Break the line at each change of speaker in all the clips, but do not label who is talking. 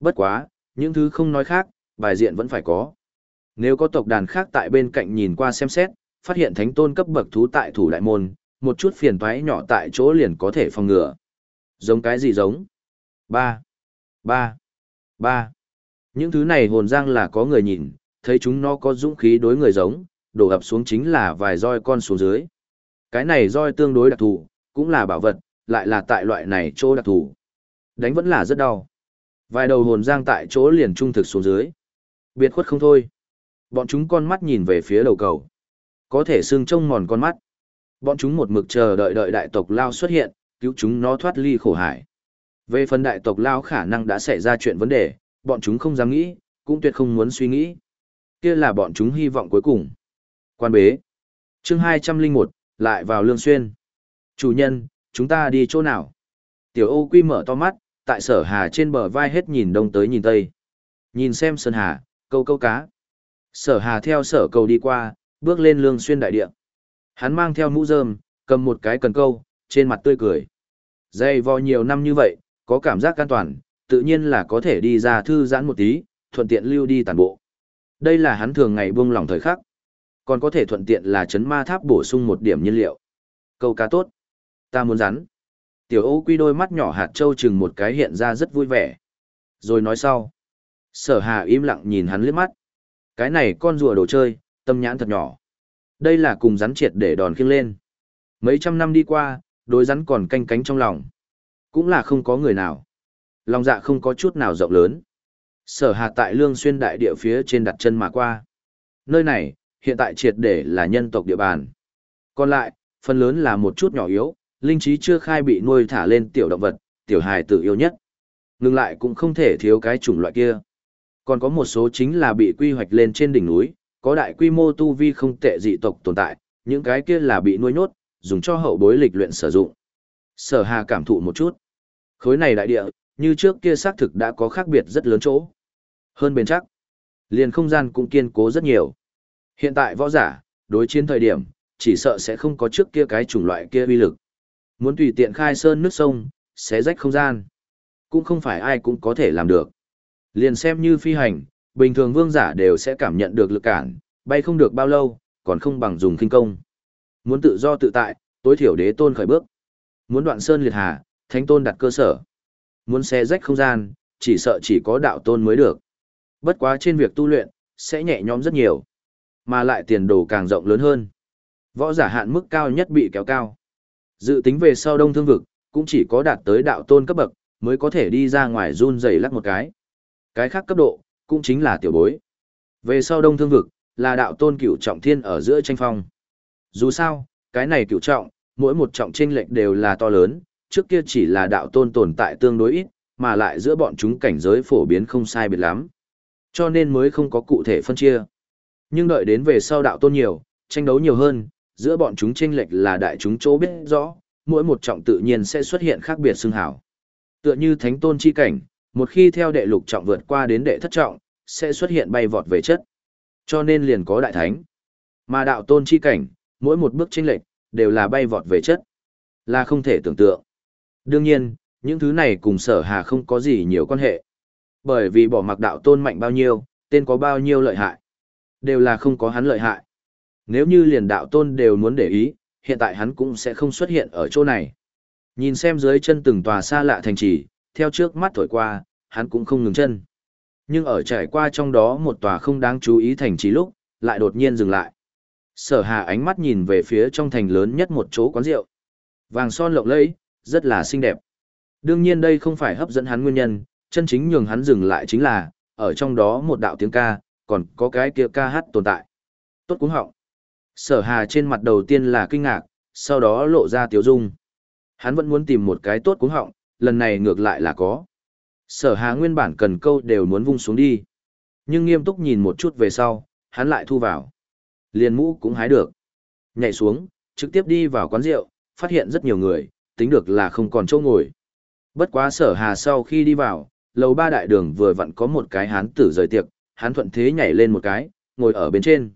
Bất quá, những thứ không nói khác, bài diện vẫn phải có. Nếu có tộc đàn khác tại bên cạnh nhìn qua xem xét, phát hiện thánh tôn cấp bậc thú tại thủ đại môn, một chút phiền toái nhỏ tại chỗ liền có thể phòng ngừa. Giống cái gì giống? Ba, ba, ba. Những thứ này hồn giang là có người nhìn, thấy chúng nó có dũng khí đối người giống, đổ ập xuống chính là vài roi con xuống dưới. Cái này roi tương đối đặc thù, cũng là bảo vật, lại là tại loại này chỗ đặc thù. Đánh vẫn là rất đau. Vài đầu hồn giang tại chỗ liền trung thực xuống dưới. Biệt khuất không thôi. Bọn chúng con mắt nhìn về phía đầu cầu. Có thể xương trông mòn con mắt. Bọn chúng một mực chờ đợi đợi đại tộc Lao xuất hiện, cứu chúng nó thoát ly khổ hải. Về phần đại tộc Lao khả năng đã xảy ra chuyện vấn đề, bọn chúng không dám nghĩ, cũng tuyệt không muốn suy nghĩ. Kia là bọn chúng hy vọng cuối cùng. Quan bế. chương 201, lại vào lương xuyên. Chủ nhân, chúng ta đi chỗ nào? Tiểu ô quy mở to mắt, tại sở hà trên bờ vai hết nhìn đông tới nhìn tây. Nhìn xem sơn hà, câu câu cá. Sở hà theo sở cầu đi qua, bước lên lương xuyên đại địa. Hắn mang theo mũ rơm, cầm một cái cần câu, trên mặt tươi cười. Dây vò nhiều năm như vậy, có cảm giác an toàn, tự nhiên là có thể đi ra thư giãn một tí, thuận tiện lưu đi tàn bộ. Đây là hắn thường ngày buông lòng thời khắc. Còn có thể thuận tiện là chấn ma tháp bổ sung một điểm nhiên liệu. Câu cá tốt. Ta muốn rắn. Tiểu ô quy đôi mắt nhỏ hạt trâu chừng một cái hiện ra rất vui vẻ. Rồi nói sau. Sở hà im lặng nhìn hắn liếc mắt. Cái này con rùa đồ chơi, tâm nhãn thật nhỏ. Đây là cùng rắn triệt để đòn khiêng lên. Mấy trăm năm đi qua, đối rắn còn canh cánh trong lòng. Cũng là không có người nào. Lòng dạ không có chút nào rộng lớn. Sở hà tại lương xuyên đại địa phía trên đặt chân mà qua. Nơi này, hiện tại triệt để là nhân tộc địa bàn. Còn lại, phần lớn là một chút nhỏ yếu, linh trí chưa khai bị nuôi thả lên tiểu động vật, tiểu hài tử yêu nhất. Ngừng lại cũng không thể thiếu cái chủng loại kia. Còn có một số chính là bị quy hoạch lên trên đỉnh núi, có đại quy mô tu vi không tệ dị tộc tồn tại, những cái kia là bị nuôi nhốt, dùng cho hậu bối lịch luyện sử dụng. Sở Hà cảm thụ một chút. Khối này đại địa, như trước kia xác thực đã có khác biệt rất lớn chỗ. Hơn bền chắc, liền không gian cũng kiên cố rất nhiều. Hiện tại võ giả, đối chiến thời điểm, chỉ sợ sẽ không có trước kia cái chủng loại kia uy lực. Muốn tùy tiện khai sơn nước sông, xé rách không gian. Cũng không phải ai cũng có thể làm được. Liền xem như phi hành, bình thường vương giả đều sẽ cảm nhận được lực cản, bay không được bao lâu, còn không bằng dùng kinh công. Muốn tự do tự tại, tối thiểu đế tôn khởi bước. Muốn đoạn sơn liệt hà, thánh tôn đặt cơ sở. Muốn xé rách không gian, chỉ sợ chỉ có đạo tôn mới được. Bất quá trên việc tu luyện, sẽ nhẹ nhõm rất nhiều, mà lại tiền đồ càng rộng lớn hơn. Võ giả hạn mức cao nhất bị kéo cao. Dự tính về sau đông thương vực, cũng chỉ có đạt tới đạo tôn cấp bậc, mới có thể đi ra ngoài run rẩy lắc một cái. Cái khác cấp độ, cũng chính là tiểu bối. Về sau đông thương vực, là đạo tôn cửu trọng thiên ở giữa tranh phong. Dù sao, cái này cửu trọng, mỗi một trọng tranh lệch đều là to lớn, trước kia chỉ là đạo tôn tồn tại tương đối ít, mà lại giữa bọn chúng cảnh giới phổ biến không sai biệt lắm. Cho nên mới không có cụ thể phân chia. Nhưng đợi đến về sau đạo tôn nhiều, tranh đấu nhiều hơn, giữa bọn chúng tranh lệch là đại chúng chỗ biết rõ, mỗi một trọng tự nhiên sẽ xuất hiện khác biệt xưng hảo. Tựa như thánh tôn chi cảnh, một khi theo đệ lục trọng vượt qua đến đệ thất trọng, sẽ xuất hiện bay vọt về chất. Cho nên liền có đại thánh. Mà đạo tôn chi cảnh, mỗi một bước chênh lệch đều là bay vọt về chất. Là không thể tưởng tượng. Đương nhiên, những thứ này cùng sở hà không có gì nhiều quan hệ. Bởi vì bỏ mặc đạo tôn mạnh bao nhiêu, tên có bao nhiêu lợi hại. Đều là không có hắn lợi hại. Nếu như liền đạo tôn đều muốn để ý, hiện tại hắn cũng sẽ không xuất hiện ở chỗ này. Nhìn xem dưới chân từng tòa xa lạ thành trì, theo trước mắt thổi qua, hắn cũng không ngừng chân. Nhưng ở trải qua trong đó một tòa không đáng chú ý thành trì lúc, lại đột nhiên dừng lại. Sở hà ánh mắt nhìn về phía trong thành lớn nhất một chỗ quán rượu. Vàng son lộng lẫy, rất là xinh đẹp. Đương nhiên đây không phải hấp dẫn hắn nguyên nhân, chân chính nhường hắn dừng lại chính là, ở trong đó một đạo tiếng ca, còn có cái kia ca hát tồn tại. Tốt cũng họng. Sở hà trên mặt đầu tiên là kinh ngạc, sau đó lộ ra tiếu dung. Hắn vẫn muốn tìm một cái tốt cúng họng, lần này ngược lại là có. Sở hà nguyên bản cần câu đều muốn vung xuống đi. Nhưng nghiêm túc nhìn một chút về sau, hắn lại thu vào. Liền mũ cũng hái được. Nhảy xuống, trực tiếp đi vào quán rượu, phát hiện rất nhiều người, tính được là không còn chỗ ngồi. Bất quá sở hà sau khi đi vào, lầu ba đại đường vừa vặn có một cái hán tử rời tiệc, hắn thuận thế nhảy lên một cái, ngồi ở bên trên.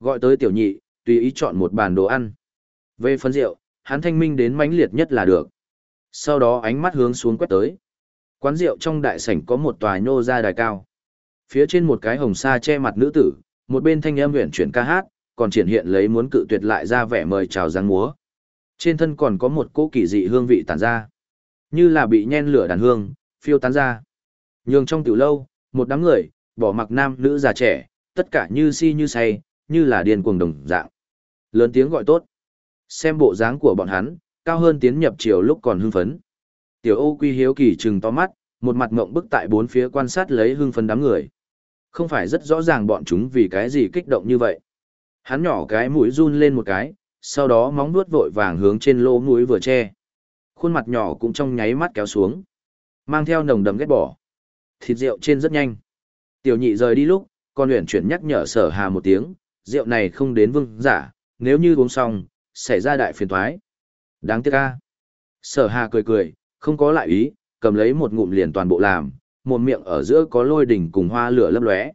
Gọi tới tiểu nhị, tùy ý chọn một bàn đồ ăn. Về phần rượu, hắn thanh minh đến mãnh liệt nhất là được. Sau đó ánh mắt hướng xuống quét tới. Quán rượu trong đại sảnh có một tòa nhô ra đài cao. Phía trên một cái hồng sa che mặt nữ tử, một bên thanh âm huyền chuyển ca hát, còn triển hiện lấy muốn cự tuyệt lại ra vẻ mời chào giang múa. Trên thân còn có một cỗ kỳ dị hương vị tản ra, như là bị nhen lửa đàn hương, phiêu tán ra. Nhường trong tiểu lâu, một đám người, bỏ mặc nam nữ già trẻ, tất cả như si như say, như là điên cuồng đồng dạng. Lớn tiếng gọi tốt. Xem bộ dáng của bọn hắn, cao hơn tiến nhập chiều lúc còn hưng phấn. Tiểu Âu Quy hiếu kỳ trừng to mắt, một mặt ngậm bức tại bốn phía quan sát lấy hưng phấn đám người. Không phải rất rõ ràng bọn chúng vì cái gì kích động như vậy. Hắn nhỏ cái mũi run lên một cái, sau đó móng nuốt vội vàng hướng trên lỗ mũi vừa che. Khuôn mặt nhỏ cũng trong nháy mắt kéo xuống. Mang theo nồng đầm ghét bỏ. Thịt rượu trên rất nhanh. Tiểu nhị rời đi lúc, con luyện chuyển nhắc nhở sở hà một tiếng, rượu này không đến vương giả, nếu như uống xong, xảy ra đại phiền thoái. Đáng tiếc ca. Sở hà cười cười, không có lại ý, cầm lấy một ngụm liền toàn bộ làm, một miệng ở giữa có lôi đỉnh cùng hoa lửa lấp lóe.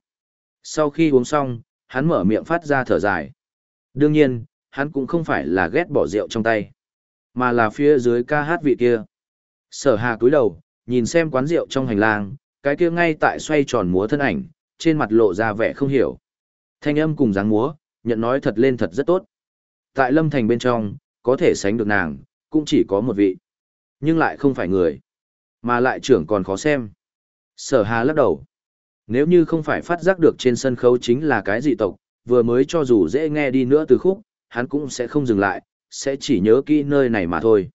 Sau khi uống xong, hắn mở miệng phát ra thở dài. Đương nhiên, hắn cũng không phải là ghét bỏ rượu trong tay, mà là phía dưới ca hát vị kia. Sở hà cúi đầu, nhìn xem quán rượu trong hành lang, cái kia ngay tại xoay tròn múa thân ảnh, trên mặt lộ ra vẻ không hiểu. Thanh âm cùng dáng múa, nhận nói thật lên thật rất tốt. Tại lâm thành bên trong, có thể sánh được nàng, cũng chỉ có một vị. Nhưng lại không phải người, mà lại trưởng còn khó xem. Sở hà lắc đầu. Nếu như không phải phát giác được trên sân khấu chính là cái dị tộc, vừa mới cho dù dễ nghe đi nữa từ khúc, hắn cũng sẽ không dừng lại, sẽ chỉ nhớ kỹ nơi này mà thôi.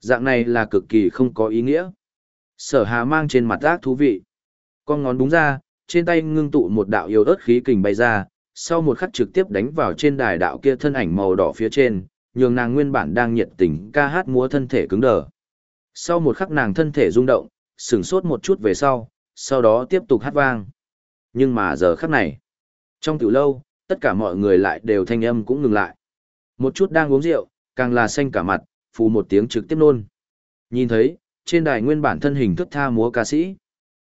Dạng này là cực kỳ không có ý nghĩa. Sở hà mang trên mặt ác thú vị. Con ngón đúng ra, trên tay ngưng tụ một đạo yếu ớt khí kình bay ra, sau một khắc trực tiếp đánh vào trên đài đạo kia thân ảnh màu đỏ phía trên, nhường nàng nguyên bản đang nhiệt tình ca hát múa thân thể cứng đờ. Sau một khắc nàng thân thể rung động, sửng sốt một chút về sau, sau đó tiếp tục hát vang. Nhưng mà giờ khắc này, trong tiểu lâu, tất cả mọi người lại đều thanh âm cũng ngừng lại. Một chút đang uống rượu, càng là xanh cả mặt, phù một tiếng trực tiếp nôn. Nhìn thấy, trên đài nguyên bản thân hình thức tha múa ca sĩ.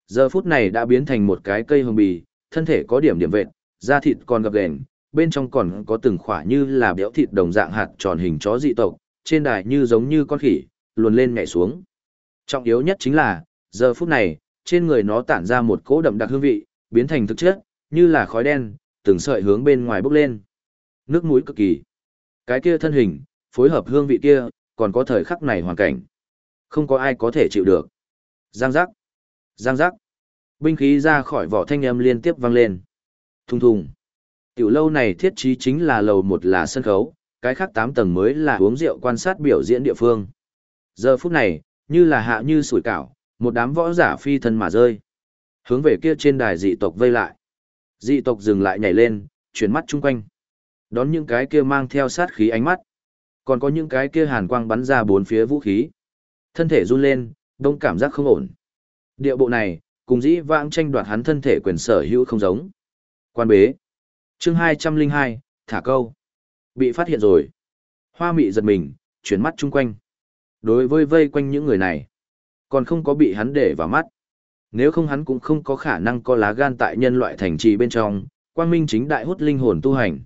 Giờ phút này đã biến thành một cái cây hồng bì, thân thể có điểm điểm vệt, da thịt còn gập ghềnh, bên trong còn có từng khỏa như là béo thịt đồng dạng hạt tròn hình chó dị tộc, trên đài như giống như con khỉ, luồn lên nhảy xuống. Trọng yếu nhất chính là, giờ phút này, trên người nó tản ra một cỗ đậm đặc hương vị, biến thành thực chất, như là khói đen, từng sợi hướng bên ngoài bốc lên. Nước mũi cực kỳ. Cái kia thân hình, phối hợp hương vị kia, còn có thời khắc này hoàn cảnh. Không có ai có thể chịu được. Giang giác. Giang giác. Binh khí ra khỏi vỏ thanh âm liên tiếp vang lên. Thùng thùng. Tiểu lâu này thiết trí chính là lầu một là sân khấu, cái khác tám tầng mới là uống rượu quan sát biểu diễn địa phương. Giờ phút này, như là hạ như sủi cảo, một đám võ giả phi thân mà rơi. Hướng về kia trên đài dị tộc vây lại. Dị tộc dừng lại nhảy lên, chuyển mắt chung quanh. Đón những cái kia mang theo sát khí ánh mắt. Còn có những cái kia hàn quang bắn ra bốn phía vũ khí. Thân thể run lên, đông cảm giác không ổn. Điệu bộ này, cùng dĩ vãng tranh đoạt hắn thân thể quyền sở hữu không giống. Quan bế. chương hai trăm linh hai thả câu. Bị phát hiện rồi. Hoa mị giật mình, chuyển mắt chung quanh. Đối với vây quanh những người này, còn không có bị hắn để vào mắt. Nếu không hắn cũng không có khả năng có lá gan tại nhân loại thành trì bên trong, quang minh chính đại hút linh hồn tu hành.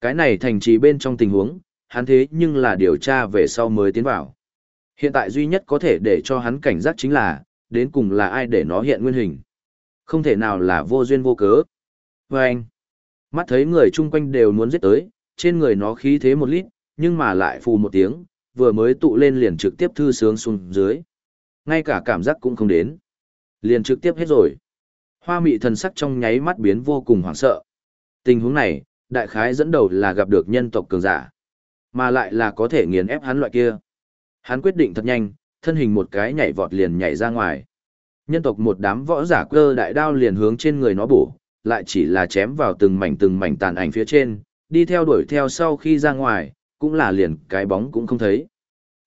Cái này thành trì bên trong tình huống, hắn thế nhưng là điều tra về sau mới tiến vào. Hiện tại duy nhất có thể để cho hắn cảnh giác chính là, đến cùng là ai để nó hiện nguyên hình. Không thể nào là vô duyên vô cớ. Và anh, mắt thấy người chung quanh đều muốn giết tới, trên người nó khí thế một lít, nhưng mà lại phù một tiếng, vừa mới tụ lên liền trực tiếp thư sướng xuống dưới. Ngay cả cảm giác cũng không đến. Liền trực tiếp hết rồi. Hoa mị thần sắc trong nháy mắt biến vô cùng hoảng sợ. Tình huống này, đại khái dẫn đầu là gặp được nhân tộc cường giả. Mà lại là có thể nghiền ép hắn loại kia. Hắn quyết định thật nhanh, thân hình một cái nhảy vọt liền nhảy ra ngoài. Nhân tộc một đám võ giả cơ đại đao liền hướng trên người nó bổ, lại chỉ là chém vào từng mảnh từng mảnh tàn ảnh phía trên, đi theo đuổi theo sau khi ra ngoài, cũng là liền cái bóng cũng không thấy.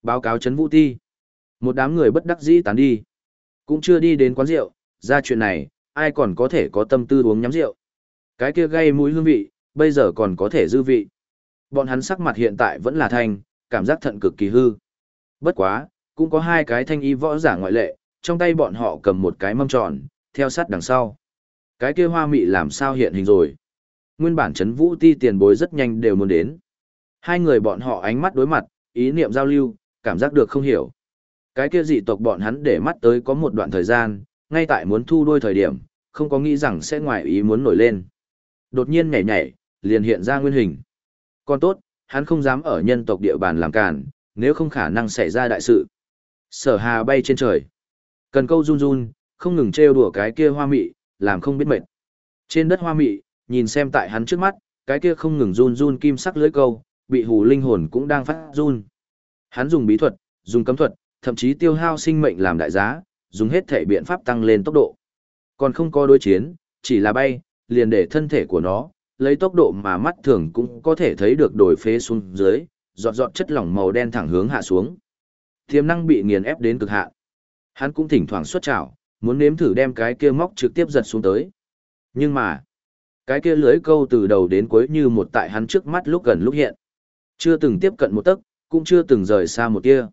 Báo cáo chấn vũ ti. Một đám người bất đắc dĩ tán đi. Cũng chưa đi đến quán rượu, ra chuyện này, ai còn có thể có tâm tư uống nhắm rượu. Cái kia gây mũi hương vị, bây giờ còn có thể dư vị. Bọn hắn sắc mặt hiện tại vẫn là thanh, cảm giác thận cực kỳ hư. Bất quá, cũng có hai cái thanh y võ giả ngoại lệ, trong tay bọn họ cầm một cái mâm tròn, theo sát đằng sau. Cái kia hoa mị làm sao hiện hình rồi. Nguyên bản chấn vũ ti tiền bối rất nhanh đều muốn đến. Hai người bọn họ ánh mắt đối mặt, ý niệm giao lưu, cảm giác được không hiểu. Cái kia dị tộc bọn hắn để mắt tới có một đoạn thời gian, ngay tại muốn thu đôi thời điểm, không có nghĩ rằng sẽ ngoài ý muốn nổi lên. Đột nhiên nhảy nhảy, liền hiện ra nguyên hình. Còn tốt, hắn không dám ở nhân tộc địa bàn làm cản, nếu không khả năng xảy ra đại sự. Sở hà bay trên trời. Cần câu run run, không ngừng trêu đùa cái kia hoa mị, làm không biết mệt. Trên đất hoa mị, nhìn xem tại hắn trước mắt, cái kia không ngừng run run kim sắc lưới câu, bị hù linh hồn cũng đang phát run. Hắn dùng bí thuật, dùng cấm thuật, thậm chí tiêu hao sinh mệnh làm đại giá, dùng hết thể biện pháp tăng lên tốc độ. Còn không có đối chiến, chỉ là bay, liền để thân thể của nó, lấy tốc độ mà mắt thường cũng có thể thấy được đổi phế xuống dưới, giọt giọt chất lỏng màu đen thẳng hướng hạ xuống. Tiềm năng bị nghiền ép đến cực hạn. Hắn cũng thỉnh thoảng xuất trảo, muốn nếm thử đem cái kia móc trực tiếp giật xuống tới. Nhưng mà, cái kia lưới câu từ đầu đến cuối như một tại hắn trước mắt lúc gần lúc hiện. Chưa từng tiếp cận một tấc, cũng chưa từng rời xa một tia.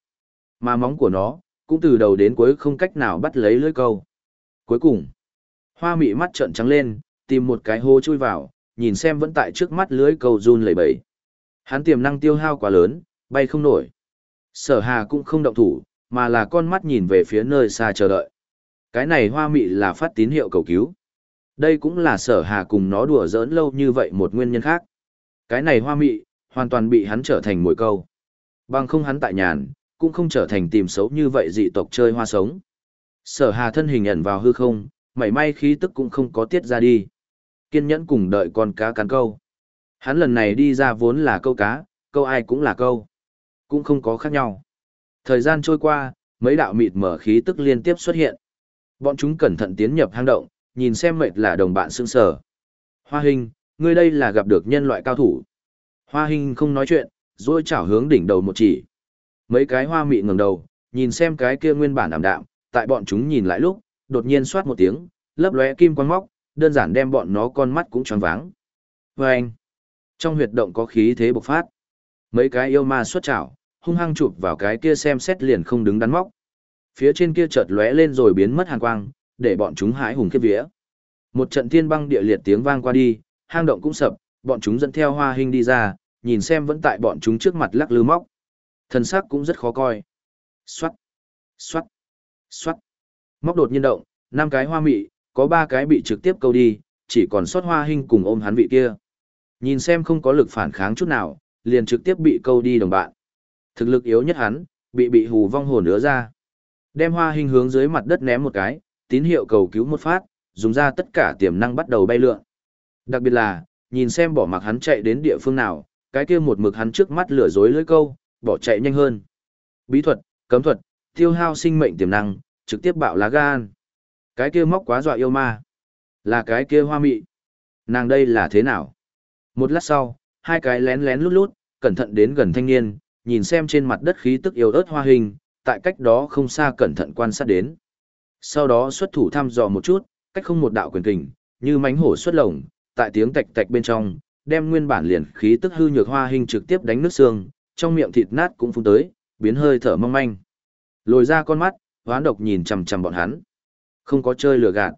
Mà móng của nó, cũng từ đầu đến cuối không cách nào bắt lấy lưới câu. Cuối cùng, hoa mị mắt trợn trắng lên, tìm một cái hô chui vào, nhìn xem vẫn tại trước mắt lưới câu run lẩy bẩy. Hắn tiềm năng tiêu hao quá lớn, bay không nổi. Sở hà cũng không động thủ, mà là con mắt nhìn về phía nơi xa chờ đợi. Cái này hoa mị là phát tín hiệu cầu cứu. Đây cũng là sở hà cùng nó đùa giỡn lâu như vậy một nguyên nhân khác. Cái này hoa mị, hoàn toàn bị hắn trở thành mồi câu. Bằng không hắn tại nhàn, cũng không trở thành tìm xấu như vậy dị tộc chơi hoa sống. Sở hà thân hình ẩn vào hư không, mảy may khí tức cũng không có tiết ra đi. Kiên nhẫn cùng đợi con cá cắn câu. Hắn lần này đi ra vốn là câu cá, câu ai cũng là câu. Cũng không có khác nhau. Thời gian trôi qua, mấy đạo mịt mở khí tức liên tiếp xuất hiện. Bọn chúng cẩn thận tiến nhập hang động, nhìn xem mệt là đồng bạn sững sờ. Hoa Hinh, ngươi đây là gặp được nhân loại cao thủ. Hoa Hinh không nói chuyện, rồi chảo hướng đỉnh đầu một chỉ. Mấy cái hoa mị ngẩng đầu, nhìn xem cái kia nguyên bản ảm đạm, tại bọn chúng nhìn lại lúc, đột nhiên xoát một tiếng, lấp lóe kim quang móc, đơn giản đem bọn nó con mắt cũng choáng váng. Vâng! Trong huyệt động có khí thế bộc phát. Mấy cái yêu ma xuất chảo, hung hăng chụp vào cái kia xem xét liền không đứng đắn móc. Phía trên kia chợt lóe lên rồi biến mất hàn quang, để bọn chúng hãi hùng khiếp vía. Một trận thiên băng địa liệt tiếng vang qua đi, hang động cũng sập, bọn chúng dẫn theo hoa hình đi ra, nhìn xem vẫn tại bọn chúng trước mặt lắc lư móc. Thân sắc cũng rất khó coi. Xoát, xoát, xoát. Móc đột nhiên động, năm cái hoa mị, có ba cái bị trực tiếp câu đi, chỉ còn sót hoa hình cùng ôm hắn vị kia. Nhìn xem không có lực phản kháng chút nào, liền trực tiếp bị câu đi đồng bạn. Thực lực yếu nhất hắn, bị bị hù vong hồn nữa ra. Đem hoa hình hướng dưới mặt đất ném một cái, tín hiệu cầu cứu một phát, dùng ra tất cả tiềm năng bắt đầu bay lượn. Đặc biệt là, nhìn xem bỏ mặc hắn chạy đến địa phương nào, cái kia một mực hắn trước mắt lửa dối lưỡi câu, bỏ chạy nhanh hơn. Bí thuật, cấm thuật, tiêu hao sinh mệnh tiềm năng, trực tiếp bạo lá gan. Cái kia móc quá dọa yêu ma. Là cái kia hoa mị. Nàng đây là thế nào? Một lát sau, hai cái lén lén lút lút, cẩn thận đến gần thanh niên, nhìn xem trên mặt đất khí tức yếu ớt hoa hình, tại cách đó không xa cẩn thận quan sát đến. Sau đó xuất thủ thăm dò một chút, cách không một đạo quyền kình, như mánh hổ xuất lồng, tại tiếng tạch tạch bên trong, đem nguyên bản liền khí tức hư nhược hoa hình trực tiếp đánh nước xương, trong miệng thịt nát cũng phun tới, biến hơi thở mong manh. Lồi ra con mắt, hoán độc nhìn chằm chằm bọn hắn. Không có chơi lừa gạt.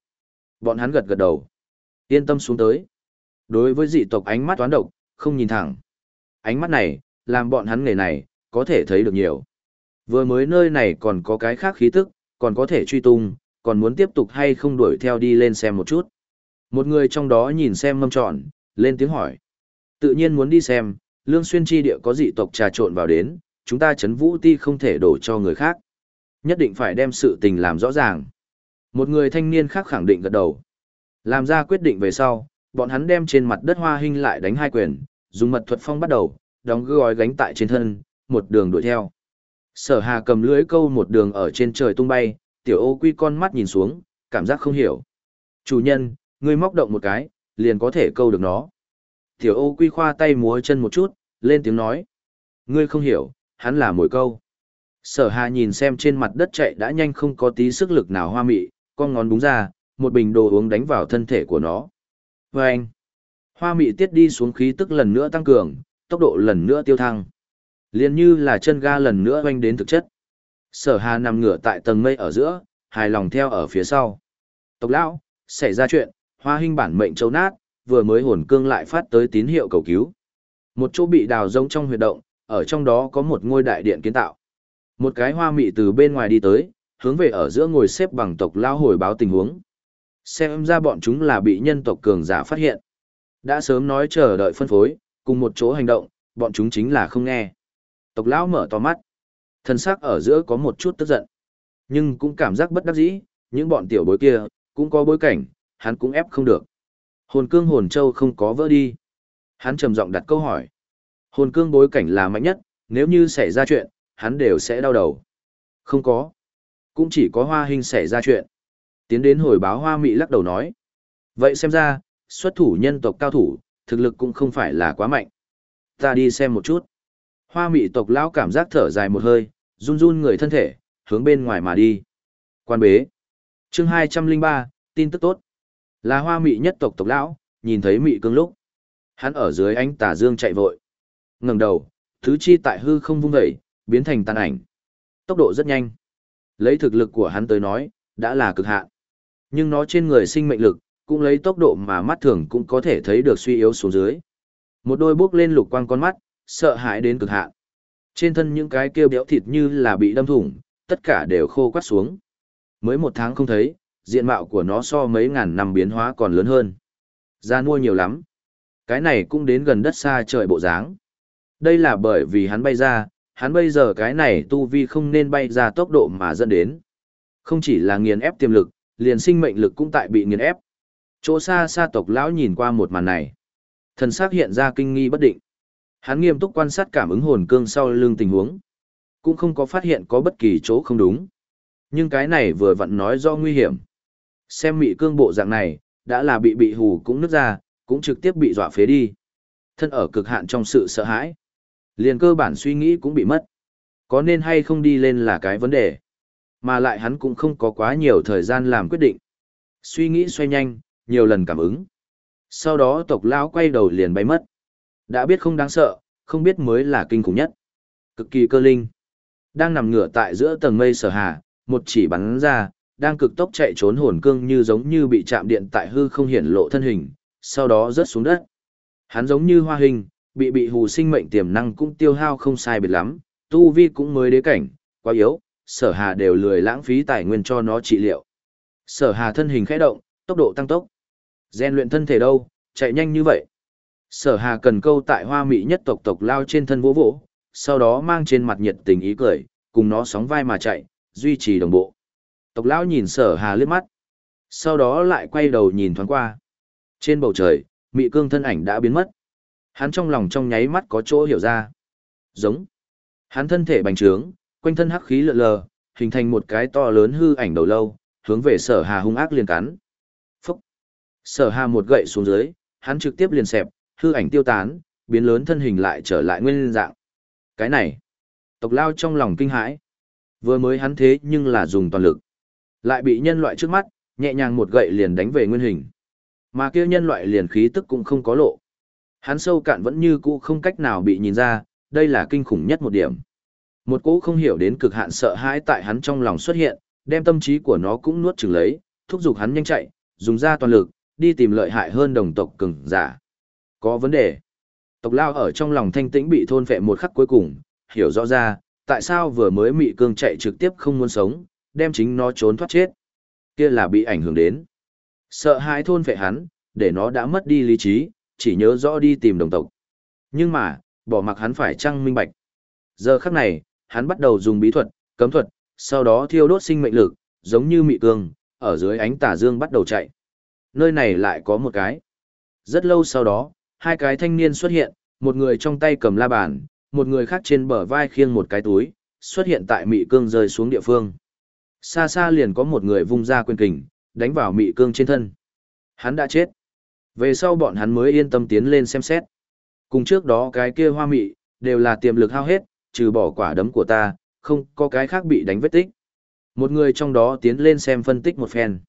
Bọn hắn gật gật đầu. Yên tâm xuống tới. Đối với dị tộc ánh mắt toán độc, không nhìn thẳng. Ánh mắt này, làm bọn hắn nghề này, có thể thấy được nhiều. Vừa mới nơi này còn có cái khác khí tức, còn có thể truy tung, còn muốn tiếp tục hay không đuổi theo đi lên xem một chút. Một người trong đó nhìn xem mâm tròn, lên tiếng hỏi. Tự nhiên muốn đi xem, lương xuyên chi địa có dị tộc trà trộn vào đến, chúng ta chấn vũ ti không thể đổ cho người khác. Nhất định phải đem sự tình làm rõ ràng. Một người thanh niên khác khẳng định gật đầu. Làm ra quyết định về sau, bọn hắn đem trên mặt đất hoa hình lại đánh hai quyền, dùng mật thuật phong bắt đầu, đóng gói gánh tại trên thân, một đường đuổi theo. Sở hà cầm lưới câu một đường ở trên trời tung bay, tiểu ô quy con mắt nhìn xuống, cảm giác không hiểu. Chủ nhân, ngươi móc động một cái, liền có thể câu được nó. Tiểu ô quy khoa tay múa chân một chút, lên tiếng nói. Ngươi không hiểu, hắn là mồi câu. Sở hà nhìn xem trên mặt đất chạy đã nhanh không có tí sức lực nào hoa mị, con ngón búng ra, một bình đồ uống đánh vào thân thể của nó. Và anh, hoa mị tiết đi xuống khí tức lần nữa tăng cường, tốc độ lần nữa tiêu thăng liền như là chân ga lần nữa oanh đến thực chất. Sở hà nằm ngửa tại tầng mây ở giữa, hài lòng theo ở phía sau. Tộc lão, xảy ra chuyện, hoa hình bản mệnh châu nát, vừa mới hồn cương lại phát tới tín hiệu cầu cứu. Một chỗ bị đào rông trong huyệt động, ở trong đó có một ngôi đại điện kiến tạo. Một cái hoa mị từ bên ngoài đi tới, hướng về ở giữa ngồi xếp bằng tộc lao hồi báo tình huống. Xem ra bọn chúng là bị nhân tộc cường giả phát hiện. Đã sớm nói chờ đợi phân phối, cùng một chỗ hành động, bọn chúng chính là không nghe. Tộc lão mở to mắt. Thân xác ở giữa có một chút tức giận. Nhưng cũng cảm giác bất đắc dĩ, những bọn tiểu bối kia, cũng có bối cảnh, hắn cũng ép không được. Hồn cương hồn châu không có vỡ đi. Hắn trầm giọng đặt câu hỏi. Hồn cương bối cảnh là mạnh nhất, nếu như xảy ra chuyện, hắn đều sẽ đau đầu. Không có. Cũng chỉ có hoa hình xảy ra chuyện. Tiến đến hồi báo hoa mị lắc đầu nói. Vậy xem ra, xuất thủ nhân tộc cao thủ, thực lực cũng không phải là quá mạnh. Ta đi xem một chút. Hoa mị tộc lão cảm giác thở dài một hơi, run run người thân thể, hướng bên ngoài mà đi. Quan bế. chương 203, tin tức tốt. Là hoa mị nhất tộc tộc lão, nhìn thấy mị cương lúc. Hắn ở dưới ánh tà dương chạy vội. ngẩng đầu, thứ chi tại hư không vung dậy, biến thành tàn ảnh. Tốc độ rất nhanh. Lấy thực lực của hắn tới nói, đã là cực hạn. Nhưng nó trên người sinh mệnh lực, cũng lấy tốc độ mà mắt thường cũng có thể thấy được suy yếu xuống dưới. Một đôi bước lên lục quang con mắt, sợ hãi đến cực hạn. Trên thân những cái kêu béo thịt như là bị đâm thủng, tất cả đều khô quắt xuống. Mới một tháng không thấy, diện mạo của nó so mấy ngàn năm biến hóa còn lớn hơn. Ra nuôi nhiều lắm. Cái này cũng đến gần đất xa trời bộ dáng. Đây là bởi vì hắn bay ra, hắn bây giờ cái này tu vi không nên bay ra tốc độ mà dẫn đến. Không chỉ là nghiền ép tiềm lực, liền sinh mệnh lực cũng tại bị nghiền ép. Chỗ xa xa tộc lão nhìn qua một màn này. Thần sắc hiện ra kinh nghi bất định. Hắn nghiêm túc quan sát cảm ứng hồn cương sau lưng tình huống. Cũng không có phát hiện có bất kỳ chỗ không đúng. Nhưng cái này vừa vặn nói do nguy hiểm. Xem mị cương bộ dạng này, đã là bị bị hù cũng nứt ra, cũng trực tiếp bị dọa phế đi. Thân ở cực hạn trong sự sợ hãi. Liền cơ bản suy nghĩ cũng bị mất. Có nên hay không đi lên là cái vấn đề. Mà lại hắn cũng không có quá nhiều thời gian làm quyết định. Suy nghĩ xoay nhanh, nhiều lần cảm ứng. Sau đó tộc lão quay đầu liền bay mất. Đã biết không đáng sợ, không biết mới là kinh khủng nhất. Cực kỳ cơ linh. Đang nằm ngửa tại giữa tầng mây sở hà, một chỉ bắn ra, đang cực tốc chạy trốn hồn cương như giống như bị chạm điện tại hư không hiển lộ thân hình, sau đó rớt xuống đất. Hắn giống như hoa hình, bị bị hù sinh mệnh tiềm năng cũng tiêu hao không sai biệt lắm, tu vi cũng mới đế cảnh, quá yếu, sở hà đều lười lãng phí tài nguyên cho nó trị liệu. Sở hà thân hình khẽ động, tốc độ tăng tốc. Gen luyện thân thể đâu, chạy nhanh như vậy. Sở hà cần câu tại hoa mỹ nhất tộc tộc lao trên thân vỗ vỗ, sau đó mang trên mặt nhiệt tình ý cười, cùng nó sóng vai mà chạy, duy trì đồng bộ. Tộc lão nhìn sở hà liếc mắt, sau đó lại quay đầu nhìn thoáng qua. Trên bầu trời, mị cương thân ảnh đã biến mất. Hắn trong lòng trong nháy mắt có chỗ hiểu ra. Giống. Hắn thân thể bành trướng, quanh thân hắc khí lượn lờ, hình thành một cái to lớn hư ảnh đầu lâu, hướng về sở hà hung ác liền cắn. Phúc. Sở hà một gậy xuống dưới, hắn trực tiếp liền xẹp, hư ảnh tiêu tán, biến lớn thân hình lại trở lại nguyên dạng. Cái này. Tộc lao trong lòng kinh hãi. Vừa mới hắn thế nhưng là dùng toàn lực. Lại bị nhân loại trước mắt, nhẹ nhàng một gậy liền đánh về nguyên hình. Mà kia nhân loại liền khí tức cũng không có lộ. Hắn sâu cạn vẫn như cũ không cách nào bị nhìn ra, đây là kinh khủng nhất một điểm. Một cỗ không hiểu đến cực hạn sợ hãi tại hắn trong lòng xuất hiện, đem tâm trí của nó cũng nuốt chửng lấy, thúc giục hắn nhanh chạy, dùng ra toàn lực, đi tìm lợi hại hơn đồng tộc cường giả. Có vấn đề. Tộc lao ở trong lòng thanh tĩnh bị thôn phệ một khắc cuối cùng, hiểu rõ ra, tại sao vừa mới mị cương chạy trực tiếp không muốn sống, đem chính nó trốn thoát chết. Kia là bị ảnh hưởng đến. Sợ hãi thôn phệ hắn, để nó đã mất đi lý trí, chỉ nhớ rõ đi tìm đồng tộc. Nhưng mà, bỏ mặc hắn phải trăng minh bạch. Giờ khắc này, hắn bắt đầu dùng bí thuật, cấm thuật, sau đó thiêu đốt sinh mệnh lực, giống như mị cương, ở dưới ánh tà dương bắt đầu chạy. Nơi này lại có một cái. Rất lâu sau đó, hai cái thanh niên xuất hiện, một người trong tay cầm la bàn, một người khác trên bờ vai khiêng một cái túi, xuất hiện tại mị cương rơi xuống địa phương. Xa xa liền có một người vung ra quyền kình, đánh vào mị cương trên thân. Hắn đã chết. Về sau bọn hắn mới yên tâm tiến lên xem xét. Cùng trước đó cái kia hoa mị, đều là tiềm lực hao hết, trừ bỏ quả đấm của ta, không có cái khác bị đánh vết tích. Một người trong đó tiến lên xem phân tích một phen.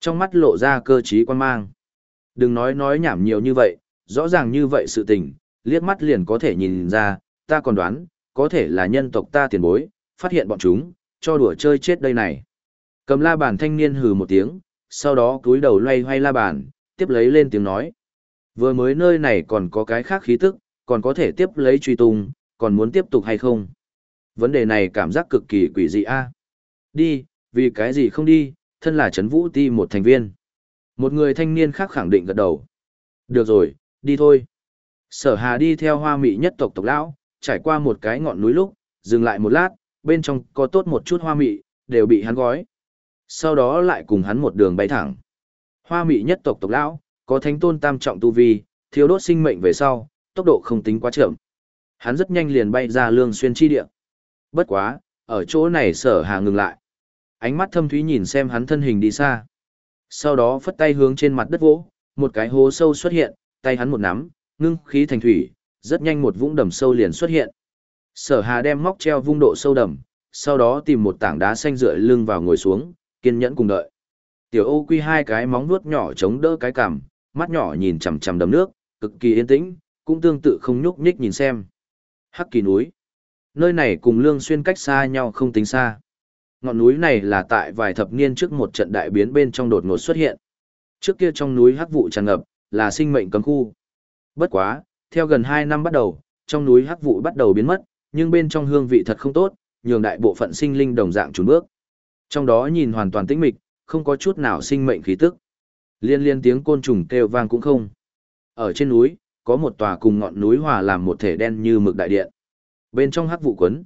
Trong mắt lộ ra cơ trí quan mang. Đừng nói nói nhảm nhiều như vậy, rõ ràng như vậy sự tình, liếc mắt liền có thể nhìn ra, ta còn đoán, có thể là nhân tộc ta tiền bối, phát hiện bọn chúng, cho đùa chơi chết đây này. Cầm la bàn thanh niên hừ một tiếng, sau đó cúi đầu loay hoay la bàn, tiếp lấy lên tiếng nói. Vừa mới nơi này còn có cái khác khí tức, còn có thể tiếp lấy truy tung, còn muốn tiếp tục hay không? Vấn đề này cảm giác cực kỳ quỷ dị a. À? Đi, vì cái gì không đi, thân là Trấn Vũ Ti một thành viên. Một người thanh niên khác khẳng định gật đầu. Được rồi, đi thôi. Sở Hà đi theo hoa mị nhất tộc tộc lão, trải qua một cái ngọn núi lúc, dừng lại một lát, bên trong có tốt một chút hoa mị, đều bị hắn gói. Sau đó lại cùng hắn một đường bay thẳng. Hoa mị nhất tộc tộc lão, có thánh tôn tam trọng tu vi, thiếu đốt sinh mệnh về sau, tốc độ không tính quá chậm. Hắn rất nhanh liền bay ra lương xuyên chi địa. Bất quá, ở chỗ này sở hà ngừng lại. Ánh mắt thâm thúy nhìn xem hắn thân hình đi xa. Sau đó phất tay hướng trên mặt đất vỗ, một cái hố sâu xuất hiện, tay hắn một nắm, ngưng khí thành thủy, rất nhanh một vũng đầm sâu liền xuất hiện. Sở Hà đem móc treo vung độ sâu đầm, sau đó tìm một tảng đá xanh rượi lưng vào ngồi xuống, kiên nhẫn cùng đợi. Tiểu Ô Quy hai cái móng vuốt nhỏ chống đỡ cái cằm, mắt nhỏ nhìn chằm chằm đầm nước, cực kỳ yên tĩnh, cũng tương tự không nhúc nhích nhìn xem. Hắc Kỳ núi. Nơi này cùng Lương Xuyên cách xa nhau không tính xa. Ngọn núi này là tại vài thập niên trước một trận đại biến bên trong đột ngột xuất hiện. Trước kia trong núi hắc vụ tràn ngập, là sinh mệnh cấm khu. Bất quá, theo gần 2 năm bắt đầu, trong núi hắc vụ bắt đầu biến mất, nhưng bên trong hương vị thật không tốt, nhường đại bộ phận sinh linh đồng dạng trốn bước. Trong đó nhìn hoàn toàn tĩnh mịch, không có chút nào sinh mệnh khí tức. Liên liên tiếng côn trùng kêu vang cũng không. Ở trên núi, có một tòa cùng ngọn núi hòa làm một thể đen như mực đại điện. Bên trong hắc vụ quấn,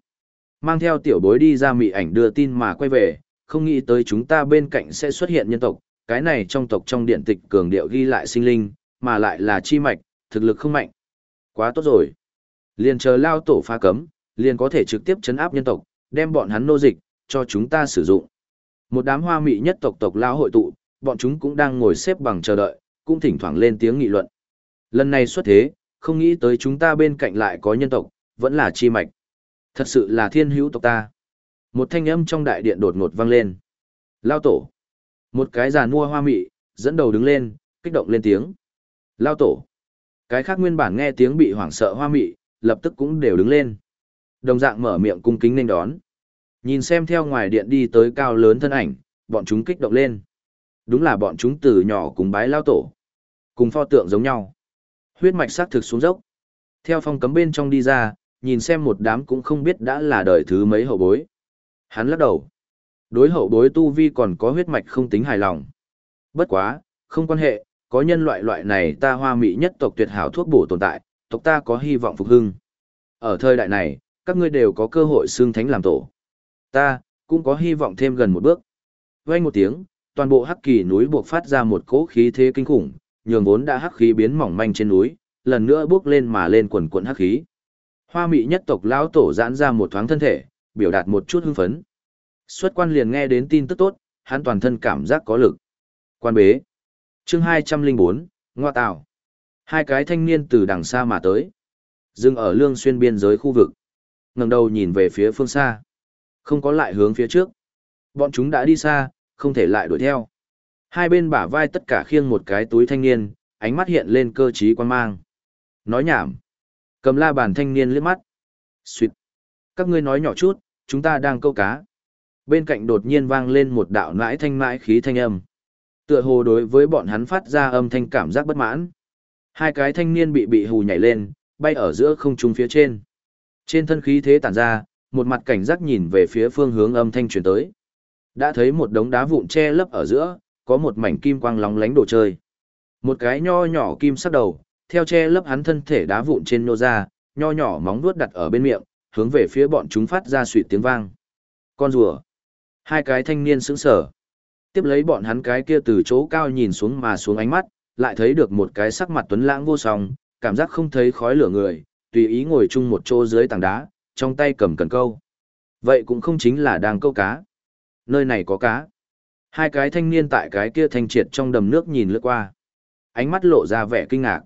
mang theo tiểu bối đi ra mị ảnh đưa tin mà quay về, không nghĩ tới chúng ta bên cạnh sẽ xuất hiện nhân tộc, cái này trong tộc trong điện tịch cường điệu ghi lại sinh linh, mà lại là chi mạch, thực lực không mạnh. Quá tốt rồi. Liền chờ lao tổ pha cấm, liền có thể trực tiếp chấn áp nhân tộc, đem bọn hắn nô dịch, cho chúng ta sử dụng. Một đám hoa mị nhất tộc tộc lao hội tụ, bọn chúng cũng đang ngồi xếp bằng chờ đợi, cũng thỉnh thoảng lên tiếng nghị luận. Lần này xuất thế, không nghĩ tới chúng ta bên cạnh lại có nhân tộc, vẫn là chi mạch. Thật sự là thiên hữu tộc ta. Một thanh âm trong đại điện đột ngột vang lên. Lao tổ. Một cái giàn mua hoa mị, dẫn đầu đứng lên, kích động lên tiếng. Lao tổ. Cái khác nguyên bản nghe tiếng bị hoảng sợ hoa mị, lập tức cũng đều đứng lên. Đồng dạng mở miệng cung kính nên đón. Nhìn xem theo ngoài điện đi tới cao lớn thân ảnh, bọn chúng kích động lên. Đúng là bọn chúng từ nhỏ cùng bái lao tổ. Cùng pho tượng giống nhau. Huyết mạch sắc thực xuống dốc. Theo phong cấm bên trong đi ra, nhìn xem một đám cũng không biết đã là đời thứ mấy hậu bối. Hắn lắc đầu. Đối hậu bối tu vi còn có huyết mạch không tính hài lòng. Bất quá, không quan hệ, có nhân loại loại này ta hoa mỹ nhất tộc tuyệt hảo thuốc bổ tồn tại, tộc ta có hy vọng phục hưng. Ở thời đại này, các ngươi đều có cơ hội xương thánh làm tổ. Ta, cũng có hy vọng thêm gần một bước. Vang một tiếng, toàn bộ hắc kỳ núi buộc phát ra một cỗ khí thế kinh khủng, nhường vốn đã hắc khí biến mỏng manh trên núi, lần nữa bước lên mà lên quần quần hắc khí. Hoa mỹ nhất tộc lão tổ giãn ra một thoáng thân thể, biểu đạt một chút hưng phấn. Xuất quan liền nghe đến tin tức tốt, hắn toàn thân cảm giác có lực. Quan bế. Chương 204, Ngoa Tào. Hai cái thanh niên từ đằng xa mà tới. Dừng ở lương xuyên biên giới khu vực. ngẩng đầu nhìn về phía phương xa. Không có lại hướng phía trước. Bọn chúng đã đi xa, không thể lại đuổi theo. Hai bên bả vai tất cả khiêng một cái túi thanh niên, ánh mắt hiện lên cơ trí quan mang. Nói nhảm. Cầm la bàn thanh niên liếc mắt. Xuyệt. Các ngươi nói nhỏ chút, chúng ta đang câu cá. Bên cạnh đột nhiên vang lên một đạo nãi thanh nãi khí thanh âm. Tựa hồ đối với bọn hắn phát ra âm thanh cảm giác bất mãn. Hai cái thanh niên bị bị hù nhảy lên, bay ở giữa không trung phía trên. Trên thân khí thế tản ra, một mặt cảnh giác nhìn về phía phương hướng âm thanh truyền tới. Đã thấy một đống đá vụn che lấp ở giữa, có một mảnh kim quang lóng lánh đồ chơi. Một cái nho nhỏ kim sắc đầu, theo che lấp hắn thân thể đá vụn trên nô ra, nho nhỏ móng vuốt đặt ở bên miệng, hướng về phía bọn chúng phát ra suýt tiếng vang. Con rùa. Hai cái thanh niên sững sờ. Tiếp lấy bọn hắn cái kia từ chỗ cao nhìn xuống mà xuống ánh mắt, lại thấy được một cái sắc mặt tuấn lãng vô song, cảm giác không thấy khói lửa người, tùy ý ngồi chung một chỗ dưới tảng đá, trong tay cầm cần câu. Vậy cũng không chính là đang câu cá. Nơi này có cá. Hai cái thanh niên tại cái kia thanh triệt trong đầm nước nhìn lướt qua. Ánh mắt lộ ra vẻ kinh ngạc.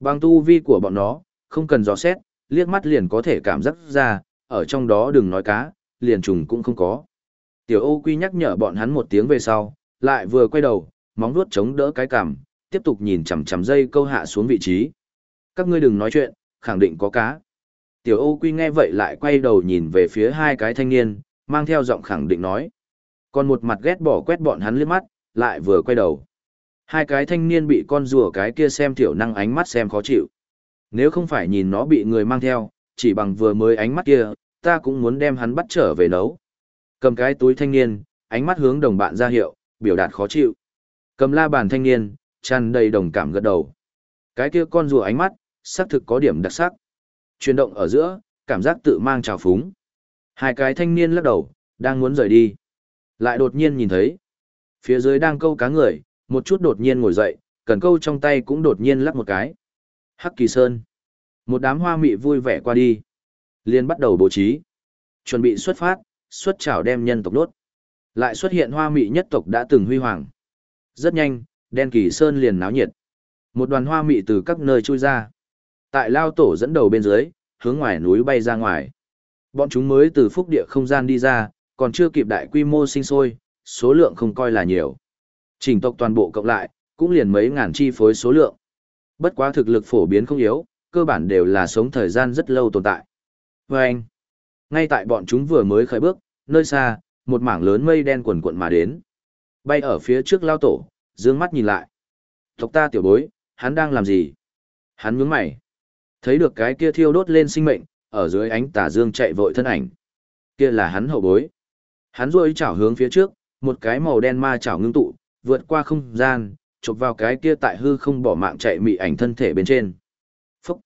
Bằng tu vi của bọn nó, không cần dò xét, liếc mắt liền có thể cảm giác ra, ở trong đó đừng nói cá, liền trùng cũng không có. Tiểu Âu Quy nhắc nhở bọn hắn một tiếng về sau, lại vừa quay đầu, móng vuốt chống đỡ cái cằm, tiếp tục nhìn chằm chằm dây câu hạ xuống vị trí. Các ngươi đừng nói chuyện, khẳng định có cá. Tiểu Âu Quy nghe vậy lại quay đầu nhìn về phía hai cái thanh niên, mang theo giọng khẳng định nói. Còn một mặt ghét bỏ quét bọn hắn liếc mắt, lại vừa quay đầu. Hai cái thanh niên bị con rùa cái kia xem tiểu năng ánh mắt xem khó chịu. Nếu không phải nhìn nó bị người mang theo, chỉ bằng vừa mới ánh mắt kia, ta cũng muốn đem hắn bắt trở về nấu. Cầm cái túi thanh niên, ánh mắt hướng đồng bạn ra hiệu, biểu đạt khó chịu. Cầm la bàn thanh niên, tràn đầy đồng cảm gật đầu. Cái kia con rùa ánh mắt, xác thực có điểm đặc sắc. Chuyển động ở giữa, cảm giác tự mang trào phúng. Hai cái thanh niên lắc đầu, đang muốn rời đi. Lại đột nhiên nhìn thấy. Phía dưới đang câu cá người, một chút đột nhiên ngồi dậy, cần câu trong tay cũng đột nhiên lắc một cái. Hắc kỳ sơn. Một đám hoa mị vui vẻ qua đi. Liên bắt đầu bố trí. Chuẩn bị xuất phát, xuất trảo đem nhân tộc đốt. Lại xuất hiện hoa mị nhất tộc đã từng huy hoàng. Rất nhanh, đen kỳ sơn liền náo nhiệt. Một đoàn hoa mị từ các nơi trôi ra. Tại lao tổ dẫn đầu bên dưới, hướng ngoài núi bay ra ngoài. Bọn chúng mới từ phúc địa không gian đi ra, còn chưa kịp đại quy mô sinh sôi, số lượng không coi là nhiều. Trình tộc toàn bộ cộng lại, cũng liền mấy ngàn chi phối số lượng. Bất quá thực lực phổ biến không yếu, cơ bản đều là sống thời gian rất lâu tồn tại. Và anh, ngay tại bọn chúng vừa mới khởi bước, nơi xa, một mảng lớn mây đen quần cuộn mà đến. Bay ở phía trước lao tổ, dương mắt nhìn lại. Tộc ta tiểu bối, hắn đang làm gì? Hắn nhướng mày. Thấy được cái kia thiêu đốt lên sinh mệnh, ở dưới ánh tà dương chạy vội thân ảnh. Kia là hắn hậu bối. Hắn rôi chảo hướng phía trước, một cái màu đen ma chảo ngưng tụ, vượt qua không gian, chụp vào cái kia tại hư không bỏ mạng chạy mị ảnh thân thể bên trên. Phúc!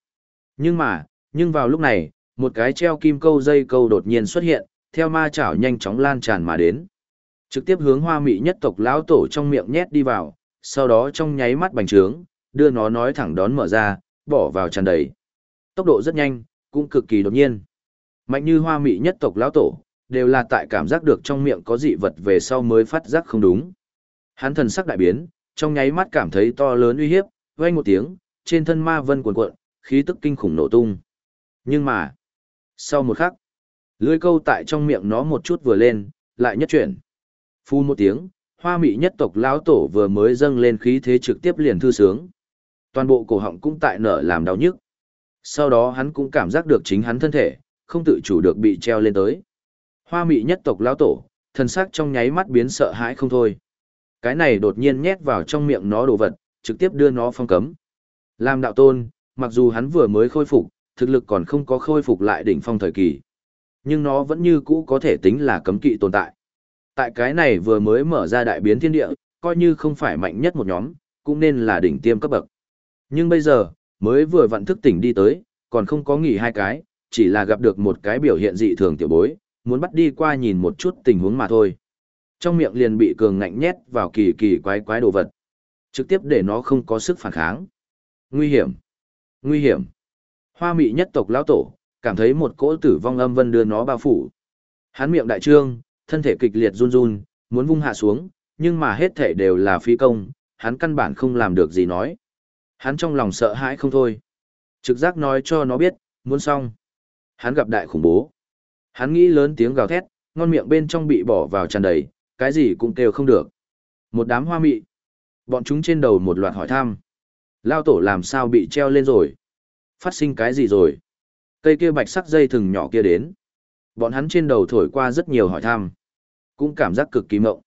Nhưng mà, nhưng vào lúc này, một cái treo kim câu dây câu đột nhiên xuất hiện, theo ma chảo nhanh chóng lan tràn mà đến. Trực tiếp hướng hoa mị nhất tộc lão tổ trong miệng nhét đi vào, sau đó trong nháy mắt bành trướng, đưa nó nói thẳng đón mở ra, bỏ vào tràn đầy. Tốc độ rất nhanh, cũng cực kỳ đột nhiên. Mạnh như hoa mị nhất tộc lão tổ, đều là tại cảm giác được trong miệng có dị vật về sau mới phát giác không đúng. Hắn thần sắc đại biến, trong nháy mắt cảm thấy to lớn uy hiếp, vang một tiếng, trên thân ma vân cuộn cuộn, khí tức kinh khủng nổ tung. Nhưng mà, sau một khắc, lưỡi câu tại trong miệng nó một chút vừa lên, lại nhất chuyển. Phun một tiếng, hoa mị nhất tộc lão tổ vừa mới dâng lên khí thế trực tiếp liền thư sướng. Toàn bộ cổ họng cũng tại nở làm đau nhức. Sau đó hắn cũng cảm giác được chính hắn thân thể, không tự chủ được bị treo lên tới. Hoa mị nhất tộc lão tổ, thân xác trong nháy mắt biến sợ hãi không thôi. Cái này đột nhiên nhét vào trong miệng nó đồ vật, trực tiếp đưa nó phong cấm. Làm đạo tôn, mặc dù hắn vừa mới khôi phục, thực lực còn không có khôi phục lại đỉnh phong thời kỳ. Nhưng nó vẫn như cũ có thể tính là cấm kỵ tồn tại. Tại cái này vừa mới mở ra đại biến thiên địa, coi như không phải mạnh nhất một nhóm, cũng nên là đỉnh tiêm cấp bậc. Nhưng bây giờ, mới vừa vặn thức tỉnh đi tới, còn không có nghỉ hai cái, chỉ là gặp được một cái biểu hiện dị thường tiểu bối, muốn bắt đi qua nhìn một chút tình huống mà thôi. Trong miệng liền bị cường ngạnh nhét vào kỳ kỳ quái quái đồ vật. Trực tiếp để nó không có sức phản kháng. Nguy hiểm. Nguy hiểm. Hoa mị nhất tộc lão tổ, cảm thấy một cỗ tử vong âm vân đưa nó bao phủ. Hắn miệng đại trương, thân thể kịch liệt run run, muốn vung hạ xuống, nhưng mà hết thể đều là phi công, hắn căn bản không làm được gì nói. Hắn trong lòng sợ hãi không thôi. Trực giác nói cho nó biết, muốn xong. Hắn gặp đại khủng bố. Hắn nghĩ lớn tiếng gào thét, ngon miệng bên trong bị bỏ vào tràn đầy, cái gì cũng kêu không được. Một đám hoa mị. Bọn chúng trên đầu một loạt hỏi thăm. Lao tổ làm sao bị treo lên rồi? Phát sinh cái gì rồi? Cây kia bạch sắc dây thừng nhỏ kia đến. Bọn hắn trên đầu thổi qua rất nhiều hỏi thăm. Cũng cảm giác cực kỳ mộng.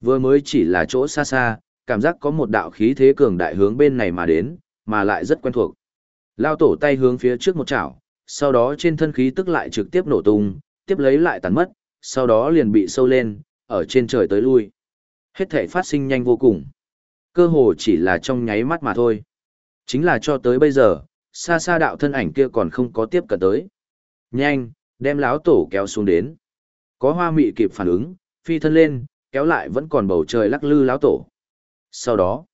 Vừa mới chỉ là chỗ xa xa, cảm giác có một đạo khí thế cường đại hướng bên này mà đến, mà lại rất quen thuộc. Lao tổ tay hướng phía trước một chảo, sau đó trên thân khí tức lại trực tiếp nổ tung, tiếp lấy lại tàn mất, sau đó liền bị sâu lên, ở trên trời tới lui. Hết thể phát sinh nhanh vô cùng. Cơ hồ chỉ là trong nháy mắt mà thôi. Chính là cho tới bây giờ, xa xa đạo thân ảnh kia còn không có tiếp cận tới. Nhanh, đem láo tổ kéo xuống đến. Có hoa mị kịp phản ứng, phi thân lên, kéo lại vẫn còn bầu trời lắc lư láo tổ. Sau đó,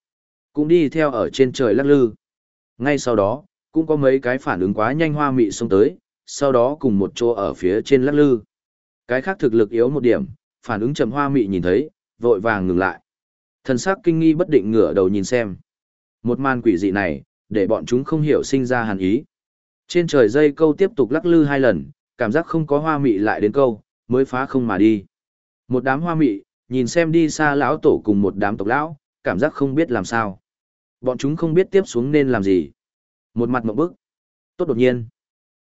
cũng đi theo ở trên trời lắc lư. Ngay sau đó, cũng có mấy cái phản ứng quá nhanh hoa mị xông tới, sau đó cùng một chỗ ở phía trên lắc lư. Cái khác thực lực yếu một điểm, phản ứng chậm hoa mị nhìn thấy, vội vàng ngừng lại. Thần sắc kinh nghi bất định ngửa đầu nhìn xem. Một màn quỷ dị này, để bọn chúng không hiểu sinh ra hàn ý. Trên trời dây câu tiếp tục lắc lư hai lần, cảm giác không có hoa mị lại đến câu, mới phá không mà đi. Một đám hoa mị, nhìn xem đi xa lão tổ cùng một đám tộc lão, cảm giác không biết làm sao. Bọn chúng không biết tiếp xuống nên làm gì. Một mặt mộng bức. Tốt đột nhiên.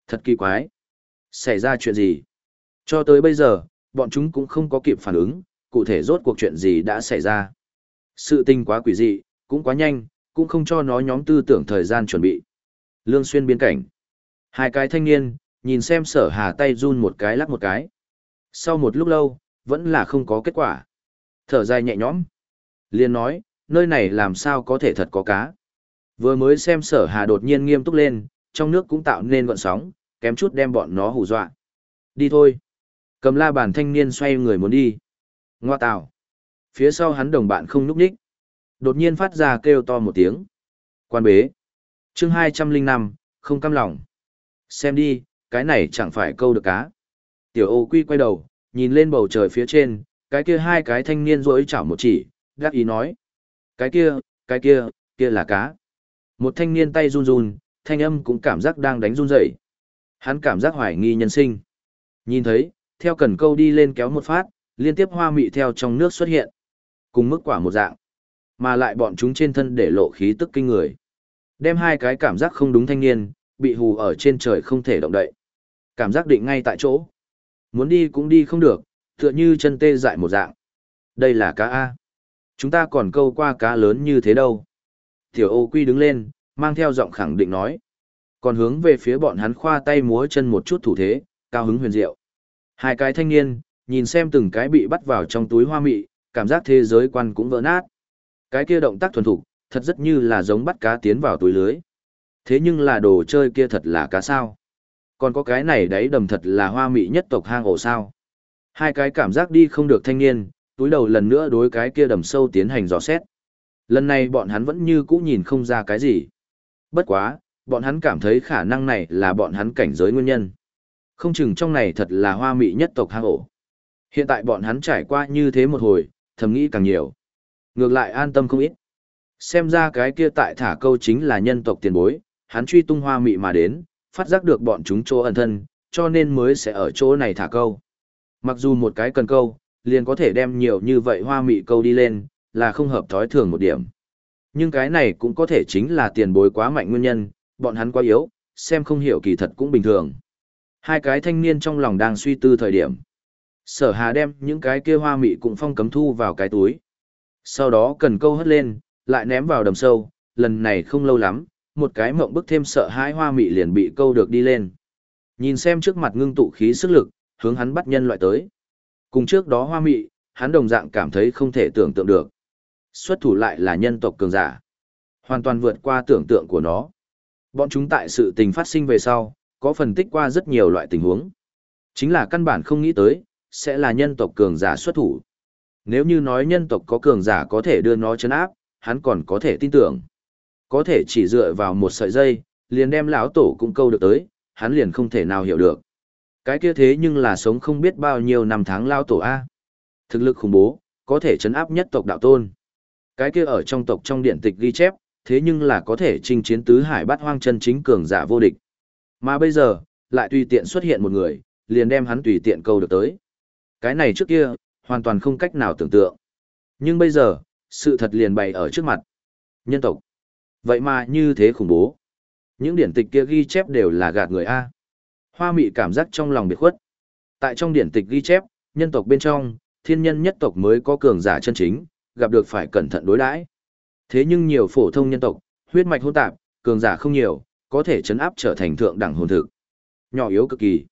Thật kỳ quái. Xảy ra chuyện gì? Cho tới bây giờ, bọn chúng cũng không có kịp phản ứng, cụ thể rốt cuộc chuyện gì đã xảy ra. Sự tình quá quỷ dị, cũng quá nhanh, cũng không cho nó nhóm tư tưởng thời gian chuẩn bị. Lương xuyên biên cảnh. Hai cái thanh niên, nhìn xem sở hà tay run một cái lắc một cái. Sau một lúc lâu, vẫn là không có kết quả. Thở dài nhẹ nhõm. liền nói, nơi này làm sao có thể thật có cá. Vừa mới xem sở hà đột nhiên nghiêm túc lên, trong nước cũng tạo nên gọn sóng, kém chút đem bọn nó hù dọa. Đi thôi. Cầm la bàn thanh niên xoay người muốn đi. Ngoa tạo. Phía sau hắn đồng bạn không núp đích. Đột nhiên phát ra kêu to một tiếng. Quan bế. chương 205, không cam lòng. Xem đi, cái này chẳng phải câu được cá. Tiểu ô quy quay đầu, nhìn lên bầu trời phía trên, cái kia hai cái thanh niên rỗi chảo một chỉ, gác ý nói. Cái kia, cái kia, kia là cá. Một thanh niên tay run run, thanh âm cũng cảm giác đang đánh run dậy. Hắn cảm giác hoài nghi nhân sinh. Nhìn thấy, theo cần câu đi lên kéo một phát, liên tiếp hoa mị theo trong nước xuất hiện. Cùng mức quả một dạng. Mà lại bọn chúng trên thân để lộ khí tức kinh người. Đem hai cái cảm giác không đúng thanh niên, bị hù ở trên trời không thể động đậy. Cảm giác định ngay tại chỗ. Muốn đi cũng đi không được, tựa như chân tê dại một dạng. Đây là cá A. Chúng ta còn câu qua cá lớn như thế đâu. Tiểu ô quy đứng lên, mang theo giọng khẳng định nói. Còn hướng về phía bọn hắn khoa tay múa chân một chút thủ thế, cao hứng huyền diệu. Hai cái thanh niên, nhìn xem từng cái bị bắt vào trong túi hoa mị, cảm giác thế giới quan cũng vỡ nát. Cái kia động tác thuần thục, thật rất như là giống bắt cá tiến vào túi lưới. Thế nhưng là đồ chơi kia thật là cá sao. Còn có cái này đấy đầm thật là hoa mị nhất tộc hang ổ sao. Hai cái cảm giác đi không được thanh niên, túi đầu lần nữa đối cái kia đầm sâu tiến hành dò xét. Lần này bọn hắn vẫn như cũ nhìn không ra cái gì. Bất quá, bọn hắn cảm thấy khả năng này là bọn hắn cảnh giới nguyên nhân. Không chừng trong này thật là hoa mị nhất tộc hang ổ. Hiện tại bọn hắn trải qua như thế một hồi, thầm nghĩ càng nhiều. Ngược lại an tâm không ít. Xem ra cái kia tại thả câu chính là nhân tộc tiền bối, hắn truy tung hoa mị mà đến, phát giác được bọn chúng chỗ ẩn thân, cho nên mới sẽ ở chỗ này thả câu. Mặc dù một cái cần câu, liền có thể đem nhiều như vậy hoa mị câu đi lên, là không hợp thói thường một điểm. Nhưng cái này cũng có thể chính là tiền bối quá mạnh nguyên nhân, bọn hắn quá yếu, xem không hiểu kỳ thật cũng bình thường. Hai cái thanh niên trong lòng đang suy tư thời điểm. Sở hà đem những cái kia hoa mị cũng phong cấm thu vào cái túi. Sau đó cần câu hất lên, lại ném vào đầm sâu, lần này không lâu lắm, một cái mộng bức thêm sợ hãi hoa mị liền bị câu được đi lên. Nhìn xem trước mặt ngưng tụ khí sức lực, hướng hắn bắt nhân loại tới. Cùng trước đó hoa mị, hắn đồng dạng cảm thấy không thể tưởng tượng được. Xuất thủ lại là nhân tộc cường giả. Hoàn toàn vượt qua tưởng tượng của nó. Bọn chúng tại sự tình phát sinh về sau, có phân tích qua rất nhiều loại tình huống. Chính là căn bản không nghĩ tới, sẽ là nhân tộc cường giả xuất thủ. Nếu như nói nhân tộc có cường giả có thể đưa nó chấn áp, hắn còn có thể tin tưởng. Có thể chỉ dựa vào một sợi dây, liền đem lão tổ cũng câu được tới, hắn liền không thể nào hiểu được. Cái kia thế nhưng là sống không biết bao nhiêu năm tháng lao tổ A. Thực lực khủng bố, có thể chấn áp nhất tộc đạo tôn. Cái kia ở trong tộc trong điện tịch ghi chép, thế nhưng là có thể chinh chiến tứ hải bát hoang chân chính cường giả vô địch. Mà bây giờ, lại tùy tiện xuất hiện một người, liền đem hắn tùy tiện câu được tới. Cái này trước kia, hoàn toàn không cách nào tưởng tượng. Nhưng bây giờ, sự thật liền bày ở trước mặt. Nhân tộc. Vậy mà như thế khủng bố. Những điển tịch kia ghi chép đều là gạt người A. Hoa mị cảm giác trong lòng biệt khuất. Tại trong điển tịch ghi chép, nhân tộc bên trong, thiên nhân nhất tộc mới có cường giả chân chính, gặp được phải cẩn thận đối đãi. Thế nhưng nhiều phổ thông nhân tộc, huyết mạch hỗn tạp, cường giả không nhiều, có thể chấn áp trở thành thượng đẳng hồn thực. Nhỏ yếu cực kỳ.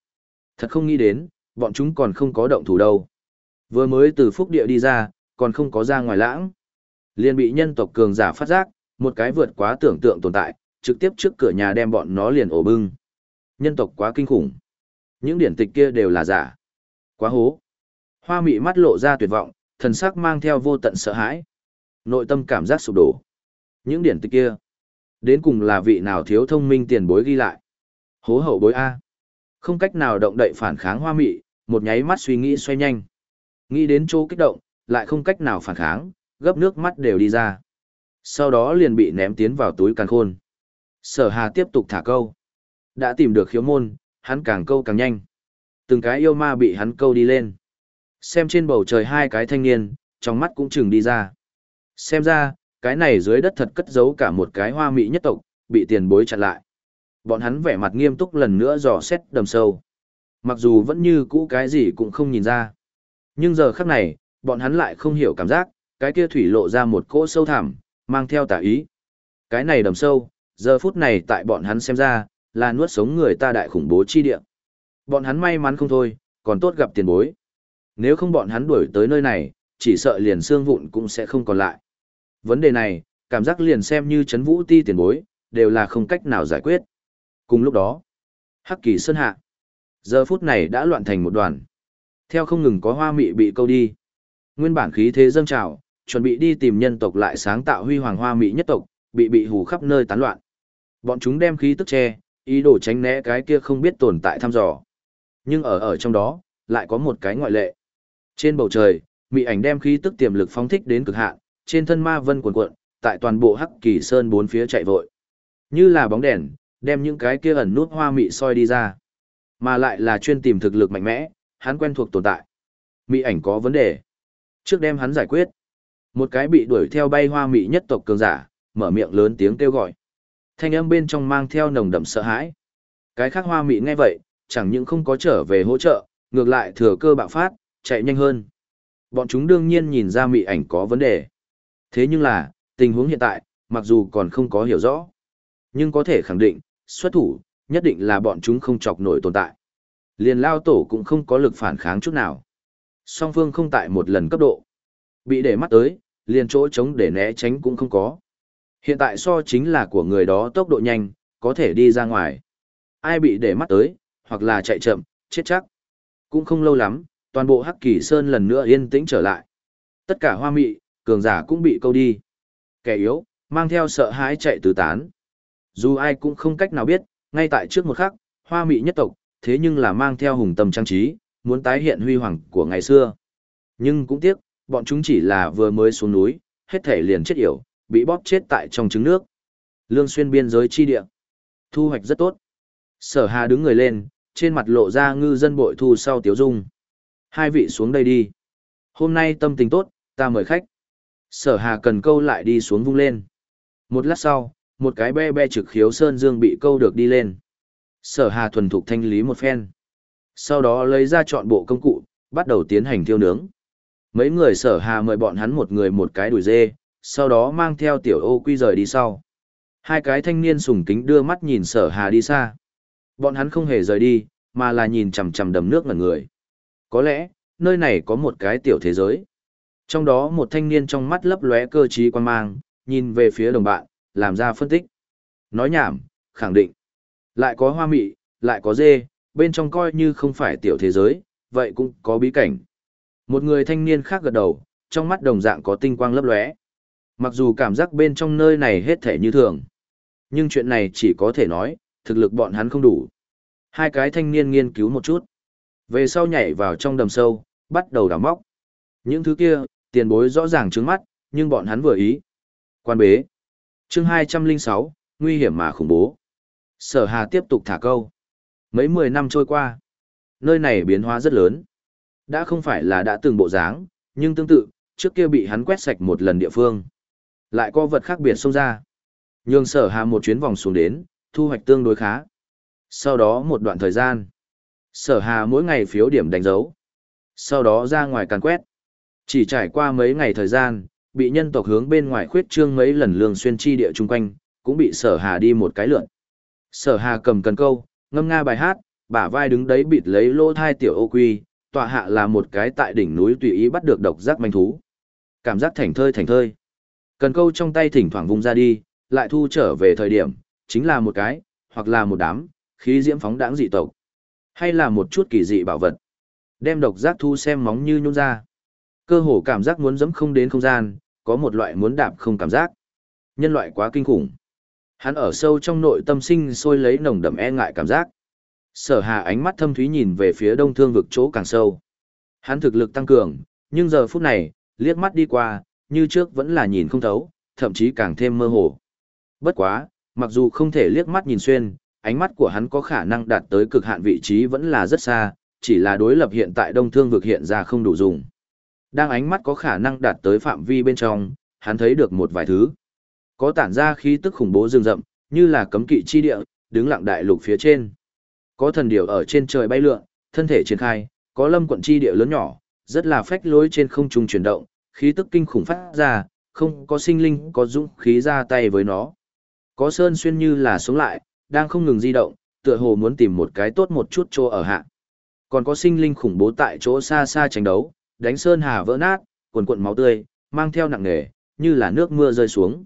Thật không nghĩ đến, bọn chúng còn không có động thủ đâu. Vừa mới từ phúc địa đi ra, còn không có ra ngoài lãng. Liền bị nhân tộc cường giả phát giác, một cái vượt quá tưởng tượng tồn tại, trực tiếp trước cửa nhà đem bọn nó liền ổ bưng. Nhân tộc quá kinh khủng. Những điển tịch kia đều là giả. Quá hố. Hoa mị mắt lộ ra tuyệt vọng, thần sắc mang theo vô tận sợ hãi. Nội tâm cảm giác sụp đổ. Những điển tịch kia. Đến cùng là vị nào thiếu thông minh tiền bối ghi lại. Hố hậu bối A. Không cách nào động đậy phản kháng hoa mị, một nháy mắt suy nghĩ xoay nhanh. Nghĩ đến chỗ kích động, lại không cách nào phản kháng, gấp nước mắt đều đi ra. Sau đó liền bị ném tiến vào túi càng khôn. Sở hà tiếp tục thả câu. Đã tìm được khiếu môn, hắn càng câu càng nhanh. Từng cái yêu ma bị hắn câu đi lên. Xem trên bầu trời hai cái thanh niên, trong mắt cũng chừng đi ra. Xem ra, cái này dưới đất thật cất giấu cả một cái hoa mỹ nhất tộc, bị tiền bối chặn lại. Bọn hắn vẻ mặt nghiêm túc lần nữa dò xét đầm sâu. Mặc dù vẫn như cũ cái gì cũng không nhìn ra. Nhưng giờ khắc này, bọn hắn lại không hiểu cảm giác, cái kia thủy lộ ra một cỗ sâu thẳm, mang theo tà ý. Cái này đầm sâu, giờ phút này tại bọn hắn xem ra, là nuốt sống người ta đại khủng bố chi địa. Bọn hắn may mắn không thôi, còn tốt gặp tiền bối. Nếu không bọn hắn đuổi tới nơi này, chỉ sợ liền xương vụn cũng sẽ không còn lại. Vấn đề này, cảm giác liền xem như chấn vũ ti tiền bối, đều là không cách nào giải quyết. Cùng lúc đó, Hắc Kỳ Sơn Hạ, giờ phút này đã loạn thành một đoàn. Theo không ngừng có hoa mị bị câu đi. Nguyên bản khí thế dâng trào, chuẩn bị đi tìm nhân tộc lại sáng tạo huy hoàng hoa mị nhất tộc, bị bị hù khắp nơi tán loạn. Bọn chúng đem khí tức che, ý đồ tránh né cái kia không biết tồn tại thăm dò. Nhưng ở ở trong đó, lại có một cái ngoại lệ. Trên bầu trời, mị ảnh đem khí tức tiềm lực phóng thích đến cực hạn, trên thân ma vân cuồn cuộn, tại toàn bộ Hắc Kỳ Sơn bốn phía chạy vội. Như là bóng đèn, đem những cái kia ẩn nút hoa mị soi đi ra. Mà lại là chuyên tìm thực lực mạnh mẽ, hắn quen thuộc tồn tại. mỹ ảnh có vấn đề. Trước đem hắn giải quyết. Một cái bị đuổi theo bay hoa mỹ nhất tộc cường giả, mở miệng lớn tiếng kêu gọi. Thanh âm bên trong mang theo nồng đậm sợ hãi. Cái khác hoa mỹ nghe vậy, chẳng những không có trở về hỗ trợ, ngược lại thừa cơ bạo phát, chạy nhanh hơn. Bọn chúng đương nhiên nhìn ra mỹ ảnh có vấn đề. Thế nhưng là, tình huống hiện tại, mặc dù còn không có hiểu rõ, nhưng có thể khẳng định, xuất thủ, nhất định là bọn chúng không chọc nổi tồn tại. Liền lao tổ cũng không có lực phản kháng chút nào. Song phương không tại một lần cấp độ. Bị để mắt tới, liền chỗ chống để né tránh cũng không có. Hiện tại so chính là của người đó tốc độ nhanh, có thể đi ra ngoài. Ai bị để mắt tới, hoặc là chạy chậm, chết chắc. Cũng không lâu lắm, toàn bộ Hắc Kỳ Sơn lần nữa yên tĩnh trở lại. Tất cả hoa mị, cường giả cũng bị câu đi. Kẻ yếu, mang theo sợ hãi chạy tứ tán. Dù ai cũng không cách nào biết, ngay tại trước một khắc, hoa mị nhất tộc, thế nhưng là mang theo hùng tâm trang trí, muốn tái hiện huy hoàng của ngày xưa. Nhưng cũng tiếc, bọn chúng chỉ là vừa mới xuống núi, hết thể liền chết yểu, bị bóp chết tại trong trứng nước. Lương xuyên biên giới chi địa. Thu hoạch rất tốt. Sở Hà đứng người lên, trên mặt lộ ra ngư dân bội thu sau tiếu dung. Hai vị xuống đây đi. Hôm nay tâm tình tốt, ta mời khách. Sở Hà cần câu lại đi xuống vung lên. Một lát sau, một cái be be trực khiếu sơn dương bị câu được đi lên. Sở Hà thuần thục thanh lý một phen. Sau đó lấy ra chọn bộ công cụ, bắt đầu tiến hành thiêu nướng. Mấy người sở Hà mời bọn hắn một người một cái đùi dê, sau đó mang theo tiểu ô quy rời đi sau. Hai cái thanh niên sùng kính đưa mắt nhìn sở Hà đi xa. Bọn hắn không hề rời đi, mà là nhìn chằm chằm đầm nước ngẩn người. Có lẽ, nơi này có một cái tiểu thế giới. Trong đó một thanh niên trong mắt lấp lóe cơ trí quan mang, nhìn về phía đồng bạn, làm ra phân tích. Nói nhảm, khẳng định. Lại có hoa mị, lại có dê, bên trong coi như không phải tiểu thế giới, vậy cũng có bí cảnh. Một người thanh niên khác gật đầu, trong mắt đồng dạng có tinh quang lấp lóe. Mặc dù cảm giác bên trong nơi này hết thể như thường, nhưng chuyện này chỉ có thể nói, thực lực bọn hắn không đủ. Hai cái thanh niên nghiên cứu một chút. Về sau nhảy vào trong đầm sâu, bắt đầu đào móc. Những thứ kia, tiền bối rõ ràng trướng mắt, nhưng bọn hắn vừa ý. Quan bế. chương 206, nguy hiểm mà khủng bố. Sở Hà tiếp tục thả câu. Mấy mười năm trôi qua, nơi này biến hóa rất lớn. Đã không phải là đã từng bộ dáng, nhưng tương tự, trước kia bị hắn quét sạch một lần địa phương. Lại có vật khác biệt xông ra. Nhường sở hà một chuyến vòng xuống đến, thu hoạch tương đối khá. Sau đó một đoạn thời gian, sở hà mỗi ngày phiếu điểm đánh dấu. Sau đó ra ngoài càn quét. Chỉ trải qua mấy ngày thời gian, bị nhân tộc hướng bên ngoài khuyết trương mấy lần lương xuyên chi địa chung quanh, cũng bị sở hà đi một cái lượn. Sở hà cầm cần câu, ngâm nga bài hát, bả vai đứng đấy bịt lấy lỗ thai tiểu ô quy, tọa hạ là một cái tại đỉnh núi tùy ý bắt được độc giác manh thú. Cảm giác thảnh thơi thảnh thơi. Cần câu trong tay thỉnh thoảng vung ra đi, lại thu trở về thời điểm, chính là một cái, hoặc là một đám, khí diễm phóng đáng dị tộc. Hay là một chút kỳ dị bảo vật. Đem độc giác thu xem móng như nhún ra. Cơ hồ cảm giác muốn dẫm không đến không gian, có một loại muốn đạp không cảm giác. Nhân loại quá kinh khủng. Hắn ở sâu trong nội tâm sinh sôi lấy nồng đậm e ngại cảm giác. Sở hà ánh mắt thâm thúy nhìn về phía đông thương vực chỗ càng sâu. Hắn thực lực tăng cường, nhưng giờ phút này, liếc mắt đi qua, như trước vẫn là nhìn không thấu, thậm chí càng thêm mơ hồ. Bất quá, mặc dù không thể liếc mắt nhìn xuyên, ánh mắt của hắn có khả năng đạt tới cực hạn vị trí vẫn là rất xa, chỉ là đối lập hiện tại đông thương vực hiện ra không đủ dùng. Đang ánh mắt có khả năng đạt tới phạm vi bên trong, hắn thấy được một vài thứ. Có tản ra khí tức khủng bố rừng rậm, như là cấm kỵ chi địa, đứng lặng đại lục phía trên. Có thần điểu ở trên trời bay lượn, thân thể triển khai, có lâm quận chi địa lớn nhỏ, rất là phách lối trên không trung chuyển động, khí tức kinh khủng phát ra, không có sinh linh có dũng khí ra tay với nó. Có sơn xuyên như là sống lại, đang không ngừng di động, tựa hồ muốn tìm một cái tốt một chút chỗ ở hạ. Còn có sinh linh khủng bố tại chỗ xa xa tranh đấu, đánh sơn hà vỡ nát, cuồn cuộn máu tươi, mang theo nặng nề, như là nước mưa rơi xuống.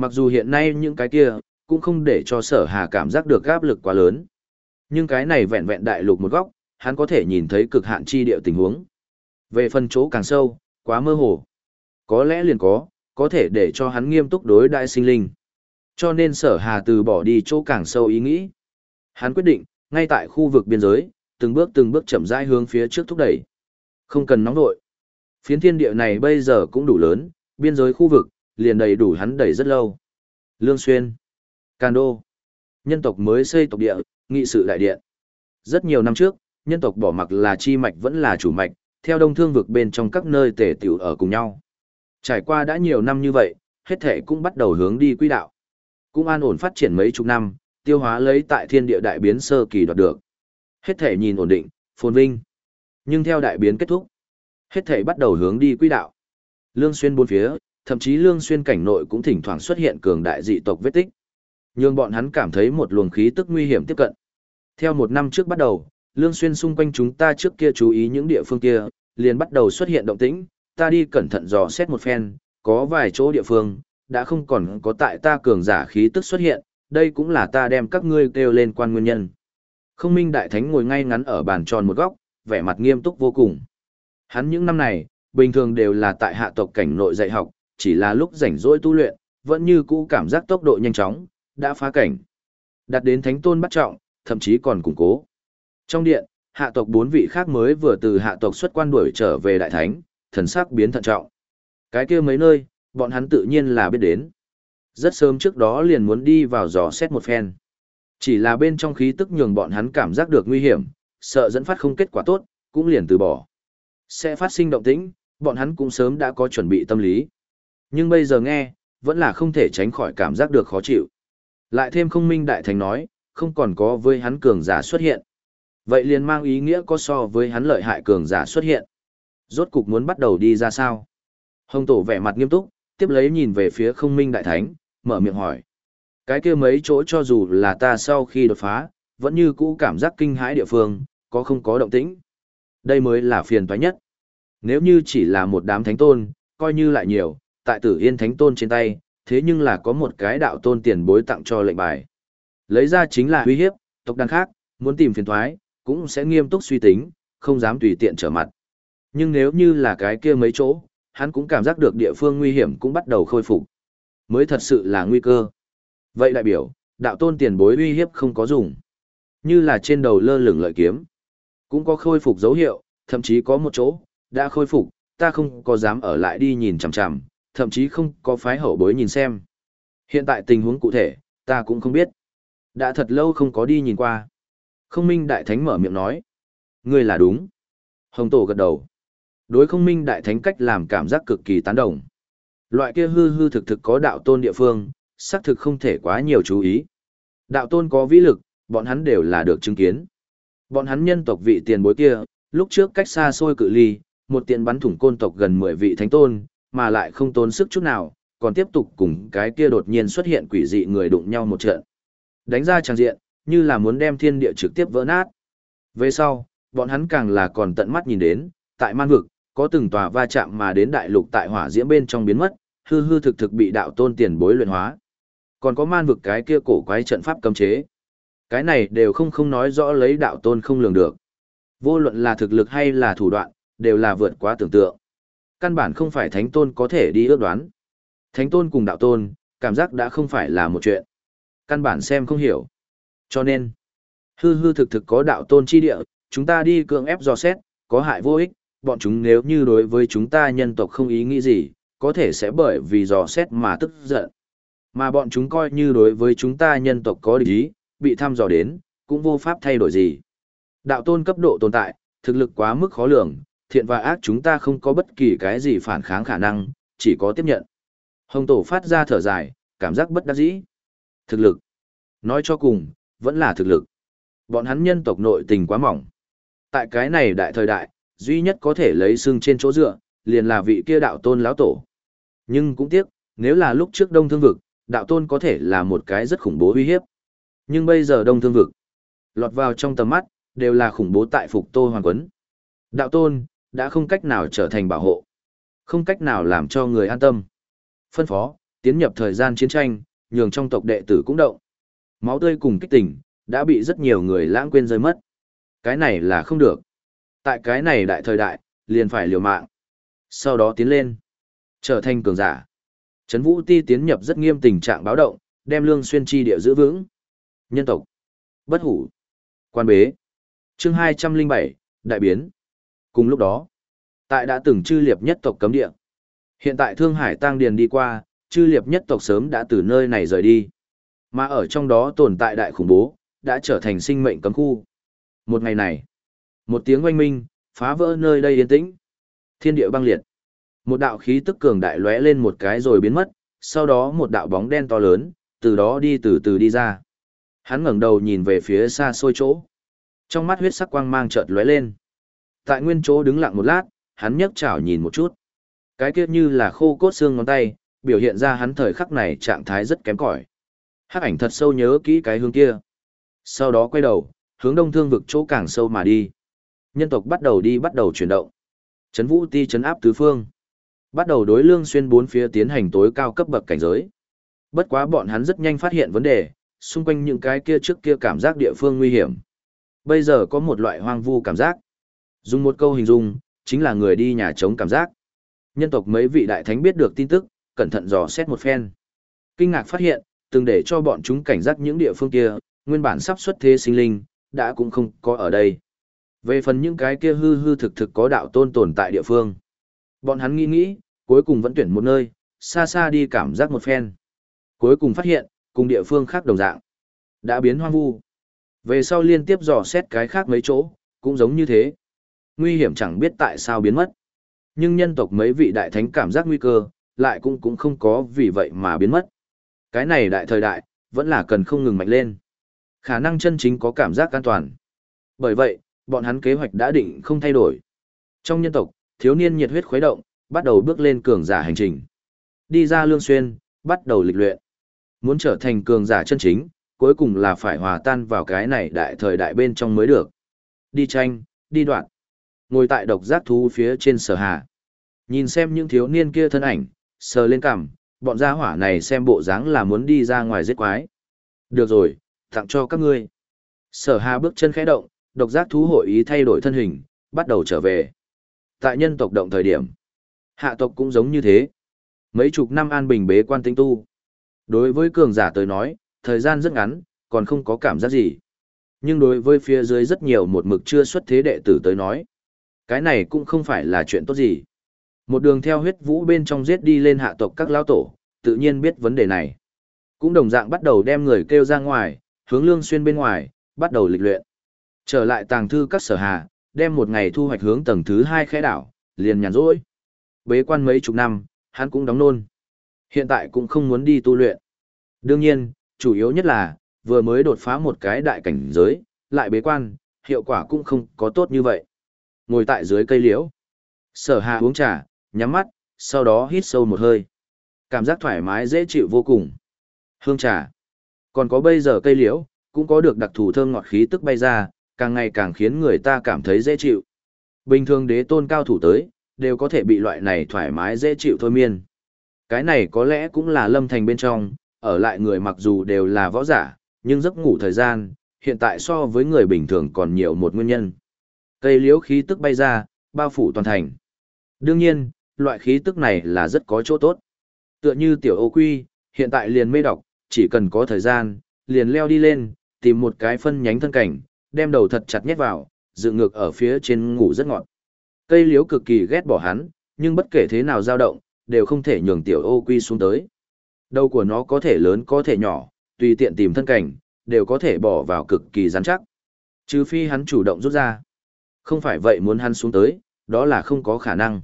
Mặc dù hiện nay những cái kia, cũng không để cho sở hà cảm giác được áp lực quá lớn. Nhưng cái này vẹn vẹn đại lục một góc, hắn có thể nhìn thấy cực hạn chi địa tình huống. Về phần chỗ càng sâu, quá mơ hồ. Có lẽ liền có, có thể để cho hắn nghiêm túc đối đại sinh linh. Cho nên sở hà từ bỏ đi chỗ càng sâu ý nghĩ. Hắn quyết định, ngay tại khu vực biên giới, từng bước từng bước chậm rãi hướng phía trước thúc đẩy. Không cần nóng vội. Phiến thiên địa này bây giờ cũng đủ lớn, biên giới khu vực, liền đầy đủ hắn đẩy rất lâu. Lương Xuyên, Can Đô, nhân tộc mới xây tộc địa, nghị sự đại điện. Rất nhiều năm trước, nhân tộc bỏ mặc là chi mạch vẫn là chủ mạch, theo đông thương vực bên trong các nơi tề tiểu ở cùng nhau. Trải qua đã nhiều năm như vậy, hết thể cũng bắt đầu hướng đi quỹ đạo. Cũng an ổn phát triển mấy chục năm, tiêu hóa lấy tại thiên địa đại biến sơ kỳ đoạt được. Hết thể nhìn ổn định, phồn vinh. Nhưng theo đại biến kết thúc, hết thể bắt đầu hướng đi quỹ đạo. Lương xuyên bốn phía, thậm chí lương xuyên cảnh nội cũng thỉnh thoảng xuất hiện cường đại dị tộc vết tích. Nhưng bọn hắn cảm thấy một luồng khí tức nguy hiểm tiếp cận. Theo một năm trước bắt đầu, lương xuyên xung quanh chúng ta trước kia chú ý những địa phương kia, liền bắt đầu xuất hiện động tĩnh, ta đi cẩn thận dò xét một phen, có vài chỗ địa phương, đã không còn có tại ta cường giả khí tức xuất hiện, đây cũng là ta đem các ngươi kêu lên quan nguyên nhân. Không minh đại thánh ngồi ngay ngắn ở bàn tròn một góc, vẻ mặt nghiêm túc vô cùng. Hắn những năm này, bình thường đều là tại hạ tộc cảnh nội dạy học, chỉ là lúc rảnh rỗi tu luyện, vẫn như cũ cảm giác tốc độ nhanh chóng, đã phá cảnh. Đạt đến thánh tôn bắt trọng, thậm chí còn củng cố. Trong điện, hạ tộc bốn vị khác mới vừa từ hạ tộc xuất quan đuổi trở về đại thánh, thần sắc biến thận trọng. Cái kia mấy nơi, bọn hắn tự nhiên là biết đến. Rất sớm trước đó liền muốn đi vào dò xét một phen. Chỉ là bên trong khí tức nhường bọn hắn cảm giác được nguy hiểm, sợ dẫn phát không kết quả tốt, cũng liền từ bỏ. Sẽ phát sinh động tĩnh, bọn hắn cũng sớm đã có chuẩn bị tâm lý. Nhưng bây giờ nghe, vẫn là không thể tránh khỏi cảm giác được khó chịu. Lại thêm không minh đại thành nói, không còn có với hắn cường giả xuất hiện. Vậy liền mang ý nghĩa có so với hắn lợi hại cường giả xuất hiện. Rốt cục muốn bắt đầu đi ra sao? Hồng tổ vẻ mặt nghiêm túc, tiếp lấy nhìn về phía không minh đại thánh, mở miệng hỏi. Cái kia mấy chỗ cho dù là ta sau khi đột phá, vẫn như cũ cảm giác kinh hãi địa phương, có không có động tĩnh. Đây mới là phiền toái nhất. Nếu như chỉ là một đám thánh tôn, coi như lại nhiều, tại tử yên thánh tôn trên tay, thế nhưng là có một cái đạo tôn tiền bối tặng cho lệnh bài. Lấy ra chính là uy hiếp, tộc đàn khác, muốn tìm phiền thoái, cũng sẽ nghiêm túc suy tính, không dám tùy tiện trở mặt. Nhưng nếu như là cái kia mấy chỗ, hắn cũng cảm giác được địa phương nguy hiểm cũng bắt đầu khôi phục. Mới thật sự là nguy cơ. Vậy đại biểu, đạo tôn tiền bối uy hiếp không có dùng. Như là trên đầu lơ lửng lợi kiếm. Cũng có khôi phục dấu hiệu, thậm chí có một chỗ, đã khôi phục, ta không có dám ở lại đi nhìn chằm chằm, thậm chí không có phái hậu bối nhìn xem. Hiện tại tình huống cụ thể, ta cũng không biết. Đã thật lâu không có đi nhìn qua. Không minh đại thánh mở miệng nói. Ngươi là đúng. Hồng tổ gật đầu. Đối không minh đại thánh cách làm cảm giác cực kỳ tán đồng. Loại kia hư hư thực thực có đạo tôn địa phương, xác thực không thể quá nhiều chú ý. Đạo tôn có vĩ lực, bọn hắn đều là được chứng kiến. Bọn hắn nhân tộc vị tiền bối kia, lúc trước cách xa xôi cự ly, một tiện bắn thủng côn tộc gần 10 vị thánh tôn, mà lại không tốn sức chút nào, còn tiếp tục cùng cái kia đột nhiên xuất hiện quỷ dị người đụng nhau một trận. Đánh ra tràng diện, như là muốn đem thiên địa trực tiếp vỡ nát. Về sau, bọn hắn càng là còn tận mắt nhìn đến, tại man vực, có từng tòa va chạm mà đến đại lục tại hỏa diễm bên trong biến mất, hư hư thực thực bị đạo tôn tiền bối luyện hóa. Còn có man vực cái kia cổ quái trận pháp cấm chế. Cái này đều không không nói rõ lấy đạo tôn không lường được. Vô luận là thực lực hay là thủ đoạn, đều là vượt quá tưởng tượng. Căn bản không phải thánh tôn có thể đi ước đoán. Thánh tôn cùng đạo tôn, cảm giác đã không phải là một chuyện. Căn bản xem không hiểu. Cho nên, hư hư thực thực có đạo tôn chi địa, chúng ta đi cưỡng ép dò xét, có hại vô ích, bọn chúng nếu như đối với chúng ta nhân tộc không ý nghĩ gì, có thể sẽ bởi vì dò xét mà tức giận. Mà bọn chúng coi như đối với chúng ta nhân tộc có địch ý, bị thăm dò đến, cũng vô pháp thay đổi gì. Đạo tôn cấp độ tồn tại, thực lực quá mức khó lường, thiện và ác chúng ta không có bất kỳ cái gì phản kháng khả năng, chỉ có tiếp nhận. Hồng tổ phát ra thở dài, cảm giác bất đắc dĩ. Thực lực. Nói cho cùng, vẫn là thực lực. Bọn hắn nhân tộc nội tình quá mỏng. Tại cái này đại thời đại, duy nhất có thể lấy xương trên chỗ dựa, liền là vị kia đạo tôn lão tổ. Nhưng cũng tiếc, nếu là lúc trước đông thương vực, đạo tôn có thể là một cái rất khủng bố uy hiếp. Nhưng bây giờ đông thương vực, lọt vào trong tầm mắt, đều là khủng bố tại phục tô hoàng quấn. Đạo tôn, đã không cách nào trở thành bảo hộ. Không cách nào làm cho người an tâm. Phân phó, tiến nhập thời gian chiến tranh, nhường trong tộc đệ tử cũng động. Máu tươi cùng kích tỉnh, đã bị rất nhiều người lãng quên rơi mất. Cái này là không được. Tại cái này đại thời đại, liền phải liều mạng. Sau đó tiến lên. Trở thành cường giả. Trấn Vũ Ti tiến nhập rất nghiêm tình trạng báo động, đem lương xuyên chi địa giữ vững. Nhân tộc. Bất hủ. Quan bế. Chương 207, Đại biến. Cùng lúc đó, tại đã từng chư liệp nhất tộc cấm địa. Hiện tại Thương Hải Tăng Điền đi qua, chư liệp nhất tộc sớm đã từ nơi này rời đi. Mà ở trong đó tồn tại đại khủng bố, đã trở thành sinh mệnh cấm khu. Một ngày này, một tiếng oanh minh, phá vỡ nơi đây yên tĩnh. Thiên địa băng liệt. Một đạo khí tức cường đại lóe lên một cái rồi biến mất, sau đó một đạo bóng đen to lớn, từ đó đi từ từ đi ra. Hắn ngẩng đầu nhìn về phía xa xôi chỗ. Trong mắt huyết sắc quang mang chợt lóe lên. Tại nguyên chỗ đứng lặng một lát, hắn nhấc chảo nhìn một chút. Cái kia như là khô cốt xương ngón tay, biểu hiện ra hắn thời khắc này trạng thái rất kém cỏi. Hắc ảnh thật sâu nhớ kỹ cái hướng kia. Sau đó quay đầu, hướng đông thương vực chỗ càng sâu mà đi. Nhân tộc bắt đầu đi bắt đầu chuyển động. Chấn vũ ti chấn áp tứ phương. Bắt đầu đối lương xuyên bốn phía tiến hành tối cao cấp bậc cảnh giới. Bất quá bọn hắn rất nhanh phát hiện vấn đề, xung quanh những cái kia trước kia cảm giác địa phương nguy hiểm. Bây giờ có một loại hoang vu cảm giác. Dùng một câu hình dung, chính là người đi nhà chống cảm giác. Nhân tộc mấy vị đại thánh biết được tin tức, cẩn thận dò xét một phen. Kinh ngạc phát hiện, từng để cho bọn chúng cảnh giác những địa phương kia, nguyên bản sắp xuất thế sinh linh, đã cũng không có ở đây. Về phần những cái kia hư hư thực thực có đạo tôn tồn tại địa phương. Bọn hắn nghĩ nghĩ, cuối cùng vẫn tuyển một nơi, xa xa đi cảm giác một phen. Cuối cùng phát hiện, cùng địa phương khác đồng dạng. Đã biến hoang vu. Về sau liên tiếp dò xét cái khác mấy chỗ, cũng giống như thế. Nguy hiểm chẳng biết tại sao biến mất. Nhưng nhân tộc mấy vị đại thánh cảm giác nguy cơ, lại cũng cũng không có vì vậy mà biến mất. Cái này đại thời đại, vẫn là cần không ngừng mạnh lên. Khả năng chân chính có cảm giác an toàn. Bởi vậy, bọn hắn kế hoạch đã định không thay đổi. Trong nhân tộc, thiếu niên nhiệt huyết khuấy động, bắt đầu bước lên cường giả hành trình. Đi ra lương xuyên, bắt đầu lịch luyện. Muốn trở thành cường giả chân chính, cuối cùng là phải hòa tan vào cái này đại thời đại bên trong mới được. Đi tranh, đi đoạn. Ngồi tại độc giác thú phía trên sở hà. Nhìn xem những thiếu niên kia thân ảnh, sờ lên cằm, bọn gia hỏa này xem bộ dáng là muốn đi ra ngoài giết quái. Được rồi, tặng cho các ngươi. Sở hà bước chân khẽ động, độc giác thú hội ý thay đổi thân hình, bắt đầu trở về. Tại nhân tộc động thời điểm, hạ tộc cũng giống như thế. Mấy chục năm an bình bế quan tinh tu. Đối với cường giả tới nói, thời gian rất ngắn, còn không có cảm giác gì. Nhưng đối với phía dưới rất nhiều một mực chưa xuất thế đệ tử tới nói, cái này cũng không phải là chuyện tốt gì. Một đường theo huyết vũ bên trong giết đi lên hạ tộc các lão tổ, tự nhiên biết vấn đề này. Cũng đồng dạng bắt đầu đem người kêu ra ngoài, hướng lương xuyên bên ngoài, bắt đầu lịch luyện. Trở lại tàng thư các sở hà, đem một ngày thu hoạch hướng tầng thứ hai khẽ đảo, liền nhàn rỗi. Bế quan mấy chục năm, hắn cũng đóng nôn. Hiện tại cũng không muốn đi tu luyện. Đương nhiên, chủ yếu nhất là, vừa mới đột phá một cái đại cảnh giới, lại bế quan, hiệu quả cũng không có tốt như vậy. Ngồi tại dưới cây liễu, sở hà uống trà, nhắm mắt, sau đó hít sâu một hơi. Cảm giác thoải mái dễ chịu vô cùng. Hương trà. Còn có bây giờ cây liễu, cũng có được đặc thù thơm ngọt khí tức bay ra, càng ngày càng khiến người ta cảm thấy dễ chịu. Bình thường đế tôn cao thủ tới, đều có thể bị loại này thoải mái dễ chịu thôi miên. Cái này có lẽ cũng là lâm thành bên trong, ở lại người mặc dù đều là võ giả, nhưng giấc ngủ thời gian, hiện tại so với người bình thường còn nhiều một nguyên nhân. Cây liễu khí tức bay ra, bao phủ toàn thành. Đương nhiên, loại khí tức này là rất có chỗ tốt. Tựa như tiểu ô quy, hiện tại liền mê đọc, chỉ cần có thời gian, liền leo đi lên, tìm một cái phân nhánh thân cảnh, đem đầu thật chặt nhét vào, dựng ngược ở phía trên ngủ rất ngọt. Cây liễu cực kỳ ghét bỏ hắn, nhưng bất kể thế nào dao động, đều không thể nhường tiểu ô quy xuống tới. Đầu của nó có thể lớn có thể nhỏ, tùy tiện tìm thân cảnh, đều có thể bỏ vào cực kỳ rắn chắc. Trừ phi hắn chủ động rút ra. Không phải vậy muốn hắn xuống tới, đó là không có khả năng.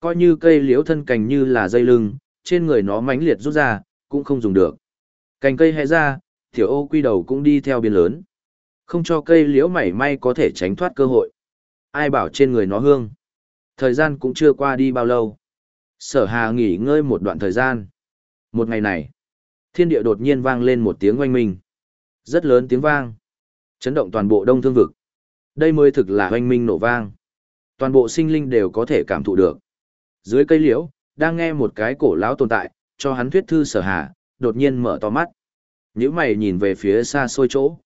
Coi như cây liễu thân cành như là dây lưng, trên người nó mãnh liệt rút ra, cũng không dùng được. Cành cây hẹ ra, tiểu ô quy đầu cũng đi theo biên lớn. Không cho cây liễu mảy may có thể tránh thoát cơ hội. Ai bảo trên người nó hương. Thời gian cũng chưa qua đi bao lâu. Sở hà nghỉ ngơi một đoạn thời gian. Một ngày này, thiên địa đột nhiên vang lên một tiếng oanh minh. Rất lớn tiếng vang. Chấn động toàn bộ đông thương vực. Đây mới thực là hoanh minh nổ vang. Toàn bộ sinh linh đều có thể cảm thụ được. Dưới cây liễu, đang nghe một cái cổ lão tồn tại, cho hắn thuyết thư sở hà, đột nhiên mở to mắt. Nhữ mày nhìn về phía xa xôi chỗ.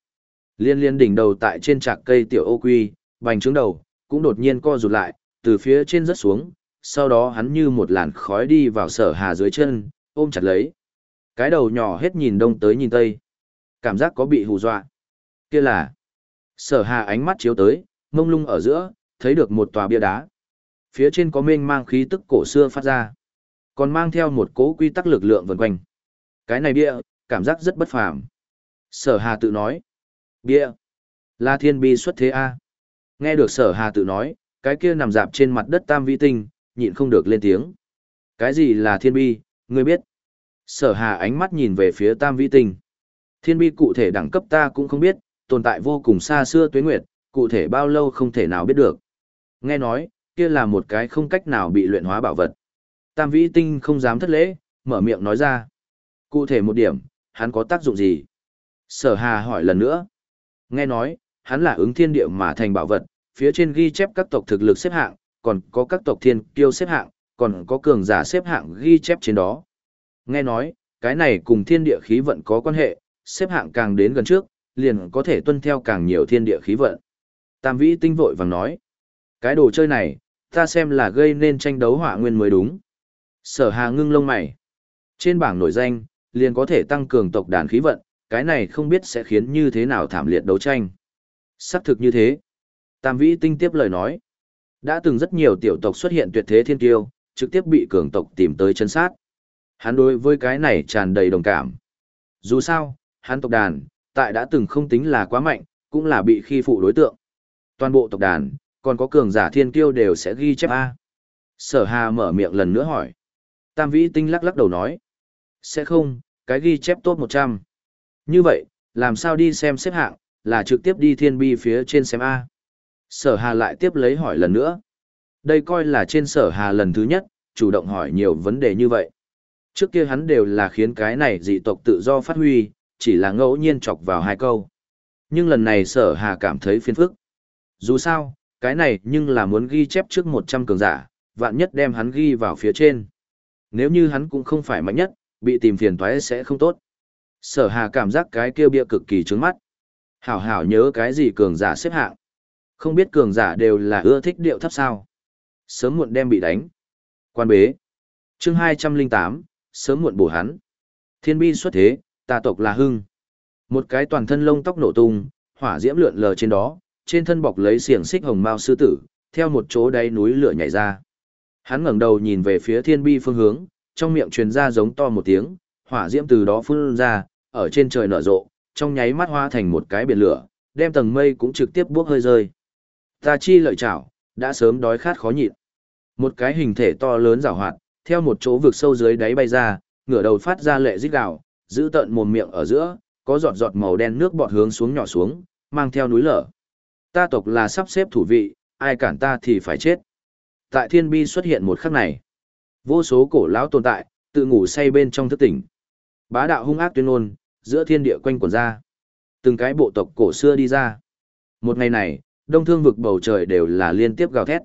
Liên liên đỉnh đầu tại trên trạc cây tiểu ô quy, bành trướng đầu, cũng đột nhiên co rụt lại, từ phía trên rớt xuống, sau đó hắn như một làn khói đi vào sở hà dưới chân, ôm chặt lấy. Cái đầu nhỏ hết nhìn đông tới nhìn tây. Cảm giác có bị hù dọa. Kia là. Sở hà ánh mắt chiếu tới, mông lung ở giữa, thấy được một tòa bia đá. Phía trên có mênh mang khí tức cổ xưa phát ra. Còn mang theo một cố quy tắc lực lượng vần quanh. Cái này bia, cảm giác rất bất phàm. Sở hà tự nói. Bia. Là thiên bi xuất thế A. Nghe được sở hà tự nói, cái kia nằm dạp trên mặt đất tam vi tinh, nhịn không được lên tiếng. Cái gì là thiên bi, ngươi biết? Sở hà ánh mắt nhìn về phía tam vi tinh. Thiên bi cụ thể đẳng cấp ta cũng không biết, tồn tại vô cùng xa xưa tuế nguyệt, cụ thể bao lâu không thể nào biết được. Nghe nói, kia là một cái không cách nào bị luyện hóa bảo vật. Tam vĩ tinh không dám thất lễ, mở miệng nói ra. Cụ thể một điểm, hắn có tác dụng gì? Sở hà hỏi lần nữa. Nghe nói, hắn là ứng thiên địa mà thành bảo vật, phía trên ghi chép các tộc thực lực xếp hạng, còn có các tộc thiên kiêu xếp hạng, còn có cường giả xếp hạng ghi chép trên đó. Nghe nói, cái này cùng thiên địa khí vận có quan hệ, xếp hạng càng đến gần trước, liền có thể tuân theo càng nhiều thiên địa khí vận. Tam vĩ tinh vội vàng nói, cái đồ chơi này, ta xem là gây nên tranh đấu hỏa nguyên mới đúng. Sở hà ngưng lông mày. Trên bảng nổi danh, liền có thể tăng cường tộc đàn khí vận, cái này không biết sẽ khiến như thế nào thảm liệt đấu tranh. Xác thực như thế. Tam vĩ tinh tiếp lời nói. Đã từng rất nhiều tiểu tộc xuất hiện tuyệt thế thiên tiêu, trực tiếp bị cường tộc tìm tới chân sát. Hắn đối với cái này tràn đầy đồng cảm. Dù sao, hắn tộc đàn, tại đã từng không tính là quá mạnh, cũng là bị khi phụ đối tượng. Toàn bộ tộc đàn, còn có cường giả thiên kiêu đều sẽ ghi chép A. Sở Hà mở miệng lần nữa hỏi. Tam Vĩ Tinh lắc lắc đầu nói. Sẽ không, cái ghi chép tốt 100. Như vậy, làm sao đi xem xếp hạng, là trực tiếp đi thiên bi phía trên xem A. Sở Hà lại tiếp lấy hỏi lần nữa. Đây coi là trên sở Hà lần thứ nhất, chủ động hỏi nhiều vấn đề như vậy. Trước kia hắn đều là khiến cái này dị tộc tự do phát huy, chỉ là ngẫu nhiên chọc vào hai câu. Nhưng lần này sở Hà cảm thấy phiền phức. Dù sao, cái này nhưng là muốn ghi chép trước 100 cường giả, vạn nhất đem hắn ghi vào phía trên. Nếu như hắn cũng không phải mạnh nhất, bị tìm phiền toái sẽ không tốt. Sở hà cảm giác cái kia bia cực kỳ trướng mắt. Hảo hảo nhớ cái gì cường giả xếp hạng. Không biết cường giả đều là ưa thích điệu thấp sao. Sớm muộn đem bị đánh. Quan bế. chương 208, sớm muộn bổ hắn. Thiên bi xuất thế, tà tộc là hưng. Một cái toàn thân lông tóc nổ tung, hỏa diễm lượn lờ trên đó, trên thân bọc lấy xiềng xích hồng mao sư tử, theo một chỗ đáy núi lửa nhảy ra. Hắn ngẩng đầu nhìn về phía thiên bi phương hướng, trong miệng truyền ra giống to một tiếng, hỏa diễm từ đó phun ra, ở trên trời nở rộ, trong nháy mắt hoa thành một cái biển lửa, đem tầng mây cũng trực tiếp buốc hơi rơi. Ta chi lợi chảo, đã sớm đói khát khó nhịn. Một cái hình thể to lớn rào hoạt, theo một chỗ vực sâu dưới đáy bay ra, ngửa đầu phát ra lệ rít gào, giữ tận mồm miệng ở giữa, có giọt giọt màu đen nước bọt hướng xuống nhỏ xuống, mang theo núi lở. Ta tộc là sắp xếp thủ vị, ai cản ta thì phải chết. Tại thiên bi xuất hiện một khắc này. Vô số cổ lão tồn tại, tự ngủ say bên trong thức tỉnh. Bá đạo hung ác tuyên ngôn, giữa thiên địa quanh quần ra. Từng cái bộ tộc cổ xưa đi ra. Một ngày này, đông thương vực bầu trời đều là liên tiếp gào thét.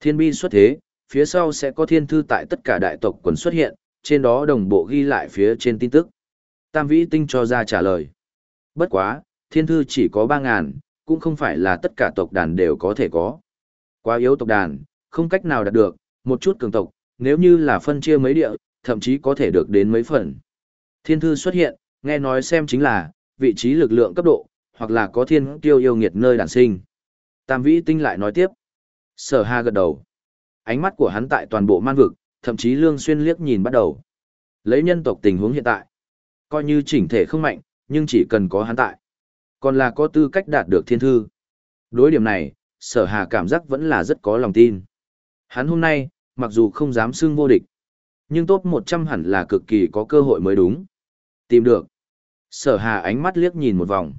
Thiên bi xuất thế, phía sau sẽ có thiên thư tại tất cả đại tộc quần xuất hiện, trên đó đồng bộ ghi lại phía trên tin tức. Tam vĩ tinh cho ra trả lời. Bất quá, thiên thư chỉ có 3.000, cũng không phải là tất cả tộc đàn đều có thể có. Quá yếu tộc đàn, không cách nào đạt được, một chút cường tộc, nếu như là phân chia mấy địa, thậm chí có thể được đến mấy phần. Thiên thư xuất hiện, nghe nói xem chính là, vị trí lực lượng cấp độ, hoặc là có thiên tiêu yêu nghiệt nơi đản sinh. Tam vĩ tinh lại nói tiếp. Sở ha gật đầu. Ánh mắt của hắn tại toàn bộ man vực, thậm chí lương xuyên liếc nhìn bắt đầu. Lấy nhân tộc tình huống hiện tại. Coi như chỉnh thể không mạnh, nhưng chỉ cần có hắn tại. Còn là có tư cách đạt được thiên thư. Đối điểm này, sở hà cảm giác vẫn là rất có lòng tin. Hắn hôm nay, mặc dù không dám xưng vô địch, nhưng top 100 hẳn là cực kỳ có cơ hội mới đúng. Tìm được. Sở hà ánh mắt liếc nhìn một vòng.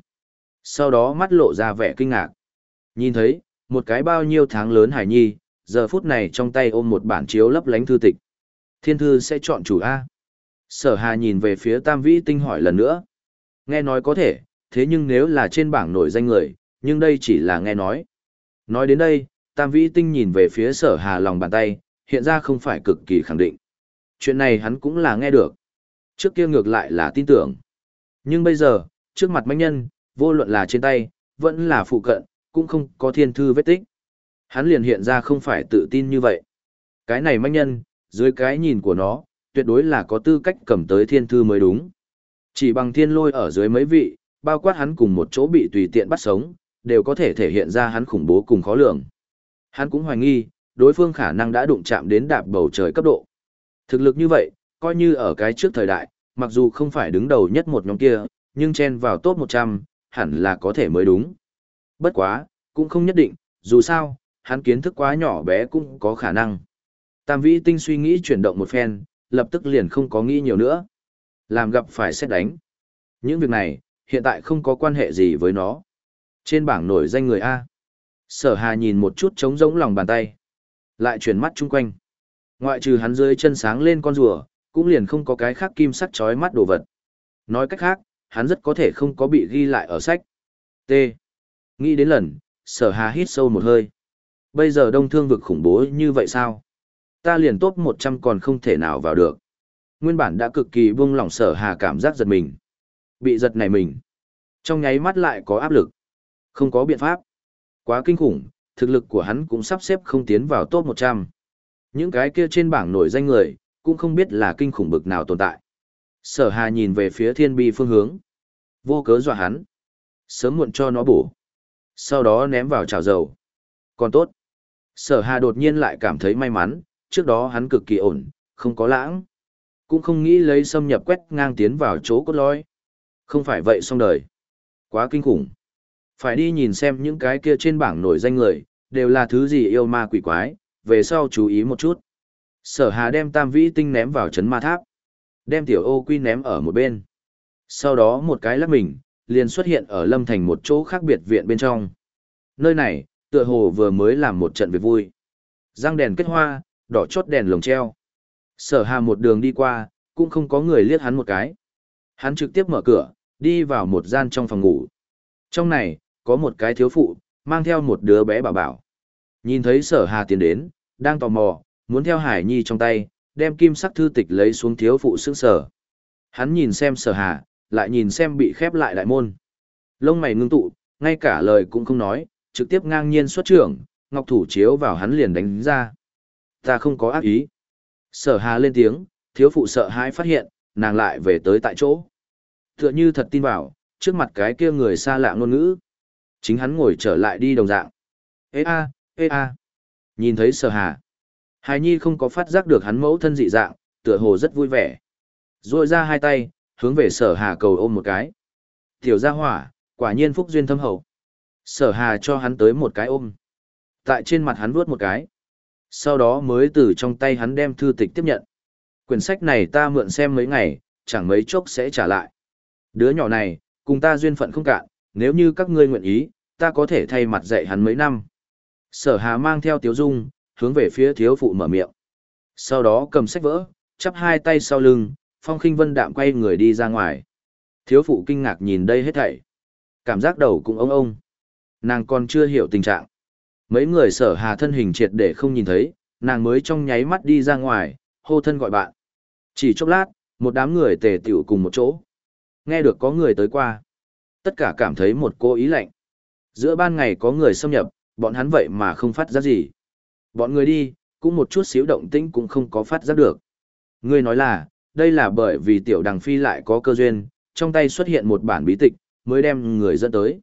Sau đó mắt lộ ra vẻ kinh ngạc. Nhìn thấy, một cái bao nhiêu tháng lớn hải nhi, giờ phút này trong tay ôm một bản chiếu lấp lánh thư tịch. Thiên thư sẽ chọn chủ A. Sở hà nhìn về phía tam vĩ tinh hỏi lần nữa. Nghe nói có thể, thế nhưng nếu là trên bảng nổi danh người, nhưng đây chỉ là nghe nói. Nói đến đây, Tam Vĩ Tinh nhìn về phía sở hà lòng bàn tay, hiện ra không phải cực kỳ khẳng định. Chuyện này hắn cũng là nghe được. Trước kia ngược lại là tin tưởng. Nhưng bây giờ, trước mặt manh nhân, vô luận là trên tay, vẫn là phụ cận, cũng không có thiên thư vết tích. Hắn liền hiện ra không phải tự tin như vậy. Cái này manh nhân, dưới cái nhìn của nó, tuyệt đối là có tư cách cầm tới thiên thư mới đúng. Chỉ bằng thiên lôi ở dưới mấy vị, bao quát hắn cùng một chỗ bị tùy tiện bắt sống, đều có thể thể hiện ra hắn khủng bố cùng khó lường. Hắn cũng hoài nghi, đối phương khả năng đã đụng chạm đến đạp bầu trời cấp độ. Thực lực như vậy, coi như ở cái trước thời đại, mặc dù không phải đứng đầu nhất một nhóm kia, nhưng chen vào top 100, hẳn là có thể mới đúng. Bất quá, cũng không nhất định, dù sao, hắn kiến thức quá nhỏ bé cũng có khả năng. Tam vĩ tinh suy nghĩ chuyển động một phen, lập tức liền không có nghĩ nhiều nữa. Làm gặp phải xét đánh. Những việc này, hiện tại không có quan hệ gì với nó. Trên bảng nổi danh người A. Sở hà nhìn một chút trống rỗng lòng bàn tay. Lại chuyển mắt chung quanh. Ngoại trừ hắn dưới chân sáng lên con rùa, cũng liền không có cái khác kim sắc chói mắt đồ vật. Nói cách khác, hắn rất có thể không có bị ghi lại ở sách. T. Nghĩ đến lần, sở hà hít sâu một hơi. Bây giờ đông thương vực khủng bố như vậy sao? Ta liền tốt 100 còn không thể nào vào được. Nguyên bản đã cực kỳ buông lỏng sở hà cảm giác giật mình. Bị giật này mình. Trong nháy mắt lại có áp lực. Không có biện pháp. Quá kinh khủng, thực lực của hắn cũng sắp xếp không tiến vào top 100. Những cái kia trên bảng nổi danh người, cũng không biết là kinh khủng bực nào tồn tại. Sở hà nhìn về phía thiên bi phương hướng. Vô cớ dọa hắn. Sớm muộn cho nó bổ. Sau đó ném vào chảo dầu. Còn tốt. Sở hà đột nhiên lại cảm thấy may mắn, trước đó hắn cực kỳ ổn, không có lãng. Cũng không nghĩ lấy xâm nhập quét ngang tiến vào chỗ cốt lõi. Không phải vậy xong đời. Quá kinh khủng. Phải đi nhìn xem những cái kia trên bảng nổi danh người, đều là thứ gì yêu ma quỷ quái, về sau chú ý một chút. Sở hà đem tam vĩ tinh ném vào chấn ma tháp. Đem tiểu ô quy ném ở một bên. Sau đó một cái lắp mình, liền xuất hiện ở lâm thành một chỗ khác biệt viện bên trong. Nơi này, tựa hồ vừa mới làm một trận việc vui. Răng đèn kết hoa, đỏ chốt đèn lồng treo. Sở hà một đường đi qua, cũng không có người liếc hắn một cái. Hắn trực tiếp mở cửa, đi vào một gian trong phòng ngủ. Trong này, có một cái thiếu phụ, mang theo một đứa bé bảo bảo. Nhìn thấy sở hà tiến đến, đang tò mò, muốn theo hải nhi trong tay, đem kim sắc thư tịch lấy xuống thiếu phụ sức sở. Hắn nhìn xem sở hà, lại nhìn xem bị khép lại đại môn. Lông mày ngưng tụ, ngay cả lời cũng không nói, trực tiếp ngang nhiên xuất trưởng, ngọc thủ chiếu vào hắn liền đánh ra. Ta không có ác ý. Sở hà lên tiếng, thiếu phụ sợ hãi phát hiện, nàng lại về tới tại chỗ. Tựa như thật tin vào, trước mặt cái kia người xa lạ ngôn ngữ. Chính hắn ngồi trở lại đi đồng dạng. Ê a, ê a. Nhìn thấy sở hà. Hài nhi không có phát giác được hắn mẫu thân dị dạng, tựa hồ rất vui vẻ. Rồi ra hai tay, hướng về sở hà cầu ôm một cái. Tiểu gia hỏa, quả nhiên phúc duyên thâm hậu. Sở hà cho hắn tới một cái ôm. Tại trên mặt hắn vuốt một cái. Sau đó mới từ trong tay hắn đem thư tịch tiếp nhận. Quyển sách này ta mượn xem mấy ngày, chẳng mấy chốc sẽ trả lại. Đứa nhỏ này, cùng ta duyên phận không cạn, nếu như các ngươi nguyện ý, ta có thể thay mặt dạy hắn mấy năm. Sở hà mang theo tiếu dung, hướng về phía thiếu phụ mở miệng. Sau đó cầm sách vỡ, chắp hai tay sau lưng, phong khinh vân đạm quay người đi ra ngoài. Thiếu phụ kinh ngạc nhìn đây hết thảy. Cảm giác đầu cũng ông ông. Nàng còn chưa hiểu tình trạng. Mấy người sở hà thân hình triệt để không nhìn thấy, nàng mới trong nháy mắt đi ra ngoài, hô thân gọi bạn. Chỉ chốc lát, một đám người tề tiểu cùng một chỗ. Nghe được có người tới qua. Tất cả cảm thấy một cô ý lạnh. Giữa ban ngày có người xâm nhập, bọn hắn vậy mà không phát ra gì. Bọn người đi, cũng một chút xíu động tĩnh cũng không có phát giác được. Ngươi nói là, đây là bởi vì tiểu đằng phi lại có cơ duyên, trong tay xuất hiện một bản bí tịch, mới đem người dẫn tới.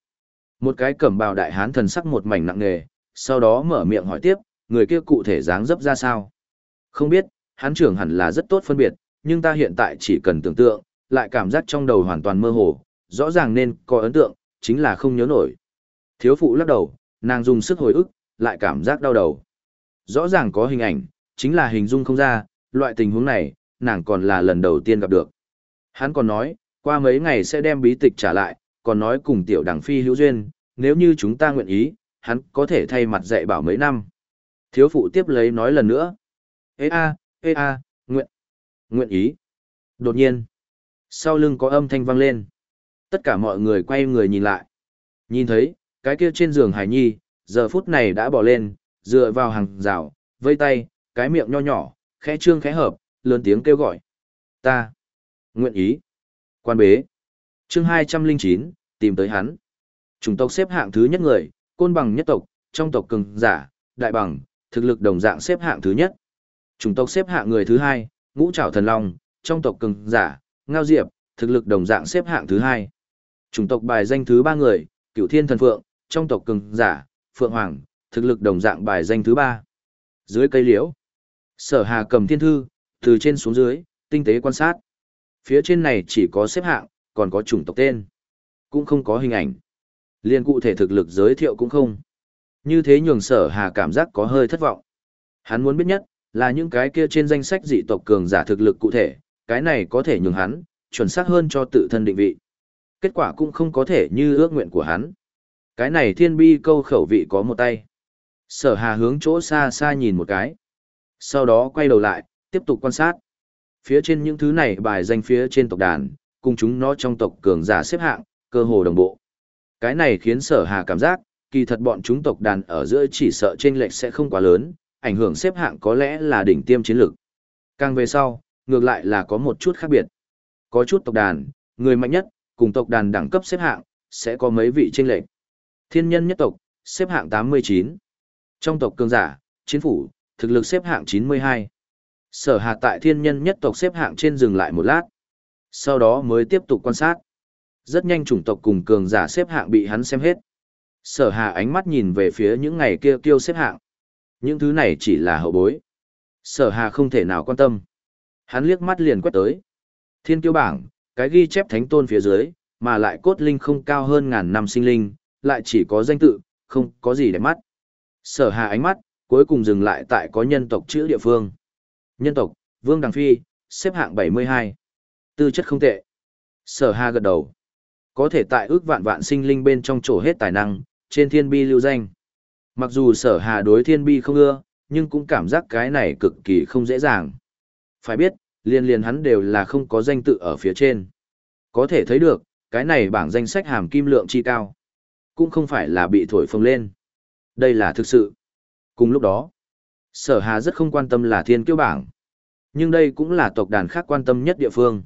Một cái cẩm bào đại hán thần sắc một mảnh nặng nề, sau đó mở miệng hỏi tiếp, người kia cụ thể dáng dấp ra sao? Không biết, hắn trưởng hẳn là rất tốt phân biệt, nhưng ta hiện tại chỉ cần tưởng tượng, lại cảm giác trong đầu hoàn toàn mơ hồ, rõ ràng nên có ấn tượng, chính là không nhớ nổi. Thiếu phụ lắc đầu, nàng dùng sức hồi ức, lại cảm giác đau đầu. Rõ ràng có hình ảnh, chính là hình dung không ra, loại tình huống này, nàng còn là lần đầu tiên gặp được. Hắn còn nói, qua mấy ngày sẽ đem bí tịch trả lại, còn nói cùng tiểu đằng phi hữu duyên, nếu như chúng ta nguyện ý, hắn có thể thay mặt dạy bảo mấy năm. Thiếu phụ tiếp lấy nói lần nữa. Ê a, ê a, nguyện, nguyện ý. Đột nhiên, sau lưng có âm thanh vang lên. Tất cả mọi người quay người nhìn lại. Nhìn thấy, cái kia trên giường Hải Nhi, giờ phút này đã bỏ lên, dựa vào hàng rào, vây tay, cái miệng nho nhỏ, khẽ trương khẽ hợp, lớn tiếng kêu gọi. Ta, nguyện ý, quan bế. chương 209, tìm tới hắn. Chủng tộc xếp hạng thứ nhất người, côn bằng nhất tộc, trong tộc cường giả, đại bằng, thực lực đồng dạng xếp hạng thứ nhất. Chủng tộc xếp hạng người thứ hai, ngũ trảo thần long, trong tộc cường giả, ngao diệp, thực lực đồng dạng xếp hạng thứ hai. Chủng tộc bài danh thứ ba người, cửu thiên thần phượng, trong tộc cường giả, phượng hoàng, thực lực đồng dạng bài danh thứ ba. Dưới cây liễu, sở hà cầm thiên thư, từ trên xuống dưới, tinh tế quan sát. Phía trên này chỉ có xếp hạng, còn có chủng tộc tên. Cũng không có hình ảnh. Liên cụ thể thực lực giới thiệu cũng không. Như thế nhường sở hà cảm giác có hơi thất vọng. Hắn muốn biết nhất, là những cái kia trên danh sách dị tộc cường giả thực lực cụ thể, cái này có thể nhường hắn, chuẩn xác hơn cho tự thân định vị. Kết quả cũng không có thể như ước nguyện của hắn. Cái này thiên bi câu khẩu vị có một tay. Sở hà hướng chỗ xa xa nhìn một cái. Sau đó quay đầu lại, tiếp tục quan sát. Phía trên những thứ này bài danh phía trên tộc đàn, cùng chúng nó trong tộc cường giả xếp hạng, cơ hồ đồng bộ. Cái này khiến sở hà cảm giác, kỳ thật bọn chúng tộc đàn ở giữa chỉ sợ trên lệch sẽ không quá lớn, ảnh hưởng xếp hạng có lẽ là đỉnh tiêm chiến lược. Càng về sau, ngược lại là có một chút khác biệt. Có chút tộc đàn, người mạnh nhất, cùng tộc đàn đẳng cấp xếp hạng, sẽ có mấy vị trên lệch. Thiên nhân nhất tộc, xếp hạng 89. Trong tộc cường giả, chiến phủ, thực lực xếp hạng 92. Sở Hà tại thiên nhân nhất tộc xếp hạng trên dừng lại một lát. Sau đó mới tiếp tục quan sát. Rất nhanh chủng tộc cùng cường giả xếp hạng bị hắn xem hết. Sở Hà ánh mắt nhìn về phía những ngày kia kêu xếp hạng. Những thứ này chỉ là hậu bối. Sở Hà không thể nào quan tâm. Hắn liếc mắt liền quét tới. Thiên kiêu bảng, cái ghi chép thánh tôn phía dưới, mà lại cốt linh không cao hơn ngàn năm sinh linh, lại chỉ có danh tự, không có gì để mắt. Sở Hà ánh mắt, cuối cùng dừng lại tại có nhân tộc chữ địa phương. Nhân tộc, Vương Đằng Phi, xếp hạng 72. Tư chất không tệ. Sở Hà gật đầu. Có thể tại ước vạn vạn sinh linh bên trong chỗ hết tài năng, trên thiên bi lưu danh. Mặc dù sở hà đối thiên bi không ưa, nhưng cũng cảm giác cái này cực kỳ không dễ dàng. Phải biết, liên liên hắn đều là không có danh tự ở phía trên. Có thể thấy được, cái này bảng danh sách hàm kim lượng chi cao. Cũng không phải là bị thổi phồng lên. Đây là thực sự. Cùng lúc đó, sở hà rất không quan tâm là thiên kiêu bảng. Nhưng đây cũng là tộc đàn khác quan tâm nhất địa phương.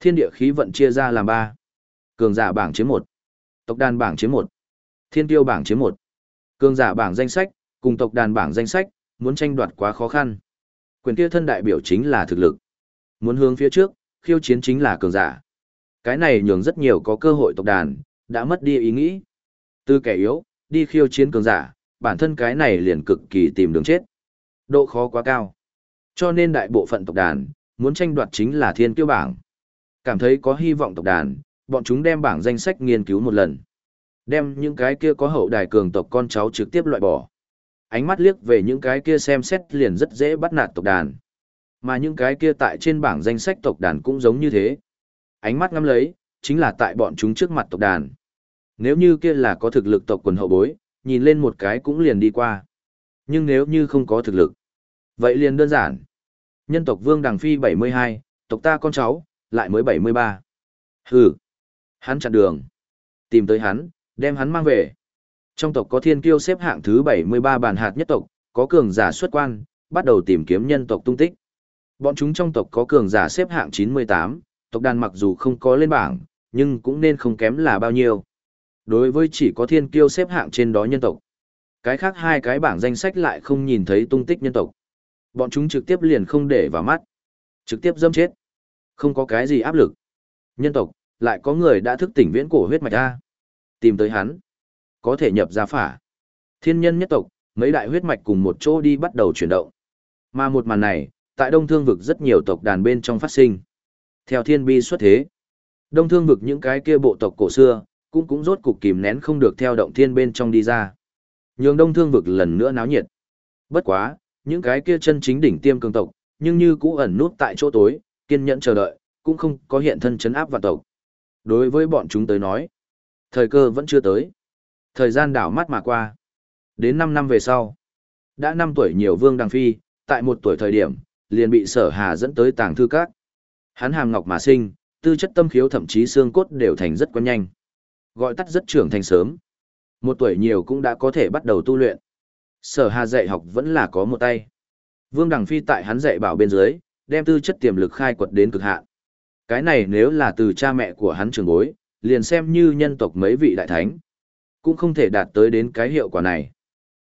Thiên địa khí vận chia ra làm ba. Cường giả bảng chiếm một. Tộc đàn bảng chiếm một. Thiên tiêu bảng chiếm một. Cường giả bảng danh sách, cùng tộc đàn bảng danh sách, muốn tranh đoạt quá khó khăn. Quyền kia thân đại biểu chính là thực lực. Muốn hướng phía trước, khiêu chiến chính là cường giả. Cái này nhường rất nhiều có cơ hội tộc đàn, đã mất đi ý nghĩ. Từ kẻ yếu, đi khiêu chiến cường giả, bản thân cái này liền cực kỳ tìm đường chết. Độ khó quá cao. Cho nên đại bộ phận tộc đàn, muốn tranh đoạt chính là thiên kiêu bảng. Cảm thấy có hy vọng tộc đàn, bọn chúng đem bảng danh sách nghiên cứu một lần. Đem những cái kia có hậu đài cường tộc con cháu trực tiếp loại bỏ. Ánh mắt liếc về những cái kia xem xét liền rất dễ bắt nạt tộc đàn. Mà những cái kia tại trên bảng danh sách tộc đàn cũng giống như thế. Ánh mắt ngắm lấy, chính là tại bọn chúng trước mặt tộc đàn. Nếu như kia là có thực lực tộc quần hậu bối, nhìn lên một cái cũng liền đi qua. Nhưng nếu như không có thực lực, vậy liền đơn giản. Nhân tộc Vương Đằng Phi 72, tộc ta con cháu, lại mới 73. Hừ. Hắn chặn đường. Tìm tới hắn, đem hắn mang về. Trong tộc có thiên kiêu xếp hạng thứ 73 bản hạt nhất tộc, có cường giả xuất quan, bắt đầu tìm kiếm nhân tộc tung tích. Bọn chúng trong tộc có cường giả xếp hạng 98, tộc đàn mặc dù không có lên bảng, nhưng cũng nên không kém là bao nhiêu. Đối với chỉ có thiên kiêu xếp hạng trên đó nhân tộc. Cái khác hai cái bảng danh sách lại không nhìn thấy tung tích nhân tộc. Bọn chúng trực tiếp liền không để vào mắt. Trực tiếp dâm chết. Không có cái gì áp lực. Nhân tộc, lại có người đã thức tỉnh viễn cổ huyết mạch ra. Tìm tới hắn, có thể nhập ra phả. Thiên nhân nhất tộc, mấy đại huyết mạch cùng một chỗ đi bắt đầu chuyển động. Mà một màn này, tại Đông Thương vực rất nhiều tộc đàn bên trong phát sinh. Theo thiên bi xuất thế, Đông Thương vực những cái kia bộ tộc cổ xưa, cũng cũng rốt cục kìm nén không được theo động thiên bên trong đi ra. Nhường Đông Thương vực lần nữa náo nhiệt. Bất quá, những cái kia chân chính đỉnh tiêm cường tộc, nhưng như cũ ẩn nút tại chỗ tối, kiên nhẫn chờ đợi, cũng không có hiện thân chấn áp và tộc. Đối với bọn chúng tới nói, thời cơ vẫn chưa tới. Thời gian đảo mắt mà qua. Đến 5 năm về sau, đã 5 tuổi nhiều Vương Đăng Phi, tại một tuổi thời điểm, liền bị sở hà dẫn tới tàng thư các. Hắn hàm ngọc mà sinh, tư chất tâm khiếu thậm chí xương cốt đều thành rất quan nhanh. Gọi tắt rất trưởng thành sớm. Một tuổi nhiều cũng đã có thể bắt đầu tu luyện. Sở Hà dạy học vẫn là có một tay. Vương Đằng Phi tại hắn dạy bảo bên dưới, đem tư chất tiềm lực khai quật đến cực hạn. Cái này nếu là từ cha mẹ của hắn trường bối, liền xem như nhân tộc mấy vị đại thánh, cũng không thể đạt tới đến cái hiệu quả này.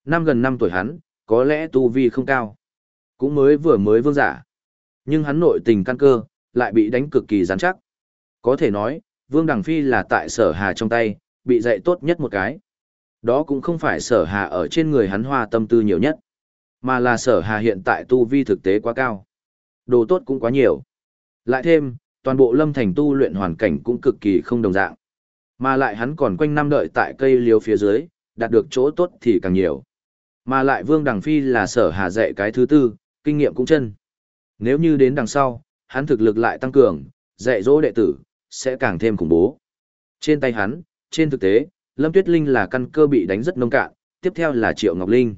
Năm gần năm tuổi hắn, có lẽ tu vi không cao, cũng mới vừa mới vương giả. Nhưng hắn nội tình căn cơ, lại bị đánh cực kỳ rắn chắc. Có thể nói, Vương Đằng Phi là tại sở hà trong tay, bị dạy tốt nhất một cái. Đó cũng không phải sở hà ở trên người hắn hoa tâm tư nhiều nhất, mà là sở hà hiện tại tu vi thực tế quá cao. Đồ tốt cũng quá nhiều. Lại thêm, toàn bộ lâm thành tu luyện hoàn cảnh cũng cực kỳ không đồng dạng. Mà lại hắn còn quanh năm đợi tại cây liêu phía dưới, đạt được chỗ tốt thì càng nhiều. Mà lại Vương Đằng Phi là sở hà dạy cái thứ tư, kinh nghiệm cũng chân. Nếu như đến đằng sau, hắn thực lực lại tăng cường, dạy dỗ đệ tử, sẽ càng thêm khủng bố. Trên tay hắn, trên thực tế, Lâm Tuyết Linh là căn cơ bị đánh rất nông cạn, tiếp theo là Triệu Ngọc Linh.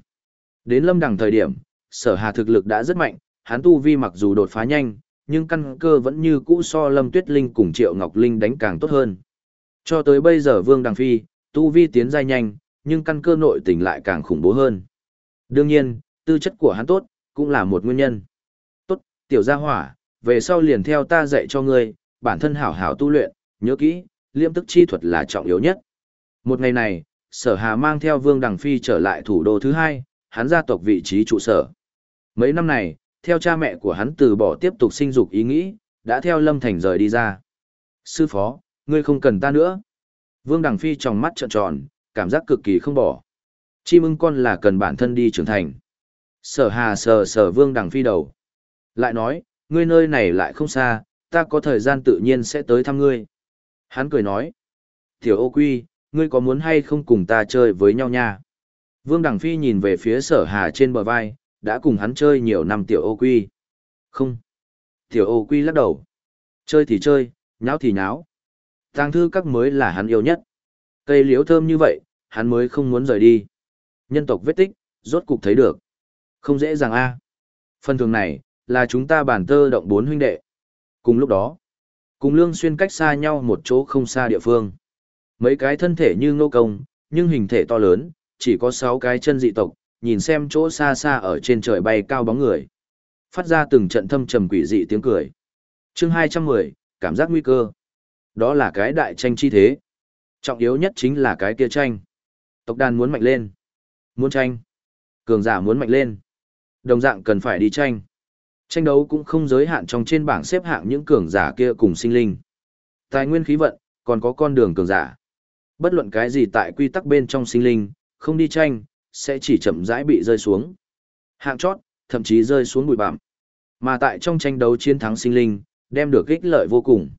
Đến Lâm Đằng thời điểm, sở hà thực lực đã rất mạnh, hắn tu vi mặc dù đột phá nhanh, nhưng căn cơ vẫn như cũ so Lâm Tuyết Linh cùng Triệu Ngọc Linh đánh càng tốt hơn. Cho tới bây giờ Vương Đằng Phi, tu vi tiến giai nhanh, nhưng căn cơ nội tình lại càng khủng bố hơn. Đương nhiên, tư chất của hắn tốt, cũng là một nguyên nhân. Tốt, tiểu gia hỏa, về sau liền theo ta dạy cho ngươi, bản thân hảo hảo tu luyện, nhớ kỹ, liêm tức chi thuật là trọng yếu nhất. Một ngày này, sở hà mang theo Vương Đằng Phi trở lại thủ đô thứ hai, hắn gia tộc vị trí trụ sở. Mấy năm này, theo cha mẹ của hắn từ bỏ tiếp tục sinh dục ý nghĩ, đã theo Lâm Thành rời đi ra. Sư phó, ngươi không cần ta nữa. Vương Đằng Phi trong mắt trợn tròn, cảm giác cực kỳ không bỏ. Chim ưng con là cần bản thân đi trưởng thành. Sở hà sờ sờ Vương Đằng Phi đầu. Lại nói, ngươi nơi này lại không xa, ta có thời gian tự nhiên sẽ tới thăm ngươi. Hắn cười nói, tiểu ô quy, ngươi có muốn hay không cùng ta chơi với nhau nha? Vương Đằng Phi nhìn về phía sở hà trên bờ vai, đã cùng hắn chơi nhiều năm tiểu ô quy. Không. Tiểu ô quy lắc đầu. Chơi thì chơi, nháo thì nháo. Tàng thư các mới là hắn yêu nhất. Cây liễu thơm như vậy, hắn mới không muốn rời đi. Nhân tộc vết tích, rốt cục thấy được. Không dễ dàng a. Phần thường này, là chúng ta bản tơ động bốn huynh đệ. Cùng lúc đó, cùng lương xuyên cách xa nhau một chỗ không xa địa phương. Mấy cái thân thể như ngô công, nhưng hình thể to lớn, chỉ có sáu cái chân dị tộc, nhìn xem chỗ xa xa ở trên trời bay cao bóng người. Phát ra từng trận thâm trầm quỷ dị tiếng cười. Chương 210, cảm giác nguy cơ. Đó là cái đại tranh chi thế. Trọng yếu nhất chính là cái kia tranh. Tộc đàn muốn mạnh lên. Muốn tranh. Cường giả muốn mạnh lên. Đồng dạng cần phải đi tranh. Tranh đấu cũng không giới hạn trong trên bảng xếp hạng những cường giả kia cùng sinh linh. Tài nguyên khí vận, còn có con đường cường giả. Bất luận cái gì tại quy tắc bên trong sinh linh, không đi tranh, sẽ chỉ chậm rãi bị rơi xuống. Hạng chót, thậm chí rơi xuống bụi bặm. Mà tại trong tranh đấu chiến thắng sinh linh, đem được ích lợi vô cùng.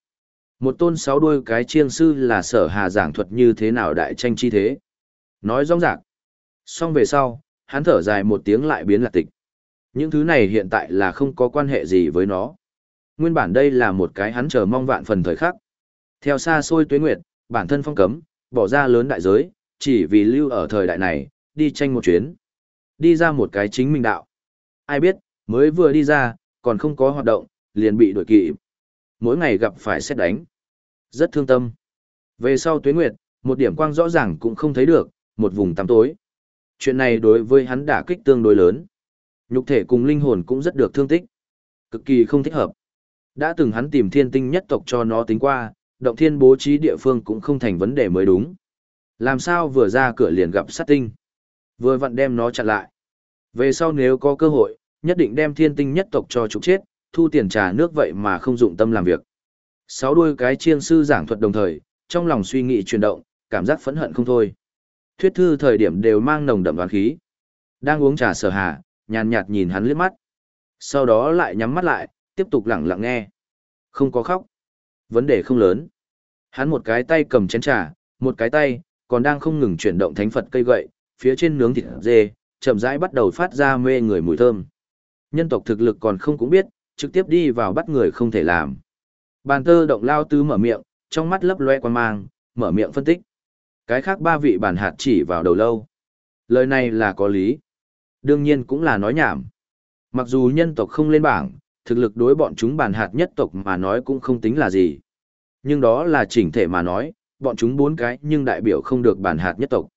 Một tôn sáu đuôi cái chiêng sư là sở hà giảng thuật như thế nào đại tranh chi thế. Nói rong rạc. Xong về sau, hắn thở dài một tiếng lại biến lạc tịch. Những thứ này hiện tại là không có quan hệ gì với nó. Nguyên bản đây là một cái hắn chờ mong vạn phần thời khắc. Theo xa xôi tuế nguyệt, bản thân phong cấm, bỏ ra lớn đại giới, chỉ vì lưu ở thời đại này, đi tranh một chuyến. Đi ra một cái chính mình đạo. Ai biết, mới vừa đi ra, còn không có hoạt động, liền bị đuổi kỵ. Mỗi ngày gặp phải xét đánh. Rất thương tâm. Về sau tuyến nguyệt, một điểm quang rõ ràng cũng không thấy được, một vùng tăm tối. Chuyện này đối với hắn đả kích tương đối lớn. Nhục thể cùng linh hồn cũng rất được thương tích. Cực kỳ không thích hợp. Đã từng hắn tìm thiên tinh nhất tộc cho nó tính qua, động thiên bố trí địa phương cũng không thành vấn đề mới đúng. Làm sao vừa ra cửa liền gặp sát tinh. Vừa vặn đem nó chặn lại. Về sau nếu có cơ hội, nhất định đem thiên tinh nhất tộc cho trục chết, thu tiền trà nước vậy mà không dụng tâm làm việc. Sáu đuôi cái chiên sư giảng thuật đồng thời, trong lòng suy nghĩ chuyển động, cảm giác phẫn hận không thôi. Thuyết thư thời điểm đều mang nồng đậm đoán khí. Đang uống trà sở hà, nhàn nhạt nhìn hắn liếc mắt. Sau đó lại nhắm mắt lại, tiếp tục lặng lặng nghe. Không có khóc. Vấn đề không lớn. Hắn một cái tay cầm chén trà, một cái tay, còn đang không ngừng chuyển động thánh Phật cây gậy, phía trên nướng thịt dê, chậm rãi bắt đầu phát ra mê người mùi thơm. Nhân tộc thực lực còn không cũng biết, trực tiếp đi vào bắt người không thể làm. Bàn tơ động lao tứ mở miệng, trong mắt lấp loe quan mang, mở miệng phân tích. Cái khác ba vị bản hạt chỉ vào đầu lâu. Lời này là có lý. Đương nhiên cũng là nói nhảm. Mặc dù nhân tộc không lên bảng, thực lực đối bọn chúng bản hạt nhất tộc mà nói cũng không tính là gì. Nhưng đó là chỉnh thể mà nói, bọn chúng bốn cái nhưng đại biểu không được bản hạt nhất tộc.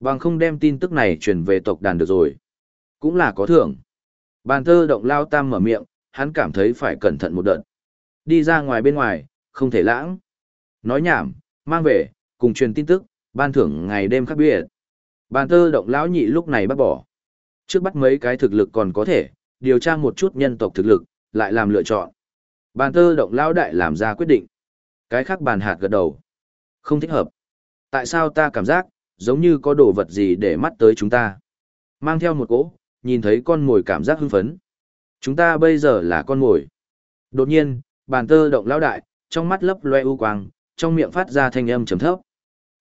Bằng không đem tin tức này truyền về tộc đàn được rồi. Cũng là có thưởng. Bàn thơ động lao tam mở miệng, hắn cảm thấy phải cẩn thận một đợt. Đi ra ngoài bên ngoài, không thể lãng. Nói nhảm, mang về, cùng truyền tin tức, ban thưởng ngày đêm khác biệt. Bàn thơ động lão nhị lúc này bắt bỏ. Trước bắt mấy cái thực lực còn có thể, điều tra một chút nhân tộc thực lực, lại làm lựa chọn. Bàn thơ động lão đại làm ra quyết định. Cái khác bàn hạt gật đầu. Không thích hợp. Tại sao ta cảm giác, giống như có đồ vật gì để mắt tới chúng ta. Mang theo một cỗ, nhìn thấy con mồi cảm giác hưng phấn. Chúng ta bây giờ là con mồi. Đột nhiên, bàn tơ động lão đại, trong mắt lấp loe u quang, trong miệng phát ra thanh âm trầm thấp.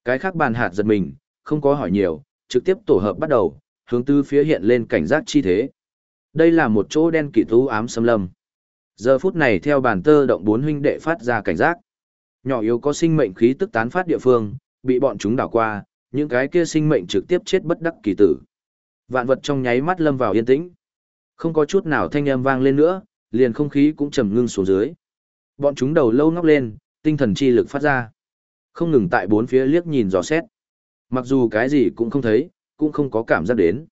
Cái khác bàn hạt giật mình, không có hỏi nhiều, trực tiếp tổ hợp bắt đầu, hướng tư phía hiện lên cảnh giác chi thế. Đây là một chỗ đen kỵ thú ám xâm lâm. Giờ phút này theo bàn tơ động bốn huynh đệ phát ra cảnh giác. Nhỏ yếu có sinh mệnh khí tức tán phát địa phương, bị bọn chúng đảo qua, những cái kia sinh mệnh trực tiếp chết bất đắc kỳ tử. Vạn vật trong nháy mắt lâm vào yên tĩnh. Không có chút nào thanh âm vang lên nữa, liền không khí cũng trầm ngưng xuống dưới. Bọn chúng đầu lâu ngóc lên, tinh thần chi lực phát ra. Không ngừng tại bốn phía liếc nhìn dò xét. Mặc dù cái gì cũng không thấy, cũng không có cảm giác đến.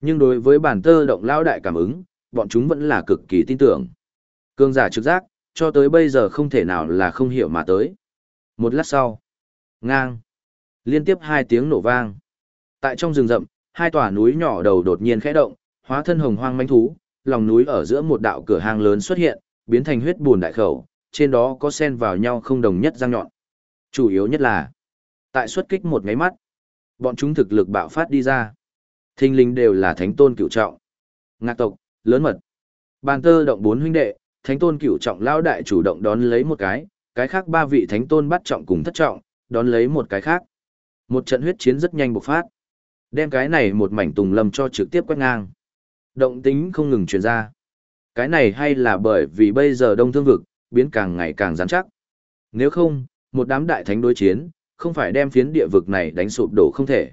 Nhưng đối với bản tơ động lao đại cảm ứng, bọn chúng vẫn là cực kỳ tin tưởng. Cương giả trực giác, cho tới bây giờ không thể nào là không hiểu mà tới. Một lát sau, ngang, liên tiếp hai tiếng nổ vang. Tại trong rừng rậm, hai tòa núi nhỏ đầu đột nhiên khẽ động, hóa thân hồng hoang manh thú, lòng núi ở giữa một đạo cửa hang lớn xuất hiện, biến thành huyết bùn đại khẩu, trên đó có sen vào nhau không đồng nhất răng nhọn. Chủ yếu nhất là, tại xuất kích một ngáy mắt, bọn chúng thực lực bạo phát đi ra. Thinh linh đều là thánh tôn cựu trọng. Ngạc tộc, lớn mật. Bàn tơ động bốn huynh đệ, thánh tôn cựu trọng lao đại chủ động đón lấy một cái, cái khác ba vị thánh tôn bắt trọng cùng thất trọng, đón lấy một cái khác. Một trận huyết chiến rất nhanh bộc phát. Đem cái này một mảnh tùng lâm cho trực tiếp quét ngang. Động tính không ngừng truyền ra. Cái này hay là bởi vì bây giờ đông thương vực, biến càng ngày càng rắn chắc. Nếu không, một đám đại thánh đối chiến, không phải đem phiến địa vực này đánh sụp đổ không thể.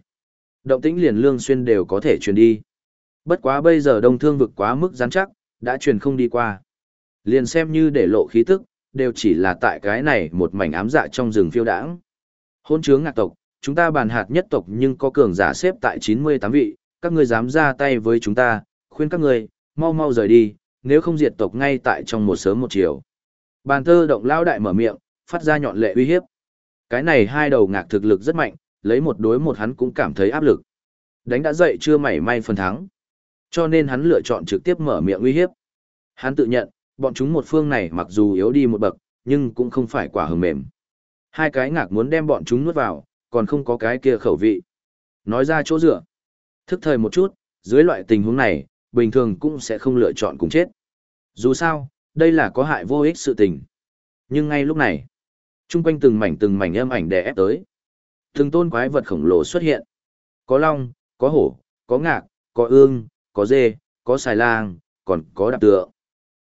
Động tĩnh liền lương xuyên đều có thể truyền đi. Bất quá bây giờ đông thương vực quá mức rắn chắc, đã truyền không đi qua. Liền xem như để lộ khí tức, đều chỉ là tại cái này một mảnh ám dạ trong rừng phiêu đãng. Hôn chướng ngạc tộc, chúng ta bàn hạt nhất tộc nhưng có cường giả xếp tại 98 vị, các ngươi dám ra tay với chúng ta, khuyên các ngươi, mau mau rời đi, nếu không diệt tộc ngay tại trong một sớm một chiều. Bàn thơ động lao đại mở miệng, phát ra nhọn lệ uy hiếp. Cái này hai đầu ngạc thực lực rất mạnh, lấy một đối một hắn cũng cảm thấy áp lực. Đánh đã dậy chưa mảy may phần thắng. Cho nên hắn lựa chọn trực tiếp mở miệng uy hiếp. Hắn tự nhận, bọn chúng một phương này mặc dù yếu đi một bậc, nhưng cũng không phải quả hờm mềm. Hai cái ngạc muốn đem bọn chúng nuốt vào, còn không có cái kia khẩu vị. Nói ra chỗ dựa. Thức thời một chút, dưới loại tình huống này, bình thường cũng sẽ không lựa chọn cùng chết. Dù sao, đây là có hại vô ích sự tình. Nhưng ngay lúc này, chung quanh từng mảnh từng mảnh âm ảnh đè ép tới. Từng tôn quái vật khổng lồ xuất hiện. Có long, có hổ, có ngạc, có ương, có dê, có xài lang, còn có đạp tượng.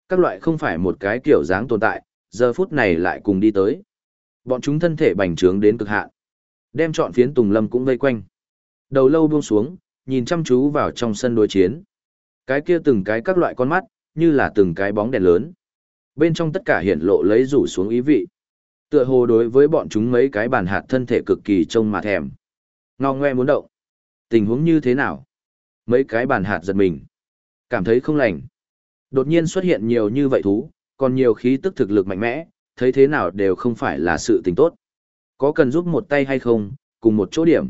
Các loại không phải một cái kiểu dáng tồn tại, giờ phút này lại cùng đi tới. Bọn chúng thân thể bành trướng đến cực hạn. Đem chọn phiến Tùng Lâm cũng vây quanh. Đầu lâu buông xuống, nhìn chăm chú vào trong sân đối chiến. Cái kia từng cái các loại con mắt, như là từng cái bóng đèn lớn. Bên trong tất cả hiện lộ lấy rủ xuống ý vị. Tựa hồ đối với bọn chúng mấy cái bàn hạt thân thể cực kỳ trông mà thèm. Ngao ngoe muốn động. Tình huống như thế nào? Mấy cái bàn hạt giật mình. Cảm thấy không lành. Đột nhiên xuất hiện nhiều như vậy thú, còn nhiều khí tức thực lực mạnh mẽ, thấy thế nào đều không phải là sự tình tốt. Có cần giúp một tay hay không, cùng một chỗ điểm.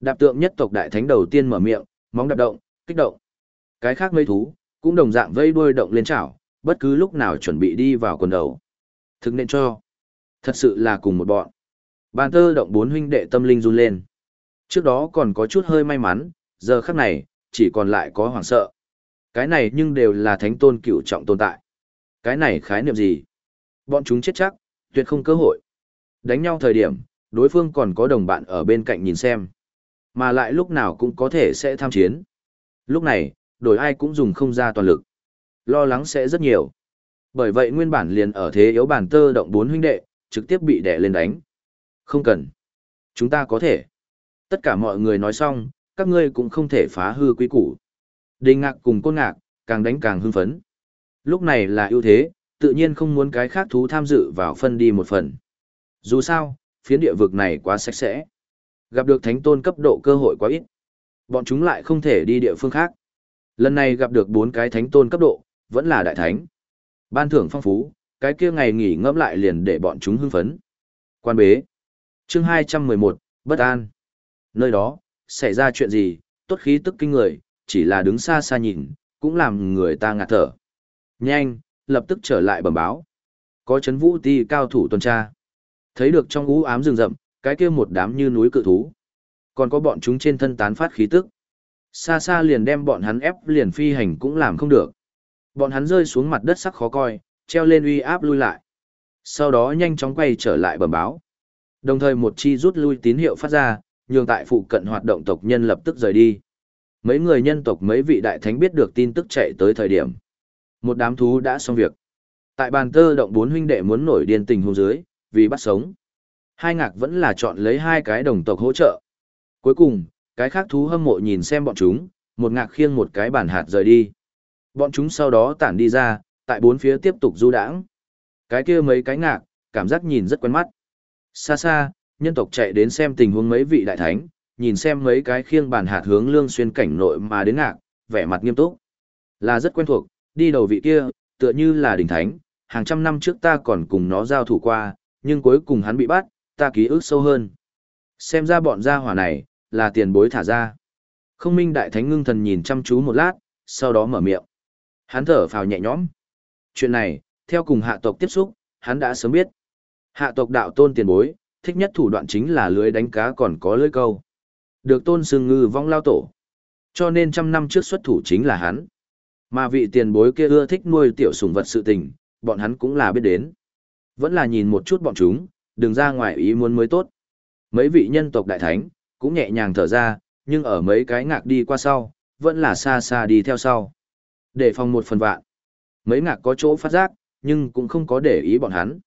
Đạp tượng nhất tộc đại thánh đầu tiên mở miệng, móng đạp động, kích động. Cái khác mấy thú, cũng đồng dạng vây đuôi động lên chảo, bất cứ lúc nào chuẩn bị đi vào quần đầu. Thực nên cho. Thật sự là cùng một bọn. Bàn tơ động bốn huynh đệ tâm linh run lên. Trước đó còn có chút hơi may mắn, giờ khắc này, chỉ còn lại có hoảng sợ. Cái này nhưng đều là thánh tôn cựu trọng tồn tại. Cái này khái niệm gì? Bọn chúng chết chắc, tuyệt không cơ hội. Đánh nhau thời điểm, đối phương còn có đồng bạn ở bên cạnh nhìn xem. Mà lại lúc nào cũng có thể sẽ tham chiến. Lúc này, đổi ai cũng dùng không ra toàn lực. Lo lắng sẽ rất nhiều. Bởi vậy nguyên bản liền ở thế yếu bản tơ động bốn huynh đệ, trực tiếp bị đè lên đánh. Không cần. Chúng ta có thể. Tất cả mọi người nói xong, các ngươi cũng không thể phá hư quý củ. Đình ngạc cùng côn ngạc, càng đánh càng hưng phấn. Lúc này là ưu thế, tự nhiên không muốn cái khác thú tham dự vào phân đi một phần. Dù sao, phiến địa vực này quá sạch sẽ. Gặp được thánh tôn cấp độ cơ hội quá ít. Bọn chúng lại không thể đi địa phương khác. Lần này gặp được bốn cái thánh tôn cấp độ, vẫn là đại thánh. Ban thưởng phong phú, cái kia ngày nghỉ ngẫm lại liền để bọn chúng hưng phấn. Quan bế. Chương 211, bất an. Nơi đó, xảy ra chuyện gì, tốt khí tức kinh người, chỉ là đứng xa xa nhìn, cũng làm người ta ngạt thở. Nhanh, lập tức trở lại bẩm báo. Có chấn vũ ti cao thủ tuần tra. Thấy được trong ú ám rừng rậm, cái kia một đám như núi cự thú. Còn có bọn chúng trên thân tán phát khí tức. Xa xa liền đem bọn hắn ép liền phi hành cũng làm không được. Bọn hắn rơi xuống mặt đất sắc khó coi, treo lên uy áp lui lại. Sau đó nhanh chóng quay trở lại bẩm báo. Đồng thời một chi rút lui tín hiệu phát ra, nhường tại phụ cận hoạt động tộc nhân lập tức rời đi. Mấy người nhân tộc mấy vị đại thánh biết được tin tức chạy tới thời điểm. Một đám thú đã xong việc. Tại bàn tơ động bốn huynh đệ muốn nổi điên tình hôn dưới, vì bắt sống. Hai ngạc vẫn là chọn lấy hai cái đồng tộc hỗ trợ. Cuối cùng, cái khác thú hâm mộ nhìn xem bọn chúng, một ngạc khiêng một cái bản hạt rời đi. Bọn chúng sau đó tản đi ra, tại bốn phía tiếp tục du đãng. Cái kia mấy cái ngạc, cảm giác nhìn rất quen mắt. Xa xa, nhân tộc chạy đến xem tình huống mấy vị đại thánh, nhìn xem mấy cái khiêng bản hạt hướng lương xuyên cảnh nội mà đến ngạc, vẻ mặt nghiêm túc. Là rất quen thuộc, đi đầu vị kia, tựa như là đỉnh thánh, hàng trăm năm trước ta còn cùng nó giao thủ qua, nhưng cuối cùng hắn bị bắt, ta ký ức sâu hơn. Xem ra bọn gia hỏa này, là tiền bối thả ra. Không minh đại thánh ngưng thần nhìn chăm chú một lát, sau đó mở miệng. Hắn thở phào nhẹ nhõm. Chuyện này, theo cùng hạ tộc tiếp xúc, hắn đã sớm biết. Hạ tộc đạo tôn tiền bối, thích nhất thủ đoạn chính là lưới đánh cá còn có lưới câu. Được tôn sừng ngư vong lao tổ. Cho nên trăm năm trước xuất thủ chính là hắn. Mà vị tiền bối kia ưa thích nuôi tiểu sủng vật sự tình, bọn hắn cũng là biết đến. Vẫn là nhìn một chút bọn chúng, đừng ra ngoài ý muốn mới tốt. Mấy vị nhân tộc đại thánh, cũng nhẹ nhàng thở ra, nhưng ở mấy cái ngạc đi qua sau, vẫn là xa xa đi theo sau. Để phòng một phần vạn. Mấy ngạc có chỗ phát giác, nhưng cũng không có để ý bọn hắn.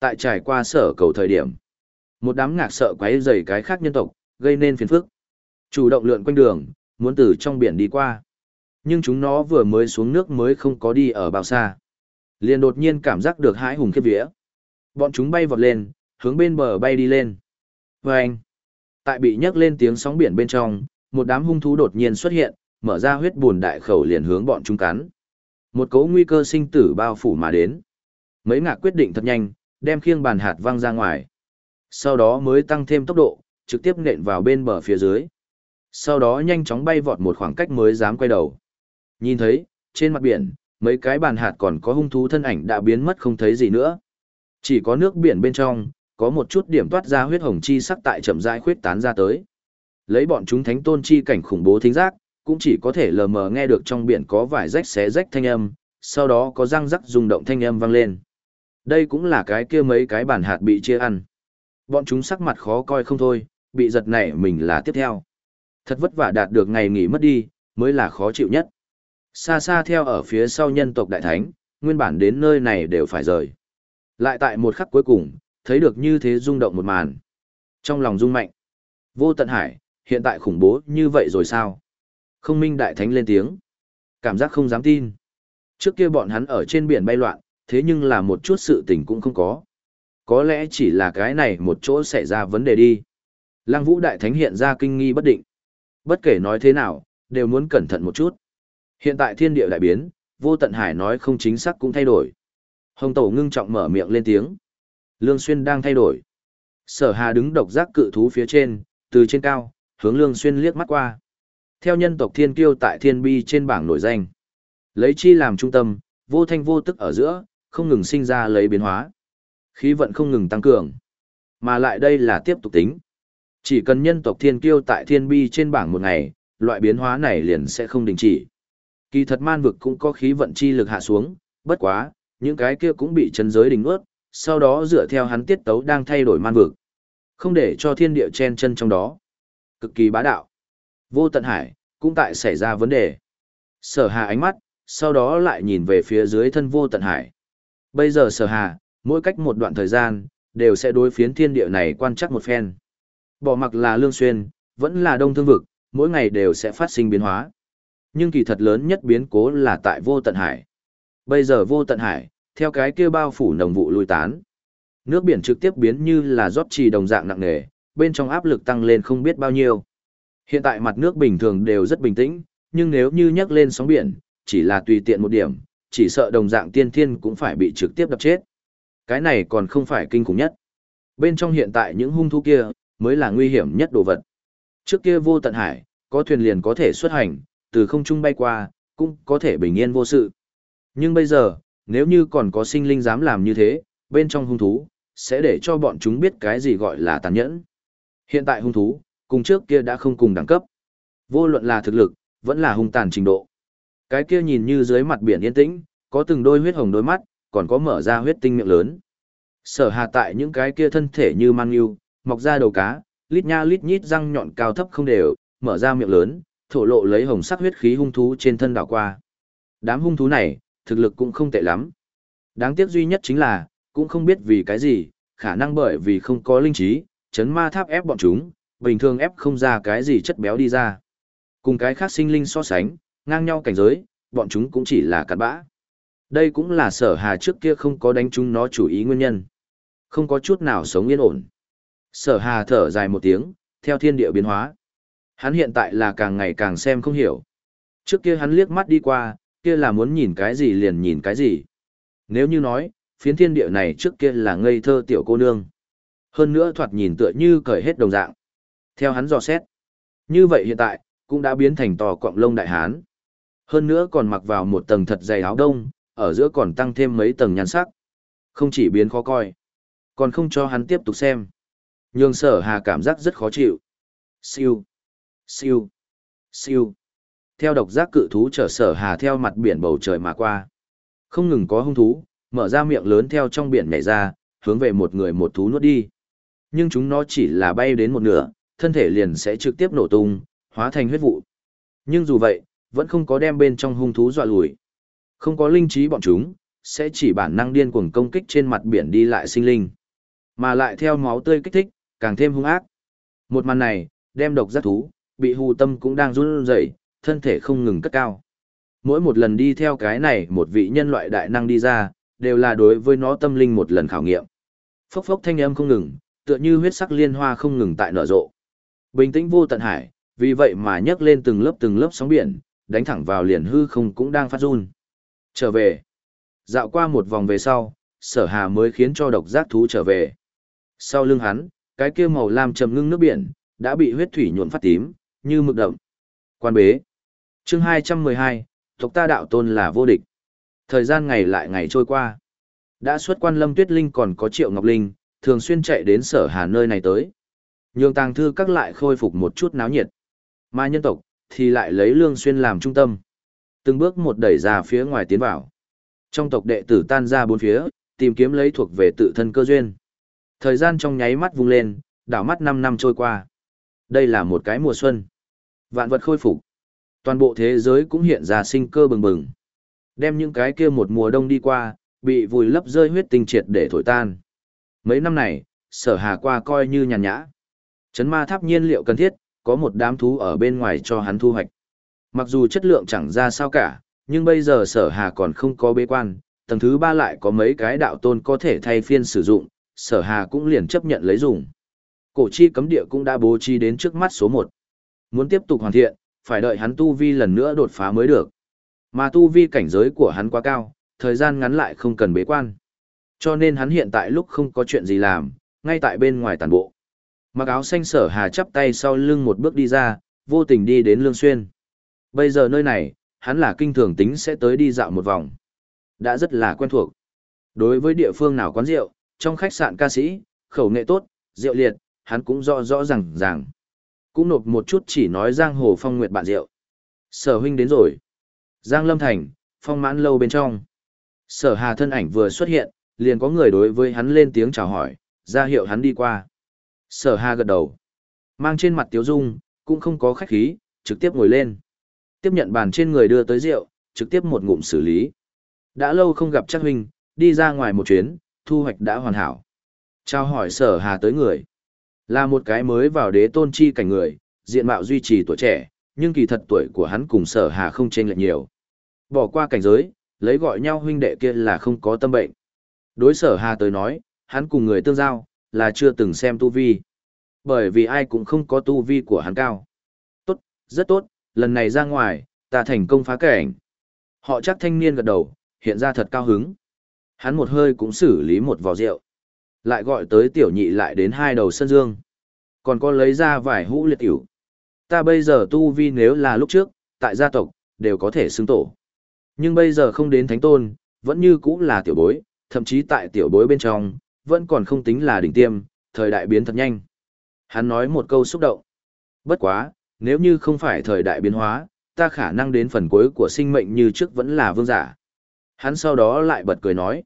Tại trải qua sở cầu thời điểm, một đám ngạc sợ quấy rầy cái khác nhân tộc, gây nên phiền phức. Chủ động lượn quanh đường, muốn từ trong biển đi qua. Nhưng chúng nó vừa mới xuống nước mới không có đi ở bao xa. Liền đột nhiên cảm giác được hãi hùng khiếp vía. Bọn chúng bay vọt lên, hướng bên bờ bay đi lên. Và anh, tại bị nhấc lên tiếng sóng biển bên trong, một đám hung thú đột nhiên xuất hiện, mở ra huyết buồn đại khẩu liền hướng bọn chúng cắn. Một cấu nguy cơ sinh tử bao phủ mà đến. Mấy ngạc quyết định thật nhanh, đem khiêng bàn hạt văng ra ngoài. Sau đó mới tăng thêm tốc độ, trực tiếp nện vào bên bờ phía dưới. Sau đó nhanh chóng bay vọt một khoảng cách mới dám quay đầu. Nhìn thấy, trên mặt biển, mấy cái bàn hạt còn có hung thú thân ảnh đã biến mất không thấy gì nữa. Chỉ có nước biển bên trong, có một chút điểm toát ra huyết hồng chi sắc tại chậm rãi khuyết tán ra tới. Lấy bọn chúng thánh tôn chi cảnh khủng bố thính giác, cũng chỉ có thể lờ mờ nghe được trong biển có vài rách xé rách thanh âm, sau đó có răng rắc rung động thanh âm vang lên. Đây cũng là cái kia mấy cái bản hạt bị chia ăn. Bọn chúng sắc mặt khó coi không thôi, bị giật nảy mình là tiếp theo. Thật vất vả đạt được ngày nghỉ mất đi, mới là khó chịu nhất. Xa xa theo ở phía sau nhân tộc đại thánh, nguyên bản đến nơi này đều phải rời. Lại tại một khắc cuối cùng, thấy được như thế rung động một màn. Trong lòng rung mạnh. Vô tận hải, hiện tại khủng bố như vậy rồi sao? Không minh đại thánh lên tiếng. Cảm giác không dám tin. Trước kia bọn hắn ở trên biển bay loạn, thế nhưng là một chút sự tình cũng không có. Có lẽ chỉ là cái này một chỗ xảy ra vấn đề đi. Lăng vũ đại thánh hiện ra kinh nghi bất định. Bất kể nói thế nào, đều muốn cẩn thận một chút. Hiện tại thiên địa đại biến, vô tận hải nói không chính xác cũng thay đổi. Hồng Tổ ngưng trọng mở miệng lên tiếng. Lương Xuyên đang thay đổi. Sở Hà đứng độc giác cự thú phía trên, từ trên cao, hướng Lương Xuyên liếc mắt qua. Theo nhân tộc thiên kiêu tại thiên bi trên bảng nổi danh. Lấy chi làm trung tâm, vô thanh vô tức ở giữa, không ngừng sinh ra lấy biến hóa. Khí vận không ngừng tăng cường. Mà lại đây là tiếp tục tính. Chỉ cần nhân tộc thiên kiêu tại thiên bi trên bảng một ngày, loại biến hóa này liền sẽ không đình chỉ. Kỳ thật man vực cũng có khí vận chi lực hạ xuống, bất quá, những cái kia cũng bị chân giới đình ướt, sau đó dựa theo hắn tiết tấu đang thay đổi man vực. Không để cho thiên địa chen chân trong đó. Cực kỳ bá đạo. Vô tận hải, cũng tại xảy ra vấn đề. Sở hà ánh mắt, sau đó lại nhìn về phía dưới thân vô tận hải. Bây giờ sở hà, mỗi cách một đoạn thời gian, đều sẽ đối phiến thiên địa này quan chắc một phen. Bỏ mặc là lương xuyên, vẫn là đông thương vực, mỗi ngày đều sẽ phát sinh biến hóa. Nhưng kỳ thật lớn nhất biến cố là tại vô tận hải. Bây giờ vô tận hải, theo cái kia bao phủ nồng vụ lui tán. Nước biển trực tiếp biến như là rót trì đồng dạng nặng nề, bên trong áp lực tăng lên không biết bao nhiêu. Hiện tại mặt nước bình thường đều rất bình tĩnh, nhưng nếu như nhấc lên sóng biển, chỉ là tùy tiện một điểm, chỉ sợ đồng dạng tiên thiên cũng phải bị trực tiếp đập chết. Cái này còn không phải kinh khủng nhất. Bên trong hiện tại những hung thú kia, mới là nguy hiểm nhất đồ vật. Trước kia vô tận hải, có thuyền liền có thể xuất hành, từ không trung bay qua, cũng có thể bình yên vô sự. Nhưng bây giờ, nếu như còn có sinh linh dám làm như thế, bên trong hung thú, sẽ để cho bọn chúng biết cái gì gọi là tàn nhẫn. Hiện tại hung thú, cùng trước kia đã không cùng đẳng cấp. Vô luận là thực lực, vẫn là hung tàn trình độ. Cái kia nhìn như dưới mặt biển yên tĩnh, có từng đôi huyết hồng đôi mắt, còn có mở ra huyết tinh miệng lớn. Sở hà tại những cái kia thân thể như mang yêu, mọc ra đầu cá, lít nha lít nhít răng nhọn cao thấp không đều, mở ra miệng lớn, thổ lộ lấy hồng sắc huyết khí hung thú trên thân đảo qua. Đám hung thú này, thực lực cũng không tệ lắm. Đáng tiếc duy nhất chính là, cũng không biết vì cái gì, khả năng bởi vì không có linh trí, chấn ma tháp ép bọn chúng, bình thường ép không ra cái gì chất béo đi ra. Cùng cái khác sinh linh so sánh, ngang nhau cảnh giới, bọn chúng cũng chỉ là cặn bã. Đây cũng là sở hà trước kia không có đánh chúng nó chủ ý nguyên nhân. Không có chút nào sống yên ổn. Sở hà thở dài một tiếng, theo thiên địa biến hóa. Hắn hiện tại là càng ngày càng xem không hiểu. Trước kia hắn liếc mắt đi qua, kia là muốn nhìn cái gì liền nhìn cái gì. Nếu như nói, phiến thiên địa này trước kia là ngây thơ tiểu cô nương. Hơn nữa thoạt nhìn tựa như cởi hết đồng dạng. Theo hắn dò xét. Như vậy hiện tại, cũng đã biến thành tò quọng lông đại hán. Hơn nữa còn mặc vào một tầng thật dày áo đông, ở giữa còn tăng thêm mấy tầng nhan sắc. Không chỉ biến khó coi, còn không cho hắn tiếp tục xem. Nhường sở hà cảm giác rất khó chịu. Siêu, siêu, siêu. Theo độc giác cự thú trở sở hà theo mặt biển bầu trời mà qua. Không ngừng có hung thú, mở ra miệng lớn theo trong biển nhảy ra, hướng về một người một thú nuốt đi. Nhưng chúng nó chỉ là bay đến một nửa, thân thể liền sẽ trực tiếp nổ tung, hóa thành huyết vụ. Nhưng dù vậy, vẫn không có đem bên trong hung thú dọa lùi. Không có linh trí bọn chúng, sẽ chỉ bản năng điên cuồng công kích trên mặt biển đi lại sinh linh. Mà lại theo máu tươi kích thích, càng thêm hung ác. Một màn này, đem độc giác thú, bị hù tâm cũng đang run rẩy, thân thể không ngừng cất cao. Mỗi một lần đi theo cái này một vị nhân loại đại năng đi ra, đều là đối với nó tâm linh một lần khảo nghiệm. Phốc phốc thanh âm không ngừng, tựa như huyết sắc liên hoa không ngừng tại nở rộ. Bình tĩnh vô tận hải, vì vậy mà nhấc lên từng lớp từng lớp sóng biển, đánh thẳng vào liền hư không cũng đang phát run. Trở về. Dạo qua một vòng về sau, sở hà mới khiến cho độc giác thú trở về. Sau lưng hắn, cái kia màu lam trầm ngưng nước biển, đã bị huyết thủy nhuộm phát tím, như mực đậm. Quan bế. Chương 212, tộc ta đạo tôn là vô địch. Thời gian ngày lại ngày trôi qua. Đã xuất quan Lâm Tuyết Linh còn có Triệu Ngọc Linh, thường xuyên chạy đến sở hà nơi này tới. Nhường tàng thư các lại khôi phục một chút náo nhiệt. Mà nhân tộc, thì lại lấy Lương Xuyên làm trung tâm. Từng bước một đẩy ra phía ngoài tiến vào. Trong tộc đệ tử tan ra bốn phía, tìm kiếm lấy thuộc về tự thân cơ duyên. Thời gian trong nháy mắt vung lên, đảo mắt 5 năm trôi qua. Đây là một cái mùa xuân. Vạn vật khôi phục. Toàn bộ thế giới cũng hiện ra sinh cơ bừng bừng. Đem những cái kia một mùa đông đi qua, bị vùi lấp rơi huyết tinh triệt để thổi tan. Mấy năm này, sở hà qua coi như nhàn nhã. Chấn ma tháp nhiên liệu cần thiết, có một đám thú ở bên ngoài cho hắn thu hoạch. Mặc dù chất lượng chẳng ra sao cả, nhưng bây giờ sở hà còn không có bế quan, tầng thứ ba lại có mấy cái đạo tôn có thể thay phiên sử dụng, sở hà cũng liền chấp nhận lấy dùng. Cổ chi cấm địa cũng đã bố trí đến trước mắt số một. Muốn tiếp tục hoàn thiện, phải đợi hắn tu vi lần nữa đột phá mới được. Mà tu vi cảnh giới của hắn quá cao, thời gian ngắn lại không cần bế quan. Cho nên hắn hiện tại lúc không có chuyện gì làm, ngay tại bên ngoài tàn bộ. Mặc áo xanh sở hà chắp tay sau lưng một bước đi ra, vô tình đi đến Lương Xuyên. Bây giờ nơi này, hắn là kinh thường tính sẽ tới đi dạo một vòng. Đã rất là quen thuộc. Đối với địa phương nào quán rượu, trong khách sạn ca sĩ, khẩu nghệ tốt, rượu liệt, hắn cũng rõ rõ ràng ràng. Cũng nộp một chút chỉ nói Giang Hồ Phong Nguyệt bạn rượu. Sở huynh đến rồi. Giang Lâm Thành, phong mãn lâu bên trong. Sở hà thân ảnh vừa xuất hiện, liền có người đối với hắn lên tiếng chào hỏi, ra hiệu hắn đi qua. Sở hà gật đầu. Mang trên mặt tiếu dung, cũng không có khách khí, trực tiếp ngồi lên. Tiếp nhận bàn trên người đưa tới rượu, trực tiếp một ngụm xử lý. Đã lâu không gặp chắc huynh, đi ra ngoài một chuyến, thu hoạch đã hoàn hảo. Chào hỏi sở hà tới người. Là một cái mới vào đế tôn chi cảnh người, diện mạo duy trì tuổi trẻ, nhưng kỳ thật tuổi của hắn cùng sở hà không chênh lệch nhiều. Bỏ qua cảnh giới, lấy gọi nhau huynh đệ kia là không có tâm bệnh. Đối sở hà tới nói, hắn cùng người tương giao, là chưa từng xem tu vi. Bởi vì ai cũng không có tu vi của hắn cao. Tốt, rất tốt, lần này ra ngoài, ta thành công phá cảnh. Họ chắc thanh niên gật đầu, hiện ra thật cao hứng. Hắn một hơi cũng xử lý một vò rượu. Lại gọi tới tiểu nhị lại đến hai đầu sân dương. Còn có lấy ra vài hũ liệt tiểu. Ta bây giờ tu vi nếu là lúc trước, tại gia tộc, đều có thể xưng tổ. Nhưng bây giờ không đến thánh tôn, vẫn như cũ là tiểu bối, thậm chí tại tiểu bối bên trong, vẫn còn không tính là đỉnh tiêm, thời đại biến thật nhanh. Hắn nói một câu xúc động. Bất quá, nếu như không phải thời đại biến hóa, ta khả năng đến phần cuối của sinh mệnh như trước vẫn là vương giả. Hắn sau đó lại bật cười nói.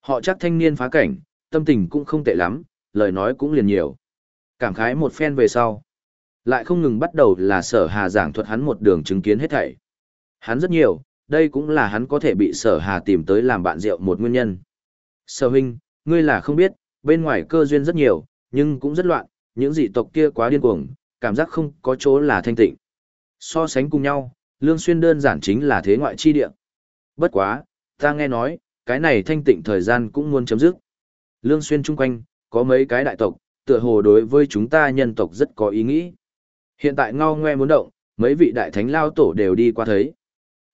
Họ chắc thanh niên phá cảnh, tâm tình cũng không tệ lắm, lời nói cũng liền nhiều. Cảm khái một phen về sau. Lại không ngừng bắt đầu là sở hà giảng thuật hắn một đường chứng kiến hết thảy. Hắn rất nhiều, đây cũng là hắn có thể bị sở hà tìm tới làm bạn rượu một nguyên nhân. Sở huynh, ngươi là không biết, bên ngoài cơ duyên rất nhiều, nhưng cũng rất loạn, những dị tộc kia quá điên cuồng, cảm giác không có chỗ là thanh tịnh. So sánh cùng nhau, Lương Xuyên đơn giản chính là thế ngoại chi địa. Bất quá, ta nghe nói, cái này thanh tịnh thời gian cũng muốn chấm dứt. Lương Xuyên chung quanh, có mấy cái đại tộc, tựa hồ đối với chúng ta nhân tộc rất có ý nghĩ. Hiện tại ngao ngoe muốn động, mấy vị đại thánh lao tổ đều đi qua thấy.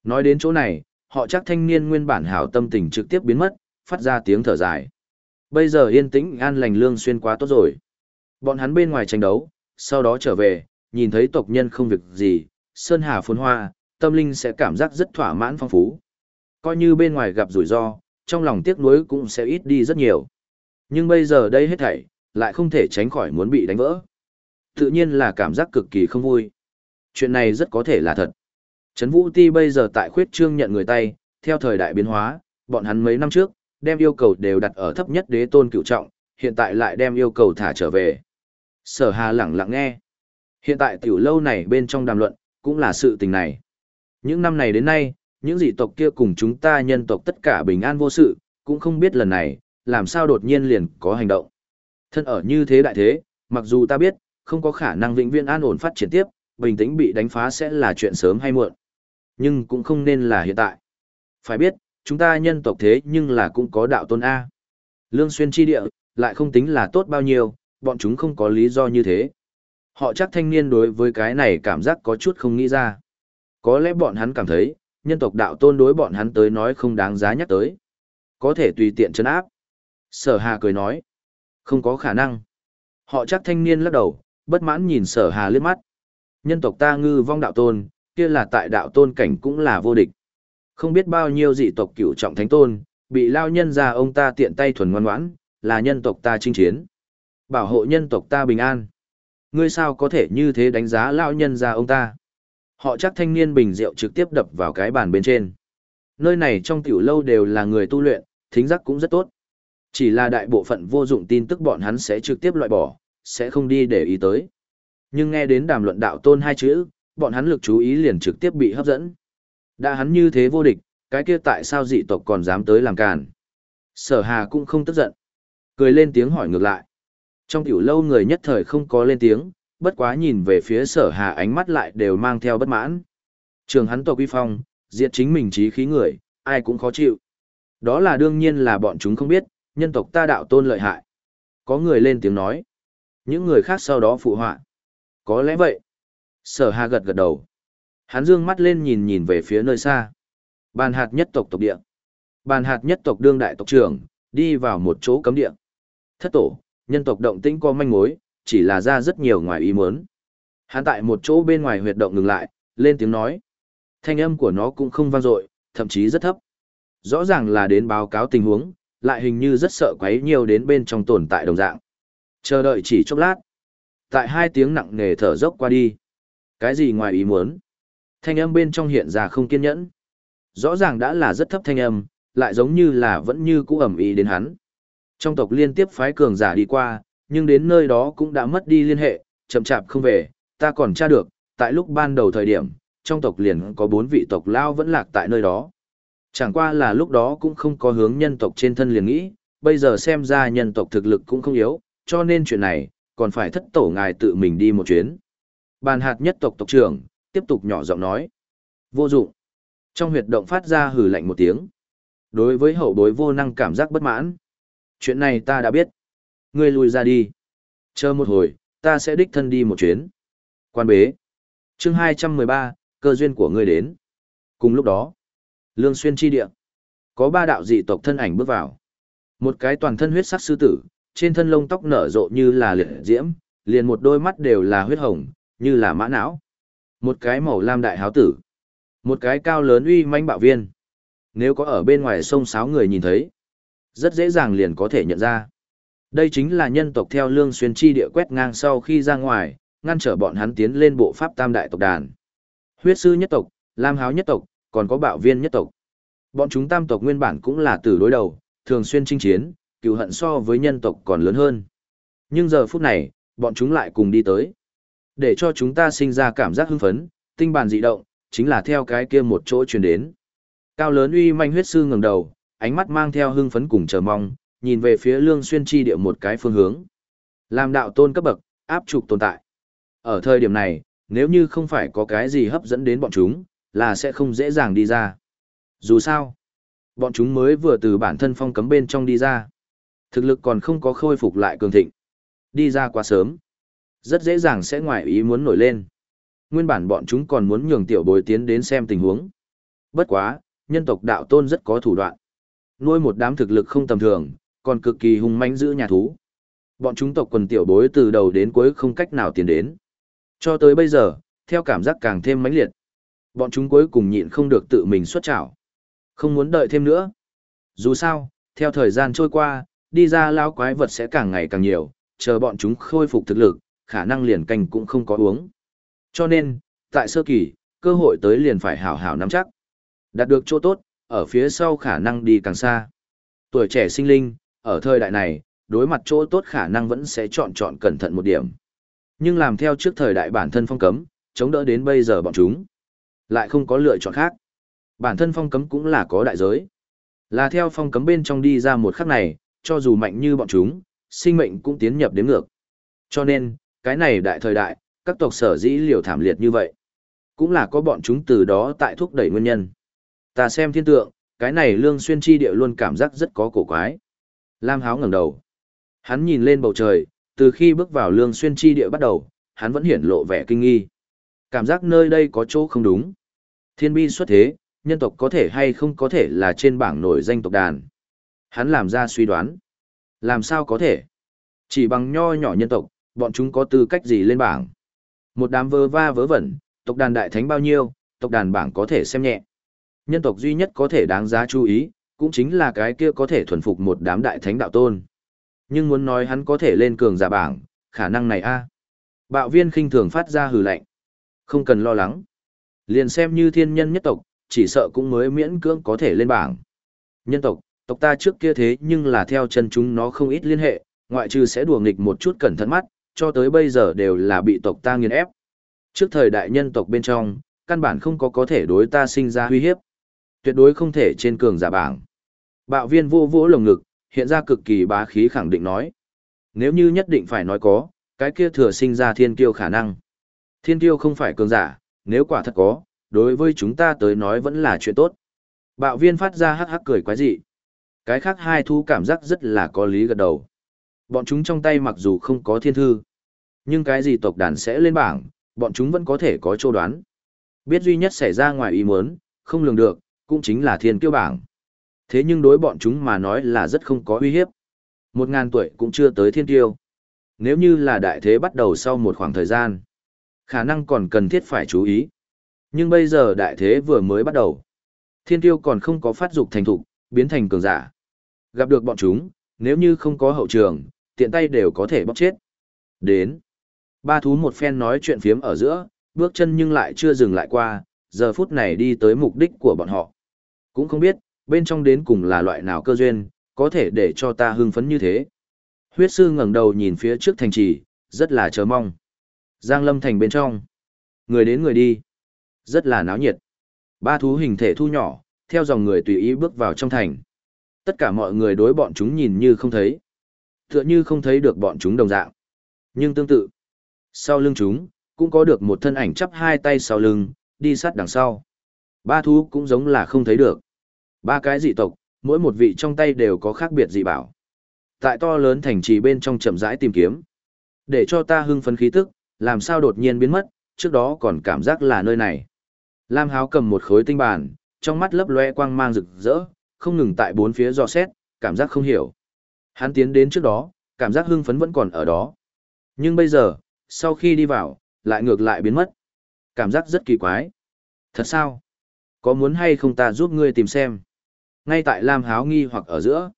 Nói đến chỗ này, họ chắc thanh niên nguyên bản hảo tâm tình trực tiếp biến mất, phát ra tiếng thở dài. Bây giờ yên tĩnh an lành lương xuyên quá tốt rồi. Bọn hắn bên ngoài tranh đấu, sau đó trở về, nhìn thấy tộc nhân không việc gì, sơn hà phồn hoa, tâm linh sẽ cảm giác rất thỏa mãn phong phú. Coi như bên ngoài gặp rủi ro, trong lòng tiếc nuối cũng sẽ ít đi rất nhiều. Nhưng bây giờ đây hết thảy, lại không thể tránh khỏi muốn bị đánh vỡ. Tự nhiên là cảm giác cực kỳ không vui. Chuyện này rất có thể là thật. Trấn Vũ Ti bây giờ tại khuyết trương nhận người tay, theo thời đại biến hóa, bọn hắn mấy năm trước, đem yêu cầu đều đặt ở thấp nhất đế tôn cựu trọng, hiện tại lại đem yêu cầu thả trở về. Sở Hà lẳng lặng nghe. Hiện tại tiểu lâu này bên trong đàm luận, cũng là sự tình này. Những năm này đến nay, những dị tộc kia cùng chúng ta nhân tộc tất cả bình an vô sự, cũng không biết lần này, làm sao đột nhiên liền có hành động. Thân ở như thế đại thế, mặc dù ta biết, không có khả năng vĩnh viễn an ổn phát triển tiếp, bình tĩnh bị đánh phá sẽ là chuyện sớm hay muộn. Nhưng cũng không nên là hiện tại. Phải biết, chúng ta nhân tộc thế nhưng là cũng có đạo tôn A. Lương xuyên chi địa, lại không tính là tốt bao nhiêu, bọn chúng không có lý do như thế. Họ chắc thanh niên đối với cái này cảm giác có chút không nghĩ ra. Có lẽ bọn hắn cảm thấy, nhân tộc đạo tôn đối bọn hắn tới nói không đáng giá nhắc tới. Có thể tùy tiện chấn áp. Sở Hà cười nói. Không có khả năng. Họ chắc thanh niên lắc đầu, bất mãn nhìn sở Hà liếc mắt. Nhân tộc ta ngư vong đạo tôn, kia là tại đạo tôn cảnh cũng là vô địch. Không biết bao nhiêu dị tộc cửu trọng thánh tôn, bị lao nhân ra ông ta tiện tay thuần ngoan ngoãn, là nhân tộc ta chinh chiến. Bảo hộ nhân tộc ta bình an. Ngươi sao có thể như thế đánh giá lao nhân ra ông ta? Họ chắc thanh niên bình rượu trực tiếp đập vào cái bàn bên trên. Nơi này trong tiểu lâu đều là người tu luyện, thính giác cũng rất tốt. Chỉ là đại bộ phận vô dụng tin tức bọn hắn sẽ trực tiếp loại bỏ, sẽ không đi để ý tới. Nhưng nghe đến đàm luận đạo tôn hai chữ, bọn hắn lực chú ý liền trực tiếp bị hấp dẫn. Đã hắn như thế vô địch, cái kia tại sao dị tộc còn dám tới làm càn? Sở Hà cũng không tức giận. Cười lên tiếng hỏi ngược lại. Trong tiểu lâu người nhất thời không có lên tiếng, bất quá nhìn về phía sở hà ánh mắt lại đều mang theo bất mãn. Trường hắn tộc uy phong, diệt chính mình trí khí người, ai cũng khó chịu. Đó là đương nhiên là bọn chúng không biết, nhân tộc ta đạo tôn lợi hại. Có người lên tiếng nói. Những người khác sau đó phụ họa. Có lẽ vậy. Sở hà gật gật đầu. Hắn dương mắt lên nhìn nhìn về phía nơi xa. Bàn hạt nhất tộc tộc địa. Bàn hạt nhất tộc đương đại tộc trưởng, đi vào một chỗ cấm địa. Thất tổ, nhân tộc động tĩnh có manh mối, chỉ là ra rất nhiều ngoài ý muốn. Hắn tại một chỗ bên ngoài huyệt động ngừng lại, lên tiếng nói. Thanh âm của nó cũng không vang dội, thậm chí rất thấp. Rõ ràng là đến báo cáo tình huống, lại hình như rất sợ quấy nhiều đến bên trong tồn tại đồng dạng. Chờ đợi chỉ chốc lát. Tại hai tiếng nặng nề thở dốc qua đi. Cái gì ngoài ý muốn? Thanh âm bên trong hiện ra không kiên nhẫn. Rõ ràng đã là rất thấp thanh âm, lại giống như là vẫn như cũ ẩm ý đến hắn. Trong tộc liên tiếp phái cường giả đi qua, nhưng đến nơi đó cũng đã mất đi liên hệ, chậm chạp không về, ta còn tra được, tại lúc ban đầu thời điểm, trong tộc liền có bốn vị tộc lao vẫn lạc tại nơi đó. Chẳng qua là lúc đó cũng không có hướng nhân tộc trên thân liền nghĩ, bây giờ xem ra nhân tộc thực lực cũng không yếu, cho nên chuyện này, còn phải thất tổ ngài tự mình đi một chuyến. Bàn hạt nhất tộc tộc trưởng, tiếp tục nhỏ giọng nói. Vô dụng. Trong huyệt động phát ra hừ lạnh một tiếng. Đối với hậu bối vô năng cảm giác bất mãn. Chuyện này ta đã biết. Ngươi lùi ra đi. Chờ một hồi, ta sẽ đích thân đi một chuyến. Quan bế. chương 213, cơ duyên của ngươi đến. Cùng lúc đó, Lương Xuyên chi địa. Có ba đạo dị tộc thân ảnh bước vào. Một cái toàn thân huyết sắc sư tử, trên thân lông tóc nở rộ như là liệt diễm, liền một đôi mắt đều là huyết hồng, như là mã não. Một cái màu lam đại háo tử. Một cái cao lớn uy manh bạo viên. Nếu có ở bên ngoài sông sáo người nhìn thấy, rất dễ dàng liền có thể nhận ra. Đây chính là nhân tộc theo lương xuyên chi địa quét ngang sau khi ra ngoài, ngăn trở bọn hắn tiến lên bộ pháp tam đại tộc đàn. Huyết sư nhất tộc, lam háo nhất tộc, còn có bạo viên nhất tộc. Bọn chúng tam tộc nguyên bản cũng là tử đối đầu, thường xuyên chinh chiến, cựu hận so với nhân tộc còn lớn hơn. Nhưng giờ phút này, bọn chúng lại cùng đi tới. Để cho chúng ta sinh ra cảm giác hưng phấn, tinh bàn dị động, chính là theo cái kia một chỗ truyền đến. Cao lớn uy manh huyết sư ngẩng đầu, ánh mắt mang theo hưng phấn cùng chờ mong, nhìn về phía lương xuyên chi địa một cái phương hướng. Làm đạo tôn cấp bậc, áp trục tồn tại. Ở thời điểm này, nếu như không phải có cái gì hấp dẫn đến bọn chúng, là sẽ không dễ dàng đi ra. Dù sao, bọn chúng mới vừa từ bản thân phong cấm bên trong đi ra. Thực lực còn không có khôi phục lại cường thịnh. Đi ra quá sớm. Rất dễ dàng sẽ ngoài ý muốn nổi lên. Nguyên bản bọn chúng còn muốn nhường tiểu bối tiến đến xem tình huống. Bất quá, nhân tộc đạo tôn rất có thủ đoạn. Nuôi một đám thực lực không tầm thường, còn cực kỳ hung mãnh giữ nhà thú. Bọn chúng tộc quần tiểu bối từ đầu đến cuối không cách nào tiến đến. Cho tới bây giờ, theo cảm giác càng thêm mãnh liệt. Bọn chúng cuối cùng nhịn không được tự mình xuất chảo, Không muốn đợi thêm nữa. Dù sao, theo thời gian trôi qua, đi ra lao quái vật sẽ càng ngày càng nhiều, chờ bọn chúng khôi phục thực lực, khả năng liền canh cũng không có uống. Cho nên, tại sơ kỳ, cơ hội tới liền phải hảo hảo nắm chắc. Đạt được chỗ tốt, ở phía sau khả năng đi càng xa. Tuổi trẻ sinh linh, ở thời đại này, đối mặt chỗ tốt khả năng vẫn sẽ chọn chọn cẩn thận một điểm. Nhưng làm theo trước thời đại bản thân phong cấm, chống đỡ đến bây giờ bọn chúng. Lại không có lựa chọn khác. Bản thân phong cấm cũng là có đại giới. Là theo phong cấm bên trong đi ra một khắc này, cho dù mạnh như bọn chúng, sinh mệnh cũng tiến nhập đến ngược. Cho nên, cái này đại thời đại, các tộc sở dĩ liều thảm liệt như vậy. Cũng là có bọn chúng từ đó tại thúc đẩy nguyên nhân. Ta xem thiên tượng, cái này lương xuyên chi địa luôn cảm giác rất có cổ quái. Lam háo ngẩng đầu. Hắn nhìn lên bầu trời, từ khi bước vào lương xuyên chi địa bắt đầu, hắn vẫn hiển lộ vẻ kinh nghi. Cảm giác nơi đây có chỗ không đúng. Thiên bi xuất thế, nhân tộc có thể hay không có thể là trên bảng nổi danh tộc đàn. Hắn làm ra suy đoán. Làm sao có thể? Chỉ bằng nho nhỏ nhân tộc, bọn chúng có tư cách gì lên bảng? Một đám vơ va vớ vẩn, tộc đàn đại thánh bao nhiêu, tộc đàn bảng có thể xem nhẹ. Nhân tộc duy nhất có thể đáng giá chú ý, cũng chính là cái kia có thể thuần phục một đám đại thánh đạo tôn. Nhưng muốn nói hắn có thể lên cường giả bảng, khả năng này a Bạo viên khinh thường phát ra hừ lạnh. Không cần lo lắng. Liền xem như thiên nhân nhất tộc, chỉ sợ cũng mới miễn cưỡng có thể lên bảng. Nhân tộc, tộc ta trước kia thế nhưng là theo chân chúng nó không ít liên hệ, ngoại trừ sẽ đùa nghịch một chút cẩn thận mắt, cho tới bây giờ đều là bị tộc ta nghiền ép. Trước thời đại nhân tộc bên trong, căn bản không có có thể đối ta sinh ra uy hiếp. Tuyệt đối không thể trên cường giả bảng. Bạo viên vô vỗ lồng ngực, hiện ra cực kỳ bá khí khẳng định nói. Nếu như nhất định phải nói có, cái kia thừa sinh ra thiên kiêu khả năng. Thiên tiêu không phải cường giả, nếu quả thật có, đối với chúng ta tới nói vẫn là chuyện tốt. Bạo viên phát ra hắc hắc cười quái dị. Cái khác hai thu cảm giác rất là có lý gật đầu. Bọn chúng trong tay mặc dù không có thiên thư, nhưng cái gì tộc đàn sẽ lên bảng, bọn chúng vẫn có thể có châu đoán. Biết duy nhất xảy ra ngoài ý muốn, không lường được, cũng chính là thiên kiêu bảng. Thế nhưng đối bọn chúng mà nói là rất không có uy hiếp. Một ngàn tuổi cũng chưa tới thiên kiêu. Nếu như là đại thế bắt đầu sau một khoảng thời gian, khả năng còn cần thiết phải chú ý. Nhưng bây giờ đại thế vừa mới bắt đầu. Thiên tiêu còn không có phát dục thành thục, biến thành cường giả. Gặp được bọn chúng, nếu như không có hậu trường, tiện tay đều có thể bóc chết. Đến. Ba thú một phen nói chuyện phiếm ở giữa, bước chân nhưng lại chưa dừng lại qua, giờ phút này đi tới mục đích của bọn họ. Cũng không biết, bên trong đến cùng là loại nào cơ duyên, có thể để cho ta hưng phấn như thế. Huyết sư ngẩng đầu nhìn phía trước thành trì, rất là chờ mong. Giang lâm thành bên trong. Người đến người đi. Rất là náo nhiệt. Ba thú hình thể thu nhỏ, theo dòng người tùy ý bước vào trong thành. Tất cả mọi người đối bọn chúng nhìn như không thấy. Tựa như không thấy được bọn chúng đồng dạng. Nhưng tương tự, sau lưng chúng, cũng có được một thân ảnh chắp hai tay sau lưng, đi sát đằng sau. Ba thú cũng giống là không thấy được. Ba cái dị tộc, mỗi một vị trong tay đều có khác biệt dị bảo. Tại to lớn thành trì bên trong chậm rãi tìm kiếm. Để cho ta hưng phấn khí tức, làm sao đột nhiên biến mất, trước đó còn cảm giác là nơi này. Lam Háo cầm một khối tinh bản, trong mắt lấp loe quang mang rực rỡ, không ngừng tại bốn phía dò xét, cảm giác không hiểu. Hắn tiến đến trước đó, cảm giác hưng phấn vẫn còn ở đó. Nhưng bây giờ, sau khi đi vào, lại ngược lại biến mất. Cảm giác rất kỳ quái. Thật sao? Có muốn hay không ta giúp ngươi tìm xem? Ngay tại Lam Háo nghi hoặc ở giữa.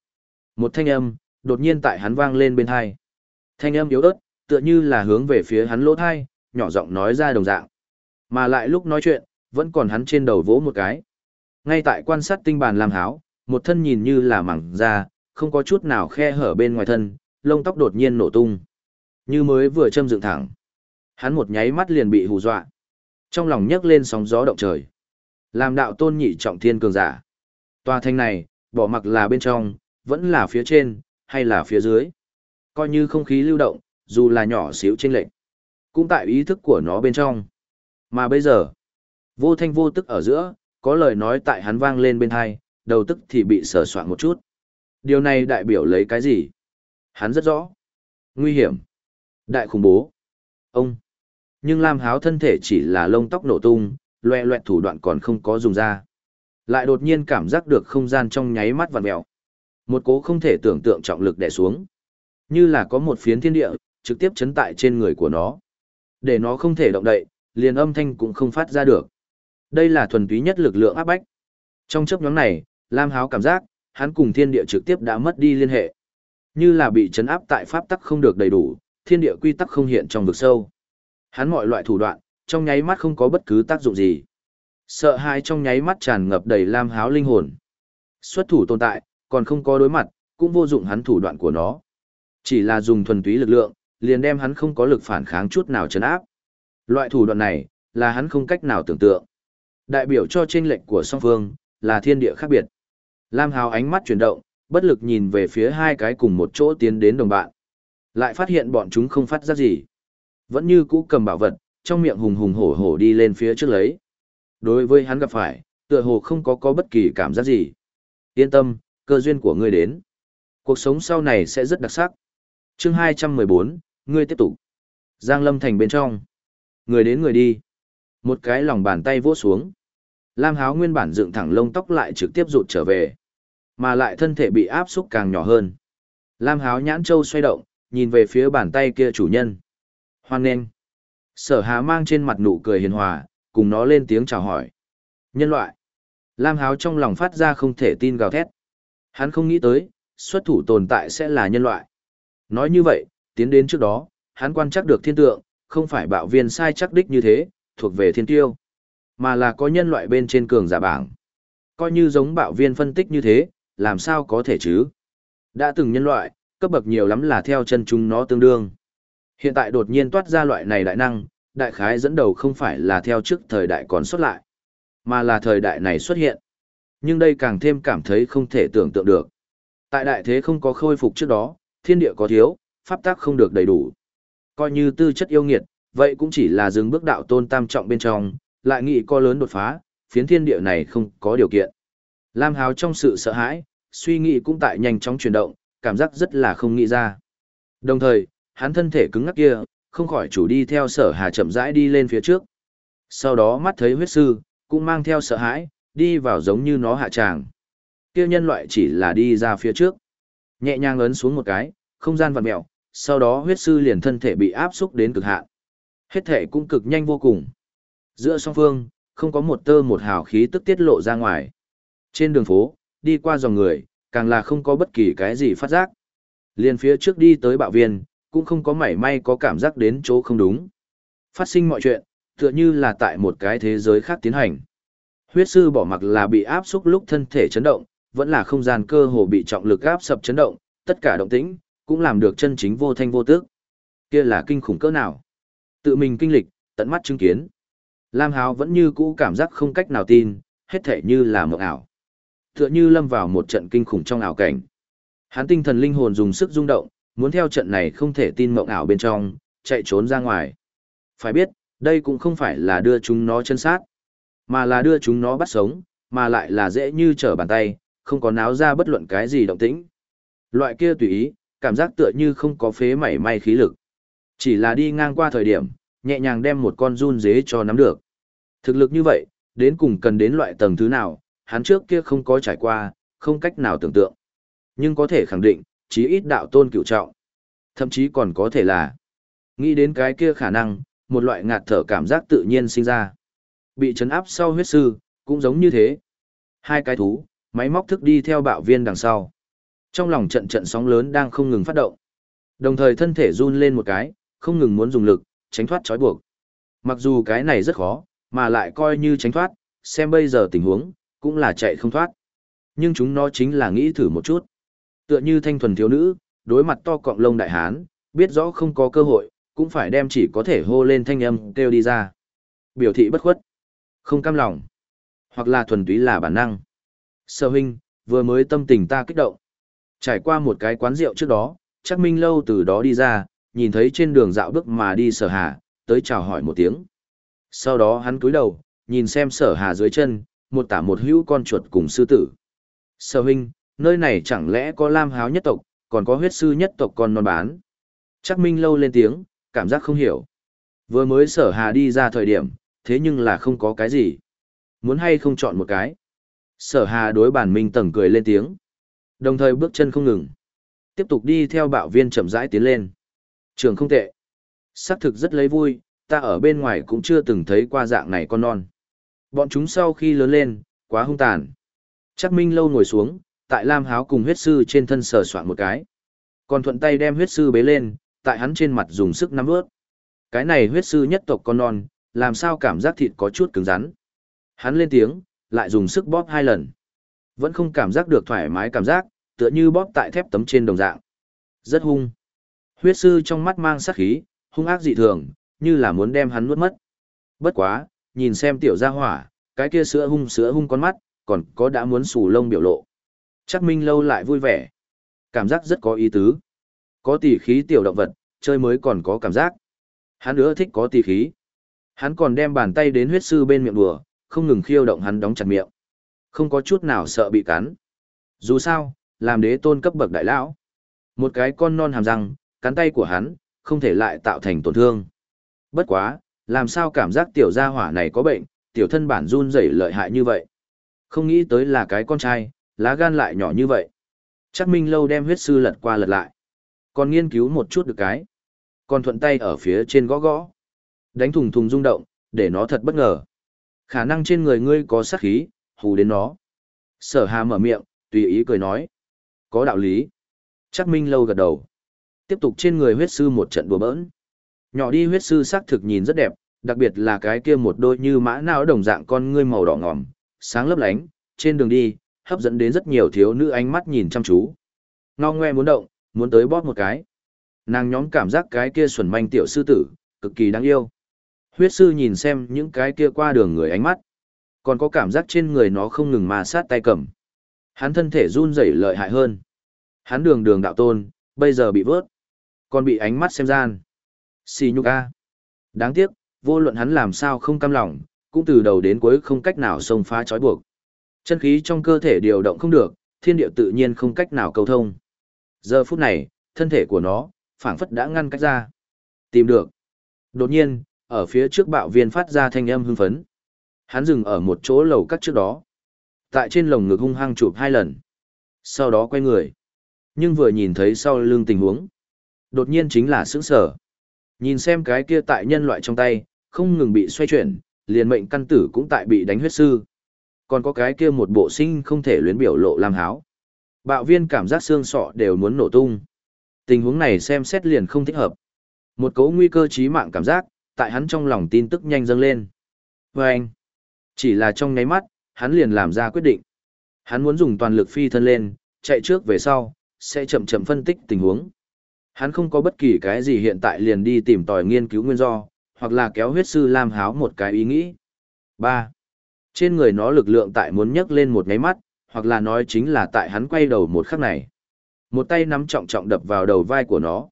Một thanh âm, đột nhiên tại hắn vang lên bên hai. Thanh âm yếu ớt, tựa như là hướng về phía hắn lỗ thai, nhỏ giọng nói ra đồng dạng. Mà lại lúc nói chuyện, vẫn còn hắn trên đầu vỗ một cái. Ngay tại quan sát tinh bàn Lam Háo, một thân nhìn như là mảng da, không có chút nào khe hở bên ngoài thân, lông tóc đột nhiên nổ tung. Như mới vừa châm dựng thẳng. Hắn một nháy mắt liền bị hù dọa. Trong lòng nhấc lên sóng gió động trời. Làm đạo tôn nhị trọng thiên cường giả. Tòa thanh này, bỏ mặc là bên trong, vẫn là phía trên, hay là phía dưới. Coi như không khí lưu động, dù là nhỏ xíu trên lệnh. Cũng tại ý thức của nó bên trong. Mà bây giờ, vô thanh vô tức ở giữa, có lời nói tại hắn vang lên bên hai, đầu tức thì bị sờ soạn một chút. Điều này đại biểu lấy cái gì? Hắn rất rõ. Nguy hiểm. Đại khủng bố. Ông. Nhưng Lam Háo thân thể chỉ là lông tóc nổ tung, loẹ loẹt thủ đoạn còn không có dùng ra. Lại đột nhiên cảm giác được không gian trong nháy mắt vặn mèo. Một cố không thể tưởng tượng trọng lực đè xuống. Như là có một phiến thiên địa, trực tiếp chấn tại trên người của nó. Để nó không thể động đậy, liền âm thanh cũng không phát ra được. Đây là thuần túy nhất lực lượng áp bách. Trong chấp nhóm này, Lam Háo cảm giác, hắn cùng thiên địa trực tiếp đã mất đi liên hệ. Như là bị chấn áp tại pháp tắc không được đầy đủ, thiên địa quy tắc không hiện trong vực sâu. Hắn mọi loại thủ đoạn, trong nháy mắt không có bất cứ tác dụng gì. Sợ hãi trong nháy mắt tràn ngập đầy lam háo linh hồn. Xuất thủ tồn tại, còn không có đối mặt, cũng vô dụng hắn thủ đoạn của nó. Chỉ là dùng thuần túy lực lượng, liền đem hắn không có lực phản kháng chút nào chấn áp. Loại thủ đoạn này, là hắn không cách nào tưởng tượng. Đại biểu cho chênh lệnh của song phương, là thiên địa khác biệt. Lam Hào ánh mắt chuyển động, bất lực nhìn về phía hai cái cùng một chỗ tiến đến đồng bạn. Lại phát hiện bọn chúng không phát ra gì. Vẫn như cũ cầm bảo vật, trong miệng hùng hùng hổ hổ đi lên phía trước lấy. Đối với hắn gặp phải, tựa hồ không có có bất kỳ cảm giác gì. Yên tâm, cơ duyên của ngươi đến. Cuộc sống sau này sẽ rất đặc sắc. chương 214, ngươi tiếp tục. Giang Lâm Thành bên trong. Người đến người đi. Một cái lòng bàn tay vỗ xuống. Lam Háo nguyên bản dựng thẳng lông tóc lại trực tiếp rụt trở về. Mà lại thân thể bị áp xúc càng nhỏ hơn. Lam Háo nhãn châu xoay động, nhìn về phía bàn tay kia chủ nhân. Hoan nghênh. Sở Hà mang trên mặt nụ cười hiền hòa, cùng nó lên tiếng chào hỏi. Nhân loại. Lam Háo trong lòng phát ra không thể tin gào thét. Hắn không nghĩ tới, xuất thủ tồn tại sẽ là nhân loại. Nói như vậy, tiến đến trước đó, hắn quan chắc được thiên tượng, không phải bạo viên sai chắc đích như thế, thuộc về thiên tiêu, mà là có nhân loại bên trên cường giả bảng. Coi như giống bạo viên phân tích như thế, làm sao có thể chứ? Đã từng nhân loại, cấp bậc nhiều lắm là theo chân chúng nó tương đương. Hiện tại đột nhiên toát ra loại này đại năng, đại khái dẫn đầu không phải là theo trước thời đại còn xuất lại, mà là thời đại này xuất hiện. Nhưng đây càng thêm cảm thấy không thể tưởng tượng được. Tại đại thế không có khôi phục trước đó, thiên địa có thiếu, pháp tác không được đầy đủ. Coi như tư chất yêu nghiệt, vậy cũng chỉ là dừng bước đạo tôn tam trọng bên trong, lại nghĩ co lớn đột phá, phiến thiên địa này không có điều kiện. Lam Hào trong sự sợ hãi, suy nghĩ cũng tại nhanh chóng chuyển động, cảm giác rất là không nghĩ ra. Đồng thời, hắn thân thể cứng ngắc kia, không khỏi chủ đi theo sở hà chậm rãi đi lên phía trước. Sau đó mắt thấy huyết sư, cũng mang theo sợ hãi, đi vào giống như nó hạ tràng. Kia nhân loại chỉ là đi ra phía trước. Nhẹ nhàng ấn xuống một cái, không gian vặn mẹo, sau đó huyết sư liền thân thể bị áp xúc đến cực hạn. Hết thể cũng cực nhanh vô cùng. Giữa song phương, không có một tơ một hào khí tức tiết lộ ra ngoài. Trên đường phố, đi qua dòng người, càng là không có bất kỳ cái gì phát giác. Liền phía trước đi tới bạo viên, cũng không có mảy may có cảm giác đến chỗ không đúng. Phát sinh mọi chuyện, tựa như là tại một cái thế giới khác tiến hành. Huyết sư bỏ mặc là bị áp xúc lúc thân thể chấn động, vẫn là không gian cơ hồ bị trọng lực áp sập chấn động, tất cả động tĩnh, cũng làm được chân chính vô thanh vô tức. Kia là kinh khủng cỡ nào? Tự mình kinh lịch, tận mắt chứng kiến. Lam Háo vẫn như cũ cảm giác không cách nào tin, hết thể như là mộng ảo. Tựa như lâm vào một trận kinh khủng trong ảo cảnh. Hắn tinh thần linh hồn dùng sức rung động, muốn theo trận này không thể tin mộng ảo bên trong, chạy trốn ra ngoài. Phải biết, đây cũng không phải là đưa chúng nó chân sát, mà là đưa chúng nó bắt sống, mà lại là dễ như trở bàn tay, không có náo ra bất luận cái gì động tĩnh. Loại kia tùy ý, cảm giác tựa như không có phế mảy may khí lực. Chỉ là đi ngang qua thời điểm, nhẹ nhàng đem một con run dế cho nắm được. Thực lực như vậy, đến cùng cần đến loại tầng thứ nào, hắn trước kia không có trải qua, không cách nào tưởng tượng. Nhưng có thể khẳng định, chí ít đạo tôn cựu trọng. Thậm chí còn có thể là, nghĩ đến cái kia khả năng, một loại ngạt thở cảm giác tự nhiên sinh ra. Bị chấn áp sau huyết sư, cũng giống như thế. Hai cái thú, máy móc thức đi theo bạo viên đằng sau. Trong lòng trận trận sóng lớn đang không ngừng phát động. Đồng thời thân thể run lên một cái, không ngừng muốn dùng lực, tránh thoát trói buộc. Mặc dù cái này rất khó, mà lại coi như tránh thoát, xem bây giờ tình huống, cũng là chạy không thoát. Nhưng chúng nó chính là nghĩ thử một chút. Tựa như thanh thuần thiếu nữ, đối mặt to cọng lông đại hán, biết rõ không có cơ hội, cũng phải đem chỉ có thể hô lên thanh âm kêu đi ra. Biểu thị bất khuất, không cam lòng, hoặc là thuần túy là bản năng. Sở huynh, vừa mới tâm tình ta kích động. Trải qua một cái quán rượu trước đó, chắc minh lâu từ đó đi ra, nhìn thấy trên đường dạo bước mà đi sở hà, tới chào hỏi một tiếng. Sau đó hắn cúi đầu, nhìn xem sở hà dưới chân, một tả một hữu con chuột cùng sư tử. Sở huynh, nơi này chẳng lẽ có lam háo nhất tộc, còn có huyết sư nhất tộc con non bán. Chắc minh lâu lên tiếng, cảm giác không hiểu. Vừa mới sở hà đi ra thời điểm, thế nhưng là không có cái gì. Muốn hay không chọn một cái. Sở hà đối bản minh tầng cười lên tiếng. Đồng thời bước chân không ngừng. Tiếp tục đi theo bạo viên chậm rãi tiến lên. Trường không tệ. Sắc thực rất lấy vui, ta ở bên ngoài cũng chưa từng thấy qua dạng này con non. Bọn chúng sau khi lớn lên, quá hung tàn. Chắc Minh lâu ngồi xuống, tại Lam Háo cùng huyết sư trên thân sờ soạn một cái. Còn thuận tay đem huyết sư bế lên, tại hắn trên mặt dùng sức nắm vớt. Cái này huyết sư nhất tộc con non, làm sao cảm giác thịt có chút cứng rắn. Hắn lên tiếng, lại dùng sức bóp hai lần. Vẫn không cảm giác được thoải mái cảm giác, tựa như bóp tại thép tấm trên đồng dạng. Rất hung. Huyết sư trong mắt mang sát khí, hung ác dị thường, như là muốn đem hắn nuốt mất. Bất quá, nhìn xem tiểu gia hỏa, cái kia sữa hung sữa hung con mắt, còn có đã muốn sù lông biểu lộ. Chắc Minh lâu lại vui vẻ. Cảm giác rất có ý tứ. Có tỷ khí tiểu động vật, chơi mới còn có cảm giác. Hắn nữa thích có tỷ khí. Hắn còn đem bàn tay đến huyết sư bên miệng đùa, không ngừng khiêu động hắn đóng chặt miệng. Không có chút nào sợ bị cắn. Dù sao, làm đế tôn cấp bậc đại lão. Một cái con non hàm răng, cắn tay của hắn, không thể lại tạo thành tổn thương. Bất quá, làm sao cảm giác tiểu gia hỏa này có bệnh, tiểu thân bản run rẩy lợi hại như vậy. Không nghĩ tới là cái con trai, lá gan lại nhỏ như vậy. Chắc Minh Lâu đem huyết sư lật qua lật lại. Còn nghiên cứu một chút được cái. Còn thuận tay ở phía trên gõ gõ. Đánh thùng thùng rung động, để nó thật bất ngờ. Khả năng trên người ngươi có sát khí, hù đến nó. Sở hà mở miệng, tùy ý cười nói. Có đạo lý. Chắc Minh Lâu gật đầu. Tiếp tục trên người huyết sư một trận đùa bỡn. Nhỏ đi huyết sư sắc thực nhìn rất đẹp, đặc biệt là cái kia một đôi như mã não đồng dạng con ngươi màu đỏ ngòm, sáng lấp lánh, trên đường đi, hấp dẫn đến rất nhiều thiếu nữ ánh mắt nhìn chăm chú. Ngo ngoe muốn động, muốn tới bóp một cái. Nàng nhóm cảm giác cái kia xuẩn manh tiểu sư tử, cực kỳ đáng yêu. Huyết sư nhìn xem những cái kia qua đường người ánh mắt. Còn có cảm giác trên người nó không ngừng mà sát tay cầm. Hắn thân thể run rẩy lợi hại hơn. Hắn đường đường đạo tôn, bây giờ bị vớt. Còn bị ánh mắt xem gian. Xì nhục a. Đáng tiếc, vô luận hắn làm sao không cam lòng, cũng từ đầu đến cuối không cách nào xông phá trói buộc. Chân khí trong cơ thể điều động không được, thiên địa tự nhiên không cách nào cầu thông. Giờ phút này, thân thể của nó, phảng phất đã ngăn cách ra. Tìm được. Đột nhiên, ở phía trước bạo viên phát ra thanh âm hưng phấn. Hắn dừng ở một chỗ lầu cắt trước đó. Tại trên lồng ngực hung hăng chụp hai lần. Sau đó quay người. Nhưng vừa nhìn thấy sau lưng tình huống. Đột nhiên chính là sững sở. Nhìn xem cái kia tại nhân loại trong tay, không ngừng bị xoay chuyển, liền mệnh căn tử cũng tại bị đánh huyết sư. Còn có cái kia một bộ sinh không thể luyến biểu lộ làm háo. Bạo viên cảm giác xương sọ đều muốn nổ tung. Tình huống này xem xét liền không thích hợp. Một cấu nguy cơ chí mạng cảm giác, tại hắn trong lòng tin tức nhanh dâng lên. Và anh, chỉ là trong nháy mắt, hắn liền làm ra quyết định. Hắn muốn dùng toàn lực phi thân lên, chạy trước về sau, sẽ chậm chậm phân tích tình huống. Hắn không có bất kỳ cái gì hiện tại liền đi tìm tòi nghiên cứu nguyên do, hoặc là kéo huyết sư Lam Háo một cái ý nghĩ. 3. Trên người nó lực lượng tại muốn nhấc lên một nháy mắt, hoặc là nói chính là tại hắn quay đầu một khắc này. Một tay nắm trọng trọng đập vào đầu vai của nó.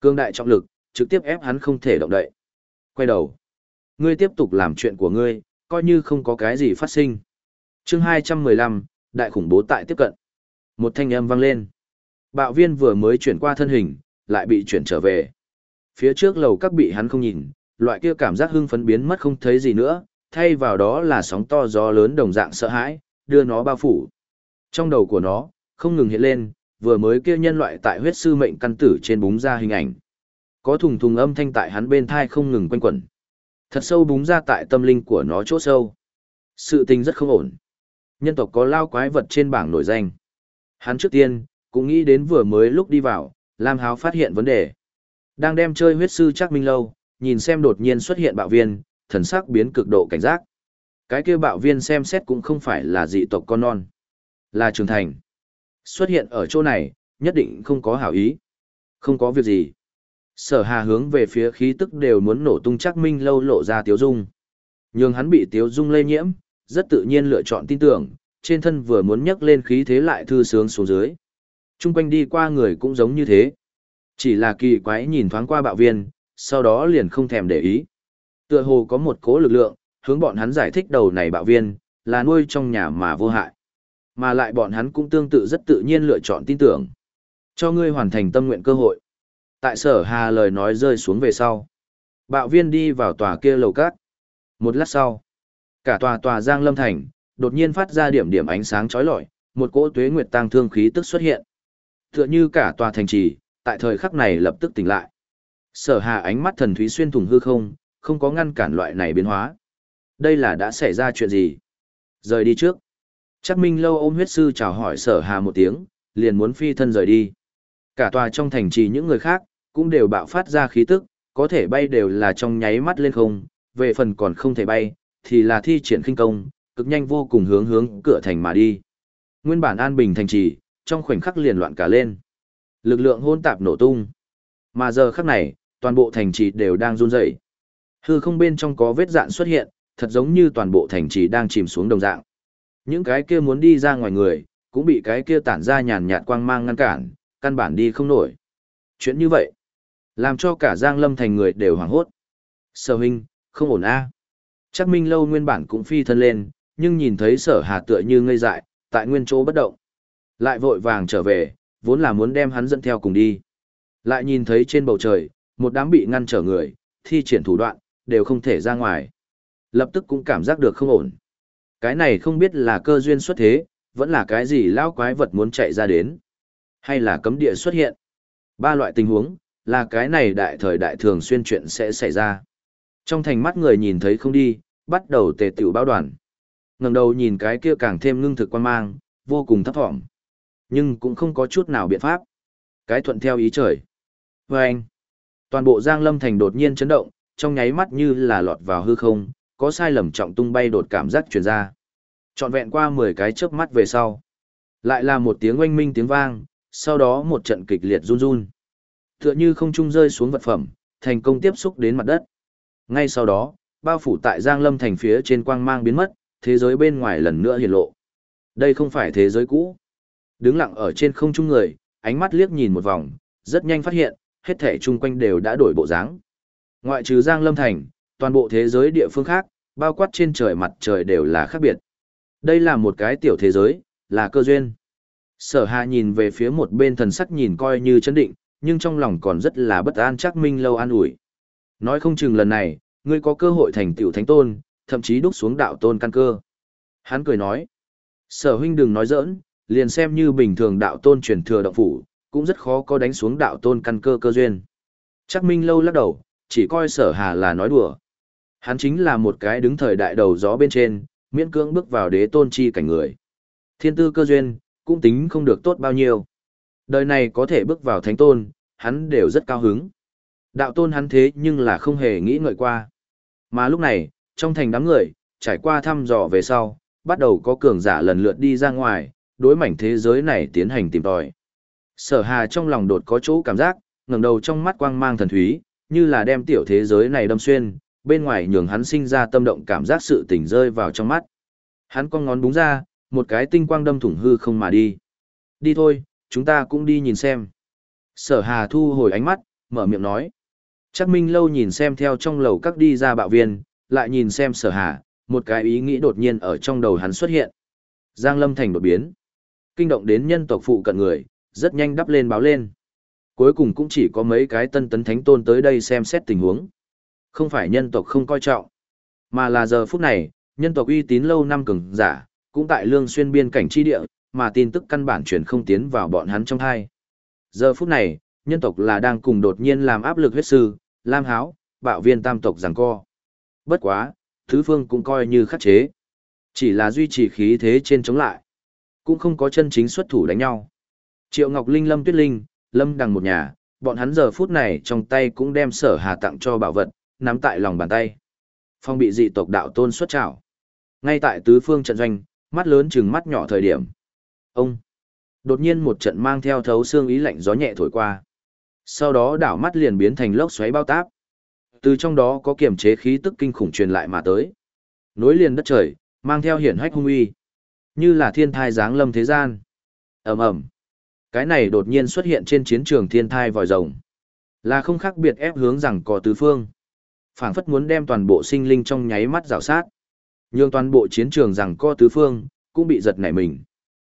Cương đại trọng lực, trực tiếp ép hắn không thể động đậy. Quay đầu. Ngươi tiếp tục làm chuyện của ngươi, coi như không có cái gì phát sinh. chương 215, đại khủng bố tại tiếp cận. Một thanh âm vang lên. Bạo viên vừa mới chuyển qua thân hình, lại bị chuyển trở về. Phía trước lầu các bị hắn không nhìn, loại kia cảm giác hưng phấn biến mất không thấy gì nữa, thay vào đó là sóng to gió lớn đồng dạng sợ hãi, đưa nó bao phủ. Trong đầu của nó, không ngừng hiện lên, vừa mới kia nhân loại tại huyết sư mệnh căn tử trên búng ra hình ảnh. Có thùng thùng âm thanh tại hắn bên thai không ngừng quanh quẩn. Thật sâu búng ra tại tâm linh của nó chỗ sâu. Sự tình rất không ổn. Nhân tộc có lao quái vật trên bảng nổi danh. Hắn trước tiên, cũng nghĩ đến vừa mới lúc đi vào, Lam Háo phát hiện vấn đề. Đang đem chơi huyết sư chắc minh lâu, nhìn xem đột nhiên xuất hiện bạo viên, thần sắc biến cực độ cảnh giác. Cái kia bạo viên xem xét cũng không phải là dị tộc con non, là trưởng thành. Xuất hiện ở chỗ này, nhất định không có hảo ý. Không có việc gì. Sở hà hướng về phía khí tức đều muốn nổ tung chắc minh lâu lộ ra tiếu dung. Nhưng hắn bị tiếu dung lây nhiễm, rất tự nhiên lựa chọn tin tưởng, trên thân vừa muốn nhấc lên khí thế lại thư sướng xuống dưới. Trung quanh đi qua người cũng giống như thế. Chỉ là kỳ quái nhìn thoáng qua bạo viên, sau đó liền không thèm để ý. Tựa hồ có một cố lực lượng, hướng bọn hắn giải thích đầu này bạo viên, là nuôi trong nhà mà vô hại. Mà lại bọn hắn cũng tương tự rất tự nhiên lựa chọn tin tưởng. Cho ngươi hoàn thành tâm nguyện cơ hội. Tại sở hà lời nói rơi xuống về sau. Bạo viên đi vào tòa kia lầu cát. Một lát sau, cả tòa tòa giang lâm thành, đột nhiên phát ra điểm điểm ánh sáng chói lọi, một cỗ tuế nguyệt tăng thương khí tức xuất hiện. Tựa như cả tòa thành trì, tại thời khắc này lập tức tỉnh lại. Sở hà ánh mắt thần thúy xuyên thủng hư không, không có ngăn cản loại này biến hóa. Đây là đã xảy ra chuyện gì? Rời đi trước. Chắc Minh Lâu ôm huyết sư chào hỏi sở hà một tiếng, liền muốn phi thân rời đi. Cả tòa trong thành trì những người khác, cũng đều bạo phát ra khí tức, có thể bay đều là trong nháy mắt lên không, về phần còn không thể bay, thì là thi triển khinh công, cực nhanh vô cùng hướng hướng cửa thành mà đi. Nguyên bản an bình thành trì, trong khoảnh khắc liền loạn cả lên. Lực lượng hôn tạp nổ tung. Mà giờ khắc này, toàn bộ thành trì đều đang run rẩy. Hư không bên trong có vết dạn xuất hiện, thật giống như toàn bộ thành trì đang chìm xuống đồng dạng. Những cái kia muốn đi ra ngoài người, cũng bị cái kia tản ra nhàn nhạt quang mang ngăn cản, căn bản đi không nổi. Chuyện như vậy, làm cho cả Giang Lâm thành người đều hoảng hốt. Sở huynh, không ổn a. Chắc Minh Lâu nguyên bản cũng phi thân lên, nhưng nhìn thấy sở hà tựa như ngây dại, tại nguyên chỗ bất động. Lại vội vàng trở về, vốn là muốn đem hắn dẫn theo cùng đi. Lại nhìn thấy trên bầu trời, một đám bị ngăn trở người, thi triển thủ đoạn, đều không thể ra ngoài. Lập tức cũng cảm giác được không ổn. Cái này không biết là cơ duyên xuất thế, vẫn là cái gì lao quái vật muốn chạy ra đến. Hay là cấm địa xuất hiện. Ba loại tình huống, là cái này đại thời đại thường xuyên chuyện sẽ xảy ra. Trong thành mắt người nhìn thấy không đi, bắt đầu tề tiểu báo đoàn. ngẩng đầu nhìn cái kia càng thêm ngưng thực quan mang, vô cùng thấp thỏm. Nhưng cũng không có chút nào biện pháp. Cái thuận theo ý trời. Và anh, toàn bộ Giang Lâm Thành đột nhiên chấn động, trong nháy mắt như là lọt vào hư không, có sai lầm trọng tung bay đột cảm giác truyền ra. Trọn vẹn qua 10 cái chớp mắt về sau. Lại là một tiếng oanh minh tiếng vang, sau đó một trận kịch liệt run run. Tựa như không trung rơi xuống vật phẩm, thành công tiếp xúc đến mặt đất. Ngay sau đó, bao phủ tại Giang Lâm thành phía trên quang mang biến mất, thế giới bên ngoài lần nữa hiện lộ. Đây không phải thế giới cũ. Đứng lặng ở trên không trung người, ánh mắt liếc nhìn một vòng, rất nhanh phát hiện, hết thể chung quanh đều đã đổi bộ dáng. Ngoại trừ Giang Lâm thành, toàn bộ thế giới địa phương khác, bao quát trên trời mặt trời đều là khác biệt. Đây là một cái tiểu thế giới, là cơ duyên. Sở Hà nhìn về phía một bên thần sắc nhìn coi như chấn định, nhưng trong lòng còn rất là bất an chắc minh lâu an ủi. Nói không chừng lần này, ngươi có cơ hội thành tiểu thánh tôn, thậm chí đúc xuống đạo tôn căn cơ. Hắn cười nói, sở huynh đừng nói giỡn, liền xem như bình thường đạo tôn truyền thừa động phủ, cũng rất khó có đánh xuống đạo tôn căn cơ cơ duyên. Chắc minh lâu lắc đầu, chỉ coi sở hà là nói đùa. Hắn chính là một cái đứng thời đại đầu gió bên trên, miễn cưỡng bước vào đế tôn chi cảnh người. Thiên tư cơ duyên, cũng tính không được tốt bao nhiêu. Đời này có thể bước vào thánh tôn, hắn đều rất cao hứng. Đạo tôn hắn thế nhưng là không hề nghĩ ngợi qua. Mà lúc này, trong thành đám người, trải qua thăm dò về sau, bắt đầu có cường giả lần lượt đi ra ngoài, đối mảnh thế giới này tiến hành tìm tòi. Sở hà trong lòng đột có chỗ cảm giác, ngẩng đầu trong mắt quang mang thần thúy, như là đem tiểu thế giới này đâm xuyên, bên ngoài nhường hắn sinh ra tâm động cảm giác sự tỉnh rơi vào trong mắt. Hắn con ngón búng ra, một cái tinh quang đâm thủng hư không mà đi. Đi thôi, chúng ta cũng đi nhìn xem. Sở hà thu hồi ánh mắt, mở miệng nói. Chắc Minh Lâu nhìn xem theo trong lầu các đi ra bạo viên, lại nhìn xem sở hà, một cái ý nghĩ đột nhiên ở trong đầu hắn xuất hiện. Giang Lâm Thành đột biến. Kinh động đến nhân tộc phụ cận người, rất nhanh đắp lên báo lên. Cuối cùng cũng chỉ có mấy cái tân tấn thánh tôn tới đây xem xét tình huống. Không phải nhân tộc không coi trọng, mà là giờ phút này, nhân tộc uy tín lâu năm cường giả, cũng tại lương xuyên biên cảnh chi địa, mà tin tức căn bản truyền không tiến vào bọn hắn trong hai. Giờ phút này, nhân tộc là đang cùng đột nhiên làm áp lực huyết sư, lam háo, bạo viên tam tộc giằng co. Bất quá, thứ phương cũng coi như khắc chế. Chỉ là duy trì khí thế trên chống lại. Cũng không có chân chính xuất thủ đánh nhau. Triệu Ngọc Linh Lâm Tuyết Linh, Lâm đằng một nhà, bọn hắn giờ phút này trong tay cũng đem sở hà tặng cho bảo vật, nắm tại lòng bàn tay. Phong bị dị tộc đạo tôn xuất trảo. Ngay tại tứ phương trận doanh, mắt lớn chừng mắt nhỏ thời điểm. Ông! Đột nhiên một trận mang theo thấu xương ý lạnh gió nhẹ thổi qua. Sau đó đảo mắt liền biến thành lốc xoáy bao táp. Từ trong đó có kiểm chế khí tức kinh khủng truyền lại mà tới. Nối liền đất trời, mang theo hiển hách hung uy. Như là thiên thai giáng lâm thế gian. ầm ầm Cái này đột nhiên xuất hiện trên chiến trường thiên thai vòi rồng. Là không khác biệt ép hướng rằng có tứ phương. phảng phất muốn đem toàn bộ sinh linh trong nháy mắt rào sát. Nhưng toàn bộ chiến trường rằng co tứ phương, cũng bị giật nảy mình.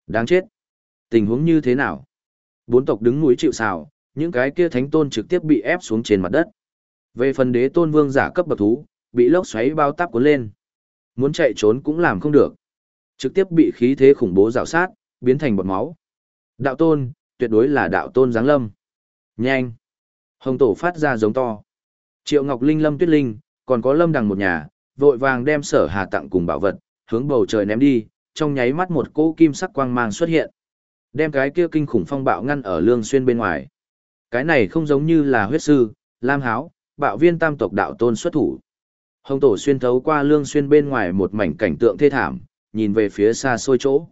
Đáng chết. Tình huống như thế nào? Bốn tộc đứng núi chịu sào, những cái kia thánh tôn trực tiếp bị ép xuống trên mặt đất. Về phần đế tôn vương giả cấp bậc thú, bị lốc xoáy bao táp cuốn lên. Muốn chạy trốn cũng làm không được. Trực tiếp bị khí thế khủng bố rào sát, biến thành bọt máu. Đạo tôn, tuyệt đối là đạo tôn giáng lâm. Nhanh! Hồng tổ phát ra giống to. Triệu Ngọc Linh lâm tuyết linh, còn có lâm đằng một nhà, vội vàng đem sở hà tặng cùng bảo vật, hướng bầu trời ném đi, trong nháy mắt một cỗ kim sắc quang mang xuất hiện. Đem cái kia kinh khủng phong bạo ngăn ở lương xuyên bên ngoài. Cái này không giống như là huyết sư, lam háo, bạo viên tam tộc đạo tôn xuất thủ. Hồng tổ xuyên thấu qua lương xuyên bên ngoài một mảnh cảnh tượng thê thảm, nhìn về phía xa xôi chỗ.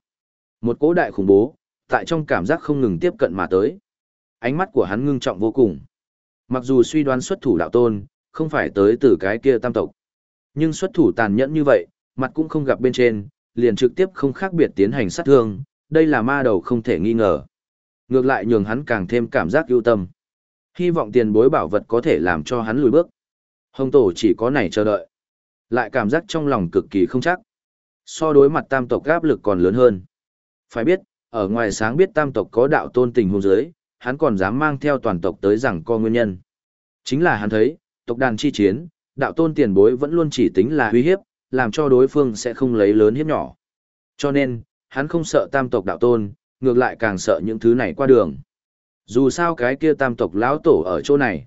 Một cỗ đại khủng bố, tại trong cảm giác không ngừng tiếp cận mà tới. Ánh mắt của hắn ngưng trọng vô cùng. Mặc dù suy đoán xuất thủ đạo tôn, không phải tới từ cái kia tam tộc. Nhưng xuất thủ tàn nhẫn như vậy, mặt cũng không gặp bên trên, liền trực tiếp không khác biệt tiến hành sát thương, đây là ma đầu không thể nghi ngờ. Ngược lại nhường hắn càng thêm cảm giác ưu tâm. Hy vọng tiền bối bảo vật có thể làm cho hắn lùi bước. Hồng tổ chỉ có này chờ đợi. Lại cảm giác trong lòng cực kỳ không chắc. So đối mặt tam tộc áp lực còn lớn hơn. Phải biết, ở ngoài sáng biết tam tộc có đạo tôn tình hôn giới, hắn còn dám mang theo toàn tộc tới rằng co nguyên nhân. Chính là hắn thấy, tộc đàn chi chiến, đạo tôn tiền bối vẫn luôn chỉ tính là uy hiếp, làm cho đối phương sẽ không lấy lớn hiếp nhỏ. Cho nên, hắn không sợ tam tộc đạo tôn, ngược lại càng sợ những thứ này qua đường. Dù sao cái kia tam tộc lão tổ ở chỗ này.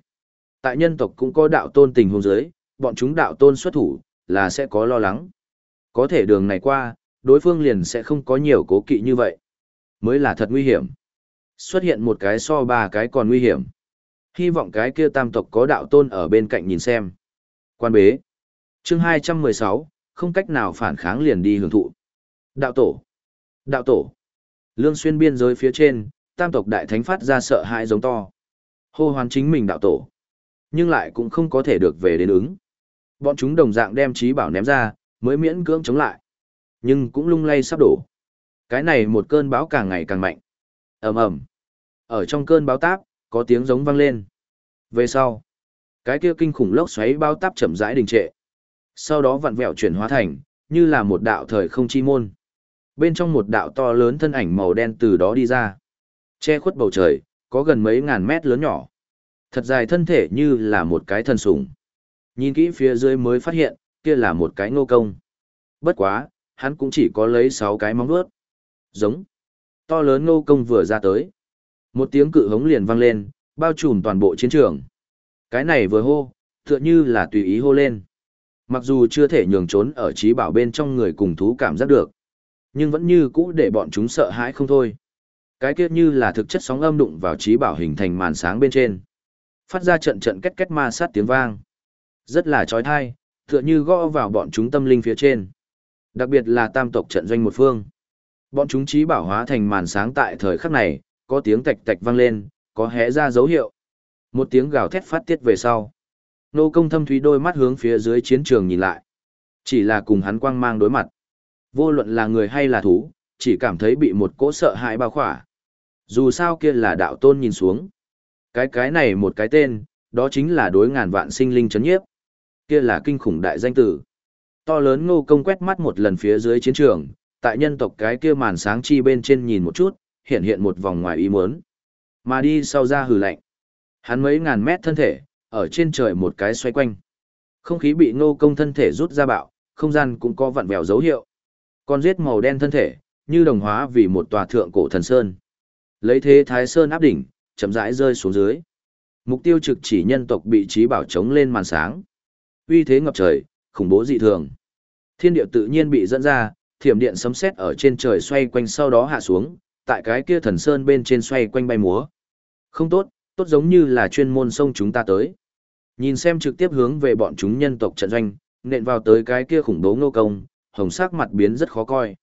Tại nhân tộc cũng có đạo tôn tình huống giới, bọn chúng đạo tôn xuất thủ, là sẽ có lo lắng. Có thể đường này qua, đối phương liền sẽ không có nhiều cố kỵ như vậy. Mới là thật nguy hiểm. Xuất hiện một cái so ba cái còn nguy hiểm. Hy vọng cái kia tam tộc có đạo tôn ở bên cạnh nhìn xem. Quan bế. chương 216, không cách nào phản kháng liền đi hưởng thụ. Đạo tổ. Đạo tổ. Lương xuyên biên giới phía trên, tam tộc đại thánh phát ra sợ hãi giống to. Hô hoán chính mình đạo tổ. Nhưng lại cũng không có thể được về đến ứng. Bọn chúng đồng dạng đem trí bảo ném ra, mới miễn cưỡng chống lại. Nhưng cũng lung lay sắp đổ. Cái này một cơn bão càng ngày càng mạnh. ầm ầm Ở trong cơn bão táp, có tiếng giống vang lên. Về sau, cái kia kinh khủng lốc xoáy bao táp chậm rãi đình trệ. Sau đó vặn vẹo chuyển hóa thành, như là một đạo thời không chi môn. Bên trong một đạo to lớn thân ảnh màu đen từ đó đi ra. Che khuất bầu trời, có gần mấy ngàn mét lớn nhỏ. Thật dài thân thể như là một cái thân sủng. Nhìn kỹ phía dưới mới phát hiện, kia là một cái ngô công. Bất quá, hắn cũng chỉ có lấy sáu cái móng vuốt. Giống. To lớn ngô công vừa ra tới. Một tiếng cự hống liền vang lên, bao trùm toàn bộ chiến trường. Cái này vừa hô, tựa như là tùy ý hô lên. Mặc dù chưa thể nhường trốn ở trí bảo bên trong người cùng thú cảm giác được, nhưng vẫn như cũ để bọn chúng sợ hãi không thôi. Cái kia như là thực chất sóng âm đụng vào trí bảo hình thành màn sáng bên trên. Phát ra trận trận kết kết ma sát tiếng vang. Rất là trói thai, tựa như gõ vào bọn chúng tâm linh phía trên. Đặc biệt là tam tộc trận doanh một phương. Bọn chúng trí bảo hóa thành màn sáng tại thời khắc này, có tiếng tạch tạch vang lên, có hé ra dấu hiệu. Một tiếng gào thét phát tiết về sau. Nô công thâm thúy đôi mắt hướng phía dưới chiến trường nhìn lại. Chỉ là cùng hắn quang mang đối mặt. Vô luận là người hay là thú, chỉ cảm thấy bị một cỗ sợ hãi bao khỏa. Dù sao kia là đạo tôn nhìn xuống. Cái cái này một cái tên, đó chính là đối ngàn vạn sinh linh chấn nhiếp. Kia là kinh khủng đại danh tử. To lớn ngô công quét mắt một lần phía dưới chiến trường, tại nhân tộc cái kia màn sáng chi bên trên nhìn một chút, hiện hiện một vòng ngoài ý muốn. Mà đi sau ra hừ lạnh. Hắn mấy ngàn mét thân thể, ở trên trời một cái xoay quanh. Không khí bị ngô công thân thể rút ra bạo, không gian cũng có vặn vẹo dấu hiệu. Con giết màu đen thân thể, như đồng hóa vì một tòa thượng cổ thần sơn. Lấy thế thái sơn áp đỉnh, chậm rãi rơi xuống dưới. Mục tiêu trực chỉ nhân tộc bị trí bảo chống lên màn sáng. Uy thế ngập trời, khủng bố dị thường. Thiên địa tự nhiên bị dẫn ra, thiểm điện sấm sét ở trên trời xoay quanh sau đó hạ xuống, tại cái kia thần sơn bên trên xoay quanh bay múa. Không tốt, tốt giống như là chuyên môn sông chúng ta tới. Nhìn xem trực tiếp hướng về bọn chúng nhân tộc trận doanh, nện vào tới cái kia khủng bố ngô công, hồng sắc mặt biến rất khó coi.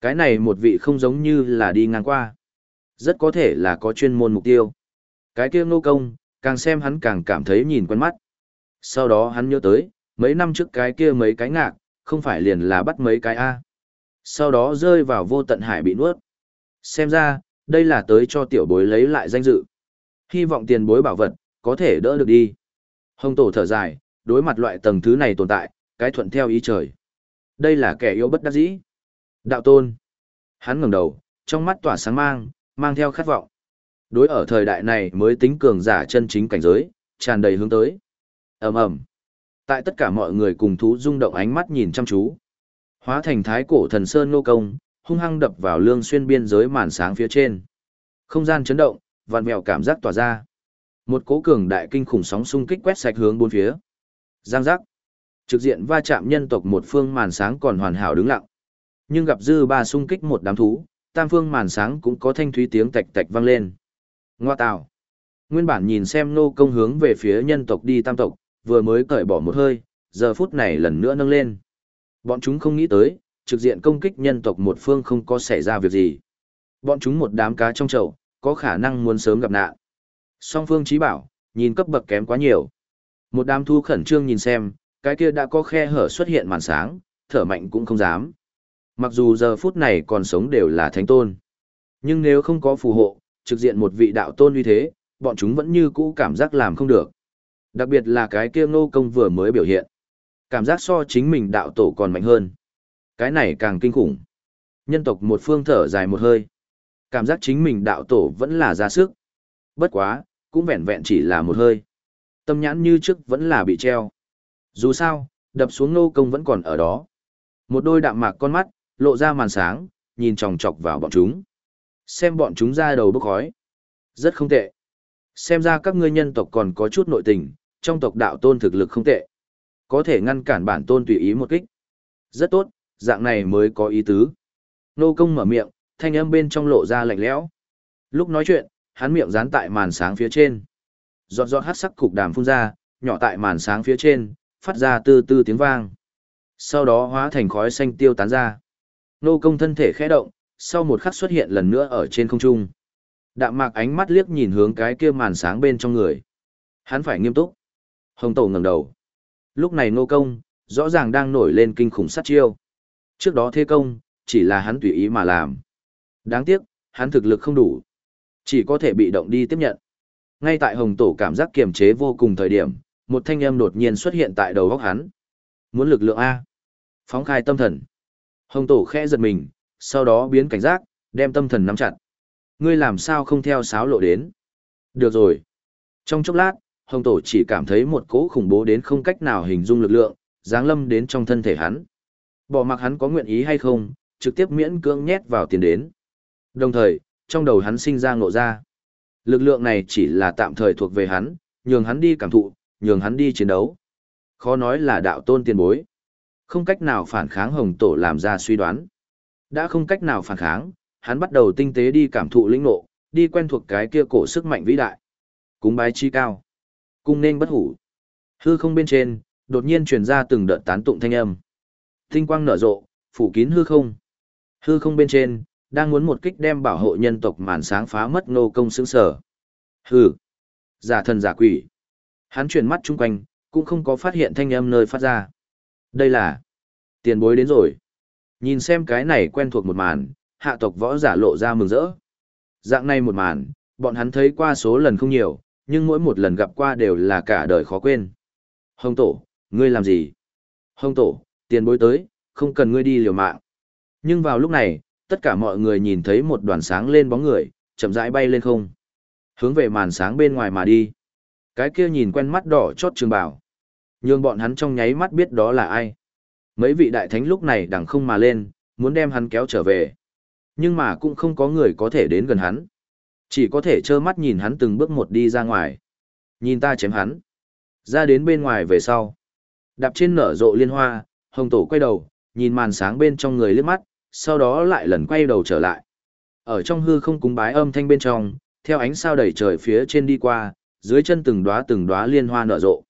Cái này một vị không giống như là đi ngang qua. Rất có thể là có chuyên môn mục tiêu. Cái kia ngô công, càng xem hắn càng cảm thấy nhìn quen mắt. Sau đó hắn nhớ tới, mấy năm trước cái kia mấy cái ngạc, không phải liền là bắt mấy cái A. Sau đó rơi vào vô tận hải bị nuốt. Xem ra, đây là tới cho tiểu bối lấy lại danh dự. Hy vọng tiền bối bảo vật, có thể đỡ được đi. Hồng tổ thở dài, đối mặt loại tầng thứ này tồn tại, cái thuận theo ý trời. Đây là kẻ yếu bất đắc dĩ. Đạo tôn. Hắn ngẩng đầu, trong mắt tỏa sáng mang, mang theo khát vọng. Đối ở thời đại này mới tính cường giả chân chính cảnh giới, tràn đầy hướng tới. ầm ầm Tại tất cả mọi người cùng thú rung động ánh mắt nhìn chăm chú. Hóa thành thái cổ thần sơn nô công, hung hăng đập vào lương xuyên biên giới màn sáng phía trên. Không gian chấn động, vạn mèo cảm giác tỏa ra. Một cố cường đại kinh khủng sóng xung kích quét sạch hướng bốn phía. Giang giác. Trực diện va chạm nhân tộc một phương màn sáng còn hoàn hảo đứng lặng. Nhưng gặp dư ba xung kích một đám thú, tam phương màn sáng cũng có thanh thúy tiếng tạch tạch vang lên. Ngoa tào. Nguyên bản nhìn xem nô công hướng về phía nhân tộc đi tam tộc, vừa mới cởi bỏ một hơi, giờ phút này lần nữa nâng lên. Bọn chúng không nghĩ tới, trực diện công kích nhân tộc một phương không có xảy ra việc gì. Bọn chúng một đám cá trong chậu, có khả năng muốn sớm gặp nạn. Song phương trí bảo, nhìn cấp bậc kém quá nhiều. Một đám thu khẩn trương nhìn xem, cái kia đã có khe hở xuất hiện màn sáng, thở mạnh cũng không dám. Mặc dù giờ phút này còn sống đều là thánh tôn. Nhưng nếu không có phù hộ, trực diện một vị đạo tôn uy thế, bọn chúng vẫn như cũ cảm giác làm không được. Đặc biệt là cái kia ngô công vừa mới biểu hiện. Cảm giác so chính mình đạo tổ còn mạnh hơn. Cái này càng kinh khủng. Nhân tộc một phương thở dài một hơi. Cảm giác chính mình đạo tổ vẫn là ra sức. Bất quá, cũng vẹn vẹn chỉ là một hơi. Tâm nhãn như trước vẫn là bị treo. Dù sao, đập xuống nô công vẫn còn ở đó. Một đôi đạm mạc con mắt, lộ ra màn sáng, nhìn chòng chọc vào bọn chúng. Xem bọn chúng ra đầu bốc khói. Rất không tệ. Xem ra các ngươi nhân tộc còn có chút nội tình, trong tộc đạo tôn thực lực không tệ. Có thể ngăn cản bản tôn tùy ý một kích. Rất tốt, dạng này mới có ý tứ. Nô công mở miệng, thanh âm bên trong lộ ra lạnh lẽo. Lúc nói chuyện, hắn miệng dán tại màn sáng phía trên. Giọt giọt hát sắc cục đàm phun ra, nhỏ tại màn sáng phía trên, phát ra tư tư tiếng vang. Sau đó hóa thành khói xanh tiêu tán ra. Nô công thân thể khẽ động, sau một khắc xuất hiện lần nữa ở trên không trung. Đạm mạc ánh mắt liếc nhìn hướng cái kia màn sáng bên trong người. Hắn phải nghiêm túc. Hồng Tổ ngẩng đầu. Lúc này nô công, rõ ràng đang nổi lên kinh khủng sát chiêu. Trước đó thế công, chỉ là hắn tùy ý mà làm. Đáng tiếc, hắn thực lực không đủ. Chỉ có thể bị động đi tiếp nhận. Ngay tại Hồng Tổ cảm giác kiềm chế vô cùng thời điểm, một thanh âm đột nhiên xuất hiện tại đầu góc hắn. Muốn lực lượng A. Phóng khai tâm thần. Hồng Tổ khẽ giật mình, sau đó biến cảnh giác, đem tâm thần nắm chặt. Ngươi làm sao không theo sáo lộ đến? Được rồi. Trong chốc lát, Hồng Tổ chỉ cảm thấy một cỗ khủng bố đến không cách nào hình dung lực lượng, giáng lâm đến trong thân thể hắn. Bỏ mặc hắn có nguyện ý hay không, trực tiếp miễn cưỡng nhét vào tiền đến. Đồng thời, trong đầu hắn sinh ra ngộ ra. Lực lượng này chỉ là tạm thời thuộc về hắn, nhường hắn đi cảm thụ, nhường hắn đi chiến đấu. Khó nói là đạo tôn tiền bối. Không cách nào phản kháng hồng tổ làm ra suy đoán. Đã không cách nào phản kháng, hắn bắt đầu tinh tế đi cảm thụ lĩnh nộ, đi quen thuộc cái kia cổ sức mạnh vĩ đại. Cúng bái chi cao. Cung nên bất hủ. Hư không bên trên, đột nhiên truyền ra từng đợt tán tụng thanh âm. Tinh quang nở rộ, phủ kín hư không. Hư không bên trên, đang muốn một kích đem bảo hộ nhân tộc màn sáng phá mất nô công xứng sở. Hừ, giả thần giả quỷ. Hắn chuyển mắt chung quanh, cũng không có phát hiện thanh âm nơi phát ra. Đây là tiền bối đến rồi. Nhìn xem cái này quen thuộc một màn, hạ tộc võ giả lộ ra mừng rỡ. Dạng này một màn, bọn hắn thấy qua số lần không nhiều, nhưng mỗi một lần gặp qua đều là cả đời khó quên. Hồng tổ, ngươi làm gì? Hồng tổ, tiền bối tới, không cần ngươi đi liều mạng. Nhưng vào lúc này, tất cả mọi người nhìn thấy một đoàn sáng lên bóng người, chậm rãi bay lên không. Hướng về màn sáng bên ngoài mà đi. Cái kia nhìn quen mắt đỏ chót trường bảo Nhưng bọn hắn trong nháy mắt biết đó là ai. Mấy vị đại thánh lúc này đằng không mà lên, muốn đem hắn kéo trở về. Nhưng mà cũng không có người có thể đến gần hắn. Chỉ có thể trơ mắt nhìn hắn từng bước một đi ra ngoài. Nhìn ta chém hắn. Ra đến bên ngoài về sau. Đạp trên nở rộ liên hoa, hồng tổ quay đầu, nhìn màn sáng bên trong người liếc mắt, sau đó lại lần quay đầu trở lại. Ở trong hư không cúng bái âm thanh bên trong, theo ánh sao đầy trời phía trên đi qua, dưới chân từng đóa từng đóa liên hoa nở rộ.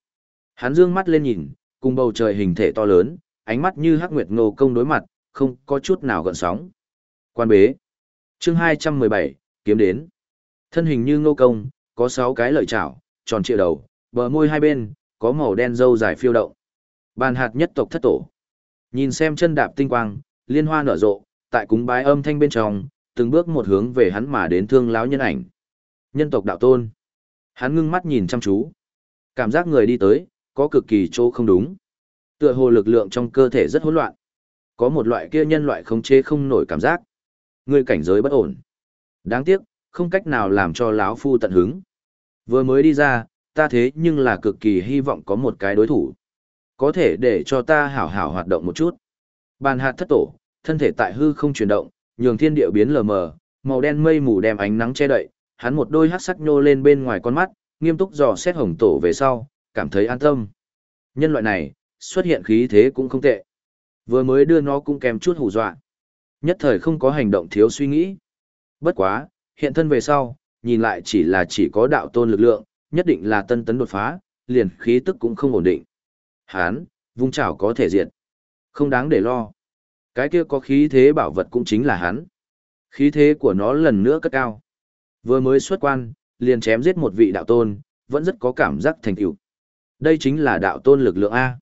Hắn dương mắt lên nhìn, cùng bầu trời hình thể to lớn, ánh mắt như hắc nguyệt ngô công đối mặt, không có chút nào gợn sóng. Quan bế. Chương 217, kiếm đến. Thân hình như ngô công, có 6 cái lợi chảo, tròn trịa đầu, bờ môi hai bên, có màu đen râu dài phiêu động. Bàn hạt nhất tộc thất tổ. Nhìn xem chân đạp tinh quang, liên hoa nở rộ, tại cúng bái âm thanh bên trong, từng bước một hướng về hắn mà đến thương lão nhân ảnh. Nhân tộc đạo tôn. Hắn ngưng mắt nhìn chăm chú. Cảm giác người đi tới, có cực kỳ chỗ không đúng. Tựa hồ lực lượng trong cơ thể rất hỗn loạn. Có một loại kia nhân loại không chế không nổi cảm giác. Người cảnh giới bất ổn. Đáng tiếc, không cách nào làm cho lão phu tận hứng. Vừa mới đi ra, ta thế nhưng là cực kỳ hy vọng có một cái đối thủ. Có thể để cho ta hảo hảo hoạt động một chút. Bàn hạt thất tổ, thân thể tại hư không chuyển động, nhường thiên địa biến lờ mờ, màu đen mây mù đem ánh nắng che đậy, hắn một đôi hắc sắc nhô lên bên ngoài con mắt, nghiêm túc dò xét hồng tổ về sau, cảm thấy an tâm. Nhân loại này, xuất hiện khí thế cũng không tệ. Vừa mới đưa nó cũng kèm chút hù dọa. Nhất thời không có hành động thiếu suy nghĩ. Bất quá, hiện thân về sau, nhìn lại chỉ là chỉ có đạo tôn lực lượng, nhất định là tân tấn đột phá, liền khí tức cũng không ổn định. Hán, vung chảo có thể diện. Không đáng để lo. Cái kia có khí thế bảo vật cũng chính là hắn. Khí thế của nó lần nữa cất cao. Vừa mới xuất quan, liền chém giết một vị đạo tôn, vẫn rất có cảm giác thành tựu. Đây chính là đạo tôn lực lượng A.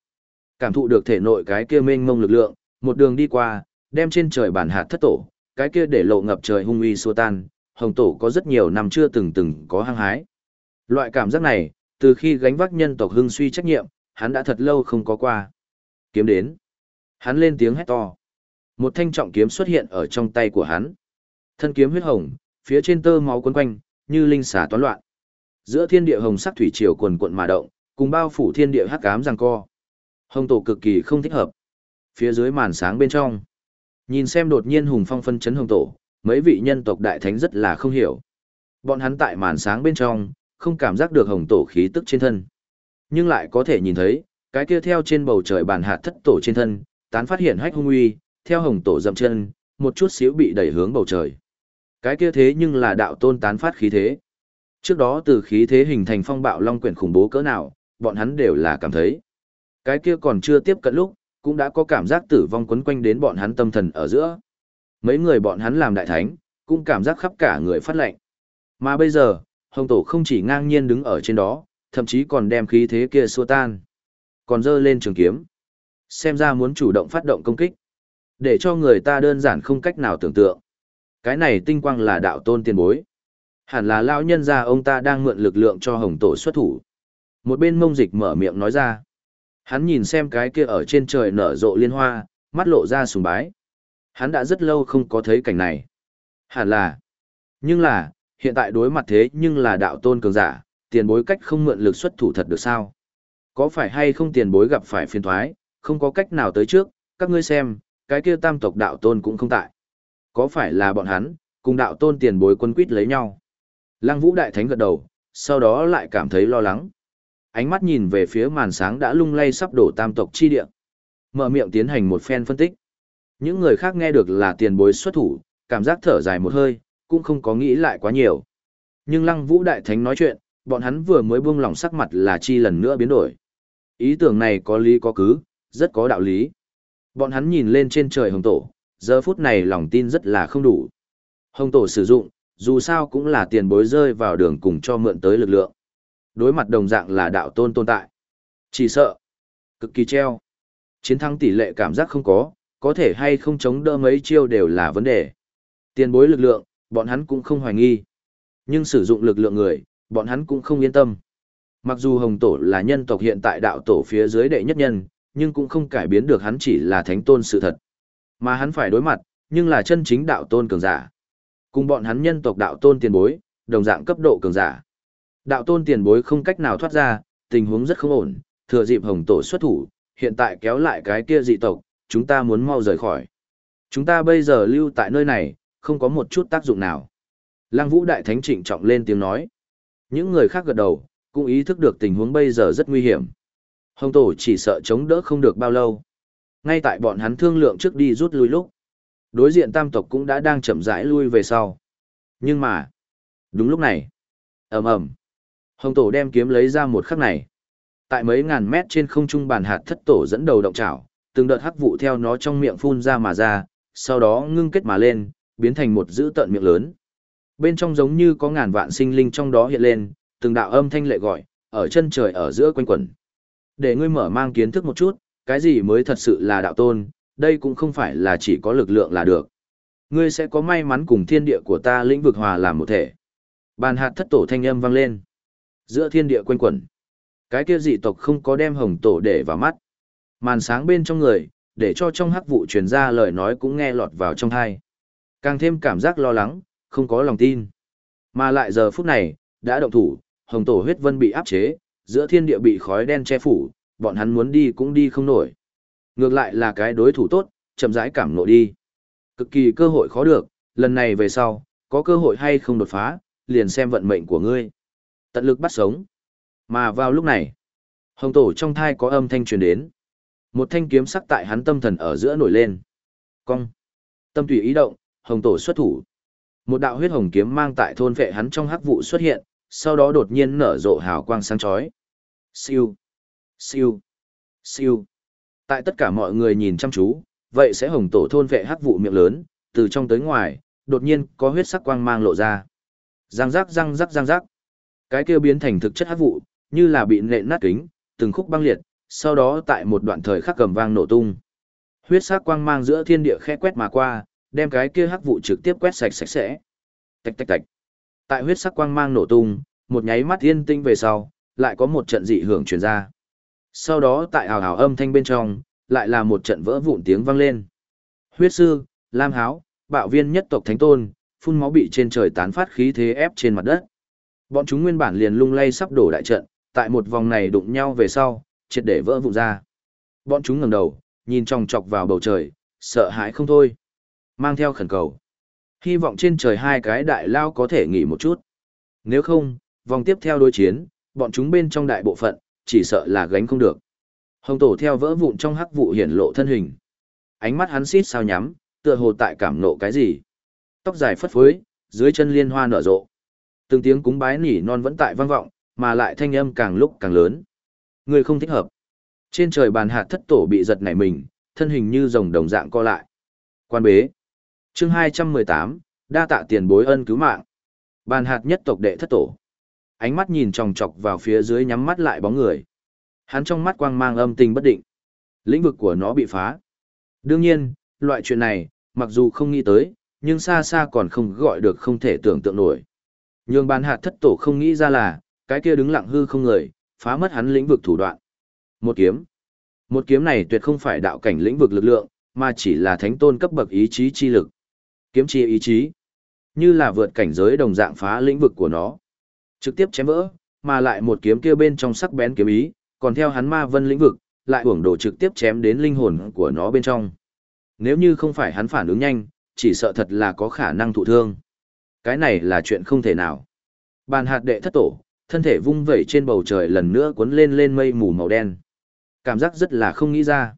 Cảm thụ được thể nội cái kia mênh mông lực lượng, một đường đi qua, đem trên trời bản hạt thất tổ, cái kia để lộ ngập trời hung uy xua tan, hồng tổ có rất nhiều năm chưa từng từng có hăng hái. Loại cảm giác này, từ khi gánh vác nhân tộc hưng suy trách nhiệm, hắn đã thật lâu không có qua. Kiếm đến. Hắn lên tiếng hét to. Một thanh trọng kiếm xuất hiện ở trong tay của hắn. Thân kiếm huyết hồng, phía trên tơ máu quấn quanh, như linh xà toán loạn. Giữa thiên địa hồng sắc thủy triều cuồn cuộn mà động, cùng bao phủ thiên địa hắc ám giằng co. Hồng tổ cực kỳ không thích hợp. Phía dưới màn sáng bên trong, nhìn xem đột nhiên hùng phong phân chấn hồng tổ, mấy vị nhân tộc đại thánh rất là không hiểu. Bọn hắn tại màn sáng bên trong, không cảm giác được hồng tổ khí tức trên thân. Nhưng lại có thể nhìn thấy, cái kia theo trên bầu trời bàn hạt thất tổ trên thân, tán phát hiện hách hung uy, theo hồng tổ dậm chân, một chút xíu bị đẩy hướng bầu trời. Cái kia thế nhưng là đạo tôn tán phát khí thế. Trước đó từ khí thế hình thành phong bạo long quyển khủng bố cỡ nào, bọn hắn đều là cảm thấy. Cái kia còn chưa tiếp cận lúc, cũng đã có cảm giác tử vong quấn quanh đến bọn hắn tâm thần ở giữa. Mấy người bọn hắn làm đại thánh, cũng cảm giác khắp cả người phát lạnh. Mà bây giờ, hồng tổ không chỉ ngang nhiên đứng ở trên đó, thậm chí còn đem khí thế kia xua tan. Còn dơ lên trường kiếm. Xem ra muốn chủ động phát động công kích. Để cho người ta đơn giản không cách nào tưởng tượng. Cái này tinh quang là đạo tôn tiền bối. Hẳn là lão nhân gia ông ta đang mượn lực lượng cho hồng tổ xuất thủ. Một bên mông dịch mở miệng nói ra. Hắn nhìn xem cái kia ở trên trời nở rộ liên hoa, mắt lộ ra sùng bái. Hắn đã rất lâu không có thấy cảnh này. Hẳn là. Nhưng là, hiện tại đối mặt thế nhưng là đạo tôn cường giả, tiền bối cách không mượn lực xuất thủ thật được sao? Có phải hay không tiền bối gặp phải phiền thoái, không có cách nào tới trước, các ngươi xem, cái kia tam tộc đạo tôn cũng không tại. Có phải là bọn hắn, cùng đạo tôn tiền bối quân quýt lấy nhau? Lăng vũ đại thánh gật đầu, sau đó lại cảm thấy lo lắng. Ánh mắt nhìn về phía màn sáng đã lung lay sắp đổ tam tộc chi địa. Mở miệng tiến hành một phen phân tích. Những người khác nghe được là tiền bối xuất thủ, cảm giác thở dài một hơi, cũng không có nghĩ lại quá nhiều. Nhưng lăng vũ đại thánh nói chuyện, bọn hắn vừa mới buông lỏng sắc mặt là chi lần nữa biến đổi. Ý tưởng này có lý có cứ, rất có đạo lý. Bọn hắn nhìn lên trên trời hồng tổ, giờ phút này lòng tin rất là không đủ. Hồng tổ sử dụng, dù sao cũng là tiền bối rơi vào đường cùng cho mượn tới lực lượng. Đối mặt đồng dạng là đạo tôn tồn tại. Chỉ sợ, cực kỳ treo. Chiến thắng tỷ lệ cảm giác không có, có thể hay không chống đỡ mấy chiêu đều là vấn đề. Tiền bối lực lượng, bọn hắn cũng không hoài nghi. Nhưng sử dụng lực lượng người, bọn hắn cũng không yên tâm. Mặc dù Hồng Tổ là nhân tộc hiện tại đạo tổ phía dưới đệ nhất nhân, nhưng cũng không cải biến được hắn chỉ là thánh tôn sự thật. Mà hắn phải đối mặt, nhưng là chân chính đạo tôn cường giả. Cùng bọn hắn nhân tộc đạo tôn tiền bối, đồng dạng cấp độ cường giả. Đạo tôn tiền bối không cách nào thoát ra, tình huống rất không ổn, thừa dịp hồng tổ xuất thủ, hiện tại kéo lại cái kia dị tộc, chúng ta muốn mau rời khỏi. Chúng ta bây giờ lưu tại nơi này, không có một chút tác dụng nào. Lăng vũ đại thánh trịnh trọng lên tiếng nói. Những người khác gật đầu, cũng ý thức được tình huống bây giờ rất nguy hiểm. Hồng tổ chỉ sợ chống đỡ không được bao lâu. Ngay tại bọn hắn thương lượng trước đi rút lui lúc. Đối diện tam tộc cũng đã đang chậm rãi lui về sau. Nhưng mà, đúng lúc này, ầm ầm, Hồng tổ đem kiếm lấy ra một khắc này. Tại mấy ngàn mét trên không trung bàn hạt thất tổ dẫn đầu động chảo, từng đợt hắc vụ theo nó trong miệng phun ra mà ra, sau đó ngưng kết mà lên, biến thành một dữ tợn miệng lớn. Bên trong giống như có ngàn vạn sinh linh trong đó hiện lên, từng đạo âm thanh lệ gọi, ở chân trời ở giữa quanh quẩn. Để ngươi mở mang kiến thức một chút, cái gì mới thật sự là đạo tôn, đây cũng không phải là chỉ có lực lượng là được. Ngươi sẽ có may mắn cùng thiên địa của ta lĩnh vực hòa làm một thể. Bàn hạt thất tổ thanh âm vang lên. Giữa thiên địa quanh quẩn. Cái kia dị tộc không có đem hồng tổ để vào mắt. Màn sáng bên trong người, để cho trong hắc vụ truyền ra lời nói cũng nghe lọt vào trong thai. Càng thêm cảm giác lo lắng, không có lòng tin. Mà lại giờ phút này, đã động thủ, hồng tổ huyết vân bị áp chế, giữa thiên địa bị khói đen che phủ, bọn hắn muốn đi cũng đi không nổi. Ngược lại là cái đối thủ tốt, chậm rãi cảm nộ đi. Cực kỳ cơ hội khó được, lần này về sau, có cơ hội hay không đột phá, liền xem vận mệnh của ngươi. Tận lực bắt sống. Mà vào lúc này, hồng tổ trong thai có âm thanh truyền đến. Một thanh kiếm sắc tại hắn tâm thần ở giữa nổi lên. Cong. Tâm tùy ý động, hồng tổ xuất thủ. Một đạo huyết hồng kiếm mang tại thôn vệ hắn trong hắc vụ xuất hiện, sau đó đột nhiên nở rộ hào quang sáng chói. Siêu. Siêu. Siêu. Tại tất cả mọi người nhìn chăm chú, vậy sẽ hồng tổ thôn vệ hắc vụ miệng lớn, từ trong tới ngoài, đột nhiên có huyết sắc quang mang lộ ra. Răng rắc răng rắc răng rắc. Cái kia biến thành thực chất hắc vụ, như là bị nện nát kính, từng khúc băng liệt, sau đó tại một đoạn thời khắc cầm vang nổ tung. Huyết sắc quang mang giữa thiên địa khẽ quét mà qua, đem cái kia hắc vụ trực tiếp quét sạch sạch sẽ. Tạch tạch tạch. Tại huyết sắc quang mang nổ tung, một nháy mắt yên tinh về sau, lại có một trận dị hưởng truyền ra. Sau đó tại hào hào âm thanh bên trong, lại là một trận vỡ vụn tiếng vang lên. Huyết sư, Lam Háo, bạo viên nhất tộc Thánh Tôn, phun máu bị trên trời tán phát khí thế ép trên mặt đất. Bọn chúng nguyên bản liền lung lay sắp đổ đại trận, tại một vòng này đụng nhau về sau, triệt để vỡ vụn ra. Bọn chúng ngẩng đầu, nhìn chòng chọc vào bầu trời, sợ hãi không thôi. Mang theo khẩn cầu. Hy vọng trên trời hai cái đại lao có thể nghỉ một chút. Nếu không, vòng tiếp theo đối chiến, bọn chúng bên trong đại bộ phận, chỉ sợ là gánh không được. Hồng tổ theo vỡ vụn trong hắc vụ hiển lộ thân hình. Ánh mắt hắn xít sao nhắm, tựa hồ tại cảm nộ cái gì. Tóc dài phất phới, dưới chân liên hoa nở rộ. Từng tiếng cúng bái nỉ non vẫn tại vang vọng, mà lại thanh âm càng lúc càng lớn. Người không thích hợp. Trên trời bàn hạt thất tổ bị giật nảy mình, thân hình như rồng đồng dạng co lại. Quan bế. chương 218, đa tạ tiền bối ân cứu mạng. Bàn hạt nhất tộc đệ thất tổ. Ánh mắt nhìn chòng chọc vào phía dưới nhắm mắt lại bóng người. Hắn trong mắt quang mang âm tình bất định. Lĩnh vực của nó bị phá. Đương nhiên, loại chuyện này, mặc dù không nghĩ tới, nhưng xa xa còn không gọi được không thể tưởng tượng nổi. Nhưng bàn hạt thất tổ không nghĩ ra là, cái kia đứng lặng hư không người, phá mất hắn lĩnh vực thủ đoạn. Một kiếm. Một kiếm này tuyệt không phải đạo cảnh lĩnh vực lực lượng, mà chỉ là thánh tôn cấp bậc ý chí chi lực. Kiếm chi ý chí. Như là vượt cảnh giới đồng dạng phá lĩnh vực của nó. Trực tiếp chém vỡ, mà lại một kiếm kia bên trong sắc bén kiếm ý, còn theo hắn ma vân lĩnh vực, lại uổng đồ trực tiếp chém đến linh hồn của nó bên trong. Nếu như không phải hắn phản ứng nhanh, chỉ sợ thật là có khả năng thụ thương. Cái này là chuyện không thể nào. Bàn hạt đệ thất tổ, thân thể vung vẩy trên bầu trời lần nữa cuốn lên lên mây mù màu đen. Cảm giác rất là không nghĩ ra.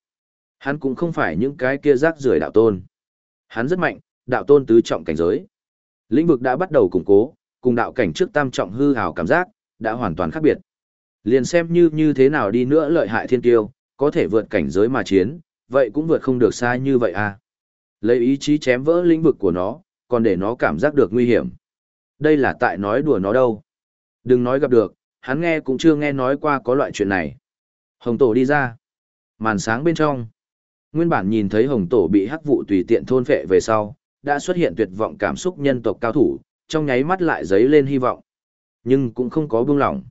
Hắn cũng không phải những cái kia rác rưởi đạo tôn. Hắn rất mạnh, đạo tôn tứ trọng cảnh giới. Lĩnh vực đã bắt đầu củng cố, cùng đạo cảnh trước tam trọng hư hào cảm giác, đã hoàn toàn khác biệt. Liền xem như như thế nào đi nữa lợi hại thiên tiêu, có thể vượt cảnh giới mà chiến, vậy cũng vượt không được xa như vậy à. Lấy ý chí chém vỡ lĩnh vực của nó, còn để nó cảm giác được nguy hiểm. Đây là tại nói đùa nó đâu. Đừng nói gặp được, hắn nghe cũng chưa nghe nói qua có loại chuyện này. Hồng tổ đi ra. Màn sáng bên trong. Nguyên bản nhìn thấy hồng tổ bị hắc vụ tùy tiện thôn phệ về sau, đã xuất hiện tuyệt vọng cảm xúc nhân tộc cao thủ, trong nháy mắt lại dấy lên hy vọng. Nhưng cũng không có buông lỏng.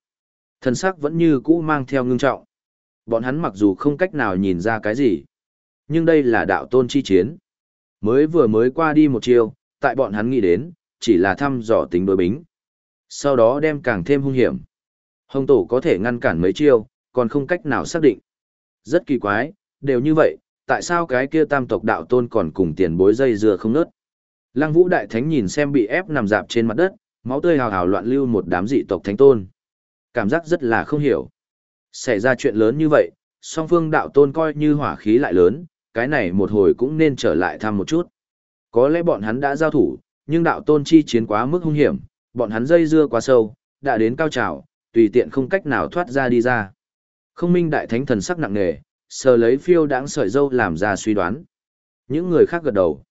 Thần sắc vẫn như cũ mang theo ngưng trọng. Bọn hắn mặc dù không cách nào nhìn ra cái gì, nhưng đây là đạo tôn chi chiến. Mới vừa mới qua đi một chiều, tại bọn hắn nghĩ đến, chỉ là thăm dò tính đối bính. Sau đó đem càng thêm hung hiểm, Hồng tổ có thể ngăn cản mấy chiêu, còn không cách nào xác định. Rất kỳ quái, đều như vậy, tại sao cái kia tam tộc đạo tôn còn cùng tiền bối dây dừa không nớt. Lăng vũ đại thánh nhìn xem bị ép nằm dạp trên mặt đất, máu tươi hào hào loạn lưu một đám dị tộc thánh tôn. Cảm giác rất là không hiểu. Xảy ra chuyện lớn như vậy, song phương đạo tôn coi như hỏa khí lại lớn, cái này một hồi cũng nên trở lại thăm một chút. Có lẽ bọn hắn đã giao thủ, nhưng đạo tôn chi chiến quá mức hung hiểm, bọn hắn dây dưa quá sâu, đã đến cao trào, tùy tiện không cách nào thoát ra đi ra. Không minh đại thánh thần sắc nặng nề, sờ lấy phiêu đáng sợi dâu làm ra suy đoán. Những người khác gật đầu.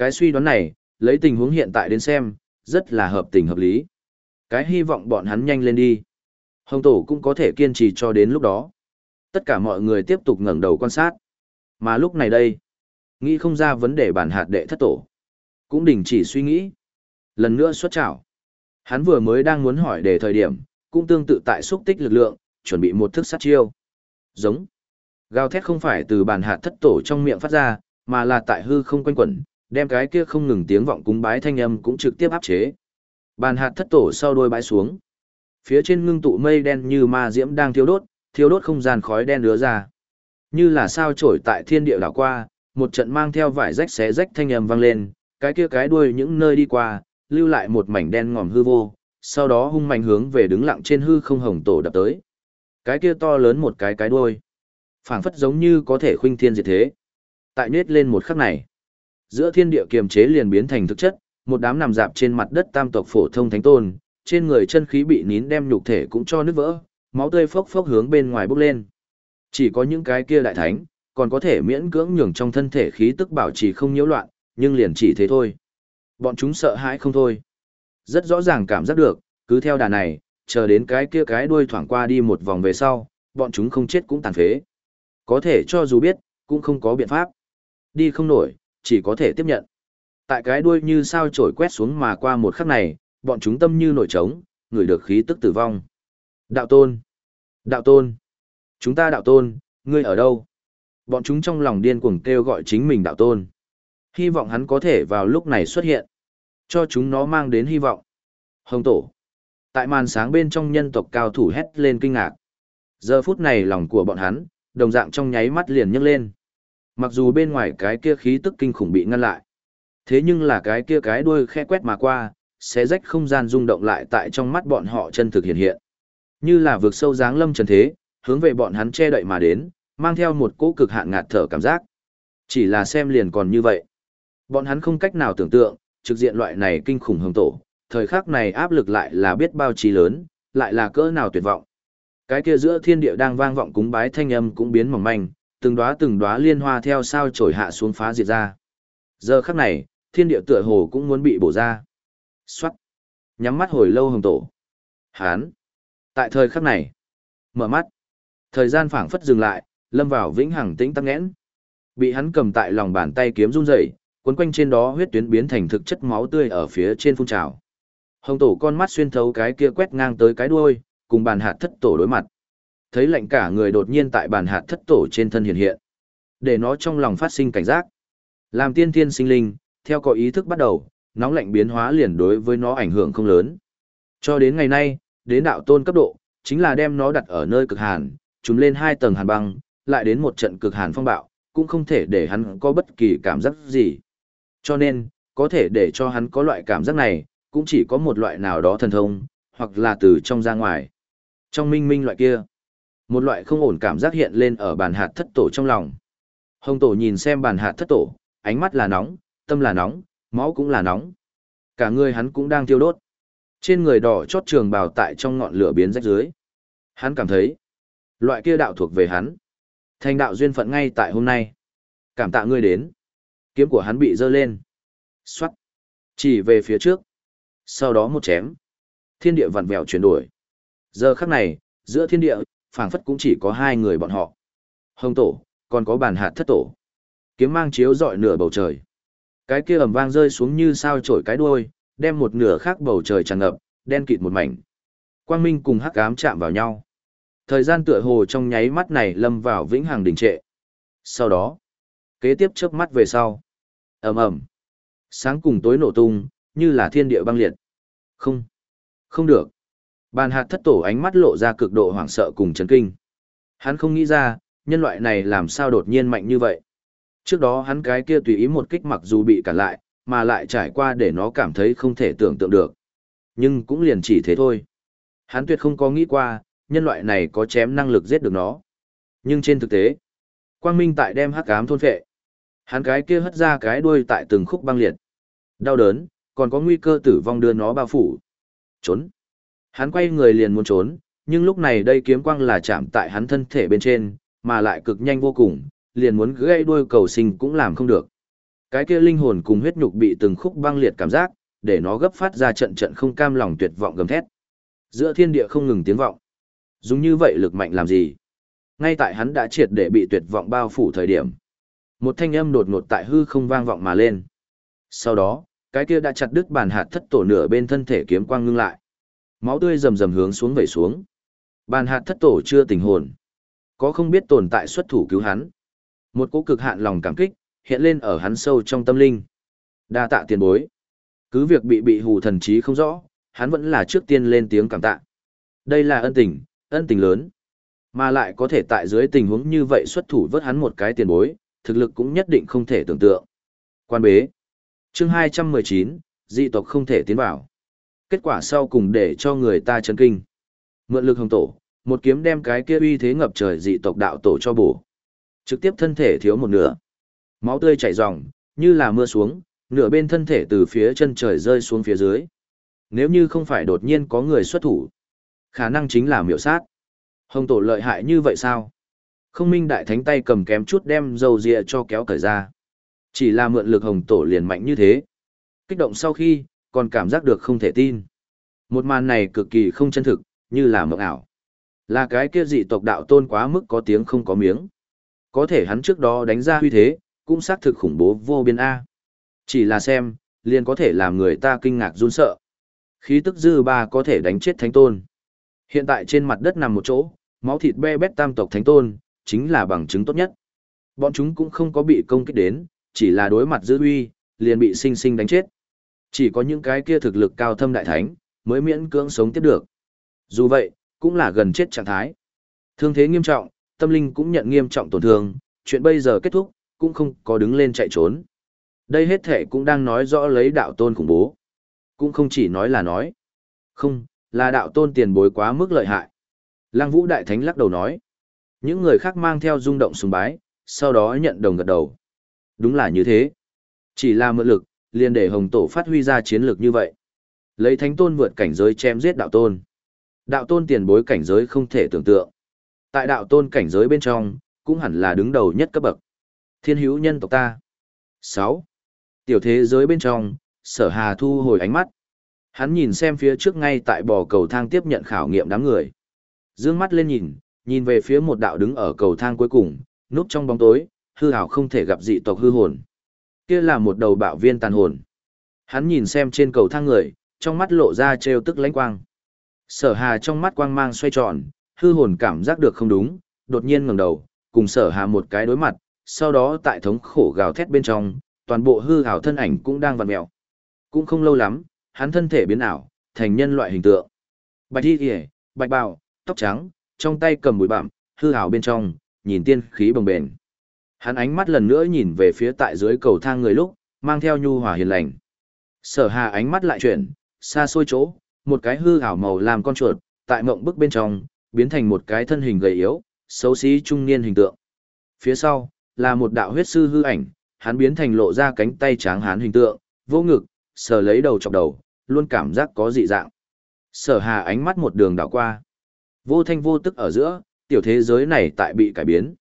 Cái suy đoán này, lấy tình huống hiện tại đến xem, rất là hợp tình hợp lý. Cái hy vọng bọn hắn nhanh lên đi. Hồng tổ cũng có thể kiên trì cho đến lúc đó. Tất cả mọi người tiếp tục ngẩng đầu quan sát. Mà lúc này đây, nghĩ không ra vấn đề bản hạt đệ thất tổ. Cũng đình chỉ suy nghĩ. Lần nữa xuất trảo. Hắn vừa mới đang muốn hỏi để thời điểm, cũng tương tự tại xúc tích lực lượng, chuẩn bị một thức sát chiêu. Giống. Gào thét không phải từ bản hạt thất tổ trong miệng phát ra, mà là tại hư không quanh quẩn, đem cái kia không ngừng tiếng vọng cúng bái thanh âm cũng trực tiếp áp chế. Bàn hạt thất tổ sau đôi bãi xuống. Phía trên ngưng tụ mây đen như ma diễm đang thiêu đốt, thiêu đốt không gian khói đen lứa ra. Như là sao trổi tại thiên địa đảo qua, một trận mang theo vải rách xé rách thanh âm vang lên, cái kia cái đuôi những nơi đi qua, lưu lại một mảnh đen ngòm hư vô, sau đó hung mạnh hướng về đứng lặng trên hư không hồng tổ đập tới. Cái kia to lớn một cái cái đuôi, phảng phất giống như có thể khuynh thiên diệt thế. Tại nết lên một khắc này, giữa thiên địa kiềm chế liền biến thành thực chất, một đám nằm dạp trên mặt đất tam tộc phổ thông thánh tôn, trên người chân khí bị nín đem nhục thể cũng cho nứt vỡ, máu tươi phốc phốc hướng bên ngoài bốc lên. Chỉ có những cái kia đại thánh, còn có thể miễn cưỡng nhường trong thân thể khí tức bảo trì không nhiễu loạn, nhưng liền chỉ thế thôi. Bọn chúng sợ hãi không thôi. Rất rõ ràng cảm giác được, cứ theo đà này, chờ đến cái kia cái đuôi thoảng qua đi một vòng về sau, bọn chúng không chết cũng tàn phế. Có thể cho dù biết, cũng không có biện pháp. Đi không nổi, chỉ có thể tiếp nhận. Tại cái đuôi như sao trổi quét xuống mà qua một khắc này, bọn chúng tâm như nổi trống, người được khí tức tử vong. Đạo tôn! Đạo tôn! Chúng ta đạo tôn, ngươi ở đâu? Bọn chúng trong lòng điên cuồng kêu gọi chính mình đạo tôn. Hy vọng hắn có thể vào lúc này xuất hiện. Cho chúng nó mang đến hy vọng. Hồng tổ! Tại màn sáng bên trong nhân tộc cao thủ hét lên kinh ngạc. Giờ phút này lòng của bọn hắn, đồng dạng trong nháy mắt liền nhấc lên. Mặc dù bên ngoài cái kia khí tức kinh khủng bị ngăn lại. Thế nhưng là cái kia cái đuôi khe quét mà qua, sẽ rách không gian rung động lại tại trong mắt bọn họ chân thực hiện hiện. Như là vượt sâu dáng lâm trần thế, hướng về bọn hắn che đậy mà đến, mang theo một cỗ cực hạn ngạt thở cảm giác. Chỉ là xem liền còn như vậy. Bọn hắn không cách nào tưởng tượng, trực diện loại này kinh khủng hồng tổ, thời khắc này áp lực lại là biết bao trí lớn, lại là cỡ nào tuyệt vọng. Cái kia giữa thiên địa đang vang vọng cúng bái thanh âm cũng biến mỏng manh, từng đóa từng đóa liên hoa theo sao trổi hạ xuống phá diệt ra. Giờ khắc này, thiên địa tựa hồ cũng muốn bị bổ ra. Xoát. Nhắm mắt hồi lâu hồng tổ. Hán. Tại thời khắc này. Mở mắt. Thời gian phảng phất dừng lại, lâm vào vĩnh hằng tĩnh tắc nghẽn. Bị hắn cầm tại lòng bàn tay kiếm run rẩy, cuốn quanh trên đó huyết tuyến biến thành thực chất máu tươi ở phía trên phun trào. Hồng tổ con mắt xuyên thấu cái kia quét ngang tới cái đuôi, cùng bàn hạt thất tổ đối mặt. Thấy lạnh cả người đột nhiên tại bàn hạt thất tổ trên thân hiện hiện. Để nó trong lòng phát sinh cảnh giác. Làm tiên tiên sinh linh, theo có ý thức bắt đầu, nóng lạnh biến hóa liền đối với nó ảnh hưởng không lớn. Cho đến ngày nay, đến đạo tôn cấp độ, chính là đem nó đặt ở nơi cực hàn, trùm lên hai tầng hàn băng, lại đến một trận cực hàn phong bạo, cũng không thể để hắn có bất kỳ cảm giác gì. Cho nên, có thể để cho hắn có loại cảm giác này, cũng chỉ có một loại nào đó thần thông, hoặc là từ trong ra ngoài. Trong minh minh loại kia, một loại không ổn cảm giác hiện lên ở bàn hạt thất tổ trong lòng. Hồng tổ nhìn xem bàn hạt thất tổ, ánh mắt là nóng, tâm là nóng, máu cũng là nóng. Cả người hắn cũng đang tiêu đốt. Trên người đỏ chót trường bào tại trong ngọn lửa biến rách dưới. Hắn cảm thấy, loại kia đạo thuộc về hắn. Thành đạo duyên phận ngay tại hôm nay. Cảm tạ ngươi đến. Kiếm của hắn bị dơ lên. Xoát. Chỉ về phía trước. Sau đó một chém. Thiên địa vặn vẹo chuyển đổi. Giờ khắc này, giữa thiên địa, phảng phất cũng chỉ có hai người bọn họ. Hồng tổ, còn có bàn hạt thất tổ. Kiếm mang chiếu dọi nửa bầu trời. Cái kia ầm vang rơi xuống như sao trổi cái đuôi, đem một nửa khác bầu trời tràn ngập, đen kịt một mảnh. Quang minh cùng hắc ám chạm vào nhau. Thời gian tựa hồ trong nháy mắt này lâm vào vĩnh hằng đình trệ. Sau đó, kế tiếp chớp mắt về sau. ầm ầm, sáng cùng tối nổ tung, như là thiên địa băng liệt. Không, không được. Bàn hạt thất tổ ánh mắt lộ ra cực độ hoảng sợ cùng chấn kinh. Hắn không nghĩ ra, nhân loại này làm sao đột nhiên mạnh như vậy. Trước đó hắn cái kia tùy ý một kích mặc dù bị cản lại, mà lại trải qua để nó cảm thấy không thể tưởng tượng được. Nhưng cũng liền chỉ thế thôi. Hắn tuyệt không có nghĩ qua, nhân loại này có chém năng lực giết được nó. Nhưng trên thực tế, quang minh tại đem hắc ám thôn phệ. Hắn cái kia hất ra cái đuôi tại từng khúc băng liệt. Đau đớn, còn có nguy cơ tử vong đưa nó bao phủ. Trốn. Hắn quay người liền muốn trốn, nhưng lúc này đây kiếm quang là chạm tại hắn thân thể bên trên, mà lại cực nhanh vô cùng, liền muốn gây đuôi cầu sinh cũng làm không được. Cái kia linh hồn cùng huyết nhục bị từng khúc băng liệt cảm giác, để nó gấp phát ra trận trận không cam lòng tuyệt vọng gầm thét. Giữa thiên địa không ngừng tiếng vọng. Dùng như vậy lực mạnh làm gì? Ngay tại hắn đã triệt để bị tuyệt vọng bao phủ thời điểm. Một thanh âm đột ngột tại hư không vang vọng mà lên. Sau đó, cái kia đã chặt đứt bàn hạt thất tổ nửa bên thân thể kiếm quang ngưng lại. Máu tươi rầm rầm hướng xuống vẩy xuống. Bàn hạt thất tổ chưa tỉnh hồn. Có không biết tồn tại xuất thủ cứu hắn. Một cỗ cực hạn lòng cảm kích, hiện lên ở hắn sâu trong tâm linh. Đa tạ tiền bối. Cứ việc bị bị hù thần trí không rõ, hắn vẫn là trước tiên lên tiếng cảm tạ. Đây là ân tình, ân tình lớn. Mà lại có thể tại dưới tình huống như vậy xuất thủ vớt hắn một cái tiền bối, thực lực cũng nhất định không thể tưởng tượng. Quan bế. Chương 219, dị tộc không thể tiến vào. Kết quả sau cùng để cho người ta chấn kinh. Mượn lực hồng tổ, một kiếm đem cái kia uy thế ngập trời dị tộc đạo tổ cho bổ. Trực tiếp thân thể thiếu một nửa. Máu tươi chảy ròng, như là mưa xuống, nửa bên thân thể từ phía chân trời rơi xuống phía dưới. Nếu như không phải đột nhiên có người xuất thủ, khả năng chính là miểu sát. Hồng tổ lợi hại như vậy sao? Không minh đại thánh tay cầm kém chút đem dầu dịa cho kéo cởi ra. Chỉ là mượn lực hồng tổ liền mạnh như thế. Kích động sau khi, còn cảm giác được không thể tin. Một màn này cực kỳ không chân thực, như là mộng ảo. Là cái kia dị tộc đạo tôn quá mức có tiếng không có miếng. Có thể hắn trước đó đánh ra huy thế, cũng xác thực khủng bố vô biên A. Chỉ là xem, liền có thể làm người ta kinh ngạc run sợ. Khí tức dư ba có thể đánh chết thánh tôn. Hiện tại trên mặt đất nằm một chỗ, máu thịt be bét tam tộc thánh tôn, chính là bằng chứng tốt nhất. Bọn chúng cũng không có bị công kích đến, chỉ là đối mặt dư uy, liền bị sinh sinh đánh chết. Chỉ có những cái kia thực lực cao thâm đại thánh, mới miễn cưỡng sống tiếp được. Dù vậy, cũng là gần chết trạng thái. Thương thế nghiêm trọng, tâm linh cũng nhận nghiêm trọng tổn thương, chuyện bây giờ kết thúc, cũng không có đứng lên chạy trốn. Đây hết thể cũng đang nói rõ lấy đạo tôn khủng bố. Cũng không chỉ nói là nói. Không, là đạo tôn tiền bối quá mức lợi hại. Lăng vũ đại thánh lắc đầu nói. Những người khác mang theo rung động sùng bái, sau đó nhận đồng gật đầu. Đúng là như thế. Chỉ là mượn lực, liền để hồng tổ phát huy ra chiến lược như vậy. Lấy thánh tôn vượt cảnh giới chém giết đạo tôn. Đạo tôn tiền bối cảnh giới không thể tưởng tượng. Tại đạo tôn cảnh giới bên trong, cũng hẳn là đứng đầu nhất cấp bậc. Thiên hữu nhân tộc ta. 6. Tiểu thế giới bên trong, sở hà thu hồi ánh mắt. Hắn nhìn xem phía trước ngay tại bò cầu thang tiếp nhận khảo nghiệm đám người. Dương mắt lên nhìn, nhìn về phía một đạo đứng ở cầu thang cuối cùng, núp trong bóng tối, hư hảo không thể gặp dị tộc hư hồn. Kia là một đầu bạo viên tàn hồn. Hắn nhìn xem trên cầu thang người, trong mắt lộ ra trêu tức lãnh quang. Sở hà trong mắt quang mang xoay tròn, hư hồn cảm giác được không đúng, đột nhiên ngẩng đầu, cùng sở hà một cái đối mặt, sau đó tại thống khổ gào thét bên trong, toàn bộ hư hảo thân ảnh cũng đang vặn mèo. Cũng không lâu lắm, hắn thân thể biến ảo, thành nhân loại hình tượng. Bạch y kìa, bạch bào, tóc trắng, trong tay cầm bụi bặm, hư hảo bên trong, nhìn tiên khí bồng bềnh. Hắn ánh mắt lần nữa nhìn về phía tại dưới cầu thang người lúc, mang theo nhu hòa hiền lành. Sở Hà ánh mắt lại chuyển, xa xôi chỗ, một cái hư ảo màu làm con chuột, tại mộng bức bên trong, biến thành một cái thân hình gầy yếu, xấu xí trung niên hình tượng. Phía sau, là một đạo huyết sư hư ảnh, hắn biến thành lộ ra cánh tay tráng hán hình tượng, vô ngực, sờ lấy đầu chọc đầu, luôn cảm giác có dị dạng. Sở Hà ánh mắt một đường đảo qua. Vô thanh vô tức ở giữa, tiểu thế giới này tại bị cải biến.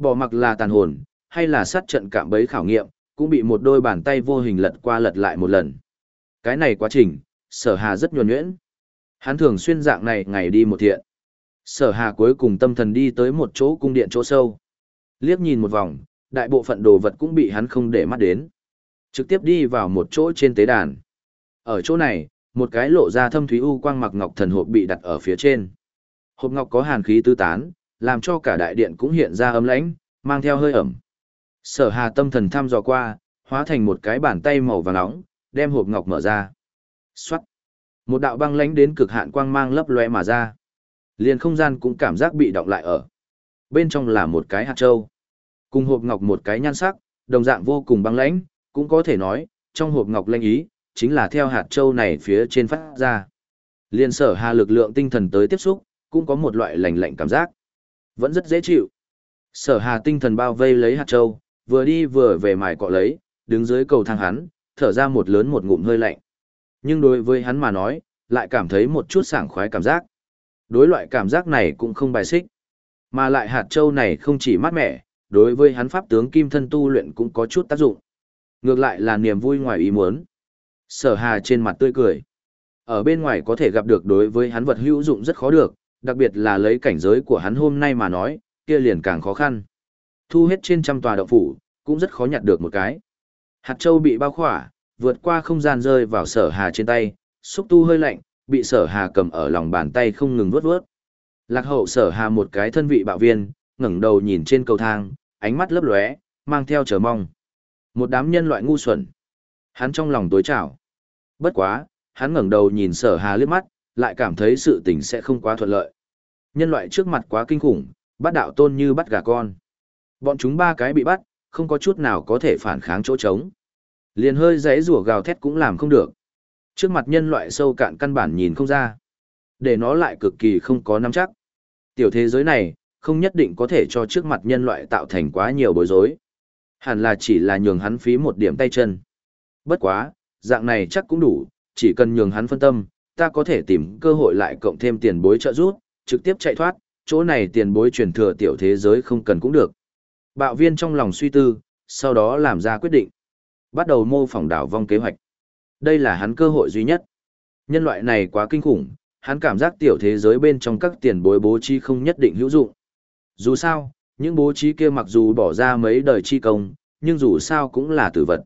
Bỏ mặc là tàn hồn, hay là sát trận cạm bấy khảo nghiệm, cũng bị một đôi bàn tay vô hình lật qua lật lại một lần. Cái này quá trình, sở hà rất nhuần nhuyễn. Hắn thường xuyên dạng này ngày đi một thiện. Sở hà cuối cùng tâm thần đi tới một chỗ cung điện chỗ sâu. Liếc nhìn một vòng, đại bộ phận đồ vật cũng bị hắn không để mắt đến. Trực tiếp đi vào một chỗ trên tế đàn. Ở chỗ này, một cái lộ ra thâm thúy u quang mặc ngọc thần hộp bị đặt ở phía trên. Hộp ngọc có hàn khí tứ tán, làm cho cả đại điện cũng hiện ra ấm lãnh, mang theo hơi ẩm. Sở Hà tâm thần thăm dò qua, hóa thành một cái bàn tay màu vàng nóng, đem hộp ngọc mở ra. Xoát. Một đạo băng lãnh đến cực hạn quang mang lấp lóe mà ra. Liền không gian cũng cảm giác bị động lại ở. Bên trong là một cái hạt châu. Cùng hộp ngọc một cái nhan sắc, đồng dạng vô cùng băng lãnh, cũng có thể nói, trong hộp ngọc lãnh ý, chính là theo hạt châu này phía trên phát ra. Liên sở hà lực lượng tinh thần tới tiếp xúc, cũng có một loại lạnh lạnh cảm giác. Vẫn rất dễ chịu. Sở hà tinh thần bao vây lấy hạt châu, vừa đi vừa về mài cọ lấy, đứng dưới cầu thang hắn, thở ra một lớn một ngụm hơi lạnh. Nhưng đối với hắn mà nói, lại cảm thấy một chút sảng khoái cảm giác. Đối loại cảm giác này cũng không bài xích. Mà lại hạt châu này không chỉ mát mẻ, đối với hắn pháp tướng kim thân tu luyện cũng có chút tác dụng. Ngược lại là niềm vui ngoài ý muốn. Sở hà trên mặt tươi cười. Ở bên ngoài có thể gặp được đối với hắn vật hữu dụng rất khó được, đặc biệt là lấy cảnh giới của hắn hôm nay mà nói, kia liền càng khó khăn. Thu hết trên trăm tòa động phủ, cũng rất khó nhặt được một cái. Hạt châu bị bao khỏa, vượt qua không gian rơi vào sở hà trên tay, xúc tu hơi lạnh, bị sở hà cầm ở lòng bàn tay không ngừng vuốt vuốt. Lạc hậu sở hà một cái thân vị bạo viên, ngẩng đầu nhìn trên cầu thang, ánh mắt lấp lóe, mang theo chờ mong. Một đám nhân loại ngu xuẩn. Hắn trong lòng tối trào. Bất quá, hắn ngẩng đầu nhìn sở hà liếc mắt, lại cảm thấy sự tình sẽ không quá thuận lợi. Nhân loại trước mặt quá kinh khủng, bắt đạo tôn như bắt gà con. Bọn chúng ba cái bị bắt, không có chút nào có thể phản kháng chỗ trống. Liền hơi giấy rủa gào thét cũng làm không được. Trước mặt nhân loại sâu cạn căn bản nhìn không ra. Để nó lại cực kỳ không có nắm chắc. Tiểu thế giới này, không nhất định có thể cho trước mặt nhân loại tạo thành quá nhiều bối rối. Hẳn là chỉ là nhường hắn phí một điểm tay chân. Bất quá, dạng này chắc cũng đủ, chỉ cần nhường hắn phân tâm, ta có thể tìm cơ hội lại cộng thêm tiền bối trợ giúp, trực tiếp chạy thoát, chỗ này tiền bối truyền thừa tiểu thế giới không cần cũng được. Bạo viên trong lòng suy tư, sau đó làm ra quyết định. Bắt đầu mô phỏng đảo vong kế hoạch. Đây là hắn cơ hội duy nhất. Nhân loại này quá kinh khủng, hắn cảm giác tiểu thế giới bên trong các tiền bối bố trí không nhất định hữu dụng. Dù sao, những bố trí kia mặc dù bỏ ra mấy đời chi công, nhưng dù sao cũng là tử vật.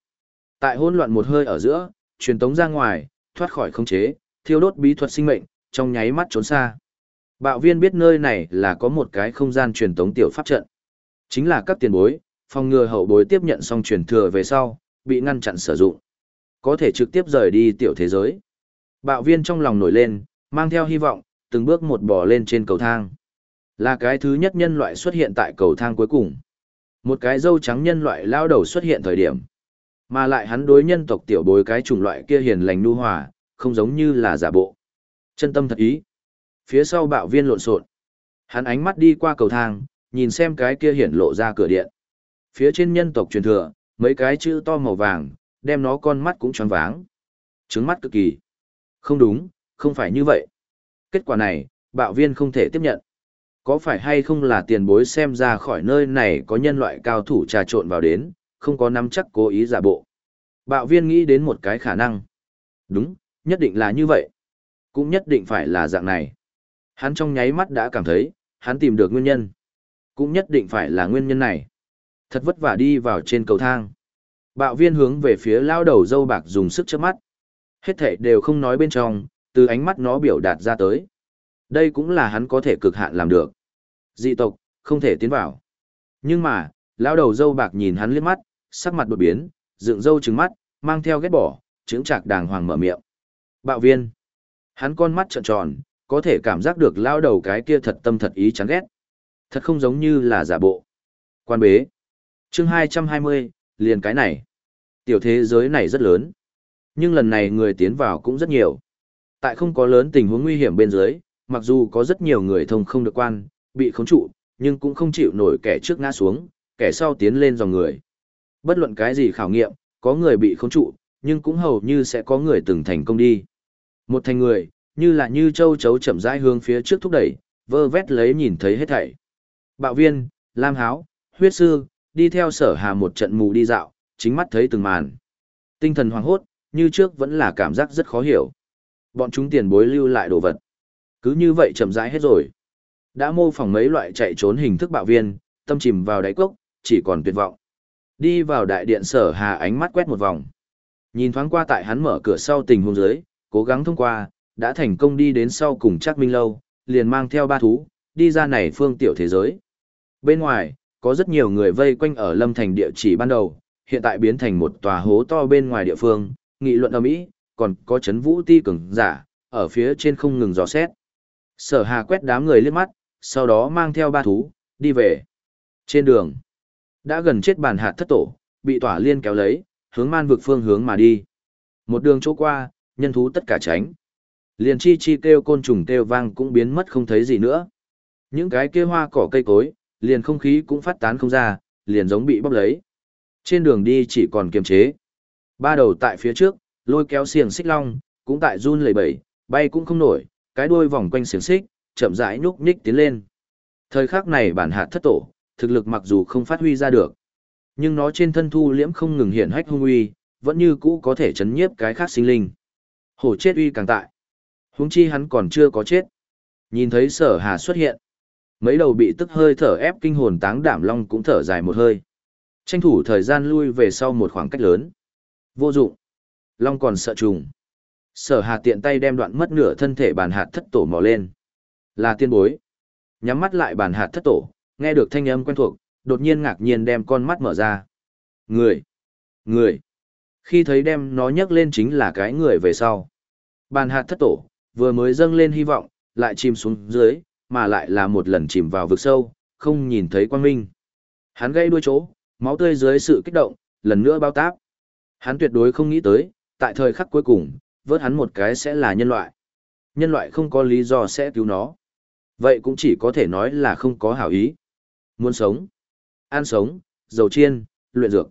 Tại hỗn loạn một hơi ở giữa, truyền tống ra ngoài, thoát khỏi khống chế, thiêu đốt bí thuật sinh mệnh, trong nháy mắt trốn xa. Bạo viên biết nơi này là có một cái không gian truyền tống tiểu pháp trận. Chính là các tiền bối, phòng ngừa hậu bối tiếp nhận xong truyền thừa về sau, bị ngăn chặn sử dụng. Có thể trực tiếp rời đi tiểu thế giới. Bạo viên trong lòng nổi lên, mang theo hy vọng, từng bước một bò lên trên cầu thang. Là cái thứ nhất nhân loại xuất hiện tại cầu thang cuối cùng. Một cái dâu trắng nhân loại lao đầu xuất hiện thời điểm. Mà lại hắn đối nhân tộc tiểu bối cái chủng loại kia hiền lành nu hòa, không giống như là giả bộ. Chân tâm thật ý. Phía sau bạo viên lộn xộn. Hắn ánh mắt đi qua cầu thang, nhìn xem cái kia hiển lộ ra cửa điện. Phía trên nhân tộc truyền thừa, mấy cái chữ to màu vàng, đem nó con mắt cũng tròn váng. Trứng mắt cực kỳ. Không đúng, không phải như vậy. Kết quả này, bạo viên không thể tiếp nhận. Có phải hay không là tiền bối xem ra khỏi nơi này có nhân loại cao thủ trà trộn vào đến, không có nắm chắc cố ý giả bộ. Bạo viên nghĩ đến một cái khả năng. Đúng, nhất định là như vậy. Cũng nhất định phải là dạng này. Hắn trong nháy mắt đã cảm thấy, hắn tìm được nguyên nhân. Cũng nhất định phải là nguyên nhân này. Thật vất vả đi vào trên cầu thang. Bạo viên hướng về phía lao đầu dâu bạc dùng sức trước mắt. Hết thể đều không nói bên trong, từ ánh mắt nó biểu đạt ra tới. Đây cũng là hắn có thể cực hạn làm được. Dị tộc, không thể tiến vào. Nhưng mà, lão đầu dâu bạc nhìn hắn liếc mắt, sắc mặt đột biến, dựng dâu trừng mắt, mang theo ghét bỏ, chứng chạc đàng hoàng mở miệng. Bạo viên. Hắn con mắt trợn tròn, có thể cảm giác được lão đầu cái kia thật tâm thật ý chán ghét. Thật không giống như là giả bộ. Quan bế. chương 220, liền cái này. Tiểu thế giới này rất lớn. Nhưng lần này người tiến vào cũng rất nhiều. Tại không có lớn tình huống nguy hiểm bên dưới, mặc dù có rất nhiều người thông không được quan, bị khống trụ, nhưng cũng không chịu nổi kẻ trước ngã xuống, kẻ sau tiến lên dòng người. Bất luận cái gì khảo nghiệm, có người bị khống trụ, nhưng cũng hầu như sẽ có người từng thành công đi. Một thành người, như là như châu chấu chậm rãi hướng phía trước thúc đẩy, vơ vét lấy nhìn thấy hết thảy. Bạo viên, Lam Háo, huyết sư, đi theo sở hà một trận mù đi dạo, chính mắt thấy từng màn. Tinh thần hoảng hốt, như trước vẫn là cảm giác rất khó hiểu. Bọn chúng tiền bối lưu lại đồ vật. Cứ như vậy chậm rãi hết rồi. Đã mô phỏng mấy loại chạy trốn hình thức bạo viên, tâm chìm vào đáy cốc, chỉ còn tuyệt vọng. Đi vào đại điện sở hà ánh mắt quét một vòng. Nhìn thoáng qua tại hắn mở cửa sau tình huống dưới, cố gắng thông qua, đã thành công đi đến sau cùng chắc minh lâu, liền mang theo ba thú, đi ra này phương tiểu thế giới. Bên ngoài, có rất nhiều người vây quanh ở lâm thành địa chỉ ban đầu, hiện tại biến thành một tòa hố to bên ngoài địa phương, nghị luận ở Mỹ, còn có chấn vũ ti cường giả, ở phía trên không ngừng dò xét. Sở hà quét đám người liếc mắt, sau đó mang theo ba thú, đi về. Trên đường, đã gần chết bàn hạt thất tổ, bị tỏa liên kéo lấy, hướng man vực phương hướng mà đi. Một đường chỗ qua, nhân thú tất cả tránh. Liền chi chi kêu côn trùng kêu vang cũng biến mất không thấy gì nữa. Những cái kia hoa cỏ cây cối, liền không khí cũng phát tán không ra, liền giống bị bóp lấy. Trên đường đi chỉ còn kiềm chế. Ba đầu tại phía trước, lôi kéo xiềng xích long, cũng tại run lẩy bẩy, bay cũng không nổi, cái đuôi vòng quanh xiềng xích, chậm rãi nhúc nhích tiến lên. Thời khắc này bản hạt thất tổ, thực lực mặc dù không phát huy ra được, nhưng nó trên thân thu liễm không ngừng hiện hách hung uy, vẫn như cũ có thể chấn nhiếp cái khác sinh linh. Hổ chết uy càng tại. Huống chi hắn còn chưa có chết. Nhìn thấy sở hà xuất hiện. Mấy đầu bị tức hơi thở ép kinh hồn táng đảm long cũng thở dài một hơi. Tranh thủ thời gian lui về sau một khoảng cách lớn. Vô dụng. Long còn sợ trùng. Sở hà tiện tay đem đoạn mất nửa thân thể bàn hạt thất tổ mò lên. Là tiên bối. Nhắm mắt lại bàn hạt thất tổ, nghe được thanh âm quen thuộc, đột nhiên ngạc nhiên đem con mắt mở ra. Người! Người! Khi thấy đem nó nhấc lên chính là cái người về sau. Bàn hạt thất tổ, vừa mới dâng lên hy vọng, lại chìm xuống dưới, mà lại là một lần chìm vào vực sâu, không nhìn thấy quang minh. Hắn gây đuôi chỗ, máu tươi dưới sự kích động, lần nữa bao táp. Hắn tuyệt đối không nghĩ tới, tại thời khắc cuối cùng, vớt hắn một cái sẽ là nhân loại. Nhân loại không có lý do sẽ cứu nó. Vậy cũng chỉ có thể nói là không có hảo ý. Muốn sống, ăn sống, dầu chiên, luyện dược.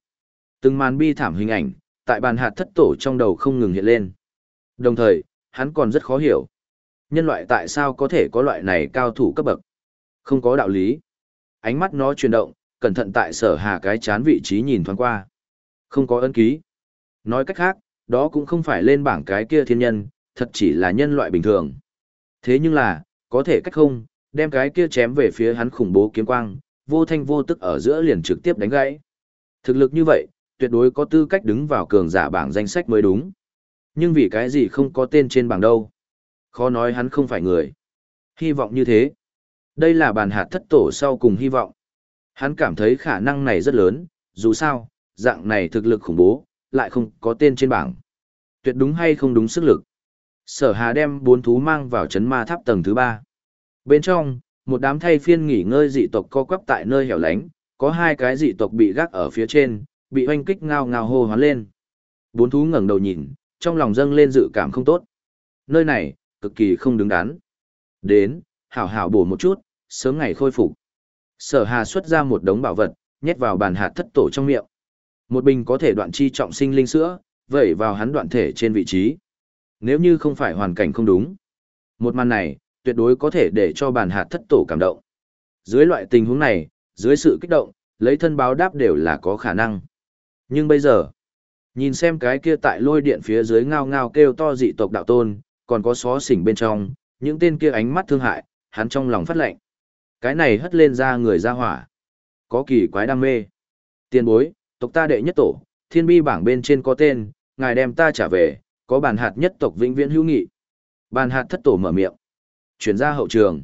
Từng màn bi thảm hình ảnh, tại bàn hạt thất tổ trong đầu không ngừng hiện lên. Đồng thời, hắn còn rất khó hiểu. Nhân loại tại sao có thể có loại này cao thủ cấp bậc? Không có đạo lý. Ánh mắt nó chuyển động, cẩn thận tại sở hà cái chán vị trí nhìn thoáng qua. Không có ấn ký. Nói cách khác, đó cũng không phải lên bảng cái kia thiên nhân, thật chỉ là nhân loại bình thường. Thế nhưng là, có thể cách không, đem cái kia chém về phía hắn khủng bố kiếm quang, vô thanh vô tức ở giữa liền trực tiếp đánh gãy. Thực lực như vậy, tuyệt đối có tư cách đứng vào cường giả bảng danh sách mới đúng. Nhưng vì cái gì không có tên trên bảng đâu. Khó nói hắn không phải người. Hy vọng như thế. Đây là bàn hạt thất tổ sau cùng hy vọng. Hắn cảm thấy khả năng này rất lớn, dù sao, dạng này thực lực khủng bố, lại không có tên trên bảng. Tuyệt đúng hay không đúng sức lực. Sở Hà đem bốn thú mang vào chấn ma tháp tầng thứ ba. Bên trong, một đám thay phiên nghỉ ngơi dị tộc co quắp tại nơi hẻo lánh, có hai cái dị tộc bị gác ở phía trên, bị oanh kích ngao ngao hô hoán lên. Bốn thú ngẩng đầu nhìn, trong lòng dâng lên dự cảm không tốt. Nơi này, cực kỳ không đứng đắn. Đến, hảo hảo bổ một chút, sớm ngày khôi phục. Sở Hà xuất ra một đống bảo vật, nhét vào bàn hạt thất tổ trong miệng. Một bình có thể đoạn chi trọng sinh linh sữa, vẩy vào hắn đoạn thể trên vị trí. Nếu như không phải hoàn cảnh không đúng. Một màn này, tuyệt đối có thể để cho bàn hạt thất tổ cảm động. Dưới loại tình huống này, dưới sự kích động, lấy thân báo đáp đều là có khả năng. Nhưng bây giờ, nhìn xem cái kia tại lôi điện phía dưới ngao ngao kêu to dị tộc đạo tôn, còn có xó xỉnh bên trong, những tên kia ánh mắt thương hại, hắn trong lòng phát lệnh. Cái này hất lên ra người ra hỏa. Có kỳ quái đam mê. Tiền bối, tộc ta đệ nhất tổ, thiên bi bảng bên trên có tên, ngài đem ta trả về, có bàn hạt nhất tộc vĩnh viễn hữu nghị. Bàn hạt thất tổ mở miệng. Chuyển ra hậu trường.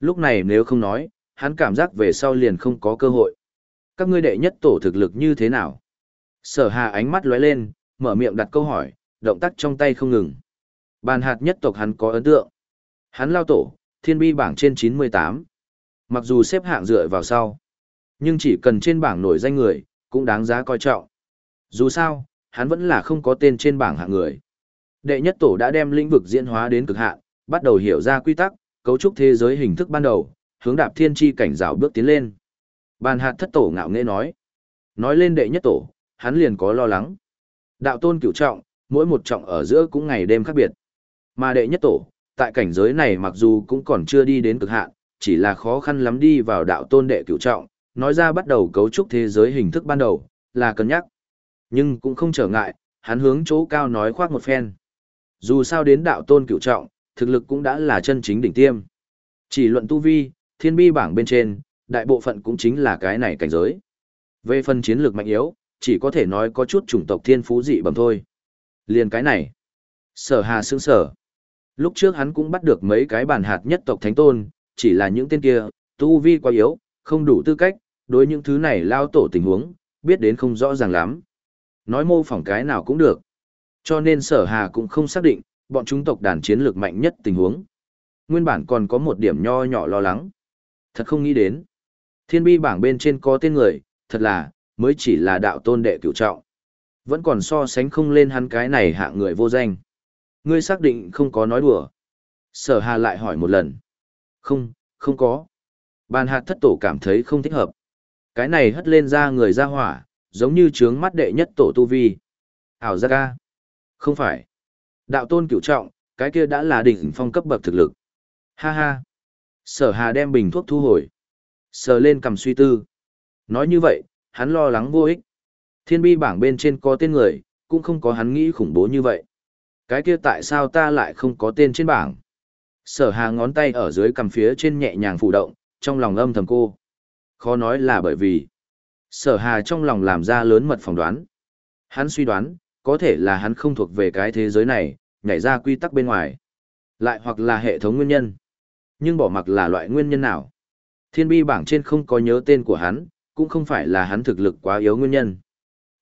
Lúc này nếu không nói, hắn cảm giác về sau liền không có cơ hội. Các ngươi đệ nhất tổ thực lực như thế nào? Sở hà ánh mắt lóe lên, mở miệng đặt câu hỏi, động tác trong tay không ngừng. Bàn hạt nhất tộc hắn có ấn tượng. Hắn lao tổ, thiên bi bảng trên 98. Mặc dù xếp hạng dựa vào sau, nhưng chỉ cần trên bảng nổi danh người, cũng đáng giá coi trọng. Dù sao, hắn vẫn là không có tên trên bảng hạng người. Đệ nhất tổ đã đem lĩnh vực diễn hóa đến cực hạn, bắt đầu hiểu ra quy tắc, cấu trúc thế giới hình thức ban đầu, hướng đạp thiên chi cảnh rào bước tiến lên. Bàn hạt thất tổ ngạo nghễ nói. Nói lên đệ nhất tổ, hắn liền có lo lắng. Đạo tôn cửu trọng, mỗi một trọng ở giữa cũng ngày đêm khác biệt. Mà đệ nhất tổ, tại cảnh giới này mặc dù cũng còn chưa đi đến cực hạn, chỉ là khó khăn lắm đi vào đạo tôn đệ cửu trọng, nói ra bắt đầu cấu trúc thế giới hình thức ban đầu, là cân nhắc. Nhưng cũng không trở ngại, hắn hướng chỗ cao nói khoác một phen. Dù sao đến đạo tôn cửu trọng, thực lực cũng đã là chân chính đỉnh tiêm. Chỉ luận tu vi, thiên bi bảng bên trên, đại bộ phận cũng chính là cái này cảnh giới. Về phần chiến lược mạnh yếu, chỉ có thể nói có chút chủng tộc thiên phú dị bẩm thôi. Liền cái này. Sở hà sững sở. Lúc trước hắn cũng bắt được mấy cái bản hạt nhất tộc thánh tôn, chỉ là những tên kia, tu vi quá yếu, không đủ tư cách, đối những thứ này lao tổ tình huống, biết đến không rõ ràng lắm. Nói mô phỏng cái nào cũng được. Cho nên sở hà cũng không xác định, Bọn chúng tộc đàn chiến lược mạnh nhất tình huống. Nguyên bản còn có một điểm nho nhỏ lo lắng. Thật không nghĩ đến. Thiên bi bảng bên trên có tên người, thật là, mới chỉ là đạo tôn đệ cửu trọng. Vẫn còn so sánh không lên hắn cái này hạ người vô danh. Ngươi xác định không có nói đùa. Sở hà lại hỏi một lần. Không, không có. Bàn hạt thất tổ cảm thấy không thích hợp. Cái này hất lên ra người ra hỏa, giống như trướng mắt đệ nhất tổ tu vi. Ảo ra ca. Không phải. Đạo tôn cửu trọng, cái kia đã là đỉnh phong cấp bậc thực lực. Ha ha. Sở hà đem bình thuốc thu hồi. Sờ lên cầm suy tư. Nói như vậy, hắn lo lắng vô ích. Thiên bi bảng bên trên có tên người, cũng không có hắn nghĩ khủng bố như vậy. Cái kia tại sao ta lại không có tên trên bảng? Sở hà ngón tay ở dưới cầm phía trên nhẹ nhàng phụ động, trong lòng âm thầm cô. Khó nói là bởi vì. Sở hà trong lòng làm ra lớn mật phỏng đoán. Hắn suy đoán, có thể là hắn không thuộc về cái thế giới này, nhảy ra quy tắc bên ngoài. Lại hoặc là hệ thống nguyên nhân. Nhưng bỏ mặc là loại nguyên nhân nào. Thiên bi bảng trên không có nhớ tên của hắn, cũng không phải là hắn thực lực quá yếu nguyên nhân.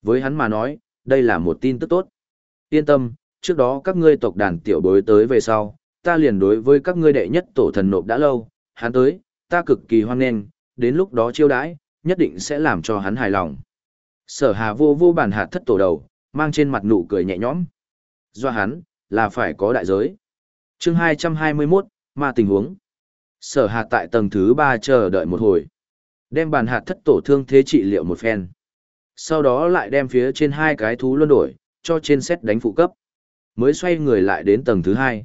Với hắn mà nói, đây là một tin tức tốt. Yên tâm, trước đó các ngươi tộc đàn tiểu bối tới về sau, ta liền đối với các ngươi đệ nhất tổ thần nộp đã lâu, hắn tới, ta cực kỳ hoan nghênh, đến lúc đó chiêu đãi, nhất định sẽ làm cho hắn hài lòng. Sở hà vô vô bản hạt thất tổ đầu, mang trên mặt nụ cười nhẹ nhõm. Do hắn, là phải có đại giới. chương 221, mà tình huống. Sở hà tại tầng thứ 3 chờ đợi một hồi. Đem bàn hạt thất tổ thương thế trị liệu một phen. Sau đó lại đem phía trên hai cái thú luân đổi, cho trên xét đánh phụ cấp. Mới xoay người lại đến tầng thứ hai,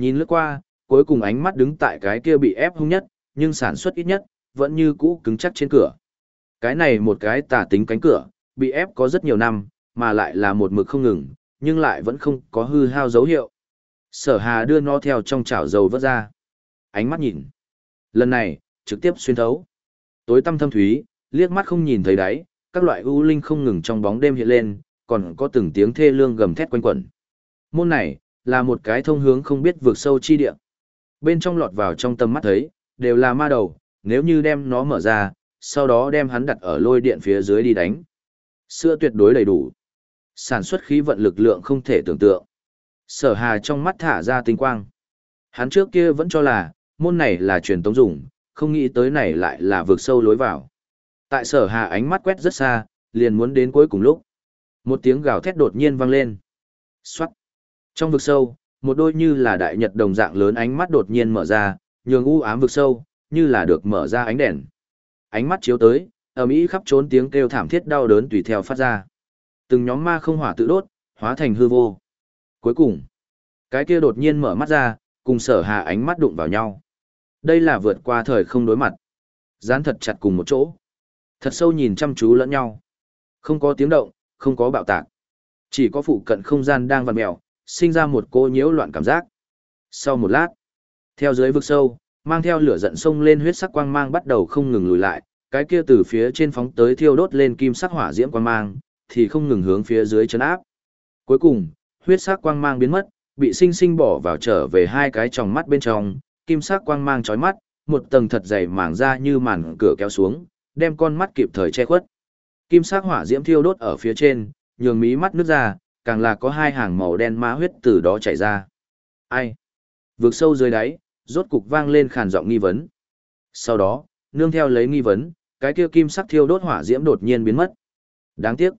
Nhìn lướt qua, cuối cùng ánh mắt đứng tại cái kia bị ép hung nhất, nhưng sản xuất ít nhất, vẫn như cũ cứng chắc trên cửa. Cái này một cái tả tính cánh cửa, bị ép có rất nhiều năm, mà lại là một mực không ngừng, nhưng lại vẫn không có hư hao dấu hiệu. Sở hà đưa nó theo trong chảo dầu vớt ra. Ánh mắt nhìn. Lần này, trực tiếp xuyên thấu. Tối tăm thâm thúy, liếc mắt không nhìn thấy đáy, các loại u linh không ngừng trong bóng đêm hiện lên, còn có từng tiếng thê lương gầm thét quanh quẩn. Môn này, là một cái thông hướng không biết vượt sâu chi địa. Bên trong lọt vào trong tầm mắt thấy, đều là ma đầu, nếu như đem nó mở ra, sau đó đem hắn đặt ở lôi điện phía dưới đi đánh. Sữa tuyệt đối đầy đủ. Sản xuất khí vận lực lượng không thể tưởng tượng. Sở hà trong mắt thả ra tinh quang. Hắn trước kia vẫn cho là, môn này là truyền tống dùng, không nghĩ tới này lại là vượt sâu lối vào. Tại sở hà ánh mắt quét rất xa, liền muốn đến cuối cùng lúc. Một tiếng gào thét đột nhiên vang lên. Xoát. Trong vực sâu, một đôi như là đại nhật đồng dạng lớn ánh mắt đột nhiên mở ra, nhường u ám vực sâu, như là được mở ra ánh đèn. Ánh mắt chiếu tới, ầm ĩ khắp trốn tiếng kêu thảm thiết đau đớn tùy theo phát ra. Từng nhóm ma không hỏa tự đốt, hóa thành hư vô. Cuối cùng, cái kia đột nhiên mở mắt ra, cùng sở hà ánh mắt đụng vào nhau. Đây là vượt qua thời không đối mặt. Dán thật chặt cùng một chỗ. Thật sâu nhìn chăm chú lẫn nhau. Không có tiếng động, không có bạo tạc. Chỉ có phụ cận không gian đang vặn mèo, sinh ra một cô nhiễu loạn cảm giác. Sau một lát, theo dưới vực sâu, mang theo lửa giận sông lên huyết sắc quang mang bắt đầu không ngừng lùi lại, cái kia từ phía trên phóng tới thiêu đốt lên kim sắc hỏa diễm quang mang, thì không ngừng hướng phía dưới chấn áp. Cuối cùng, huyết sắc quang mang biến mất, bị sinh sinh bỏ vào trở về hai cái tròng mắt bên trong, kim sắc quang mang chói mắt, một tầng thật dày màng ra như màn cửa kéo xuống, đem con mắt kịp thời che khuất. Kim sắc hỏa diễm thiêu đốt ở phía trên, nhường mí mắt nước ra, càng là có hai hàng màu đen ma huyết từ đó chảy ra. Ai? Vượt sâu dưới đáy, rốt cục vang lên khàn giọng nghi vấn. Sau đó, nương theo lấy nghi vấn, cái kia kim sắc thiêu đốt hỏa diễm đột nhiên biến mất. Đáng tiếc.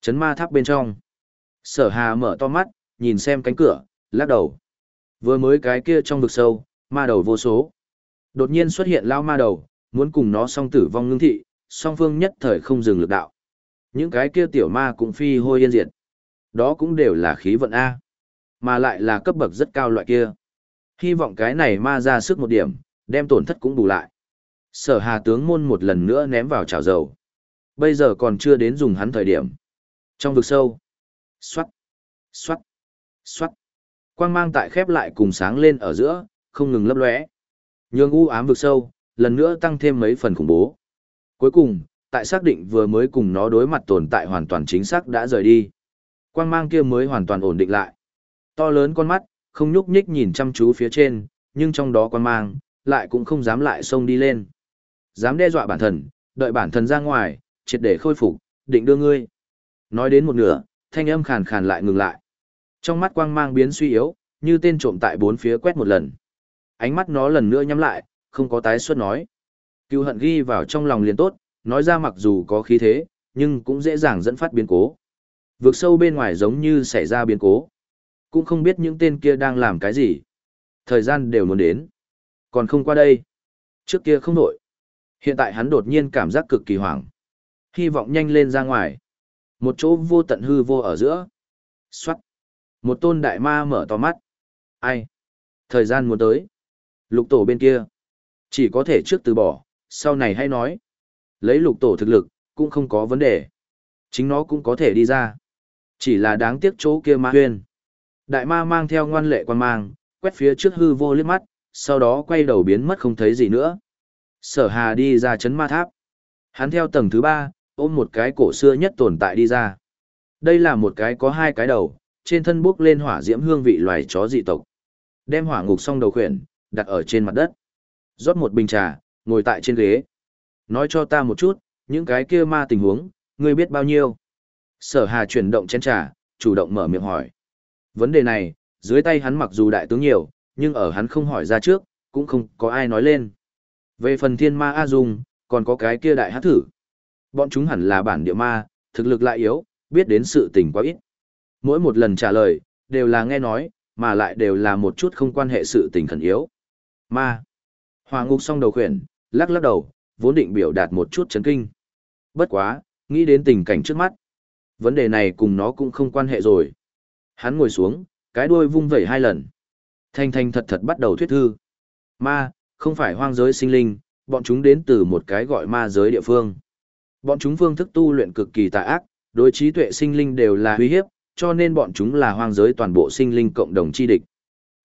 Chấn ma tháp bên trong. Sở hà mở to mắt, nhìn xem cánh cửa, lắc đầu. Vừa mới cái kia trong vực sâu, ma đầu vô số. Đột nhiên xuất hiện lao ma đầu, muốn cùng nó song tử vong ngưng thị, song phương nhất thời không dừng lực đạo. Những cái kia tiểu ma cũng phi hôi yên diệt. Đó cũng đều là khí vận A. Mà lại là cấp bậc rất cao loại kia. Hy vọng cái này ma ra sức một điểm, đem tổn thất cũng bù lại. Sở hà tướng môn một lần nữa ném vào chảo dầu. Bây giờ còn chưa đến dùng hắn thời điểm. Trong vực sâu. Xoát. Xoát. Xoát. Quang mang tại khép lại cùng sáng lên ở giữa, không ngừng lấp lóe. Nhường u ám vực sâu, lần nữa tăng thêm mấy phần khủng bố. Cuối cùng, tại xác định vừa mới cùng nó đối mặt tồn tại hoàn toàn chính xác đã rời đi. Quang mang kia mới hoàn toàn ổn định lại. To lớn con mắt, không nhúc nhích nhìn chăm chú phía trên, nhưng trong đó quang mang, lại cũng không dám lại xông đi lên. Dám đe dọa bản thân, đợi bản thân ra ngoài, triệt để khôi phục, định đưa ngươi. Nói đến một nửa, thanh âm khàn khàn lại ngừng lại. Trong mắt quang mang biến suy yếu, như tên trộm tại bốn phía quét một lần. Ánh mắt nó lần nữa nhắm lại, không có tái xuất nói. Cựu hận ghi vào trong lòng liền tốt, nói ra mặc dù có khí thế, nhưng cũng dễ dàng dẫn phát biến cố. Vượt sâu bên ngoài giống như xảy ra biến cố. Cũng không biết những tên kia đang làm cái gì. Thời gian đều muốn đến. Còn không qua đây. Trước kia không nổi. Hiện tại hắn đột nhiên cảm giác cực kỳ hoảng. Hy vọng nhanh lên ra ngoài. Một chỗ vô tận hư vô ở giữa. Xoát. Một tôn đại ma mở to mắt. Ai? Thời gian muốn tới. Lục tổ bên kia. Chỉ có thể trước từ bỏ, sau này hãy nói. Lấy lục tổ thực lực, cũng không có vấn đề. Chính nó cũng có thể đi ra. Chỉ là đáng tiếc chỗ kia ma huyên. Đại ma mang theo ngoan lệ quan mang, quét phía trước hư vô liếc mắt, sau đó quay đầu biến mất không thấy gì nữa. Sở hà đi ra chấn ma tháp. Hắn theo tầng thứ ba, ôm một cái cổ xưa nhất tồn tại đi ra. Đây là một cái có hai cái đầu, trên thân bốc lên hỏa diễm hương vị loài chó dị tộc. Đem hỏa ngục xong đầu khuyển, đặt ở trên mặt đất. rót một bình trà, ngồi tại trên ghế. Nói cho ta một chút, những cái kia ma tình huống, ngươi biết bao nhiêu? Sở hà chuyển động chén trà, chủ động mở miệng hỏi. Vấn đề này, dưới tay hắn mặc dù đại tướng nhiều, nhưng ở hắn không hỏi ra trước, cũng không có ai nói lên. Về phần thiên ma A Dung, còn có cái kia đại hát thử. Bọn chúng hẳn là bản địa ma, thực lực lại yếu, biết đến sự tình quá ít. Mỗi một lần trả lời, đều là nghe nói, mà lại đều là một chút không quan hệ sự tình khẩn yếu. Ma. Hòa ngục xong đầu khuyển, lắc lắc đầu, vốn định biểu đạt một chút chấn kinh. Bất quá, nghĩ đến tình cảnh trước mắt. Vấn đề này cùng nó cũng không quan hệ rồi. Hắn ngồi xuống, cái đuôi vung vẩy hai lần. Thanh thanh thật thật bắt đầu thuyết thư. Ma, không phải hoang giới sinh linh, bọn chúng đến từ một cái gọi ma giới địa phương. Bọn chúng phương thức tu luyện cực kỳ tà ác, đối trí tuệ sinh linh đều là uy hiếp, cho nên bọn chúng là hoang giới toàn bộ sinh linh cộng đồng chi địch.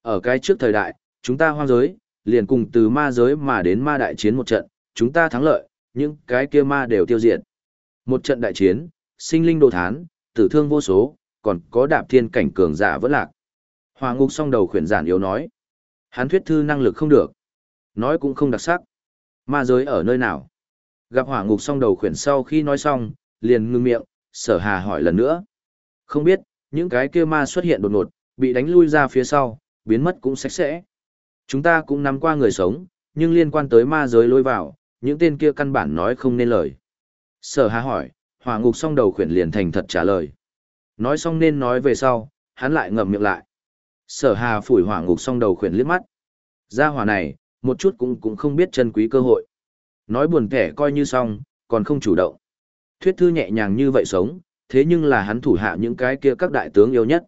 Ở cái trước thời đại, chúng ta hoang giới, liền cùng từ ma giới mà đến ma đại chiến một trận, chúng ta thắng lợi, những cái kia ma đều tiêu diệt. Một trận đại chiến, sinh linh đồ thán, tử thương vô số, còn có đạp thiên cảnh cường giả vẫn lạc. Hòa ngục song đầu khuyển giản yếu nói. Hắn thuyết thư năng lực không được. Nói cũng không đặc sắc. Ma giới ở nơi nào? Gặp hỏa ngục song đầu khuyển sau khi nói xong, liền ngưng miệng, sở hà hỏi lần nữa. Không biết, những cái kia ma xuất hiện đột ngột, bị đánh lui ra phía sau, biến mất cũng sạch sẽ. Chúng ta cũng nắm qua người sống, nhưng liên quan tới ma giới lôi vào, những tên kia căn bản nói không nên lời. Sở hà hỏi, hỏa ngục song đầu khuyển liền thành thật trả lời. Nói xong nên nói về sau, hắn lại ngậm miệng lại. Sở hà phủi hỏa ngục song đầu khuyển liếc mắt. Gia hỏa này, một chút cũng cũng không biết chân quý cơ hội. Nói buồn kẻ coi như xong, còn không chủ động. Thuyết thư nhẹ nhàng như vậy sống, thế nhưng là hắn thủ hạ những cái kia các đại tướng yêu nhất.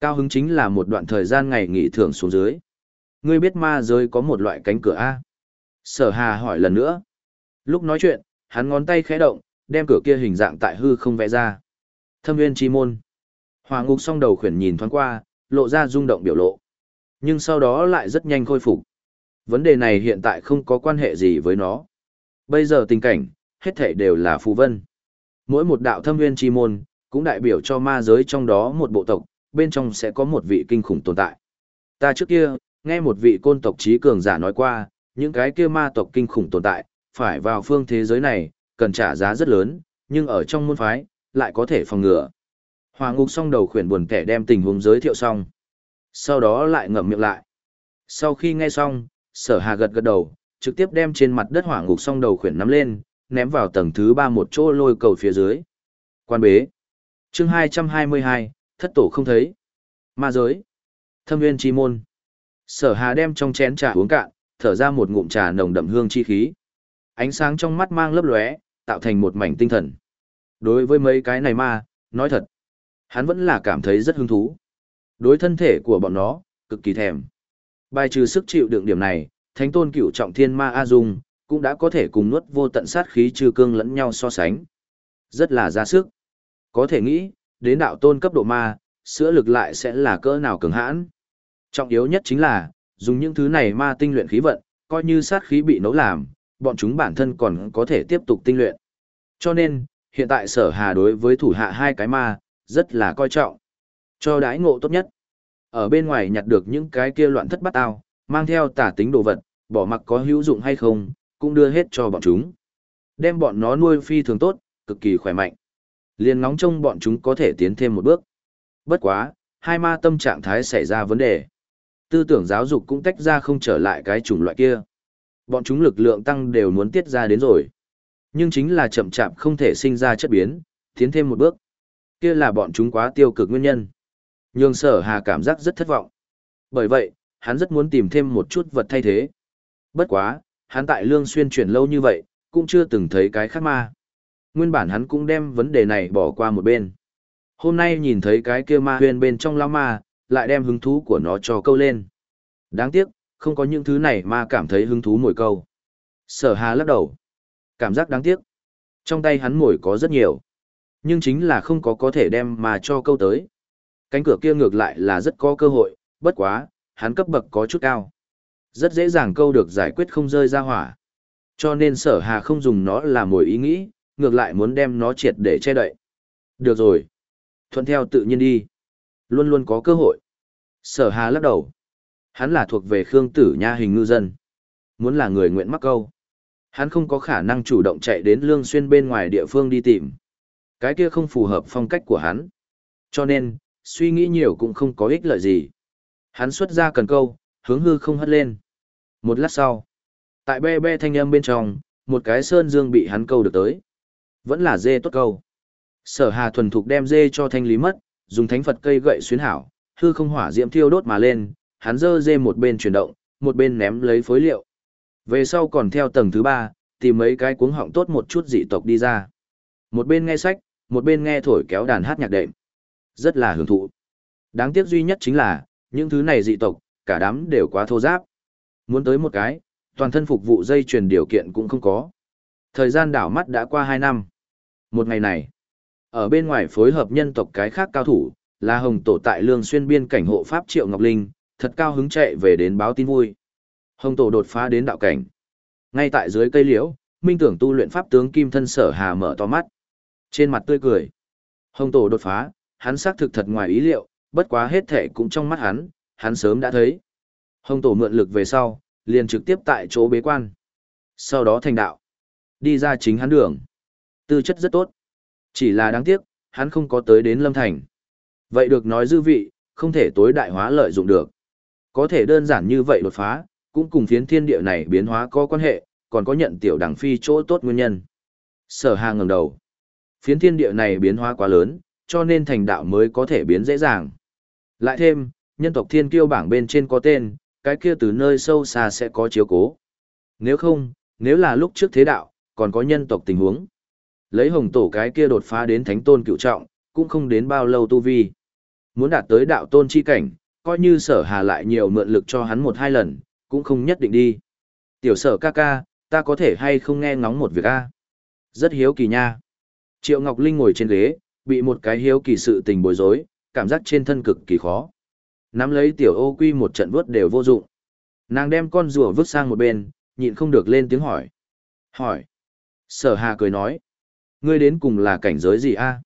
Cao hứng chính là một đoạn thời gian ngày nghỉ thưởng xuống dưới. Ngươi biết ma giới có một loại cánh cửa A. Sở hà hỏi lần nữa. Lúc nói chuyện, hắn ngón tay khẽ động, đem cửa kia hình dạng tại hư không vẽ ra. Thâm Viên chi môn. Hòa ngục song đầu khuyển nhìn thoáng qua, lộ ra rung động biểu lộ. Nhưng sau đó lại rất nhanh khôi phục. Vấn đề này hiện tại không có quan hệ gì với nó. Bây giờ tình cảnh, hết thảy đều là phù vân. Mỗi một đạo thâm Viên chi môn, cũng đại biểu cho ma giới trong đó một bộ tộc, bên trong sẽ có một vị kinh khủng tồn tại. Ta trước kia, nghe một vị côn tộc trí cường giả nói qua, những cái kia ma tộc kinh khủng tồn tại, phải vào phương thế giới này, cần trả giá rất lớn, nhưng ở trong môn phái, lại có thể phòng ngừa. Hòa ngục xong đầu khuyển buồn kẻ đem tình huống giới thiệu xong. Sau đó lại ngậm miệng lại. Sau khi nghe xong, sở hà gật gật đầu, trực tiếp đem trên mặt đất hỏa ngục xong đầu khuyển nắm lên, ném vào tầng thứ ba một chỗ lôi cầu phía dưới. Quan bế. chương 222, thất tổ không thấy. Ma giới. Thâm nguyên chi môn. Sở hà đem trong chén trà uống cạn, thở ra một ngụm trà nồng đậm hương chi khí. Ánh sáng trong mắt mang lấp lóe, tạo thành một mảnh tinh thần. Đối với mấy cái này ma, nói thật, hắn vẫn là cảm thấy rất hứng thú. Đối thân thể của bọn nó, cực kỳ thèm. Bài trừ sức chịu đựng điểm này, thánh tôn cửu trọng thiên ma A Dung, cũng đã có thể cùng nuốt vô tận sát khí trừ cương lẫn nhau so sánh. Rất là ra sức. Có thể nghĩ, đến đạo tôn cấp độ ma, sữa lực lại sẽ là cỡ nào cường hãn. Trọng yếu nhất chính là, dùng những thứ này ma tinh luyện khí vận, coi như sát khí bị nấu làm, bọn chúng bản thân còn có thể tiếp tục tinh luyện. Cho nên, hiện tại sở hà đối với thủ hạ hai cái ma, rất là coi trọng. Cho đái ngộ tốt nhất. Ở bên ngoài nhặt được những cái kia loạn thất bắt ao, mang theo tả tính đồ vật, bỏ mặc có hữu dụng hay không, cũng đưa hết cho bọn chúng. Đem bọn nó nuôi phi thường tốt, cực kỳ khỏe mạnh. Liền ngóng trông bọn chúng có thể tiến thêm một bước. Bất quá, hai ma tâm trạng thái xảy ra vấn đề. Tư tưởng giáo dục cũng tách ra không trở lại cái chủng loại kia. Bọn chúng lực lượng tăng đều muốn tiết ra đến rồi. Nhưng chính là chậm chạp không thể sinh ra chất biến, tiến thêm một bước. Kia là bọn chúng quá tiêu cực nguyên nhân. Nhường sở hà cảm giác rất thất vọng. Bởi vậy, hắn rất muốn tìm thêm một chút vật thay thế. Bất quá, hắn tại lương xuyên chuyển lâu như vậy, cũng chưa từng thấy cái khác ma. Nguyên bản hắn cũng đem vấn đề này bỏ qua một bên. Hôm nay nhìn thấy cái kia ma huyền bên trong lao ma, lại đem hứng thú của nó cho câu lên. Đáng tiếc, không có những thứ này mà cảm thấy hứng thú mồi câu. Sở hà lắc đầu. Cảm giác đáng tiếc. Trong tay hắn mồi có rất nhiều. Nhưng chính là không có có thể đem mà cho câu tới. Cánh cửa kia ngược lại là rất có cơ hội, bất quá, hắn cấp bậc có chút cao. Rất dễ dàng câu được giải quyết không rơi ra hỏa. Cho nên sở hà không dùng nó là mồi ý nghĩ, ngược lại muốn đem nó triệt để che đậy. Được rồi. Thuận theo tự nhiên đi. Luôn luôn có cơ hội. Sở hà lắc đầu. Hắn là thuộc về Khương Tử Nha hình ngư dân. Muốn là người nguyện mắc câu. Hắn không có khả năng chủ động chạy đến lương xuyên bên ngoài địa phương đi tìm. Cái kia không phù hợp phong cách của hắn. Cho nên, suy nghĩ nhiều cũng không có ích lợi gì. Hắn xuất ra cần câu, hướng hư không hất lên. Một lát sau, tại be be thanh âm bên trong, một cái sơn dương bị hắn câu được tới. Vẫn là dê tốt câu. Sở Hà thuần thục đem dê cho thanh lý mất, dùng thánh Phật cây gậy xuyến hảo, hư không hỏa diễm thiêu đốt mà lên, hắn dơ dê một bên chuyển động, một bên ném lấy phối liệu. Về sau còn theo tầng thứ ba, tìm mấy cái cuống họng tốt một chút dị tộc đi ra. Một bên nghe sách, một bên nghe thổi kéo đàn hát nhạc đệm. Rất là hưởng thụ. Đáng tiếc duy nhất chính là, những thứ này dị tộc, cả đám đều quá thô giáp. Muốn tới một cái, toàn thân phục vụ dây truyền điều kiện cũng không có. Thời gian đảo mắt đã qua 2 năm. Một ngày này, ở bên ngoài phối hợp nhân tộc cái khác cao thủ, là hồng tổ tại lương xuyên biên cảnh hộ pháp Triệu Ngọc Linh, thật cao hứng chạy về đến báo tin vui. Hồng tổ đột phá đến đạo cảnh. Ngay tại dưới cây liễu, minh tưởng tu luyện pháp tướng kim thân sở hà mở to mắt. Trên mặt tươi cười. Hồng tổ đột phá, hắn xác thực thật ngoài ý liệu, bất quá hết thể cũng trong mắt hắn, hắn sớm đã thấy. Hồng tổ mượn lực về sau, liền trực tiếp tại chỗ bế quan. Sau đó thành đạo. Đi ra chính hắn đường. Tư chất rất tốt. Chỉ là đáng tiếc, hắn không có tới đến lâm thành. Vậy được nói dư vị, không thể tối đại hóa lợi dụng được. Có thể đơn giản như vậy đột phá, cũng cùng phiến thiên địa này biến hóa có quan hệ, còn có nhận tiểu đẳng phi chỗ tốt nguyên nhân. Sở Hà ngẩng đầu. Phiến thiên địa này biến hóa quá lớn, cho nên thành đạo mới có thể biến dễ dàng. Lại thêm, nhân tộc thiên kiêu bảng bên trên có tên, cái kia từ nơi sâu xa sẽ có chiếu cố. Nếu không, nếu là lúc trước thế đạo, còn có nhân tộc tình huống. Lấy hồng tổ cái kia đột phá đến thánh tôn cựu trọng, cũng không đến bao lâu tu vi. Muốn đạt tới đạo tôn chi cảnh, coi như sở hà lại nhiều mượn lực cho hắn một hai lần, cũng không nhất định đi. Tiểu sở ca ca, ta có thể hay không nghe ngóng một việc a? Rất hiếu kỳ nha. Triệu Ngọc Linh ngồi trên ghế, bị một cái hiếu kỳ sự tình bối rối, cảm giác trên thân cực kỳ khó. Nắm lấy tiểu ô quy một trận vớt đều vô dụng. Nàng đem con rùa vứt sang một bên, nhịn không được lên tiếng hỏi. Hỏi. Sở hà cười nói. Ngươi đến cùng là cảnh giới gì a?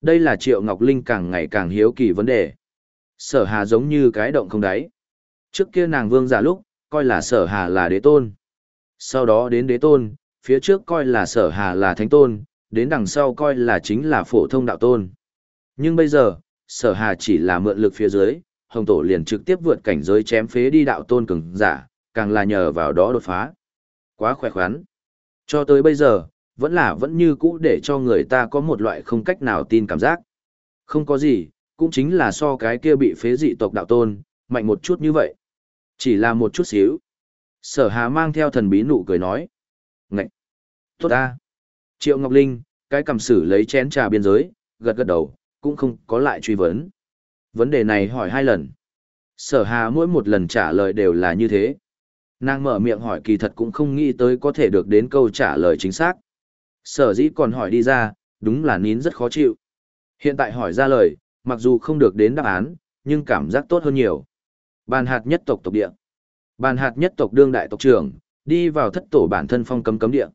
Đây là Triệu Ngọc Linh càng ngày càng hiếu kỳ vấn đề. Sở hà giống như cái động không đáy. Trước kia nàng vương giả lúc, coi là sở hà là đế tôn. Sau đó đến đế tôn, phía trước coi là sở hà là thánh tôn, đến đằng sau coi là chính là phổ thông đạo tôn. Nhưng bây giờ, sở hà chỉ là mượn lực phía dưới, hồng tổ liền trực tiếp vượt cảnh giới chém phế đi đạo tôn cường giả, càng là nhờ vào đó đột phá. Quá khỏe khoắn. Cho tới bây giờ, vẫn là vẫn như cũ để cho người ta có một loại không cách nào tin cảm giác. Không có gì, cũng chính là so cái kia bị phế dị tộc đạo tôn, mạnh một chút như vậy. Chỉ là một chút xíu. Sở hà mang theo thần bí nụ cười nói. Ngậy! Tốt ta! Triệu Ngọc Linh, cái cầm sử lấy chén trà biên giới, gật gật đầu, cũng không có lại truy vấn. Vấn đề này hỏi hai lần. Sở hà mỗi một lần trả lời đều là như thế. Nàng mở miệng hỏi kỳ thật cũng không nghĩ tới có thể được đến câu trả lời chính xác. Sở dĩ còn hỏi đi ra, đúng là nín rất khó chịu. Hiện tại hỏi ra lời, mặc dù không được đến đáp án, nhưng cảm giác tốt hơn nhiều. Bàn hạt nhất tộc tộc địa. Bàn hạt nhất tộc đương đại tộc trưởng, đi vào thất tổ bản thân phong cấm cấm địa.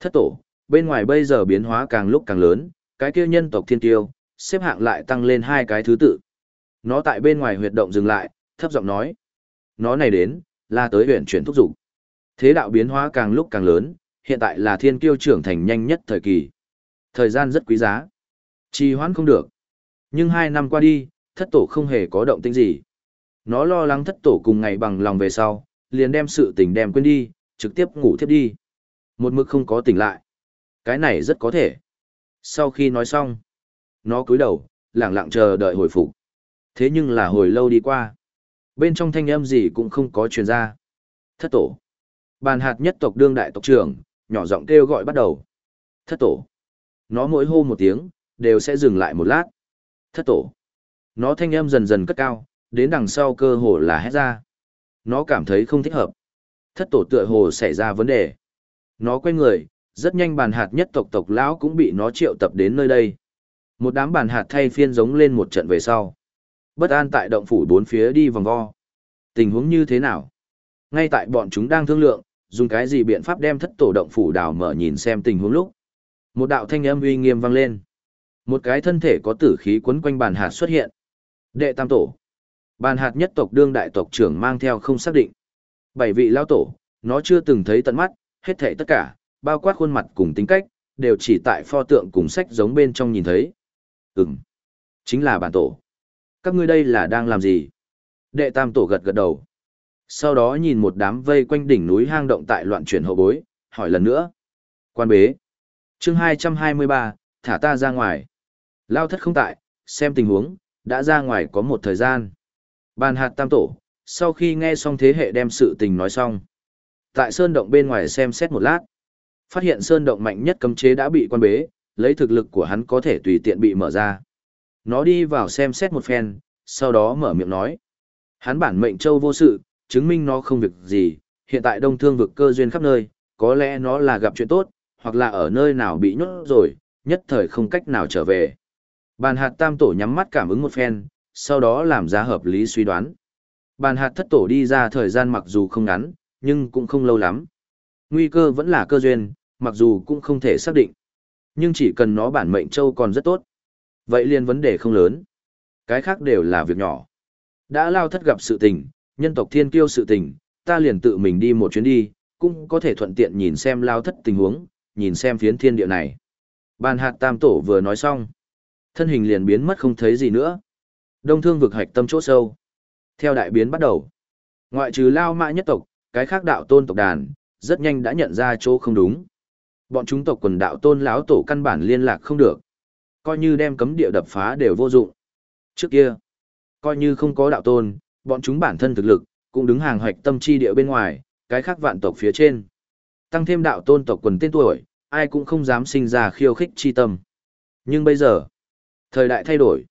Thất tổ, bên ngoài bây giờ biến hóa càng lúc càng lớn, cái kia nhân tộc thiên tiêu, xếp hạng lại tăng lên hai cái thứ tự. Nó tại bên ngoài huyệt động dừng lại, thấp giọng nói. Nó này đến, là tới huyện chuyển thúc dục Thế đạo biến hóa càng lúc càng lớn, hiện tại là thiên kiêu trưởng thành nhanh nhất thời kỳ. Thời gian rất quý giá. Trì hoãn không được. Nhưng hai năm qua đi, thất tổ không hề có động tĩnh gì. Nó lo lắng thất tổ cùng ngày bằng lòng về sau, liền đem sự tình đem quên đi, trực tiếp ngủ thiếp đi. Một mực không có tỉnh lại. Cái này rất có thể. Sau khi nói xong, nó cúi đầu, lặng lặng chờ đợi hồi phục. Thế nhưng là hồi lâu đi qua. Bên trong thanh âm gì cũng không có truyền ra. Thất tổ. Bàn hạt nhất tộc đương đại tộc trưởng, nhỏ giọng kêu gọi bắt đầu. Thất tổ. Nó mỗi hô một tiếng, đều sẽ dừng lại một lát. Thất tổ. Nó thanh âm dần dần cất cao, đến đằng sau cơ hồ là hét ra. Nó cảm thấy không thích hợp. Thất tổ tựa hồ xảy ra vấn đề. Nó quay người, rất nhanh bàn hạt nhất tộc tộc lão cũng bị nó triệu tập đến nơi đây. Một đám bàn hạt thay phiên giống lên một trận về sau. Bất an tại động phủ bốn phía đi vòng vo. Tình huống như thế nào? Ngay tại bọn chúng đang thương lượng, dùng cái gì biện pháp đem thất tổ động phủ đào mở nhìn xem tình huống lúc. Một đạo thanh âm uy nghiêm vang lên. Một cái thân thể có tử khí quấn quanh bàn hạt xuất hiện. Đệ tam tổ. Bàn hạt nhất tộc đương đại tộc trưởng mang theo không xác định. Bảy vị lao tổ, nó chưa từng thấy tận mắt, hết thảy tất cả, bao quát khuôn mặt cùng tính cách, đều chỉ tại pho tượng cùng sách giống bên trong nhìn thấy. Ừm, chính là bản tổ. Các ngươi đây là đang làm gì? Đệ tam tổ gật gật đầu. Sau đó nhìn một đám vây quanh đỉnh núi hang động tại loạn chuyển hậu bối, hỏi lần nữa. Quan bế. chương 223, thả ta ra ngoài. Lao thất không tại, xem tình huống, đã ra ngoài có một thời gian. Bàn hạt tam tổ, sau khi nghe xong thế hệ đem sự tình nói xong. Tại sơn động bên ngoài xem xét một lát. Phát hiện sơn động mạnh nhất cấm chế đã bị quan bế, lấy thực lực của hắn có thể tùy tiện bị mở ra. Nó đi vào xem xét một phen, sau đó mở miệng nói. Hắn bản mệnh châu vô sự, chứng minh nó không việc gì, hiện tại đông thương vực cơ duyên khắp nơi, có lẽ nó là gặp chuyện tốt, hoặc là ở nơi nào bị nhốt rồi, nhất thời không cách nào trở về. Bàn hạt tam tổ nhắm mắt cảm ứng một phen, sau đó làm ra hợp lý suy đoán. Bàn hạt thất tổ đi ra thời gian mặc dù không ngắn, nhưng cũng không lâu lắm. Nguy cơ vẫn là cơ duyên, mặc dù cũng không thể xác định. Nhưng chỉ cần nó bản mệnh châu còn rất tốt. Vậy liền vấn đề không lớn. Cái khác đều là việc nhỏ. Đã lao thất gặp sự tình, nhân tộc thiên kiêu sự tình, ta liền tự mình đi một chuyến đi, cũng có thể thuận tiện nhìn xem lao thất tình huống, nhìn xem phiến thiên địa này. Bàn hạt tam tổ vừa nói xong. Thân hình liền biến mất không thấy gì nữa. Đông thương vực hạch tâm chỗ sâu. Theo đại biến bắt đầu. Ngoại trừ lao mã nhất tộc, cái khác đạo tôn tộc đàn, rất nhanh đã nhận ra chỗ không đúng. Bọn chúng tộc quần đạo tôn lão tổ căn bản liên lạc không được. Coi như đem cấm địa đập phá đều vô dụng. Trước kia, coi như không có đạo tôn, bọn chúng bản thân thực lực, cũng đứng hàng hoạch tâm chi địa bên ngoài, cái khác vạn tộc phía trên. Tăng thêm đạo tôn tộc quần tên tuổi, ai cũng không dám sinh ra khiêu khích chi tâm. Nhưng bây giờ, thời đại thay đổi.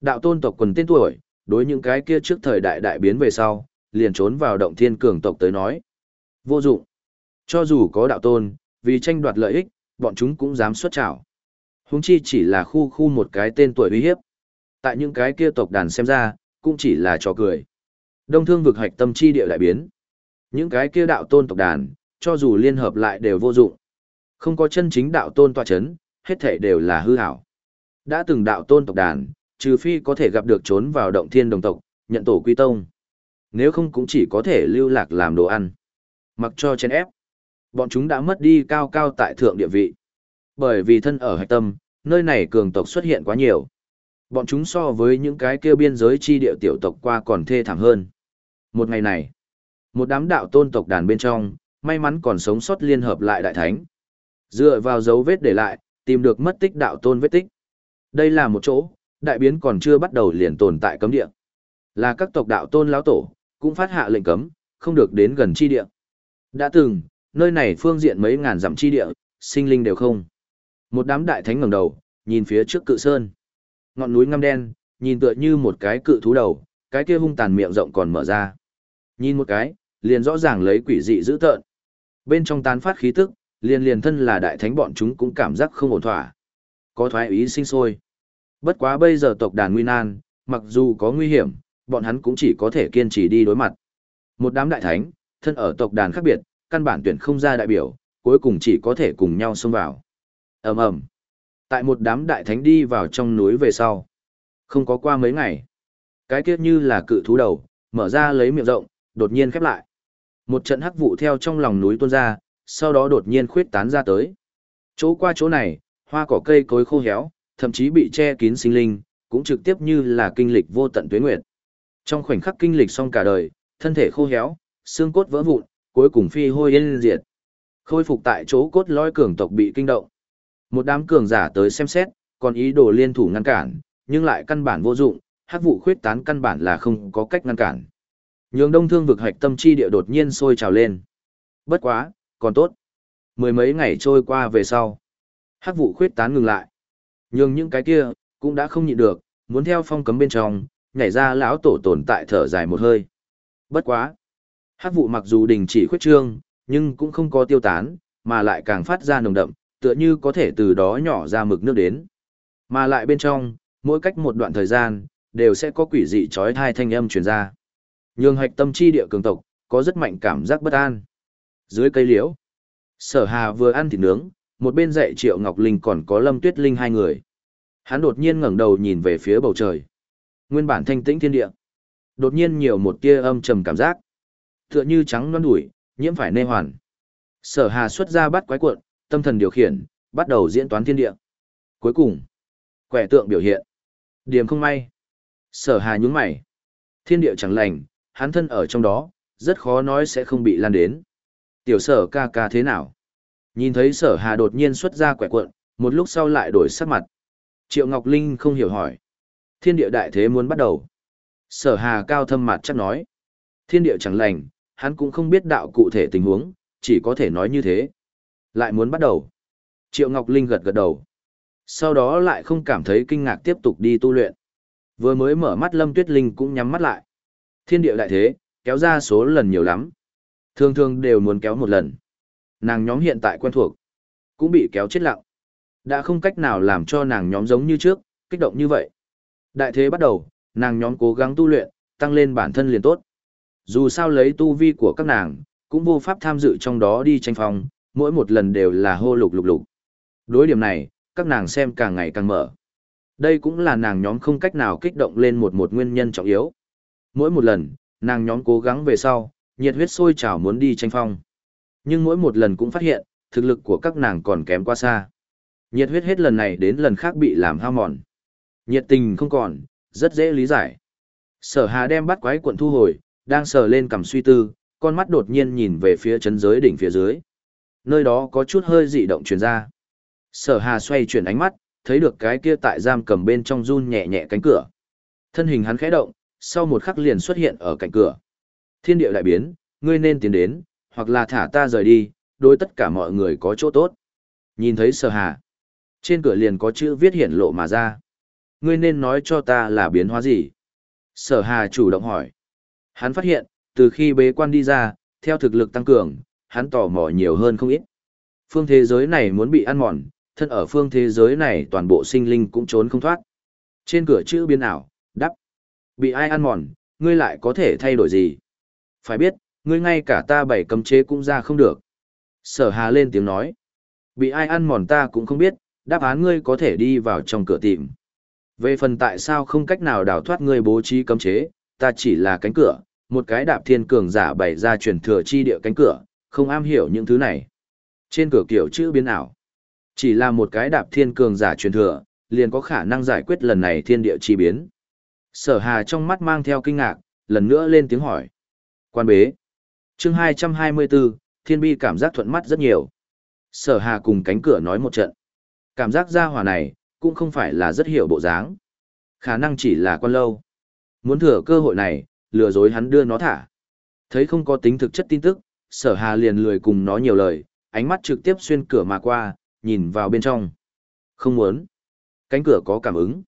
Đạo tôn tộc quần tên tuổi, đối những cái kia trước thời đại đại biến về sau, liền trốn vào động thiên cường tộc tới nói. Vô dụng. Cho dù có đạo tôn, vì tranh đoạt lợi ích, bọn chúng cũng dám xuất trảo. Húng chi chỉ là khu khu một cái tên tuổi uy hiếp. Tại những cái kia tộc đàn xem ra, cũng chỉ là trò cười. Đông thương vực hạch tâm chi địa đại biến. Những cái kia đạo tôn tộc đàn, cho dù liên hợp lại đều vô dụng. Không có chân chính đạo tôn tọa chấn, hết thể đều là hư hảo. Đã từng đạo tôn tộc đàn, trừ phi có thể gặp được trốn vào động thiên đồng tộc, nhận tổ quy tông. Nếu không cũng chỉ có thể lưu lạc làm đồ ăn. Mặc cho chén ép. Bọn chúng đã mất đi cao cao tại thượng địa vị. Bởi vì thân ở hạch tâm, nơi này cường tộc xuất hiện quá nhiều. Bọn chúng so với những cái kêu biên giới chi địa tiểu tộc qua còn thê thảm hơn. Một ngày này, một đám đạo tôn tộc đàn bên trong, may mắn còn sống sót liên hợp lại đại thánh. Dựa vào dấu vết để lại, tìm được mất tích đạo tôn vết tích. Đây là một chỗ, đại biến còn chưa bắt đầu liền tồn tại cấm địa. Là các tộc đạo tôn lão tổ, cũng phát hạ lệnh cấm, không được đến gần chi địa. Đã từng, nơi này phương diện mấy ngàn dặm chi địa, sinh linh đều không. Một đám đại thánh ngẩng đầu, nhìn phía trước cự sơn. Ngọn núi ngăm đen, nhìn tựa như một cái cự thú đầu, cái kia hung tàn miệng rộng còn mở ra. Nhìn một cái, liền rõ ràng lấy quỷ dị dữ tợn. Bên trong tán phát khí tức, liền liền thân là đại thánh bọn chúng cũng cảm giác không ổn thỏa. Có thoái ý sinh sôi. Bất quá bây giờ tộc đàn nguy nan, mặc dù có nguy hiểm, bọn hắn cũng chỉ có thể kiên trì đi đối mặt. Một đám đại thánh, thân ở tộc đàn khác biệt, căn bản tuyển không ra đại biểu, cuối cùng chỉ có thể cùng nhau xông vào. ầm ầm Tại một đám đại thánh đi vào trong núi về sau. Không có qua mấy ngày. Cái kiếp như là cự thú đầu, mở ra lấy miệng rộng, đột nhiên khép lại. Một trận hắc vụ theo trong lòng núi tuôn ra, sau đó đột nhiên khuyết tán ra tới. Chỗ qua chỗ này, hoa cỏ cây cối khô héo, thậm chí bị che kín sinh linh, cũng trực tiếp như là kinh lịch vô tận tuế nguyệt. Trong khoảnh khắc kinh lịch xong cả đời, thân thể khô héo, xương cốt vỡ vụn, cuối cùng phi hôi yên diệt. Khôi phục tại chỗ cốt lõi cường tộc bị kinh động. Một đám cường giả tới xem xét, còn ý đồ liên thủ ngăn cản, nhưng lại căn bản vô dụng, hắc vụ khuyết tán căn bản là không có cách ngăn cản. Nhường đông thương vực hạch tâm chi địa đột nhiên sôi trào lên. Bất quá, còn tốt. Mười mấy ngày trôi qua về sau. Hắc vụ khuyết tán ngừng lại. nhưng những cái kia, cũng đã không nhịn được, muốn theo phong cấm bên trong, nhảy ra lão tổ tồn tại thở dài một hơi. Bất quá. Hắc vụ mặc dù đình chỉ khuyết trương, nhưng cũng không có tiêu tán, mà lại càng phát ra nồng đậm, tựa như có thể từ đó nhỏ ra mực nước đến. Mà lại bên trong, mỗi cách một đoạn thời gian, đều sẽ có quỷ dị trói thai thanh âm truyền ra. Nhường hạch tâm chi địa cường tộc, có rất mạnh cảm giác bất an. Dưới cây liễu, sở hà vừa ăn thịt nướng, một bên dạy triệu Ngọc Linh còn có Lâm Tuyết Linh hai người. Hắn đột nhiên ngẩng đầu nhìn về phía bầu trời. Nguyên bản thanh tĩnh thiên địa. Đột nhiên nhiều một tia âm trầm cảm giác. Tựa như trắng non đuổi, nhiễm phải nê hoàn. Sở hà xuất ra bắt quái cuộn, tâm thần điều khiển, bắt đầu diễn toán thiên địa. Cuối cùng, quẻ tượng biểu hiện. Điểm không may. Sở hà nhúng mày. Thiên địa chẳng lành, hắn thân ở trong đó, rất khó nói sẽ không bị lan đến. Tiểu sở ca ca thế nào? Nhìn thấy sở hà đột nhiên xuất ra quẻ cuộn, một lúc sau lại đổi sắc mặt. Triệu Ngọc Linh không hiểu hỏi. Thiên địa đại thế muốn bắt đầu. Sở hà cao thâm mặt chắc nói. Thiên địa chẳng lành, hắn cũng không biết đạo cụ thể tình huống, chỉ có thể nói như thế. Lại muốn bắt đầu. Triệu Ngọc Linh gật gật đầu. Sau đó lại không cảm thấy kinh ngạc tiếp tục đi tu luyện. Vừa mới mở mắt Lâm Tuyết Linh cũng nhắm mắt lại. Thiên địa đại thế, kéo ra số lần nhiều lắm. Thường thường đều muốn kéo một lần. Nàng nhóm hiện tại quen thuộc, cũng bị kéo chết lặng. Đã không cách nào làm cho nàng nhóm giống như trước, kích động như vậy. Đại thế bắt đầu, nàng nhóm cố gắng tu luyện, tăng lên bản thân liền tốt. Dù sao lấy tu vi của các nàng, cũng vô pháp tham dự trong đó đi tranh phong, mỗi một lần đều là hô lục lục lục. Đối điểm này, các nàng xem càng ngày càng mở. Đây cũng là nàng nhóm không cách nào kích động lên một một nguyên nhân trọng yếu. Mỗi một lần, nàng nhóm cố gắng về sau, nhiệt huyết sôi trào muốn đi tranh phong. Nhưng mỗi một lần cũng phát hiện, thực lực của các nàng còn kém quá xa. Nhiệt huyết hết lần này đến lần khác bị làm hao mòn. Nhiệt tình không còn, rất dễ lý giải. Sở Hà đem bắt quái cuộn thu hồi, đang sờ lên cầm suy tư, con mắt đột nhiên nhìn về phía chân giới đỉnh phía dưới. Nơi đó có chút hơi dị động truyền ra. Sở Hà xoay chuyển ánh mắt, thấy được cái kia tại giam cầm bên trong run nhẹ nhẹ cánh cửa. Thân hình hắn khẽ động, sau một khắc liền xuất hiện ở cạnh cửa. Thiên địa đại biến, ngươi nên tiến đến, hoặc là thả ta rời đi, đối tất cả mọi người có chỗ tốt. Nhìn thấy sở hà. Trên cửa liền có chữ viết hiển lộ mà ra. Ngươi nên nói cho ta là biến hóa gì? Sở hà chủ động hỏi. Hắn phát hiện, từ khi bế quan đi ra, theo thực lực tăng cường, hắn tò mò nhiều hơn không ít. Phương thế giới này muốn bị ăn mòn, thân ở phương thế giới này toàn bộ sinh linh cũng trốn không thoát. Trên cửa chữ biến ảo, đắp. Bị ai ăn mòn, ngươi lại có thể thay đổi gì? Phải biết, ngươi ngay cả ta bảy cấm chế cũng ra không được. Sở hà lên tiếng nói. Bị ai ăn mòn ta cũng không biết, đáp án ngươi có thể đi vào trong cửa tìm. Về phần tại sao không cách nào đào thoát ngươi bố trí cấm chế, ta chỉ là cánh cửa, một cái đạp thiên cường giả bày ra truyền thừa chi địa cánh cửa, không am hiểu những thứ này. Trên cửa kiểu chữ biến ảo. Chỉ là một cái đạp thiên cường giả truyền thừa, liền có khả năng giải quyết lần này thiên địa chi biến. Sở hà trong mắt mang theo kinh ngạc, lần nữa lên tiếng hỏi. Quan bế. chương 224, thiên bi cảm giác thuận mắt rất nhiều. Sở hà cùng cánh cửa nói một trận. Cảm giác ra hỏa này, cũng không phải là rất hiểu bộ dáng. Khả năng chỉ là quan lâu. Muốn thừa cơ hội này, lừa dối hắn đưa nó thả. Thấy không có tính thực chất tin tức, sở hà liền lười cùng nó nhiều lời, ánh mắt trực tiếp xuyên cửa mà qua, nhìn vào bên trong. Không muốn. Cánh cửa có cảm ứng.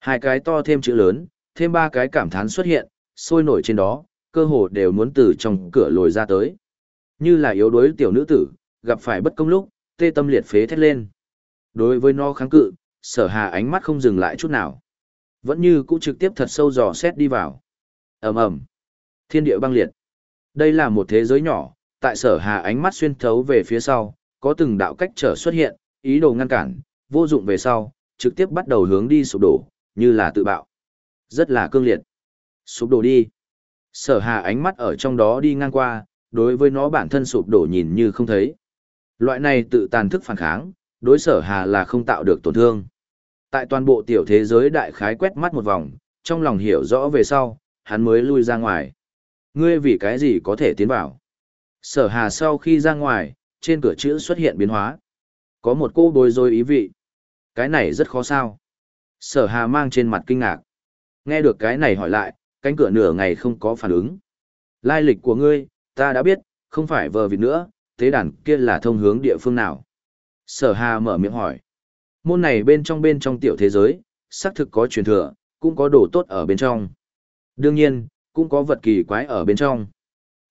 Hai cái to thêm chữ lớn, thêm ba cái cảm thán xuất hiện, sôi nổi trên đó, cơ hồ đều muốn từ trong cửa lồi ra tới. Như là yếu đuối tiểu nữ tử, gặp phải bất công lúc, tê tâm liệt phế thét lên. Đối với nó kháng cự, sở hà ánh mắt không dừng lại chút nào. Vẫn như cũ trực tiếp thật sâu dò xét đi vào. ầm ầm Thiên địa băng liệt. Đây là một thế giới nhỏ, tại sở hà ánh mắt xuyên thấu về phía sau, có từng đạo cách trở xuất hiện, ý đồ ngăn cản, vô dụng về sau, trực tiếp bắt đầu hướng đi sụp đổ, như là tự bạo. Rất là cương liệt. Sụp đổ đi. Sở hà ánh mắt ở trong đó đi ngang qua, đối với nó bản thân sụp đổ nhìn như không thấy. Loại này tự tàn thức phản kháng, đối sở hà là không tạo được tổn thương. Tại toàn bộ tiểu thế giới đại khái quét mắt một vòng, trong lòng hiểu rõ về sau, hắn mới lui ra ngoài. Ngươi vì cái gì có thể tiến vào? Sở hà sau khi ra ngoài, trên cửa chữ xuất hiện biến hóa. Có một cô bối rối ý vị. Cái này rất khó sao. Sở hà mang trên mặt kinh ngạc. Nghe được cái này hỏi lại, cánh cửa nửa ngày không có phản ứng. Lai lịch của ngươi, ta đã biết, không phải vờ vịt nữa, thế đàn kia là thông hướng địa phương nào. Sở hà mở miệng hỏi. Môn này bên trong bên trong tiểu thế giới, xác thực có truyền thừa, cũng có đồ tốt ở bên trong. Đương nhiên, cũng có vật kỳ quái ở bên trong.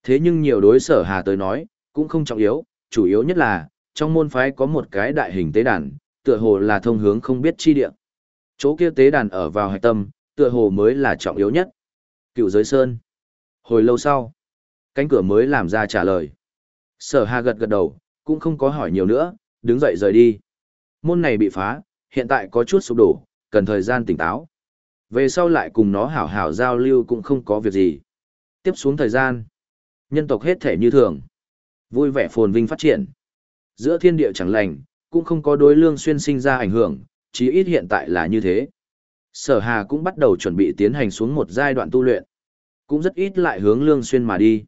Thế nhưng nhiều đối sở hà tới nói, cũng không trọng yếu, chủ yếu nhất là, trong môn phái có một cái đại hình tế đàn, tựa hồ là thông hướng không biết chi địa. Chỗ kia tế đàn ở vào hạch tâm, tựa hồ mới là trọng yếu nhất. Cựu giới sơn. Hồi lâu sau, cánh cửa mới làm ra trả lời. Sở hà gật gật đầu, cũng không có hỏi nhiều nữa, đứng dậy rời đi. Môn này bị phá, hiện tại có chút sụp đổ, cần thời gian tỉnh táo. Về sau lại cùng nó hảo hảo giao lưu cũng không có việc gì. Tiếp xuống thời gian, nhân tộc hết thể như thường. Vui vẻ phồn vinh phát triển. Giữa thiên địa chẳng lành, cũng không có đối lương xuyên sinh ra ảnh hưởng, chí ít hiện tại là như thế. Sở Hà cũng bắt đầu chuẩn bị tiến hành xuống một giai đoạn tu luyện. Cũng rất ít lại hướng lương xuyên mà đi.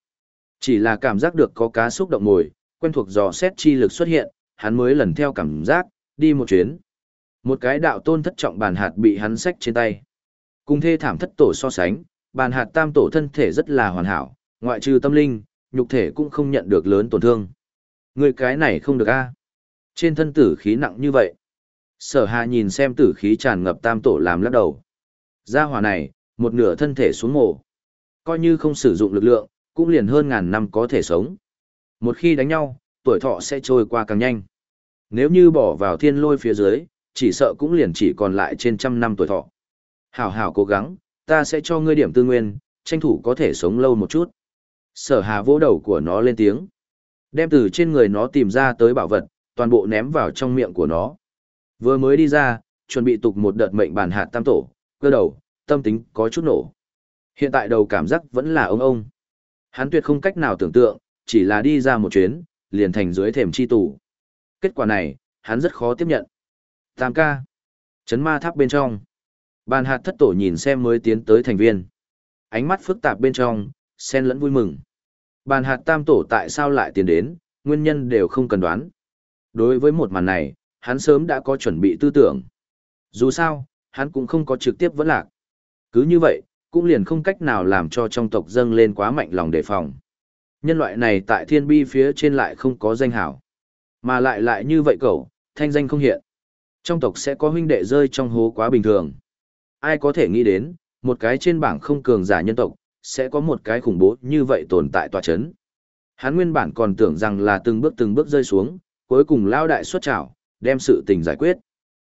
Chỉ là cảm giác được có cá xúc động ngồi, quen thuộc dò xét chi lực xuất hiện, hắn mới lần theo cảm giác, đi một chuyến. Một cái đạo tôn thất trọng bàn hạt bị hắn xách trên tay. Cùng thê thảm thất tổ so sánh, bàn hạt tam tổ thân thể rất là hoàn hảo, ngoại trừ tâm linh, nhục thể cũng không nhận được lớn tổn thương. Người cái này không được a Trên thân tử khí nặng như vậy. Sở hà nhìn xem tử khí tràn ngập tam tổ làm lắc đầu. Gia hỏa này, một nửa thân thể xuống mổ. Coi như không sử dụng lực lượng, cũng liền hơn ngàn năm có thể sống. Một khi đánh nhau, tuổi thọ sẽ trôi qua càng nhanh. Nếu như bỏ vào thiên lôi phía dưới, chỉ sợ cũng liền chỉ còn lại trên trăm năm tuổi thọ. Hảo hảo cố gắng, ta sẽ cho ngươi điểm tư nguyên, tranh thủ có thể sống lâu một chút. Sở hà vỗ đầu của nó lên tiếng. Đem từ trên người nó tìm ra tới bảo vật, toàn bộ ném vào trong miệng của nó. Vừa mới đi ra, chuẩn bị tục một đợt mệnh bản hạt tam tổ, cơ đầu, tâm tính có chút nổ. Hiện tại đầu cảm giác vẫn là ông ông. Hắn tuyệt không cách nào tưởng tượng, chỉ là đi ra một chuyến, liền thành dưới thềm chi tủ. Kết quả này, hắn rất khó tiếp nhận. Tam ca. Chấn ma tháp bên trong. Bàn hạt thất tổ nhìn xem mới tiến tới thành viên. Ánh mắt phức tạp bên trong, xen lẫn vui mừng. Bàn hạt tam tổ tại sao lại tiến đến, nguyên nhân đều không cần đoán. Đối với một màn này, hắn sớm đã có chuẩn bị tư tưởng. Dù sao, hắn cũng không có trực tiếp vẫn lạc. Cứ như vậy, cũng liền không cách nào làm cho trong tộc dâng lên quá mạnh lòng đề phòng. Nhân loại này tại thiên bi phía trên lại không có danh hảo. Mà lại lại như vậy cậu, thanh danh không hiện. Trong tộc sẽ có huynh đệ rơi trong hố quá bình thường. Ai có thể nghĩ đến, một cái trên bảng không cường giả nhân tộc, sẽ có một cái khủng bố như vậy tồn tại tòa chấn. Hắn nguyên bản còn tưởng rằng là từng bước từng bước rơi xuống, cuối cùng lao đại xuất trảo, đem sự tình giải quyết.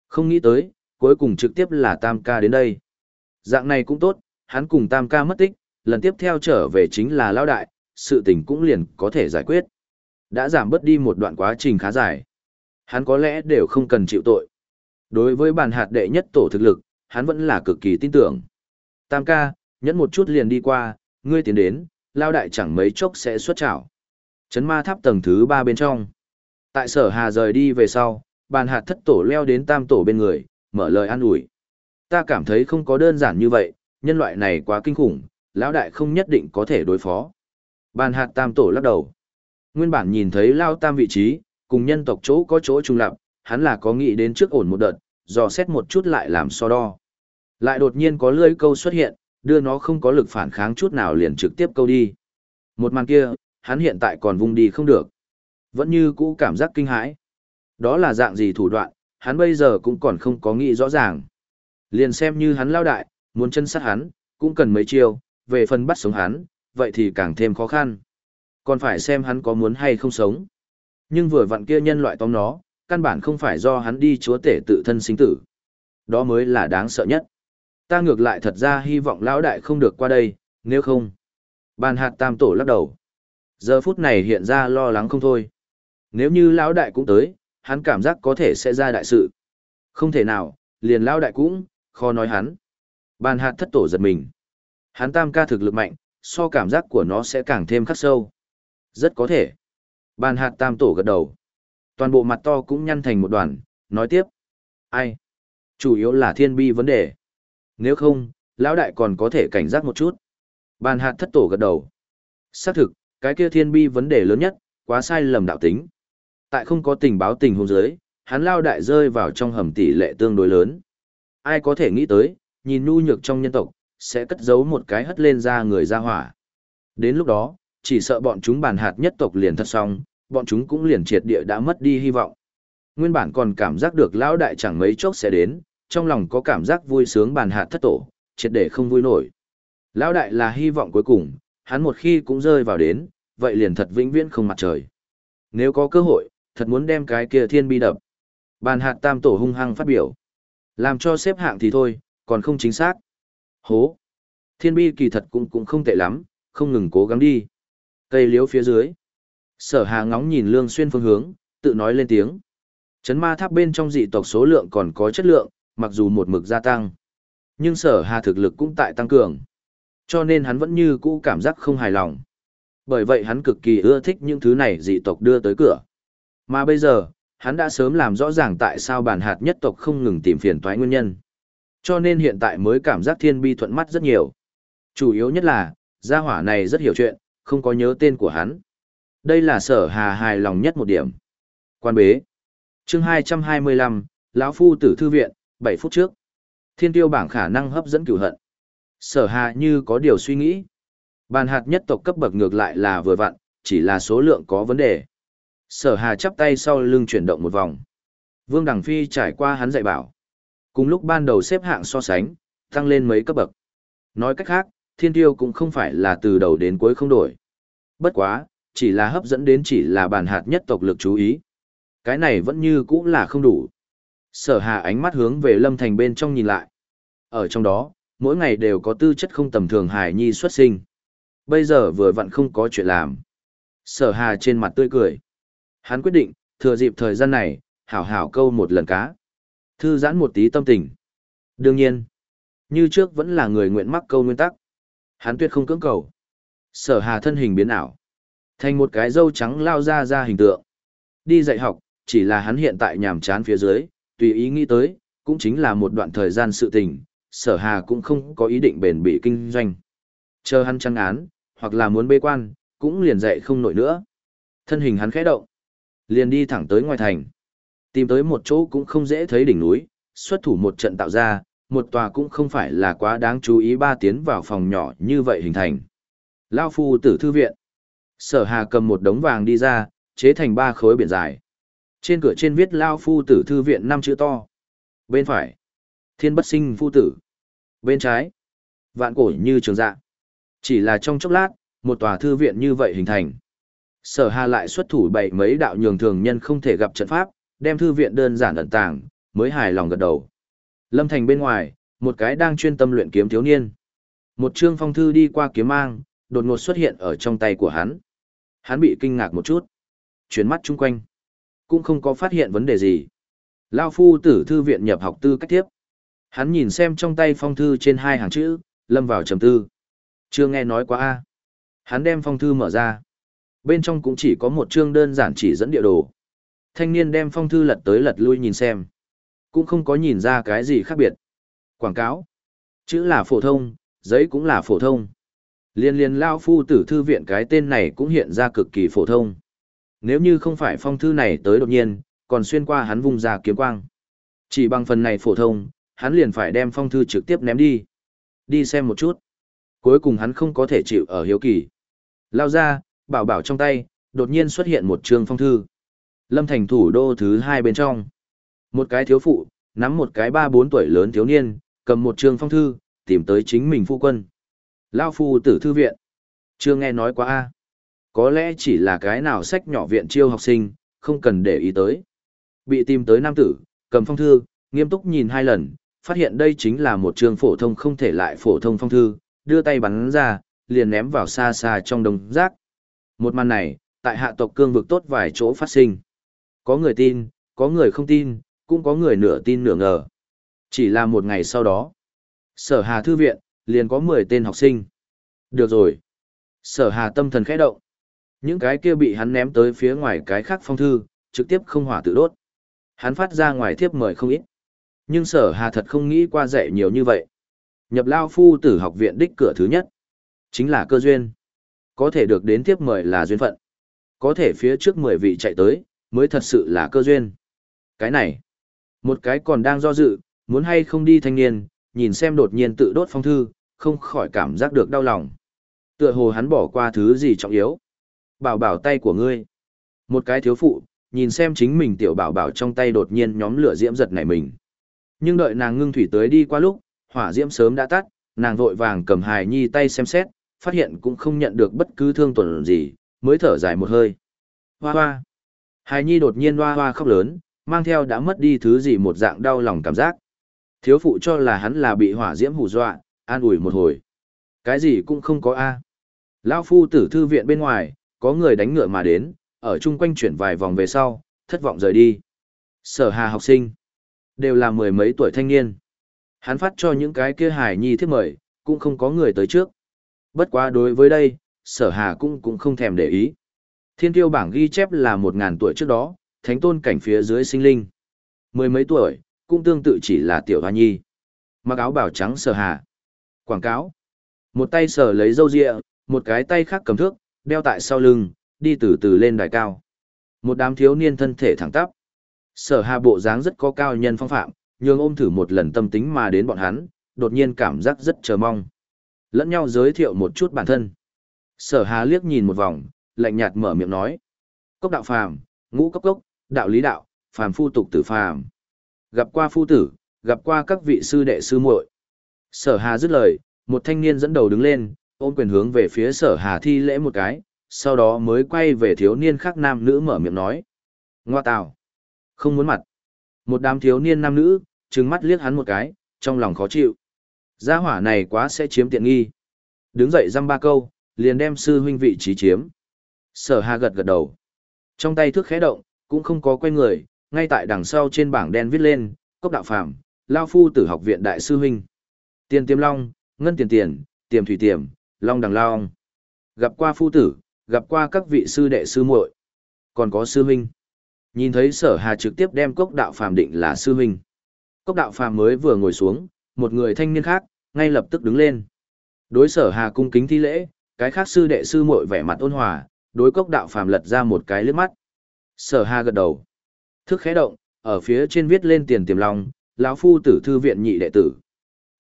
Không nghĩ tới, cuối cùng trực tiếp là Tam ca đến đây. Dạng này cũng tốt, hắn cùng Tam ca mất tích, lần tiếp theo trở về chính là lao đại, sự tình cũng liền có thể giải quyết. Đã giảm bớt đi một đoạn quá trình khá dài. Hắn có lẽ đều không cần chịu tội. Đối với bản hạt đệ nhất tổ thực lực, hắn vẫn là cực kỳ tin tưởng. Tam ca, nhẫn một chút liền đi qua, ngươi tiến đến, lao đại chẳng mấy chốc sẽ xuất trảo. Chấn ma tháp tầng thứ ba bên trong. Tại sở hà rời đi về sau, bàn hạt thất tổ leo đến tam tổ bên người, mở lời an ủi. Ta cảm thấy không có đơn giản như vậy, nhân loại này quá kinh khủng, lão đại không nhất định có thể đối phó. Bàn hạt tam tổ lắc đầu. Nguyên bản nhìn thấy lao tam vị trí, cùng nhân tộc chỗ có chỗ trùng lập, hắn là có nghĩ đến trước ổn một đợt, dò xét một chút lại làm so đo. Lại đột nhiên có lưỡi câu xuất hiện, đưa nó không có lực phản kháng chút nào liền trực tiếp câu đi. Một màn kia, hắn hiện tại còn vung đi không được. Vẫn như cũ cảm giác kinh hãi. Đó là dạng gì thủ đoạn, hắn bây giờ cũng còn không có nghĩ rõ ràng. Liền xem như hắn lao đại, muốn chân sát hắn, cũng cần mấy chiêu, về phần bắt sống hắn, vậy thì càng thêm khó khăn. Còn phải xem hắn có muốn hay không sống. Nhưng vừa vặn kia nhân loại tóm nó, căn bản không phải do hắn đi chúa tể tự thân sinh tử. Đó mới là đáng sợ nhất. Ta ngược lại thật ra hy vọng lão đại không được qua đây, nếu không. Bàn hạt tam tổ lắc đầu. Giờ phút này hiện ra lo lắng không thôi. Nếu như lão đại cũng tới, hắn cảm giác có thể sẽ ra đại sự. Không thể nào, liền lão đại cũng, khó nói hắn. Bàn hạt thất tổ giật mình. Hắn tam ca thực lực mạnh, so cảm giác của nó sẽ càng thêm khắc sâu. Rất có thể. Bàn hạt tam tổ gật đầu. Toàn bộ mặt to cũng nhăn thành một đoàn, nói tiếp. Ai? Chủ yếu là thiên bi vấn đề. Nếu không, lão đại còn có thể cảnh giác một chút. Bàn hạt thất tổ gật đầu. Xác thực, cái kia thiên bi vấn đề lớn nhất, quá sai lầm đạo tính. Tại không có tình báo tình huống dưới, hắn lao đại rơi vào trong hầm tỷ lệ tương đối lớn. Ai có thể nghĩ tới, nhìn nu nhược trong nhân tộc, sẽ cất giấu một cái hất lên ra người ra hỏa. Đến lúc đó, chỉ sợ bọn chúng bàn hạt nhất tộc liền thật xong, bọn chúng cũng liền triệt địa đã mất đi hy vọng. Nguyên bản còn cảm giác được lão đại chẳng mấy chốc sẽ đến, trong lòng có cảm giác vui sướng bàn hạt thất tổ, triệt để không vui nổi. Lão đại là hy vọng cuối cùng, hắn một khi cũng rơi vào đến, vậy liền thật vĩnh viễn không mặt trời. Nếu có cơ hội, thật muốn đem cái kia thiên bi đập. Bàn hạt tam tổ hung hăng phát biểu. Làm cho xếp hạng thì thôi, còn không chính xác. Hố. Thiên bi kỳ thật cũng cũng không tệ lắm, không ngừng cố gắng đi. Cây liếu phía dưới. Sở hà ngóng nhìn lương xuyên phương hướng, tự nói lên tiếng. Chấn ma tháp bên trong dị tộc số lượng còn có chất lượng, mặc dù một mực gia tăng. Nhưng sở hà thực lực cũng tại tăng cường. Cho nên hắn vẫn như cũ cảm giác không hài lòng. Bởi vậy hắn cực kỳ ưa thích những thứ này dị tộc đưa tới cửa. Mà bây giờ, hắn đã sớm làm rõ ràng tại sao bản hạt nhất tộc không ngừng tìm phiền toái nguyên nhân. Cho nên hiện tại mới cảm giác thiên bi thuận mắt rất nhiều. Chủ yếu nhất là, gia hỏa này rất hiểu chuyện, không có nhớ tên của hắn. Đây là sở hà hài lòng nhất một điểm. Quan bế. chương 225, lão Phu tử thư viện, 7 phút trước. Thiên tiêu bảng khả năng hấp dẫn cửu hận. Sở hà như có điều suy nghĩ. Bàn hạt nhất tộc cấp bậc ngược lại là vừa vặn, chỉ là số lượng có vấn đề. Sở hà chắp tay sau lưng chuyển động một vòng. Vương Đằng Phi trải qua hắn dạy bảo. Cùng lúc ban đầu xếp hạng so sánh, tăng lên mấy cấp bậc. Nói cách khác, thiên tiêu cũng không phải là từ đầu đến cuối không đổi. Bất quá, chỉ là hấp dẫn đến chỉ là bàn hạt nhất tộc lực chú ý. Cái này vẫn như cũng là không đủ. Sở hà ánh mắt hướng về lâm thành bên trong nhìn lại. Ở trong đó, mỗi ngày đều có tư chất không tầm thường hài nhi xuất sinh. Bây giờ vừa vặn không có chuyện làm. Sở hà trên mặt tươi cười. Hắn quyết định, thừa dịp thời gian này, hảo hảo câu một lần cá. Thư giãn một tí tâm tình. Đương nhiên, như trước vẫn là người nguyện mắc câu nguyên tắc. Hắn tuyệt không cưỡng cầu. Sở hà thân hình biến ảo. Thành một cái dâu trắng lao ra ra hình tượng. Đi dạy học, chỉ là hắn hiện tại nhàm chán phía dưới, tùy ý nghĩ tới, cũng chính là một đoạn thời gian sự tình, sở hà cũng không có ý định bền bỉ kinh doanh. Chờ hắn trăng án, hoặc là muốn bê quan, cũng liền dậy không nổi nữa. Thân hình hắn khẽ động, liền đi thẳng tới ngoài thành. Tìm tới một chỗ cũng không dễ thấy đỉnh núi, xuất thủ một trận tạo ra, một tòa cũng không phải là quá đáng chú ý ba tiến vào phòng nhỏ như vậy hình thành. Lao phu tử thư viện. Sở hà cầm một đống vàng đi ra, chế thành ba khối biển dài. Trên cửa trên viết Lao phu tử thư viện năm chữ to. Bên phải, thiên bất sinh phu tử. Bên trái, vạn cổ như trường dạ. Chỉ là trong chốc lát, một tòa thư viện như vậy hình thành. Sở Hà lại xuất thủ bảy mấy đạo nhường thường nhân không thể gặp trận pháp, đem thư viện đơn giản ẩn tàng, mới hài lòng gật đầu. Lâm Thành bên ngoài, một cái đang chuyên tâm luyện kiếm thiếu niên. Một chương phong thư đi qua kiếm mang, đột ngột xuất hiện ở trong tay của hắn. Hắn bị kinh ngạc một chút. Chuyển mắt chung quanh. Cũng không có phát hiện vấn đề gì. Lao phu tử thư viện nhập học tư cách tiếp. Hắn nhìn xem trong tay phong thư trên hai hàng chữ, lâm vào trầm tư. Chưa nghe nói quá a. Hắn đem phong thư mở ra. Bên trong cũng chỉ có một chương đơn giản chỉ dẫn địa đồ. Thanh niên đem phong thư lật tới lật lui nhìn xem. Cũng không có nhìn ra cái gì khác biệt. Quảng cáo. Chữ là phổ thông, giấy cũng là phổ thông. Liên liên lao phu tử thư viện cái tên này cũng hiện ra cực kỳ phổ thông. Nếu như không phải phong thư này tới đột nhiên, còn xuyên qua hắn vung ra kiếm quang. Chỉ bằng phần này phổ thông, hắn liền phải đem phong thư trực tiếp ném đi. Đi xem một chút. Cuối cùng hắn không có thể chịu ở hiếu kỳ. Lao ra, bảo bảo trong tay, đột nhiên xuất hiện một trường phong thư. Lâm thành thủ đô thứ hai bên trong. Một cái thiếu phụ, nắm một cái ba bốn tuổi lớn thiếu niên, cầm một trường phong thư, tìm tới chính mình phu quân. Lao phu tử thư viện. Chưa nghe nói quá a có lẽ chỉ là cái nào sách nhỏ viện chiêu học sinh, không cần để ý tới. Bị tìm tới nam tử, cầm phong thư, nghiêm túc nhìn hai lần, phát hiện đây chính là một trường phổ thông không thể lại phổ thông phong thư, đưa tay bắn ra, liền ném vào xa xa trong đống rác. Một màn này, tại hạ tộc cương vực tốt vài chỗ phát sinh. Có người tin, có người không tin, cũng có người nửa tin nửa ngờ. Chỉ là một ngày sau đó, sở hà thư viện, liền có 10 tên học sinh. Được rồi. Sở hà tâm thần khẽ động. Những cái kia bị hắn ném tới phía ngoài cái khác phong thư, trực tiếp không hỏa tự đốt. Hắn phát ra ngoài thiếp mời không ít. Nhưng sở hà thật không nghĩ qua dạy nhiều như vậy. Nhập lao phu tử học viện đích cửa thứ nhất. Chính là cơ duyên. Có thể được đến tiếp mời là duyên phận. Có thể phía trước 10 vị chạy tới, mới thật sự là cơ duyên. Cái này, một cái còn đang do dự, muốn hay không đi thanh niên, nhìn xem đột nhiên tự đốt phong thư, không khỏi cảm giác được đau lòng. Tựa hồ hắn bỏ qua thứ gì trọng yếu. Bảo bảo tay của ngươi. Một cái thiếu phụ, nhìn xem chính mình tiểu bảo bảo trong tay đột nhiên nhóm lửa diễm giật nảy mình. Nhưng đợi nàng ngưng thủy tới đi qua lúc, hỏa diễm sớm đã tắt, nàng vội vàng cầm hài nhi tay xem xét, phát hiện cũng không nhận được bất cứ thương tổn gì, mới thở dài một hơi. Hoa hoa. Hài nhi đột nhiên hoa hoa khóc lớn, mang theo đã mất đi thứ gì một dạng đau lòng cảm giác. Thiếu phụ cho là hắn là bị hỏa diễm hù dọa, an ủi một hồi. Cái gì cũng không có a. Lão phu tử thư viện bên ngoài, có người đánh ngựa mà đến, ở chung quanh chuyển vài vòng về sau, thất vọng rời đi. Sở hà học sinh, đều là mười mấy tuổi thanh niên. Hắn phát cho những cái kia hài nhi thiết mời, cũng không có người tới trước. Bất quá đối với đây, sở hà cũng cũng không thèm để ý. Thiên tiêu bảng ghi chép là một ngàn tuổi trước đó, thánh tôn cảnh phía dưới sinh linh. Mười mấy tuổi, cũng tương tự chỉ là tiểu hoa nhi. Mặc áo bảo trắng sở hà. Quảng cáo. Một tay sở lấy dâu rịa, một cái tay khác cầm thước, đeo tại sau lưng, đi từ từ lên đài cao. Một đám thiếu niên thân thể thẳng tắp. Sở hà bộ dáng rất có cao nhân phong phạm, nhường ôm thử một lần tâm tính mà đến bọn hắn, đột nhiên cảm giác rất chờ mong. Lẫn nhau giới thiệu một chút bản thân. Sở hà liếc nhìn một vòng, lạnh nhạt mở miệng nói. Cốc đạo phàm, ngũ cốc cốc, đạo lý đạo, phàm phu tục tử phàm. Gặp qua phu tử, gặp qua các vị sư đệ sư muội. Sở hà dứt lời, một thanh niên dẫn đầu đứng lên, ôm quyền hướng về phía sở hà thi lễ một cái, sau đó mới quay về thiếu niên khác nam nữ mở miệng nói. Ngoa tào. Không muốn mặt. Một đám thiếu niên nam nữ, trừng mắt liếc hắn một cái, trong lòng khó chịu. Gia hỏa này quá sẽ chiếm tiện nghi. Đứng dậy dăm ba câu, liền đem sư huynh vị trí chiếm. Sở hà gật gật đầu. Trong tay thước khẽ động, cũng không có quay người, ngay tại đằng sau trên bảng đen viết lên, cốc đạo phạm, lao phu tử học viện đại sư huynh. Tiền tiêm long, ngân tiền tiền, tiềm thủy tiềm, long đằng long. Gặp qua phu tử, gặp qua các vị sư đệ sư muội, còn có sư huynh. Nhìn thấy sở hà trực tiếp đem cốc đạo phàm định là sư huynh. Cốc đạo phàm mới vừa ngồi xuống, một người thanh niên khác, ngay lập tức đứng lên. Đối sở hà cung kính thi lễ, cái khác sư đệ sư muội vẻ mặt ôn hòa, đối cốc đạo phàm lật ra một cái liếc mắt. Sở hà gật đầu. Thức khẽ động, ở phía trên viết lên tiền tiềm long, lão phu tử thư viện nhị đệ tử.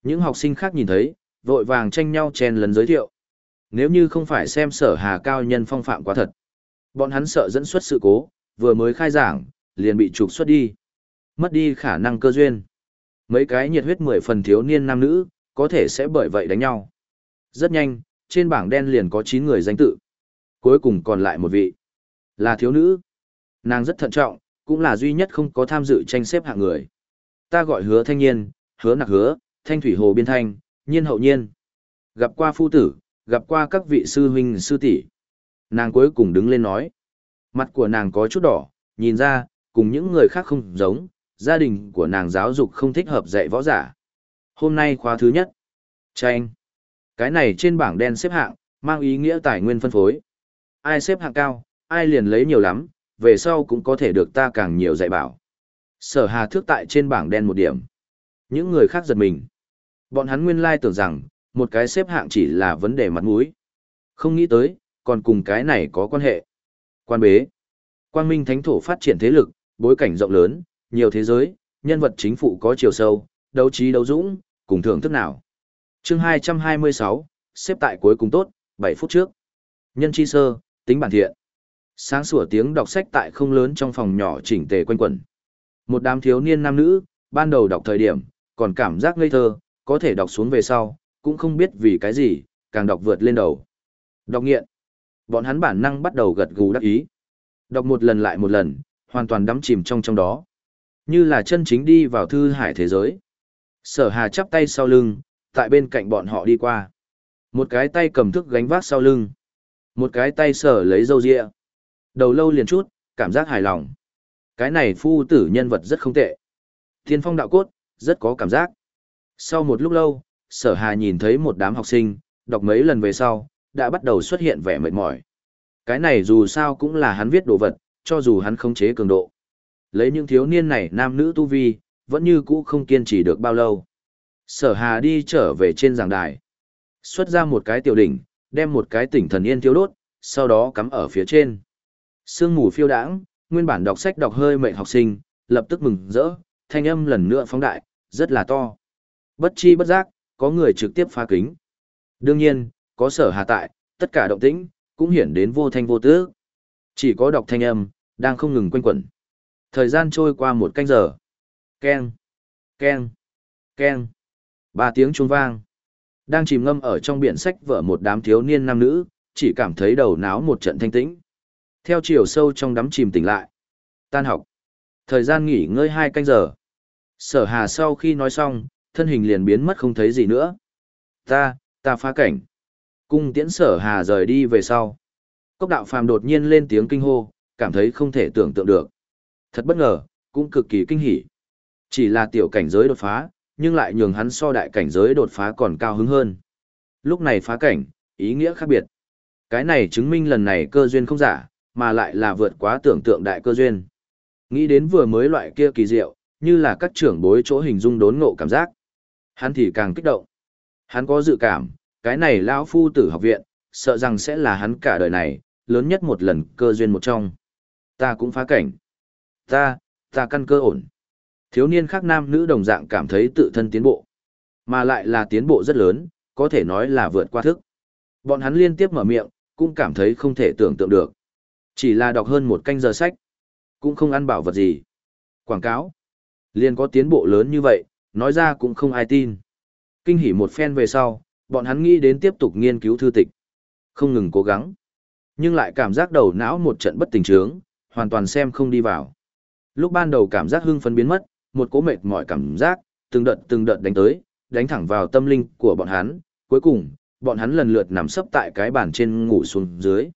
Những học sinh khác nhìn thấy, vội vàng tranh nhau chen lần giới thiệu. Nếu như không phải xem sở hà cao nhân phong phạm quá thật, bọn hắn sợ dẫn xuất sự cố, vừa mới khai giảng, liền bị trục xuất đi. Mất đi khả năng cơ duyên. Mấy cái nhiệt huyết mười phần thiếu niên nam nữ, có thể sẽ bởi vậy đánh nhau. Rất nhanh, trên bảng đen liền có 9 người danh tự. Cuối cùng còn lại một vị. Là thiếu nữ. Nàng rất thận trọng, cũng là duy nhất không có tham dự tranh xếp hạng người. Ta gọi hứa thanh niên, hứa nặc hứa, thanh thủy hồ biên thanh, nhiên hậu nhiên. Gặp qua phu tử, gặp qua các vị sư huynh sư tỷ. Nàng cuối cùng đứng lên nói. Mặt của nàng có chút đỏ, nhìn ra, cùng những người khác không giống, gia đình của nàng giáo dục không thích hợp dạy võ giả. Hôm nay khóa thứ nhất. Tranh. Cái này trên bảng đen xếp hạng, mang ý nghĩa tài nguyên phân phối. Ai xếp hạng cao, ai liền lấy nhiều lắm, về sau cũng có thể được ta càng nhiều dạy bảo. Sở hà thước tại trên bảng đen một điểm. Những người khác giật mình. Bọn hắn nguyên lai tưởng rằng, một cái xếp hạng chỉ là vấn đề mặt mũi. Không nghĩ tới, còn cùng cái này có quan hệ. Quan bế. Quang Minh Thánh Thổ phát triển thế lực, bối cảnh rộng lớn, nhiều thế giới, nhân vật chính phủ có chiều sâu, đấu trí đấu dũng, cùng thưởng thức nào. chương 226, xếp tại cuối cùng tốt, 7 phút trước. Nhân chi sơ, tính bản thiện. Sáng sủa tiếng đọc sách tại không lớn trong phòng nhỏ chỉnh tề quanh quẩn. Một đám thiếu niên nam nữ, ban đầu đọc thời điểm, còn cảm giác ngây thơ, có thể đọc xuống về sau, cũng không biết vì cái gì, càng đọc vượt lên đầu. Đọc nghiện. Bọn hắn bản năng bắt đầu gật gù đắc ý. Đọc một lần lại một lần, hoàn toàn đắm chìm trong trong đó. Như là chân chính đi vào thư hải thế giới. Sở hà chắp tay sau lưng, tại bên cạnh bọn họ đi qua. Một cái tay cầm thức gánh vác sau lưng. Một cái tay sở lấy dâu rịa. Đầu lâu liền chút, cảm giác hài lòng. Cái này phu tử nhân vật rất không tệ. Thiên phong đạo cốt, rất có cảm giác. Sau một lúc lâu, sở hà nhìn thấy một đám học sinh, đọc mấy lần về sau, đã bắt đầu xuất hiện vẻ mệt mỏi. Cái này dù sao cũng là hắn viết đồ vật, cho dù hắn không chế cường độ. Lấy những thiếu niên này nam nữ tu vi, vẫn như cũ không kiên trì được bao lâu. Sở hà đi trở về trên giảng đài. Xuất ra một cái tiểu đỉnh, đem một cái tỉnh thần yên thiếu đốt, sau đó cắm ở phía trên. Sương mù phiêu đãng, nguyên bản đọc sách đọc hơi mệnh học sinh, lập tức mừng rỡ, thanh âm lần nữa phóng đại, rất là to. Bất chi bất giác, có người trực tiếp phá kính. Đương nhiên, có sở hà tại, tất cả động tĩnh, cũng hiển đến vô thanh vô tứ. Chỉ có đọc thanh âm, đang không ngừng quanh quẩn. Thời gian trôi qua một canh giờ. Keng, keng, keng. Ba tiếng chuông vang. Đang chìm ngâm ở trong biển sách vở một đám thiếu niên nam nữ, chỉ cảm thấy đầu náo một trận thanh tĩnh. Theo chiều sâu trong đám chìm tỉnh lại. Tan học. Thời gian nghỉ ngơi hai canh giờ. Sở hà sau khi nói xong, thân hình liền biến mất không thấy gì nữa. Ta, ta phá cảnh. Cung tiễn sở hà rời đi về sau. Cốc đạo phàm đột nhiên lên tiếng kinh hô, cảm thấy không thể tưởng tượng được. Thật bất ngờ, cũng cực kỳ kinh hỉ. Chỉ là tiểu cảnh giới đột phá, nhưng lại nhường hắn so đại cảnh giới đột phá còn cao hứng hơn. Lúc này phá cảnh, ý nghĩa khác biệt. Cái này chứng minh lần này cơ duyên không giả, mà lại là vượt quá tưởng tượng đại cơ duyên. Nghĩ đến vừa mới loại kia kỳ diệu, như là các trưởng bối chỗ hình dung đốn ngộ cảm giác. Hắn thì càng kích động. Hắn có dự cảm, cái này lão phu tử học viện, sợ rằng sẽ là hắn cả đời này, lớn nhất một lần cơ duyên một trong. Ta cũng phá cảnh. Ta, ta căn cơ ổn. Thiếu niên khác nam nữ đồng dạng cảm thấy tự thân tiến bộ. Mà lại là tiến bộ rất lớn, có thể nói là vượt qua thức. Bọn hắn liên tiếp mở miệng, cũng cảm thấy không thể tưởng tượng được. Chỉ là đọc hơn một canh giờ sách, cũng không ăn bảo vật gì. Quảng cáo, liền có tiến bộ lớn như vậy, nói ra cũng không ai tin. Kinh hỉ một phen về sau, bọn hắn nghĩ đến tiếp tục nghiên cứu thư tịch. Không ngừng cố gắng. Nhưng lại cảm giác đầu não một trận bất tình trướng, hoàn toàn xem không đi vào. Lúc ban đầu cảm giác hưng phấn biến mất, một cố mệt mỏi cảm giác, từng đợt từng đợt đánh tới, đánh thẳng vào tâm linh của bọn hắn, cuối cùng, bọn hắn lần lượt nằm sấp tại cái bàn trên ngủ xuống dưới.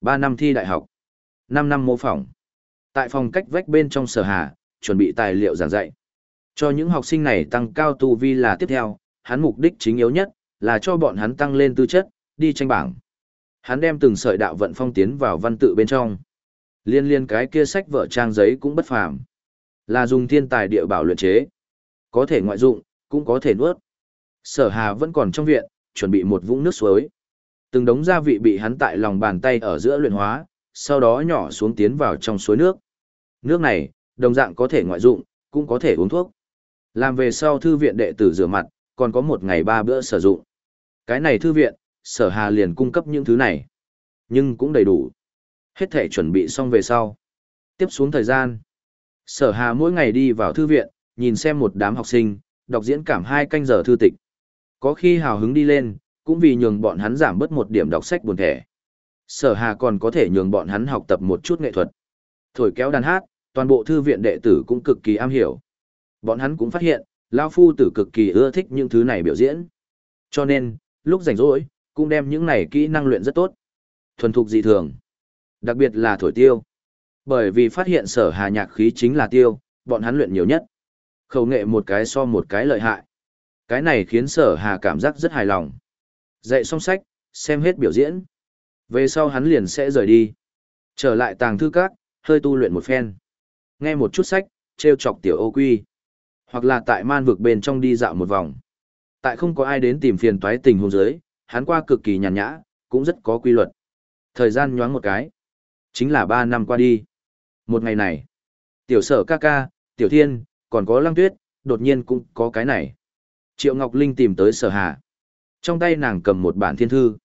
Ba năm thi đại học, năm năm mô phỏng. Tại phòng cách vách bên trong sở hà, chuẩn bị tài liệu giảng dạy. Cho những học sinh này tăng cao tu vi là tiếp theo, hắn mục đích chính yếu nhất, là cho bọn hắn tăng lên tư chất, đi tranh bảng. Hắn đem từng sợi đạo vận phong tiến vào văn tự bên trong. Liên liên cái kia sách vợ trang giấy cũng bất phàm. Là dùng thiên tài địa bảo luyện chế. Có thể ngoại dụng, cũng có thể nuốt. Sở Hà vẫn còn trong viện, chuẩn bị một vũng nước suối. Từng đống gia vị bị hắn tại lòng bàn tay ở giữa luyện hóa, sau đó nhỏ xuống tiến vào trong suối nước. Nước này, đồng dạng có thể ngoại dụng, cũng có thể uống thuốc. Làm về sau thư viện đệ tử rửa mặt, còn có một ngày ba bữa sử dụng. Cái này thư viện, sở hà liền cung cấp những thứ này. Nhưng cũng đầy đủ. Hết thể chuẩn bị xong về sau. Tiếp xuống thời gian. Sở hà mỗi ngày đi vào thư viện, nhìn xem một đám học sinh, đọc diễn cảm hai canh giờ thư tịch. Có khi hào hứng đi lên, cũng vì nhường bọn hắn giảm bớt một điểm đọc sách buồn thẻ. Sở hà còn có thể nhường bọn hắn học tập một chút nghệ thuật. Thổi kéo đàn hát, toàn bộ thư viện đệ tử cũng cực kỳ am hiểu. Bọn hắn cũng phát hiện, Lao Phu tử cực kỳ ưa thích những thứ này biểu diễn. Cho nên, lúc rảnh rỗi, cũng đem những này kỹ năng luyện rất tốt. Thuần thục dị thường. Đặc biệt là thổi tiêu. Bởi vì phát hiện sở hà nhạc khí chính là tiêu, bọn hắn luyện nhiều nhất. Khẩu nghệ một cái so một cái lợi hại. Cái này khiến sở hà cảm giác rất hài lòng. Dạy xong sách, xem hết biểu diễn. Về sau hắn liền sẽ rời đi. Trở lại tàng thư các, hơi tu luyện một phen. Nghe một chút sách, treo chọc tiểu ô quy. Hoặc là tại man vực bên trong đi dạo một vòng. Tại không có ai đến tìm phiền toái tình hôn dưới hắn qua cực kỳ nhàn nhã, cũng rất có quy luật. Thời gian nhoáng một cái. Chính là ba năm qua đi. Một ngày này, tiểu sở ca ca, tiểu thiên, còn có lăng tuyết, đột nhiên cũng có cái này. Triệu Ngọc Linh tìm tới sở hà. Trong tay nàng cầm một bản thiên thư.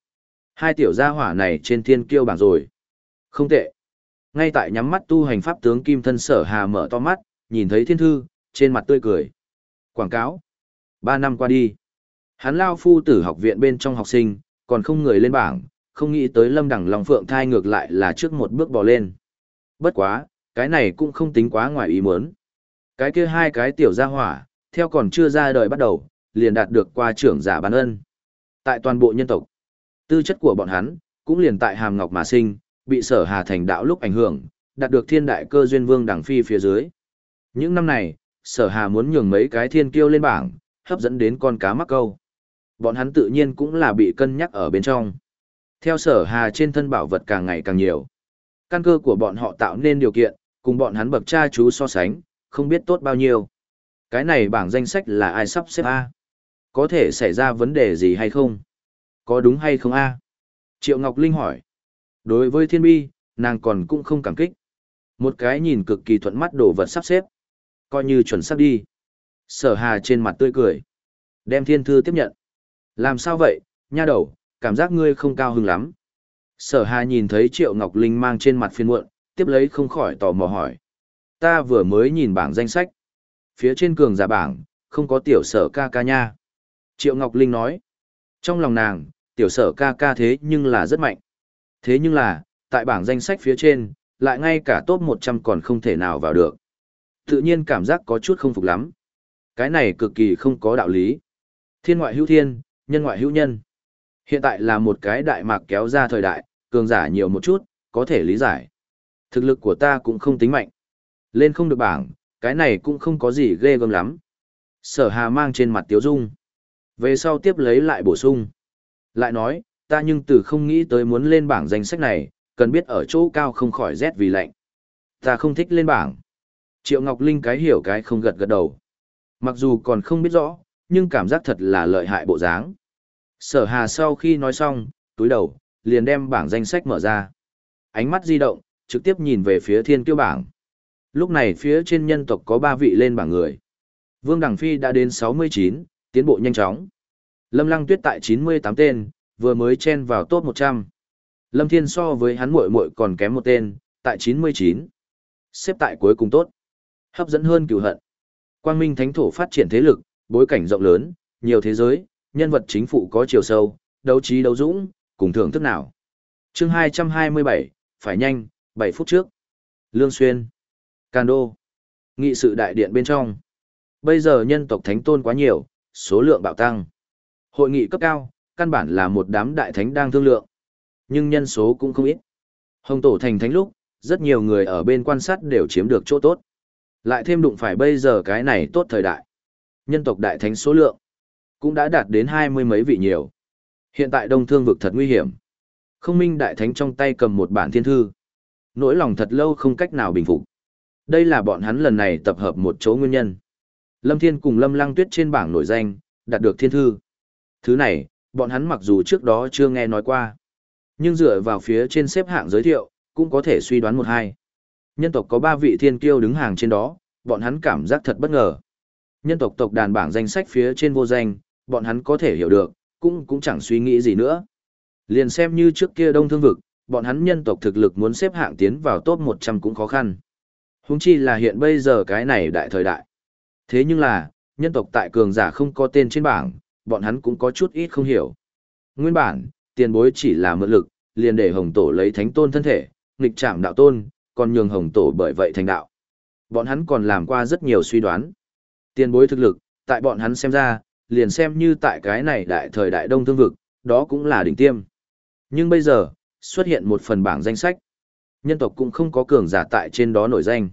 Hai tiểu gia hỏa này trên thiên kiêu bảng rồi. Không tệ. Ngay tại nhắm mắt tu hành pháp tướng kim thân sở hà mở to mắt, nhìn thấy thiên thư, trên mặt tươi cười. Quảng cáo. Ba năm qua đi. Hắn lao phu tử học viện bên trong học sinh, còn không người lên bảng, không nghĩ tới lâm đẳng lòng phượng thai ngược lại là trước một bước bò lên. Bất quá, cái này cũng không tính quá ngoài ý muốn. Cái kia hai cái tiểu gia hỏa, theo còn chưa ra đời bắt đầu, liền đạt được qua trưởng giả bán ân. Tại toàn bộ nhân tộc, tư chất của bọn hắn, cũng liền tại hàm ngọc mà sinh, bị sở hà thành đạo lúc ảnh hưởng, đạt được thiên đại cơ duyên vương đẳng phi phía dưới. Những năm này, sở hà muốn nhường mấy cái thiên kiêu lên bảng, hấp dẫn đến con cá mắc câu. Bọn hắn tự nhiên cũng là bị cân nhắc ở bên trong. Theo sở hà trên thân bảo vật càng ngày càng nhiều. Căn cơ của bọn họ tạo nên điều kiện, cùng bọn hắn bậc cha chú so sánh, không biết tốt bao nhiêu. Cái này bảng danh sách là ai sắp xếp A? Có thể xảy ra vấn đề gì hay không? Có đúng hay không A? Triệu Ngọc Linh hỏi. Đối với thiên bi, nàng còn cũng không cảm kích. Một cái nhìn cực kỳ thuận mắt đồ vật sắp xếp. Coi như chuẩn sắp đi. Sở hà trên mặt tươi cười. Đem thiên thư tiếp nhận. Làm sao vậy, nha đầu, cảm giác ngươi không cao hứng lắm. Sở hà nhìn thấy Triệu Ngọc Linh mang trên mặt phiên muộn, tiếp lấy không khỏi tò mò hỏi. Ta vừa mới nhìn bảng danh sách. Phía trên cường giả bảng, không có tiểu sở ca ca nha. Triệu Ngọc Linh nói. Trong lòng nàng, tiểu sở ca ca thế nhưng là rất mạnh. Thế nhưng là, tại bảng danh sách phía trên, lại ngay cả top 100 còn không thể nào vào được. Tự nhiên cảm giác có chút không phục lắm. Cái này cực kỳ không có đạo lý. Thiên ngoại hữu thiên, nhân ngoại hữu nhân. Hiện tại là một cái đại mạc kéo ra thời đại, cường giả nhiều một chút, có thể lý giải. Thực lực của ta cũng không tính mạnh. Lên không được bảng, cái này cũng không có gì ghê gớm lắm. Sở hà mang trên mặt tiếu dung. Về sau tiếp lấy lại bổ sung. Lại nói, ta nhưng từ không nghĩ tới muốn lên bảng danh sách này, cần biết ở chỗ cao không khỏi rét vì lạnh. Ta không thích lên bảng. Triệu Ngọc Linh cái hiểu cái không gật gật đầu. Mặc dù còn không biết rõ, nhưng cảm giác thật là lợi hại bộ dáng. Sở Hà sau khi nói xong, túi đầu, liền đem bảng danh sách mở ra. Ánh mắt di động, trực tiếp nhìn về phía thiên kiêu bảng. Lúc này phía trên nhân tộc có 3 vị lên bảng người. Vương Đằng Phi đã đến 69, tiến bộ nhanh chóng. Lâm Lăng Tuyết tại 98 tên, vừa mới chen vào top 100. Lâm Thiên so với hắn muội muội còn kém một tên, tại 99. Xếp tại cuối cùng tốt. Hấp dẫn hơn cửu hận. Quang Minh Thánh Thổ phát triển thế lực, bối cảnh rộng lớn, nhiều thế giới, nhân vật chính phủ có chiều sâu, đấu trí đấu dũng, cùng thưởng thức nào. chương 227, phải nhanh, 7 phút trước. Lương Xuyên. Càn Đô. Nghị sự đại điện bên trong. Bây giờ nhân tộc thánh tôn quá nhiều, số lượng bạo tăng. Hội nghị cấp cao, căn bản là một đám đại thánh đang thương lượng. Nhưng nhân số cũng không ít. Hồng tổ thành thánh lúc, rất nhiều người ở bên quan sát đều chiếm được chỗ tốt. Lại thêm đụng phải bây giờ cái này tốt thời đại. Nhân tộc đại thánh số lượng cũng đã đạt đến hai mươi mấy vị nhiều. Hiện tại đông thương vực thật nguy hiểm. Không minh đại thánh trong tay cầm một bản thiên thư. Nỗi lòng thật lâu không cách nào bình phục. Đây là bọn hắn lần này tập hợp một chỗ nguyên nhân. Lâm Thiên cùng Lâm Lăng Tuyết trên bảng nổi danh, đạt được thiên thư. Thứ này, bọn hắn mặc dù trước đó chưa nghe nói qua. Nhưng dựa vào phía trên xếp hạng giới thiệu, cũng có thể suy đoán một hai. Nhân tộc có ba vị thiên kiêu đứng hàng trên đó, bọn hắn cảm giác thật bất ngờ. Nhân tộc tộc đàn bảng danh sách phía trên vô danh, bọn hắn có thể hiểu được, cũng cũng chẳng suy nghĩ gì nữa. Liền xem như trước kia đông thương vực, bọn hắn nhân tộc thực lực muốn xếp hạng tiến vào top 100 cũng khó khăn. Húng chi là hiện bây giờ cái này đại thời đại. Thế nhưng là, nhân tộc tại cường giả không có tên trên bảng, bọn hắn cũng có chút ít không hiểu. Nguyên bản, tiền bối chỉ là mượn lực, liền để hồng tổ lấy thánh tôn thân thể, nghịch trảm đạo tôn, còn nhường hồng tổ bởi vậy thành đạo. Bọn hắn còn làm qua rất nhiều suy đoán. Tiền bối thực lực, tại bọn hắn xem ra, liền xem như tại cái này đại thời đại đông thương vực, đó cũng là đỉnh tiêm. Nhưng bây giờ, xuất hiện một phần bảng danh sách. Nhân tộc cũng không có cường giả tại trên đó nổi danh.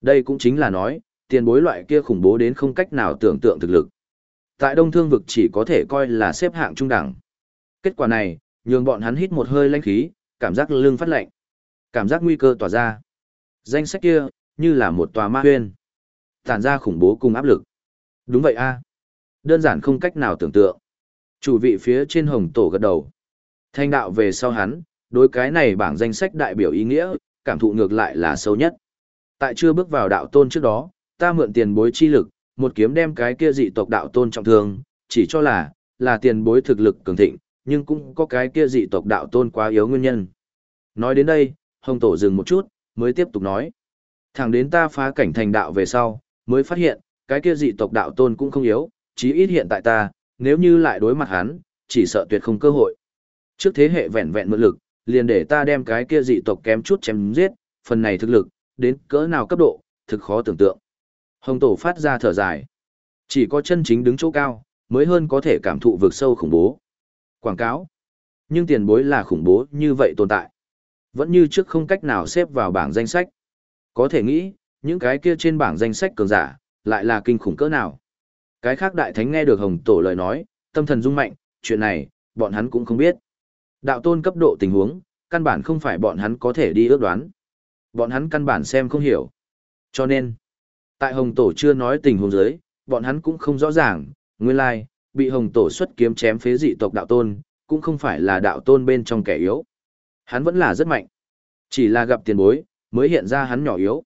Đây cũng chính là nói, tiền bối loại kia khủng bố đến không cách nào tưởng tượng thực lực. Tại đông thương vực chỉ có thể coi là xếp hạng trung đẳng. Kết quả này, nhường bọn hắn hít một hơi lãnh khí, cảm giác lưng phát lạnh. Cảm giác nguy cơ tỏa ra. Danh sách kia, như là một tòa ma huyên. Tản ra khủng bố cùng áp lực. Đúng vậy a Đơn giản không cách nào tưởng tượng. Chủ vị phía trên hồng tổ gật đầu. Thanh đạo về sau hắn, đối cái này bảng danh sách đại biểu ý nghĩa, cảm thụ ngược lại là sâu nhất. Tại chưa bước vào đạo tôn trước đó, ta mượn tiền bối chi lực, một kiếm đem cái kia dị tộc đạo tôn trọng thương, chỉ cho là, là tiền bối thực lực cường thịnh, nhưng cũng có cái kia dị tộc đạo tôn quá yếu nguyên nhân. Nói đến đây, Hồng Tổ dừng một chút, mới tiếp tục nói. Thẳng đến ta phá cảnh thành đạo về sau, mới phát hiện, cái kia dị tộc đạo tôn cũng không yếu, chí ít hiện tại ta, nếu như lại đối mặt hắn, chỉ sợ tuyệt không cơ hội. Trước thế hệ vẹn vẹn mượn lực, liền để ta đem cái kia dị tộc kém chút chém giết, phần này thực lực, đến cỡ nào cấp độ, thực khó tưởng tượng. Hồng Tổ phát ra thở dài. Chỉ có chân chính đứng chỗ cao, mới hơn có thể cảm thụ vực sâu khủng bố. Quảng cáo. Nhưng tiền bối là khủng bố như vậy tồn tại. Vẫn như trước không cách nào xếp vào bảng danh sách. Có thể nghĩ, những cái kia trên bảng danh sách cường giả, lại là kinh khủng cỡ nào. Cái khác đại thánh nghe được hồng tổ lời nói, tâm thần rung mạnh, chuyện này, bọn hắn cũng không biết. Đạo tôn cấp độ tình huống, căn bản không phải bọn hắn có thể đi ước đoán. Bọn hắn căn bản xem không hiểu. Cho nên, tại hồng tổ chưa nói tình huống dưới bọn hắn cũng không rõ ràng, nguyên lai, bị hồng tổ xuất kiếm chém phế dị tộc đạo tôn, cũng không phải là đạo tôn bên trong kẻ yếu. Hắn vẫn là rất mạnh. Chỉ là gặp tiền bối, mới hiện ra hắn nhỏ yếu.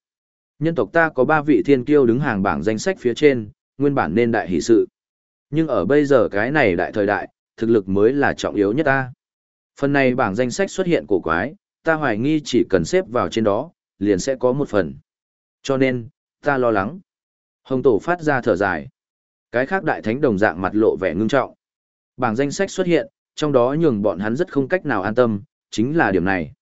Nhân tộc ta có ba vị thiên kiêu đứng hàng bảng danh sách phía trên, nguyên bản nên đại hỷ sự. Nhưng ở bây giờ cái này đại thời đại, thực lực mới là trọng yếu nhất ta. Phần này bảng danh sách xuất hiện cổ quái, ta hoài nghi chỉ cần xếp vào trên đó, liền sẽ có một phần. Cho nên, ta lo lắng. Hồng Tổ phát ra thở dài. Cái khác đại thánh đồng dạng mặt lộ vẻ ngưng trọng. Bảng danh sách xuất hiện, trong đó nhường bọn hắn rất không cách nào an tâm, chính là điểm này.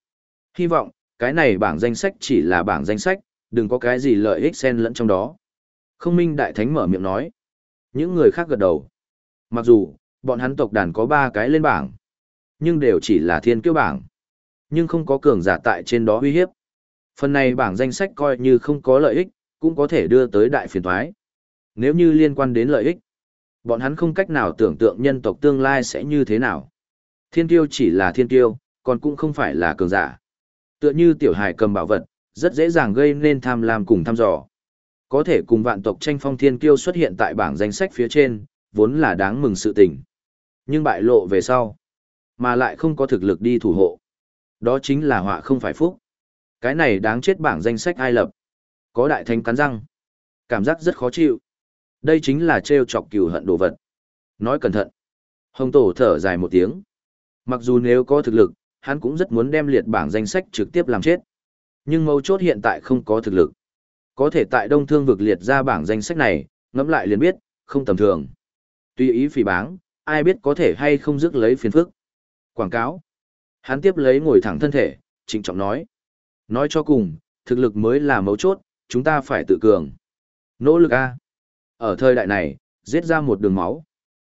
Hy vọng, cái này bảng danh sách chỉ là bảng danh sách, đừng có cái gì lợi ích xen lẫn trong đó. Không minh đại thánh mở miệng nói. Những người khác gật đầu. Mặc dù, bọn hắn tộc đàn có ba cái lên bảng, nhưng đều chỉ là thiên kiêu bảng. Nhưng không có cường giả tại trên đó uy hiếp. Phần này bảng danh sách coi như không có lợi ích, cũng có thể đưa tới đại phiền thoái. Nếu như liên quan đến lợi ích, bọn hắn không cách nào tưởng tượng nhân tộc tương lai sẽ như thế nào. Thiên tiêu chỉ là thiên tiêu, còn cũng không phải là cường giả. Tựa như tiểu hài cầm bảo vật, rất dễ dàng gây nên tham lam cùng thăm dò. Có thể cùng vạn tộc tranh phong thiên kiêu xuất hiện tại bảng danh sách phía trên, vốn là đáng mừng sự tình. Nhưng bại lộ về sau, mà lại không có thực lực đi thủ hộ. Đó chính là họa không phải phúc. Cái này đáng chết bảng danh sách ai lập. Có đại thánh cắn răng. Cảm giác rất khó chịu. Đây chính là trêu chọc cừu hận đồ vật. Nói cẩn thận. Hồng Tổ thở dài một tiếng. Mặc dù nếu có thực lực, hắn cũng rất muốn đem liệt bảng danh sách trực tiếp làm chết. Nhưng mấu chốt hiện tại không có thực lực. Có thể tại Đông Thương vực liệt ra bảng danh sách này, ngẫm lại liền biết, không tầm thường. Tuy ý phỉ báng, ai biết có thể hay không rước lấy phiền phức. Quảng cáo. Hắn tiếp lấy ngồi thẳng thân thể, trịnh trọng nói. Nói cho cùng, thực lực mới là mấu chốt, chúng ta phải tự cường. Nỗ lực A. Ở thời đại này, giết ra một đường máu.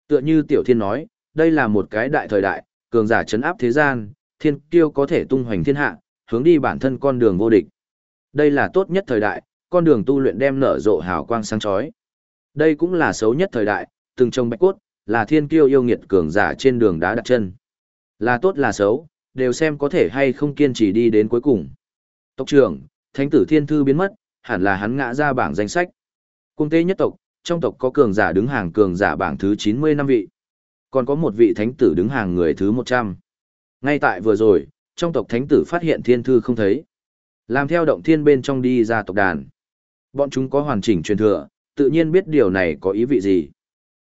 Tựa như Tiểu Thiên nói, đây là một cái đại thời đại, cường giả chấn áp thế gian, thiên kiêu có thể tung hoành thiên hạ, hướng đi bản thân con đường vô địch. Đây là tốt nhất thời đại, con đường tu luyện đem nở rộ hào quang sáng chói. Đây cũng là xấu nhất thời đại, từng trông bạch cốt, là thiên kiêu yêu nghiệt cường giả trên đường đá đặt chân. Là tốt là xấu, đều xem có thể hay không kiên trì đi đến cuối cùng. Tộc trưởng, thánh tử thiên thư biến mất, hẳn là hắn ngã ra bảng danh sách. Cung tế nhất tộc, trong tộc có cường giả đứng hàng cường giả bảng thứ 90 năm vị. Còn có một vị thánh tử đứng hàng người thứ 100. Ngay tại vừa rồi, trong tộc thánh tử phát hiện thiên thư không thấy. Làm theo động thiên bên trong đi ra tộc đàn. Bọn chúng có hoàn chỉnh truyền thừa, tự nhiên biết điều này có ý vị gì.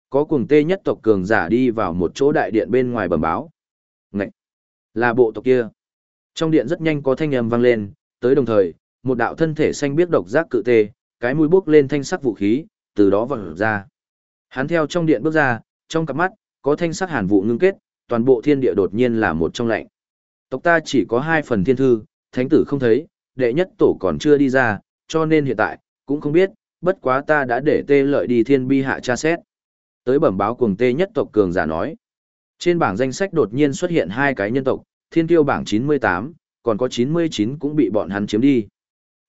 Có cùng tê nhất tộc cường giả đi vào một chỗ đại điện bên ngoài bẩm báo. Ngậy! Là bộ tộc kia. Trong điện rất nhanh có thanh âm vang lên, tới đồng thời, một đạo thân thể xanh biết độc giác cự tê, cái mũi bước lên thanh sắc vũ khí, từ đó vọt ra. Hắn theo trong điện bước ra, trong cặp mắt, có thanh sắc hàn vụ ngưng kết, toàn bộ thiên địa đột nhiên là một trong lạnh. Tộc ta chỉ có hai phần thiên thư, thánh tử không thấy, đệ nhất tổ còn chưa đi ra, cho nên hiện tại, cũng không biết, bất quá ta đã để tê lợi đi thiên bi hạ tra xét. Tới bẩm báo cùng tê nhất tộc cường giả nói. Trên bảng danh sách đột nhiên xuất hiện hai cái nhân tộc, thiên tiêu bảng 98, còn có 99 cũng bị bọn hắn chiếm đi.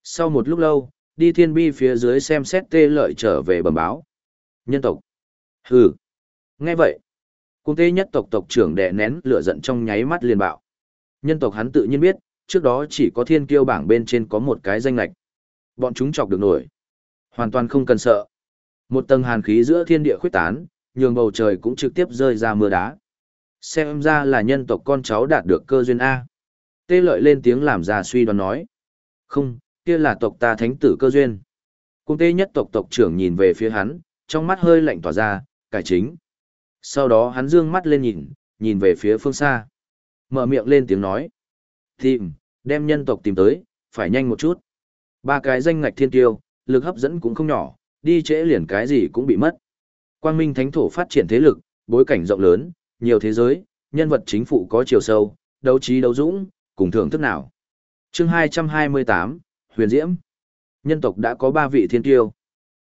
Sau một lúc lâu, đi thiên bi phía dưới xem xét tê lợi trở về bẩm báo. Nhân tộc. Hừ. Nghe vậy. Cung tê nhất tộc tộc trưởng đè nén lửa giận trong nháy mắt liền bạo. Nhân tộc hắn tự nhiên biết, trước đó chỉ có thiên kiêu bảng bên trên có một cái danh lạch. Bọn chúng chọc được nổi. Hoàn toàn không cần sợ. Một tầng hàn khí giữa thiên địa khuyết tán, nhường bầu trời cũng trực tiếp rơi ra mưa đá. Xem ra là nhân tộc con cháu đạt được cơ duyên A. Tê lợi lên tiếng làm ra suy đoán nói. Không, kia là tộc ta thánh tử cơ duyên. Cung tê nhất tộc tộc trưởng nhìn về phía hắn, trong mắt hơi lạnh tỏa ra, cải chính. Sau đó hắn dương mắt lên nhìn, nhìn về phía phương xa. Mở miệng lên tiếng nói. Tìm, đem nhân tộc tìm tới, phải nhanh một chút. Ba cái danh ngạch thiên tiêu, lực hấp dẫn cũng không nhỏ, đi trễ liền cái gì cũng bị mất. Quang Minh Thánh Thổ phát triển thế lực, bối cảnh rộng lớn, nhiều thế giới, nhân vật chính phủ có chiều sâu, đấu trí đấu dũng, cùng thưởng thức nào. chương 228, Huyền Diễm. Nhân tộc đã có ba vị thiên tiêu.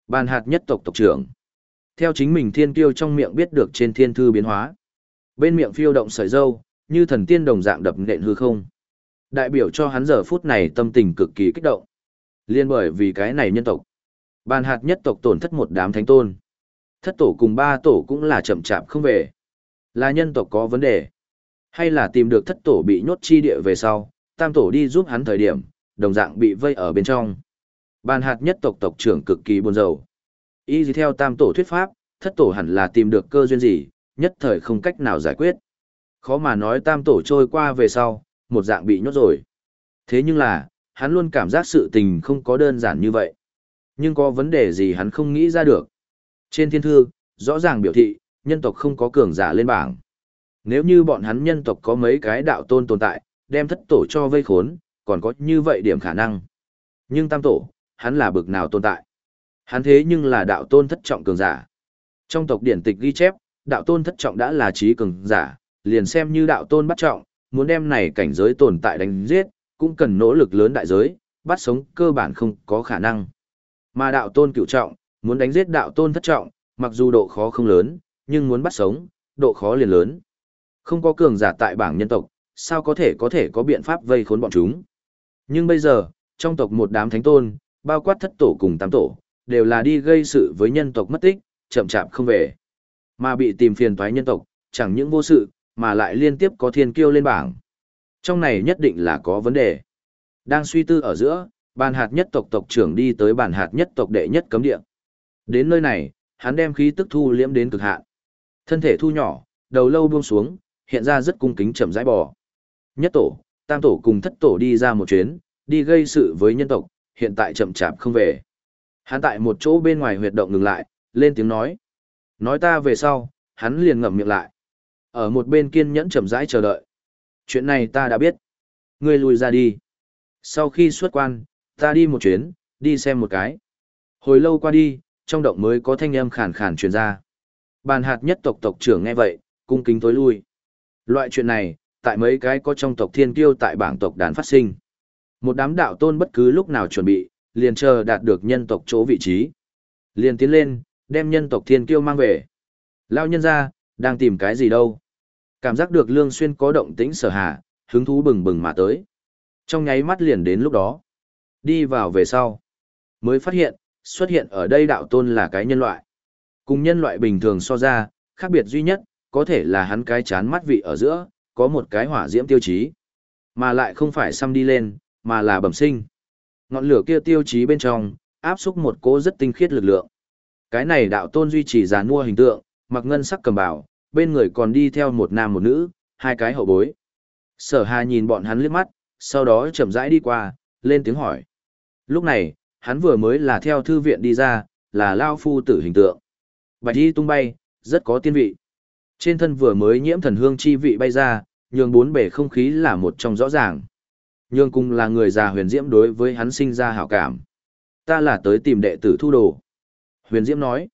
Bàn hạt nhất tộc tộc trưởng. Theo chính mình thiên tiêu trong miệng biết được trên thiên thư biến hóa. Bên miệng phiêu động sợi dâu, như thần tiên đồng dạng đập nện hư không. Đại biểu cho hắn giờ phút này tâm tình cực kỳ kích động. Liên bởi vì cái này nhân tộc. Bàn hạt nhất tộc tổn thất một đám thánh tôn. Thất tổ cùng ba tổ cũng là chậm chạp không về. Là nhân tộc có vấn đề. Hay là tìm được thất tổ bị nhốt chi địa về sau, tam tổ đi giúp hắn thời điểm, đồng dạng bị vây ở bên trong. Bàn hạt nhất tộc tộc trưởng cực kỳ buồn rầu. Y gì theo tam tổ thuyết pháp, thất tổ hẳn là tìm được cơ duyên gì, nhất thời không cách nào giải quyết. Khó mà nói tam tổ trôi qua về sau, một dạng bị nhốt rồi. Thế nhưng là, hắn luôn cảm giác sự tình không có đơn giản như vậy. Nhưng có vấn đề gì hắn không nghĩ ra được. Trên thiên thư, rõ ràng biểu thị, nhân tộc không có cường giả lên bảng. Nếu như bọn hắn nhân tộc có mấy cái đạo tôn tồn tại, đem thất tổ cho vây khốn, còn có như vậy điểm khả năng. Nhưng tam tổ, hắn là bực nào tồn tại? Hắn thế nhưng là đạo tôn thất trọng cường giả. Trong tộc điển tịch ghi chép, đạo tôn thất trọng đã là trí cường giả, liền xem như đạo tôn bắt trọng, muốn đem này cảnh giới tồn tại đánh giết, cũng cần nỗ lực lớn đại giới, bắt sống cơ bản không có khả năng. Mà đạo tôn cựu trọng, muốn đánh giết đạo tôn thất trọng, mặc dù độ khó không lớn, nhưng muốn bắt sống, độ khó liền lớn. Không có cường giả tại bảng nhân tộc, sao có thể có thể có biện pháp vây khốn bọn chúng. Nhưng bây giờ, trong tộc một đám thánh tôn, bao quát thất tổ cùng tam tổ, đều là đi gây sự với nhân tộc mất tích, chậm chạp không về. Mà bị tìm phiền toái nhân tộc, chẳng những vô sự, mà lại liên tiếp có thiên kiêu lên bảng. Trong này nhất định là có vấn đề. Đang suy tư ở giữa, bàn hạt nhất tộc tộc trưởng đi tới bàn hạt nhất tộc đệ nhất cấm địa. Đến nơi này, hắn đem khí tức thu liễm đến cực hạn. Thân thể thu nhỏ, đầu lâu buông xuống, hiện ra rất cung kính chậm rãi bò. Nhất tổ, tam tổ cùng thất tổ đi ra một chuyến, đi gây sự với nhân tộc, hiện tại chậm chạp không về. Hắn tại một chỗ bên ngoài huyệt động ngừng lại, lên tiếng nói. Nói ta về sau, hắn liền ngậm miệng lại. Ở một bên kiên nhẫn chậm rãi chờ đợi. Chuyện này ta đã biết. Ngươi lùi ra đi. Sau khi xuất quan, ta đi một chuyến, đi xem một cái. Hồi lâu qua đi, trong động mới có thanh âm khàn khàn truyền ra. Bàn hạt nhất tộc tộc trưởng nghe vậy, cung kính tối lui. Loại chuyện này, tại mấy cái có trong tộc thiên kiêu tại bảng tộc đàn phát sinh. Một đám đạo tôn bất cứ lúc nào chuẩn bị, liền chờ đạt được nhân tộc chỗ vị trí. Liền tiến lên, đem nhân tộc thiên kiêu mang về. Lao nhân ra, đang tìm cái gì đâu. Cảm giác được Lương Xuyên có động tĩnh sở hạ, hứng thú bừng bừng mà tới. Trong nháy mắt liền đến lúc đó. Đi vào về sau. Mới phát hiện, xuất hiện ở đây đạo tôn là cái nhân loại. Cùng nhân loại bình thường so ra, khác biệt duy nhất, có thể là hắn cái chán mắt vị ở giữa, có một cái hỏa diễm tiêu chí. Mà lại không phải xăm đi lên, mà là bẩm sinh. Ngọn lửa kia tiêu chí bên trong, áp xúc một cỗ rất tinh khiết lực lượng. Cái này đạo tôn duy trì dàn mua hình tượng, mặc ngân sắc cầm bảo, bên người còn đi theo một nam một nữ, hai cái hậu bối. Sở hà nhìn bọn hắn liếc mắt, sau đó chậm rãi đi qua, lên tiếng hỏi. Lúc này, hắn vừa mới là theo thư viện đi ra, là lao phu tử hình tượng. Bạch y tung bay, rất có tiên vị. Trên thân vừa mới nhiễm thần hương chi vị bay ra, nhường bốn bể không khí là một trong rõ ràng. Nhương cùng là người già huyền diễm đối với hắn sinh ra hảo cảm. Ta là tới tìm đệ tử thu đồ. Huyền diễm nói.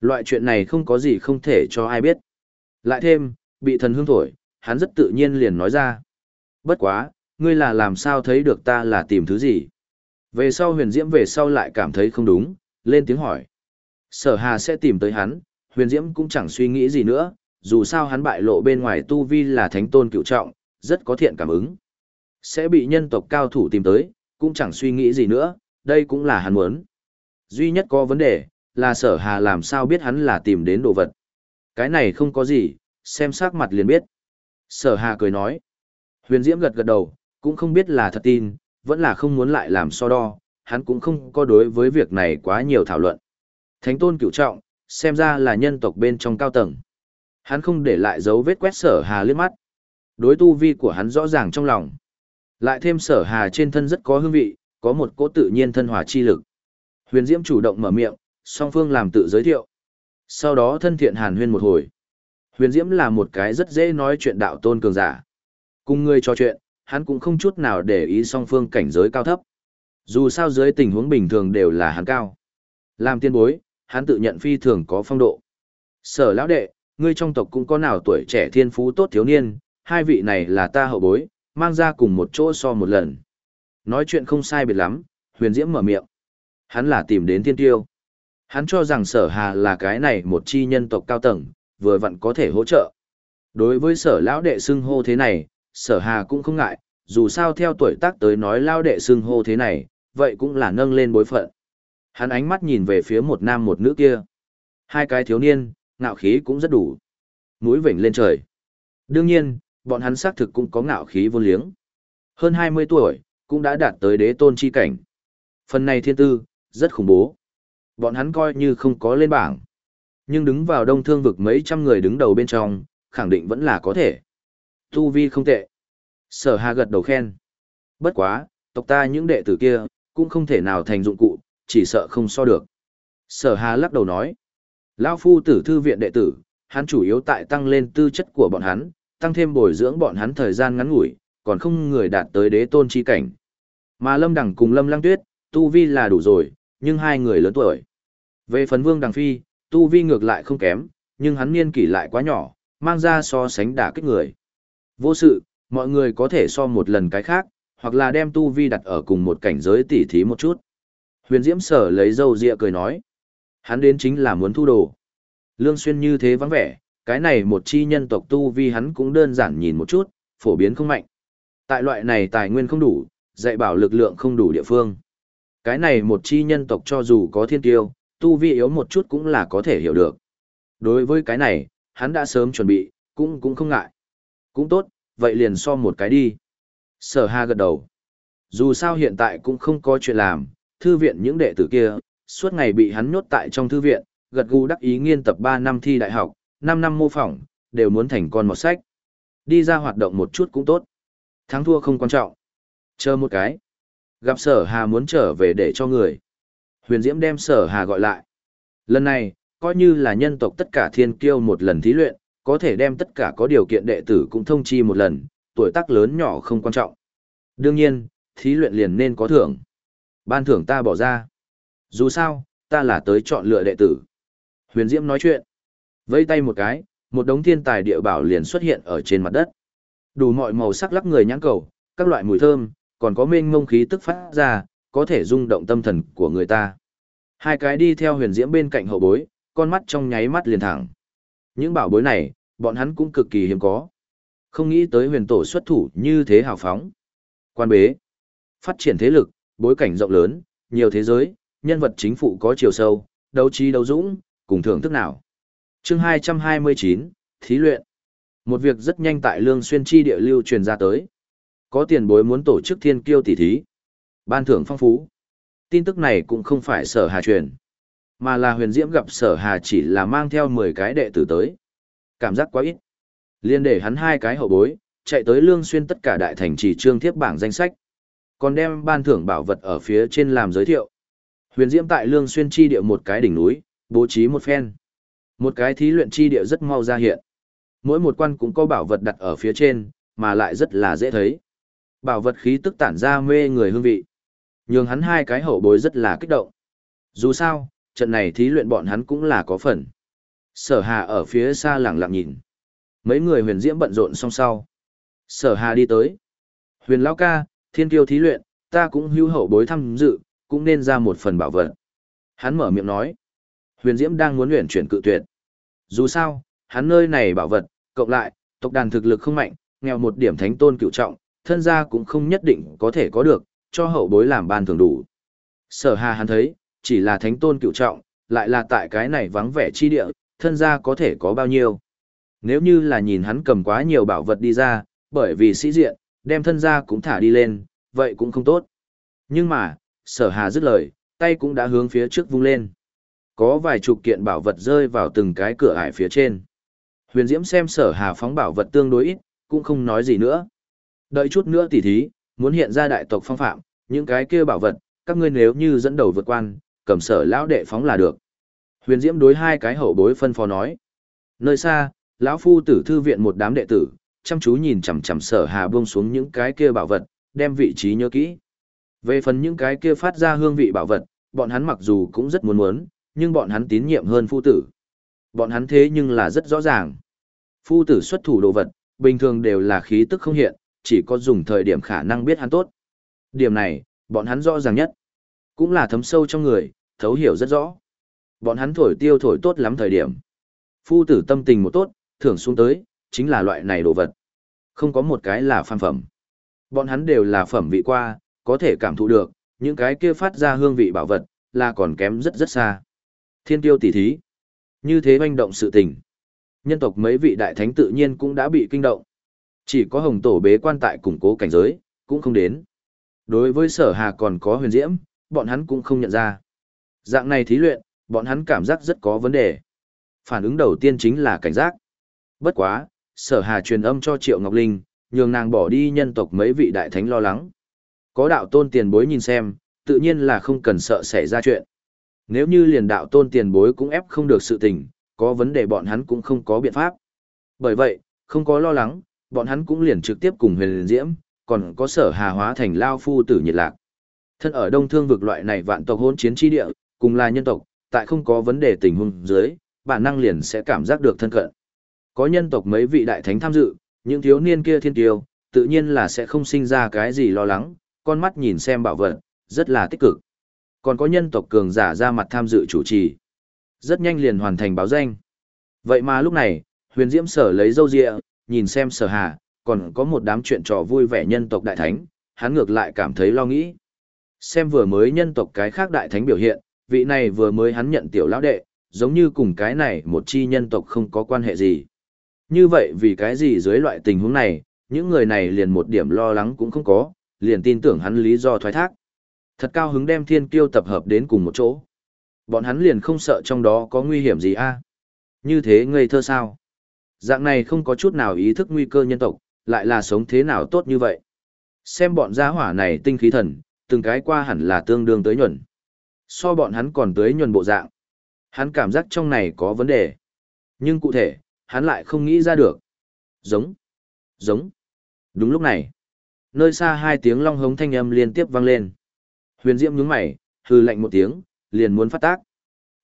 Loại chuyện này không có gì không thể cho ai biết. Lại thêm, bị thần hương thổi, hắn rất tự nhiên liền nói ra. Bất quá, ngươi là làm sao thấy được ta là tìm thứ gì? Về sau huyền diễm về sau lại cảm thấy không đúng, lên tiếng hỏi. Sở hà sẽ tìm tới hắn, huyền diễm cũng chẳng suy nghĩ gì nữa, dù sao hắn bại lộ bên ngoài tu vi là thánh tôn cựu trọng, rất có thiện cảm ứng. Sẽ bị nhân tộc cao thủ tìm tới, cũng chẳng suy nghĩ gì nữa, đây cũng là hắn muốn. Duy nhất có vấn đề, là sở hà làm sao biết hắn là tìm đến đồ vật. Cái này không có gì, xem sắc mặt liền biết. Sở hà cười nói. Huyền Diễm gật gật đầu, cũng không biết là thật tin, vẫn là không muốn lại làm so đo, hắn cũng không có đối với việc này quá nhiều thảo luận. Thánh tôn cửu trọng, xem ra là nhân tộc bên trong cao tầng. Hắn không để lại dấu vết quét sở hà liếc mắt. Đối tu vi của hắn rõ ràng trong lòng. Lại thêm sở hà trên thân rất có hương vị, có một cỗ tự nhiên thân hòa chi lực. Huyền Diễm chủ động mở miệng, song phương làm tự giới thiệu. Sau đó thân thiện hàn huyên một hồi. Huyền Diễm là một cái rất dễ nói chuyện đạo tôn cường giả. Cùng người trò chuyện, hắn cũng không chút nào để ý song phương cảnh giới cao thấp. Dù sao dưới tình huống bình thường đều là hắn cao. Làm tiên bối, hắn tự nhận phi thường có phong độ. Sở lão đệ, ngươi trong tộc cũng có nào tuổi trẻ thiên phú tốt thiếu niên, hai vị này là ta hậu bối, mang ra cùng một chỗ so một lần. Nói chuyện không sai biệt lắm, huyền diễm mở miệng. Hắn là tìm đến thiên tiêu. Hắn cho rằng sở hà là cái này một chi nhân tộc cao tầng, vừa vặn có thể hỗ trợ. Đối với sở lão đệ xưng hô thế này, sở hà cũng không ngại, dù sao theo tuổi tác tới nói lão đệ xưng hô thế này, vậy cũng là nâng lên bối phận. Hắn ánh mắt nhìn về phía một nam một nữ kia. Hai cái thiếu niên, ngạo khí cũng rất đủ. Mũi vểnh lên trời. Đương nhiên, bọn hắn xác thực cũng có ngạo khí vô liếng. Hơn 20 tuổi, cũng đã đạt tới đế tôn chi cảnh. Phần này thiên tư, rất khủng bố. Bọn hắn coi như không có lên bảng. Nhưng đứng vào đông thương vực mấy trăm người đứng đầu bên trong, khẳng định vẫn là có thể. Tu vi không tệ. Sở hà gật đầu khen. Bất quá, tộc ta những đệ tử kia, cũng không thể nào thành dụng cụ, chỉ sợ không so được. Sở hà lắc đầu nói. lao phu tử thư viện đệ tử, hắn chủ yếu tại tăng lên tư chất của bọn hắn, tăng thêm bồi dưỡng bọn hắn thời gian ngắn ngủi, còn không người đạt tới đế tôn chi cảnh. Mà Lâm Đằng cùng Lâm Lăng Tuyết, tu vi là đủ rồi, nhưng hai người lớn tuổi. Về phần Vương Đằng Phi, tu vi ngược lại không kém, nhưng hắn niên kỷ lại quá nhỏ, mang ra so sánh đả kích người. Vô sự, mọi người có thể so một lần cái khác, hoặc là đem tu vi đặt ở cùng một cảnh giới tỉ thí một chút. Huyền Diễm Sở lấy dâu dịa cười nói. Hắn đến chính là muốn thu đồ. Lương Xuyên như thế vắng vẻ, cái này một chi nhân tộc tu vi hắn cũng đơn giản nhìn một chút, phổ biến không mạnh. Tại loại này tài nguyên không đủ, dạy bảo lực lượng không đủ địa phương. Cái này một chi nhân tộc cho dù có thiên tiêu, tu vi yếu một chút cũng là có thể hiểu được. Đối với cái này, hắn đã sớm chuẩn bị, cũng cũng không ngại. Cũng tốt, vậy liền so một cái đi. Sở Hà gật đầu. Dù sao hiện tại cũng không có chuyện làm, thư viện những đệ tử kia, suốt ngày bị hắn nhốt tại trong thư viện, gật gù đắc ý nghiên tập 3 năm thi đại học, 5 năm mô phỏng, đều muốn thành con một sách. Đi ra hoạt động một chút cũng tốt. Thắng thua không quan trọng. Chờ một cái. Gặp sở hà muốn trở về để cho người. Huyền Diễm đem sở hà gọi lại. Lần này, coi như là nhân tộc tất cả thiên kiêu một lần thí luyện, có thể đem tất cả có điều kiện đệ tử cũng thông chi một lần, tuổi tác lớn nhỏ không quan trọng. Đương nhiên, thí luyện liền nên có thưởng. Ban thưởng ta bỏ ra. Dù sao, ta là tới chọn lựa đệ tử. Huyền Diễm nói chuyện. Vây tay một cái, một đống thiên tài địa bảo liền xuất hiện ở trên mặt đất. Đủ mọi màu sắc lắc người nhãn cầu, các loại mùi thơm, còn có mênh mông khí tức phát ra, có thể rung động tâm thần của người ta. Hai cái đi theo huyền diễm bên cạnh hậu bối, con mắt trong nháy mắt liền thẳng. Những bảo bối này, bọn hắn cũng cực kỳ hiếm có. Không nghĩ tới huyền tổ xuất thủ như thế hào phóng. Quan bế. Phát triển thế lực, bối cảnh rộng lớn, nhiều thế giới, nhân vật chính phủ có chiều sâu, đấu trí đấu dũng, cùng thưởng thức nào chương 229, Thí luyện. Một việc rất nhanh tại Lương Xuyên Chi địa lưu truyền ra tới. Có tiền bối muốn tổ chức thiên kiêu tỷ thí. Ban thưởng phong phú. Tin tức này cũng không phải sở hà truyền. Mà là huyền diễm gặp sở hà chỉ là mang theo 10 cái đệ tử tới. Cảm giác quá ít. Liên để hắn hai cái hậu bối, chạy tới Lương Xuyên tất cả đại thành chỉ trương thiếp bảng danh sách. Còn đem ban thưởng bảo vật ở phía trên làm giới thiệu. Huyền diễm tại Lương Xuyên chi địa một cái đỉnh núi, bố trí một phen. Một cái thí luyện chi địa rất mau ra hiện. Mỗi một quan cũng có bảo vật đặt ở phía trên, mà lại rất là dễ thấy. Bảo vật khí tức tản ra mê người hương vị. Nhưng hắn hai cái hậu bối rất là kích động. Dù sao, trận này thí luyện bọn hắn cũng là có phần. Sở Hà ở phía xa lẳng lặng nhìn. Mấy người huyền diễm bận rộn song sau. Sở Hà đi tới. Huyền Lão ca, thiên kiêu thí luyện, ta cũng hưu hậu bối tham dự, cũng nên ra một phần bảo vật. Hắn mở miệng nói. Huyền Diễm đang muốn luyện chuyển cự tuyệt. Dù sao, hắn nơi này bảo vật, cộng lại, tộc đàn thực lực không mạnh, nghèo một điểm thánh tôn cựu trọng, thân gia cũng không nhất định có thể có được, cho hậu bối làm ban thường đủ. Sở Hà hắn thấy, chỉ là thánh tôn cựu trọng, lại là tại cái này vắng vẻ chi địa, thân gia có thể có bao nhiêu. Nếu như là nhìn hắn cầm quá nhiều bảo vật đi ra, bởi vì sĩ diện, đem thân gia cũng thả đi lên, vậy cũng không tốt. Nhưng mà, sở hà dứt lời, tay cũng đã hướng phía trước vung lên. Có vài chục kiện bảo vật rơi vào từng cái cửa ải phía trên. Huyền Diễm xem sở hà phóng bảo vật tương đối ít, cũng không nói gì nữa. Đợi chút nữa tỉ thí, muốn hiện ra đại tộc phong phạm, những cái kia bảo vật, các ngươi nếu như dẫn đầu vượt quan, cầm sở lão đệ phóng là được. Huyền Diễm đối hai cái hậu bối phân phó nói. Nơi xa, lão phu tử thư viện một đám đệ tử, chăm chú nhìn chằm chằm sở hà buông xuống những cái kia bảo vật, đem vị trí nhớ kỹ. Về phần những cái kia phát ra hương vị bảo vật, bọn hắn mặc dù cũng rất muốn muốn, nhưng bọn hắn tín nhiệm hơn phu tử. Bọn hắn thế nhưng là rất rõ ràng. Phu tử xuất thủ đồ vật, bình thường đều là khí tức không hiện, chỉ có dùng thời điểm khả năng biết hắn tốt. Điểm này, bọn hắn rõ ràng nhất. Cũng là thấm sâu trong người, thấu hiểu rất rõ. Bọn hắn thổi tiêu thổi tốt lắm thời điểm. Phu tử tâm tình một tốt, thưởng xuống tới, chính là loại này đồ vật. Không có một cái là phàm phẩm. Bọn hắn đều là phẩm vị qua, có thể cảm thụ được, những cái kia phát ra hương vị bảo vật, là còn kém rất rất xa. Thiên tiêu tỷ thí. Như thế manh động sự tình. Nhân tộc mấy vị đại thánh tự nhiên cũng đã bị kinh động. Chỉ có hồng tổ bế quan tại củng cố cảnh giới, cũng không đến. Đối với sở hà còn có huyền diễm, bọn hắn cũng không nhận ra. Dạng này thí luyện, bọn hắn cảm giác rất có vấn đề. Phản ứng đầu tiên chính là cảnh giác. Bất quá, sở hà truyền âm cho Triệu Ngọc Linh, nhường nàng bỏ đi nhân tộc mấy vị đại thánh lo lắng. Có đạo tôn tiền bối nhìn xem, tự nhiên là không cần sợ xảy ra chuyện. Nếu như liền đạo tôn tiền bối cũng ép không được sự tình, có vấn đề bọn hắn cũng không có biện pháp. Bởi vậy, không có lo lắng, bọn hắn cũng liền trực tiếp cùng huyền diễm, còn có sở hà hóa thành lao phu tử nhiệt lạc. Thân ở đông thương vực loại này vạn tộc hôn chiến chi địa, cùng là nhân tộc, tại không có vấn đề tình huống dưới, bản năng liền sẽ cảm giác được thân cận. Có nhân tộc mấy vị đại thánh tham dự, những thiếu niên kia thiên tiêu, tự nhiên là sẽ không sinh ra cái gì lo lắng, con mắt nhìn xem bảo vật, rất là tích cực. Còn có nhân tộc cường giả ra mặt tham dự chủ trì. Rất nhanh liền hoàn thành báo danh. Vậy mà lúc này, huyền diễm sở lấy dâu rịa, nhìn xem sở hà, còn có một đám chuyện trò vui vẻ nhân tộc đại thánh, hắn ngược lại cảm thấy lo nghĩ. Xem vừa mới nhân tộc cái khác đại thánh biểu hiện, vị này vừa mới hắn nhận tiểu lão đệ, giống như cùng cái này một chi nhân tộc không có quan hệ gì. Như vậy vì cái gì dưới loại tình huống này, những người này liền một điểm lo lắng cũng không có, liền tin tưởng hắn lý do thoái thác. Thật cao hứng đem thiên kiêu tập hợp đến cùng một chỗ. Bọn hắn liền không sợ trong đó có nguy hiểm gì a Như thế ngây thơ sao? Dạng này không có chút nào ý thức nguy cơ nhân tộc, lại là sống thế nào tốt như vậy. Xem bọn gia hỏa này tinh khí thần, từng cái qua hẳn là tương đương tới nhuận. So bọn hắn còn tới nhuần bộ dạng. Hắn cảm giác trong này có vấn đề. Nhưng cụ thể, hắn lại không nghĩ ra được. Giống. Giống. Đúng lúc này, nơi xa hai tiếng long hống thanh âm liên tiếp vang lên. Huyền Diễm nhướng mày, hừ lạnh một tiếng, liền muốn phát tác.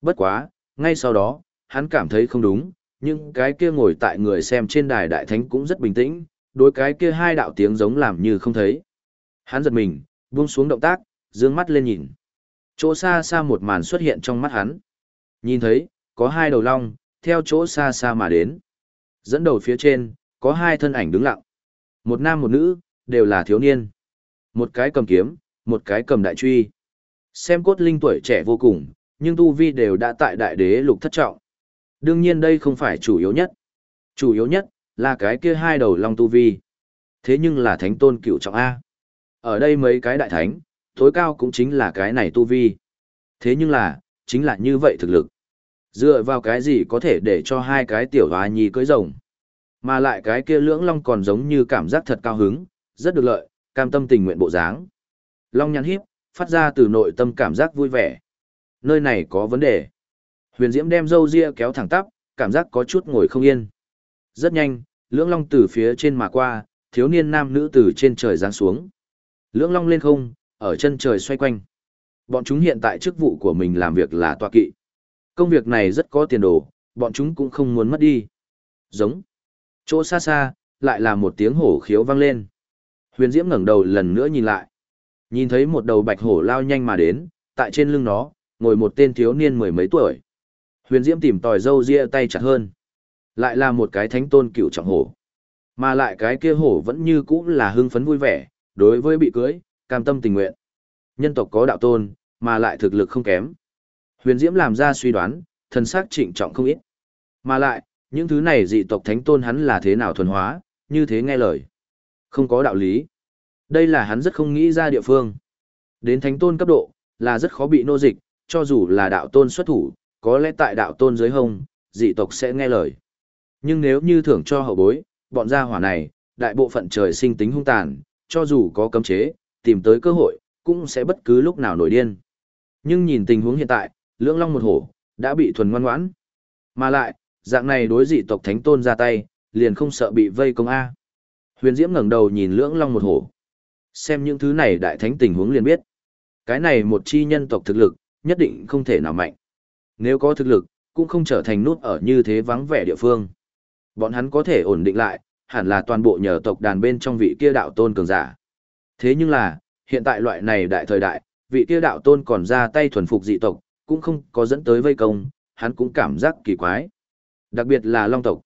Bất quá, ngay sau đó, hắn cảm thấy không đúng, nhưng cái kia ngồi tại người xem trên đài đại thánh cũng rất bình tĩnh, đối cái kia hai đạo tiếng giống làm như không thấy. Hắn giật mình, buông xuống động tác, dương mắt lên nhìn. Chỗ xa xa một màn xuất hiện trong mắt hắn. Nhìn thấy, có hai đầu long, theo chỗ xa xa mà đến. Dẫn đầu phía trên, có hai thân ảnh đứng lặng. Một nam một nữ, đều là thiếu niên. Một cái cầm kiếm, một cái cầm đại truy. Xem cốt linh tuổi trẻ vô cùng, nhưng tu vi đều đã tại đại đế lục thất trọng. Đương nhiên đây không phải chủ yếu nhất. Chủ yếu nhất, là cái kia hai đầu long tu vi. Thế nhưng là thánh tôn cựu trọng A. Ở đây mấy cái đại thánh, tối cao cũng chính là cái này tu vi. Thế nhưng là, chính là như vậy thực lực. Dựa vào cái gì có thể để cho hai cái tiểu hóa nhi cưới rồng. Mà lại cái kia lưỡng long còn giống như cảm giác thật cao hứng, rất được lợi, cam tâm tình nguyện bộ dáng. Long nhăn híp, phát ra từ nội tâm cảm giác vui vẻ. Nơi này có vấn đề. Huyền Diễm đem râu ria kéo thẳng tắp, cảm giác có chút ngồi không yên. Rất nhanh, lưỡng long từ phía trên mà qua, thiếu niên nam nữ từ trên trời giáng xuống. Lưỡng long lên không, ở chân trời xoay quanh. Bọn chúng hiện tại chức vụ của mình làm việc là tọa kỵ. Công việc này rất có tiền đồ, bọn chúng cũng không muốn mất đi. Giống. Chỗ xa xa, lại là một tiếng hổ khiếu vang lên. Huyền Diễm ngẩng đầu lần nữa nhìn lại. Nhìn thấy một đầu bạch hổ lao nhanh mà đến, tại trên lưng nó, ngồi một tên thiếu niên mười mấy tuổi. Huyền Diễm tìm tòi dâu ria tay chặt hơn. Lại là một cái thánh tôn cựu trọng hổ. Mà lại cái kia hổ vẫn như cũ là hưng phấn vui vẻ, đối với bị cưới, cam tâm tình nguyện. Nhân tộc có đạo tôn, mà lại thực lực không kém. Huyền Diễm làm ra suy đoán, thần sắc trịnh trọng không ít. Mà lại, những thứ này dị tộc thánh tôn hắn là thế nào thuần hóa, như thế nghe lời. Không có đạo lý. Đây là hắn rất không nghĩ ra địa phương. Đến thánh tôn cấp độ, là rất khó bị nô dịch, cho dù là đạo tôn xuất thủ, có lẽ tại đạo tôn dưới hông, dị tộc sẽ nghe lời. Nhưng nếu như thưởng cho hậu bối, bọn gia hỏa này, đại bộ phận trời sinh tính hung tàn, cho dù có cấm chế, tìm tới cơ hội, cũng sẽ bất cứ lúc nào nổi điên. Nhưng nhìn tình huống hiện tại, lưỡng long một hổ, đã bị thuần ngoan ngoãn. Mà lại, dạng này đối dị tộc thánh tôn ra tay, liền không sợ bị vây công A. Huyền Diễm ngẩng đầu nhìn lưỡng long một hổ. Xem những thứ này đại thánh tình huống liền biết. Cái này một chi nhân tộc thực lực, nhất định không thể nào mạnh. Nếu có thực lực, cũng không trở thành nút ở như thế vắng vẻ địa phương. Bọn hắn có thể ổn định lại, hẳn là toàn bộ nhờ tộc đàn bên trong vị kia đạo tôn cường giả. Thế nhưng là, hiện tại loại này đại thời đại, vị kia đạo tôn còn ra tay thuần phục dị tộc, cũng không có dẫn tới vây công, hắn cũng cảm giác kỳ quái. Đặc biệt là long tộc.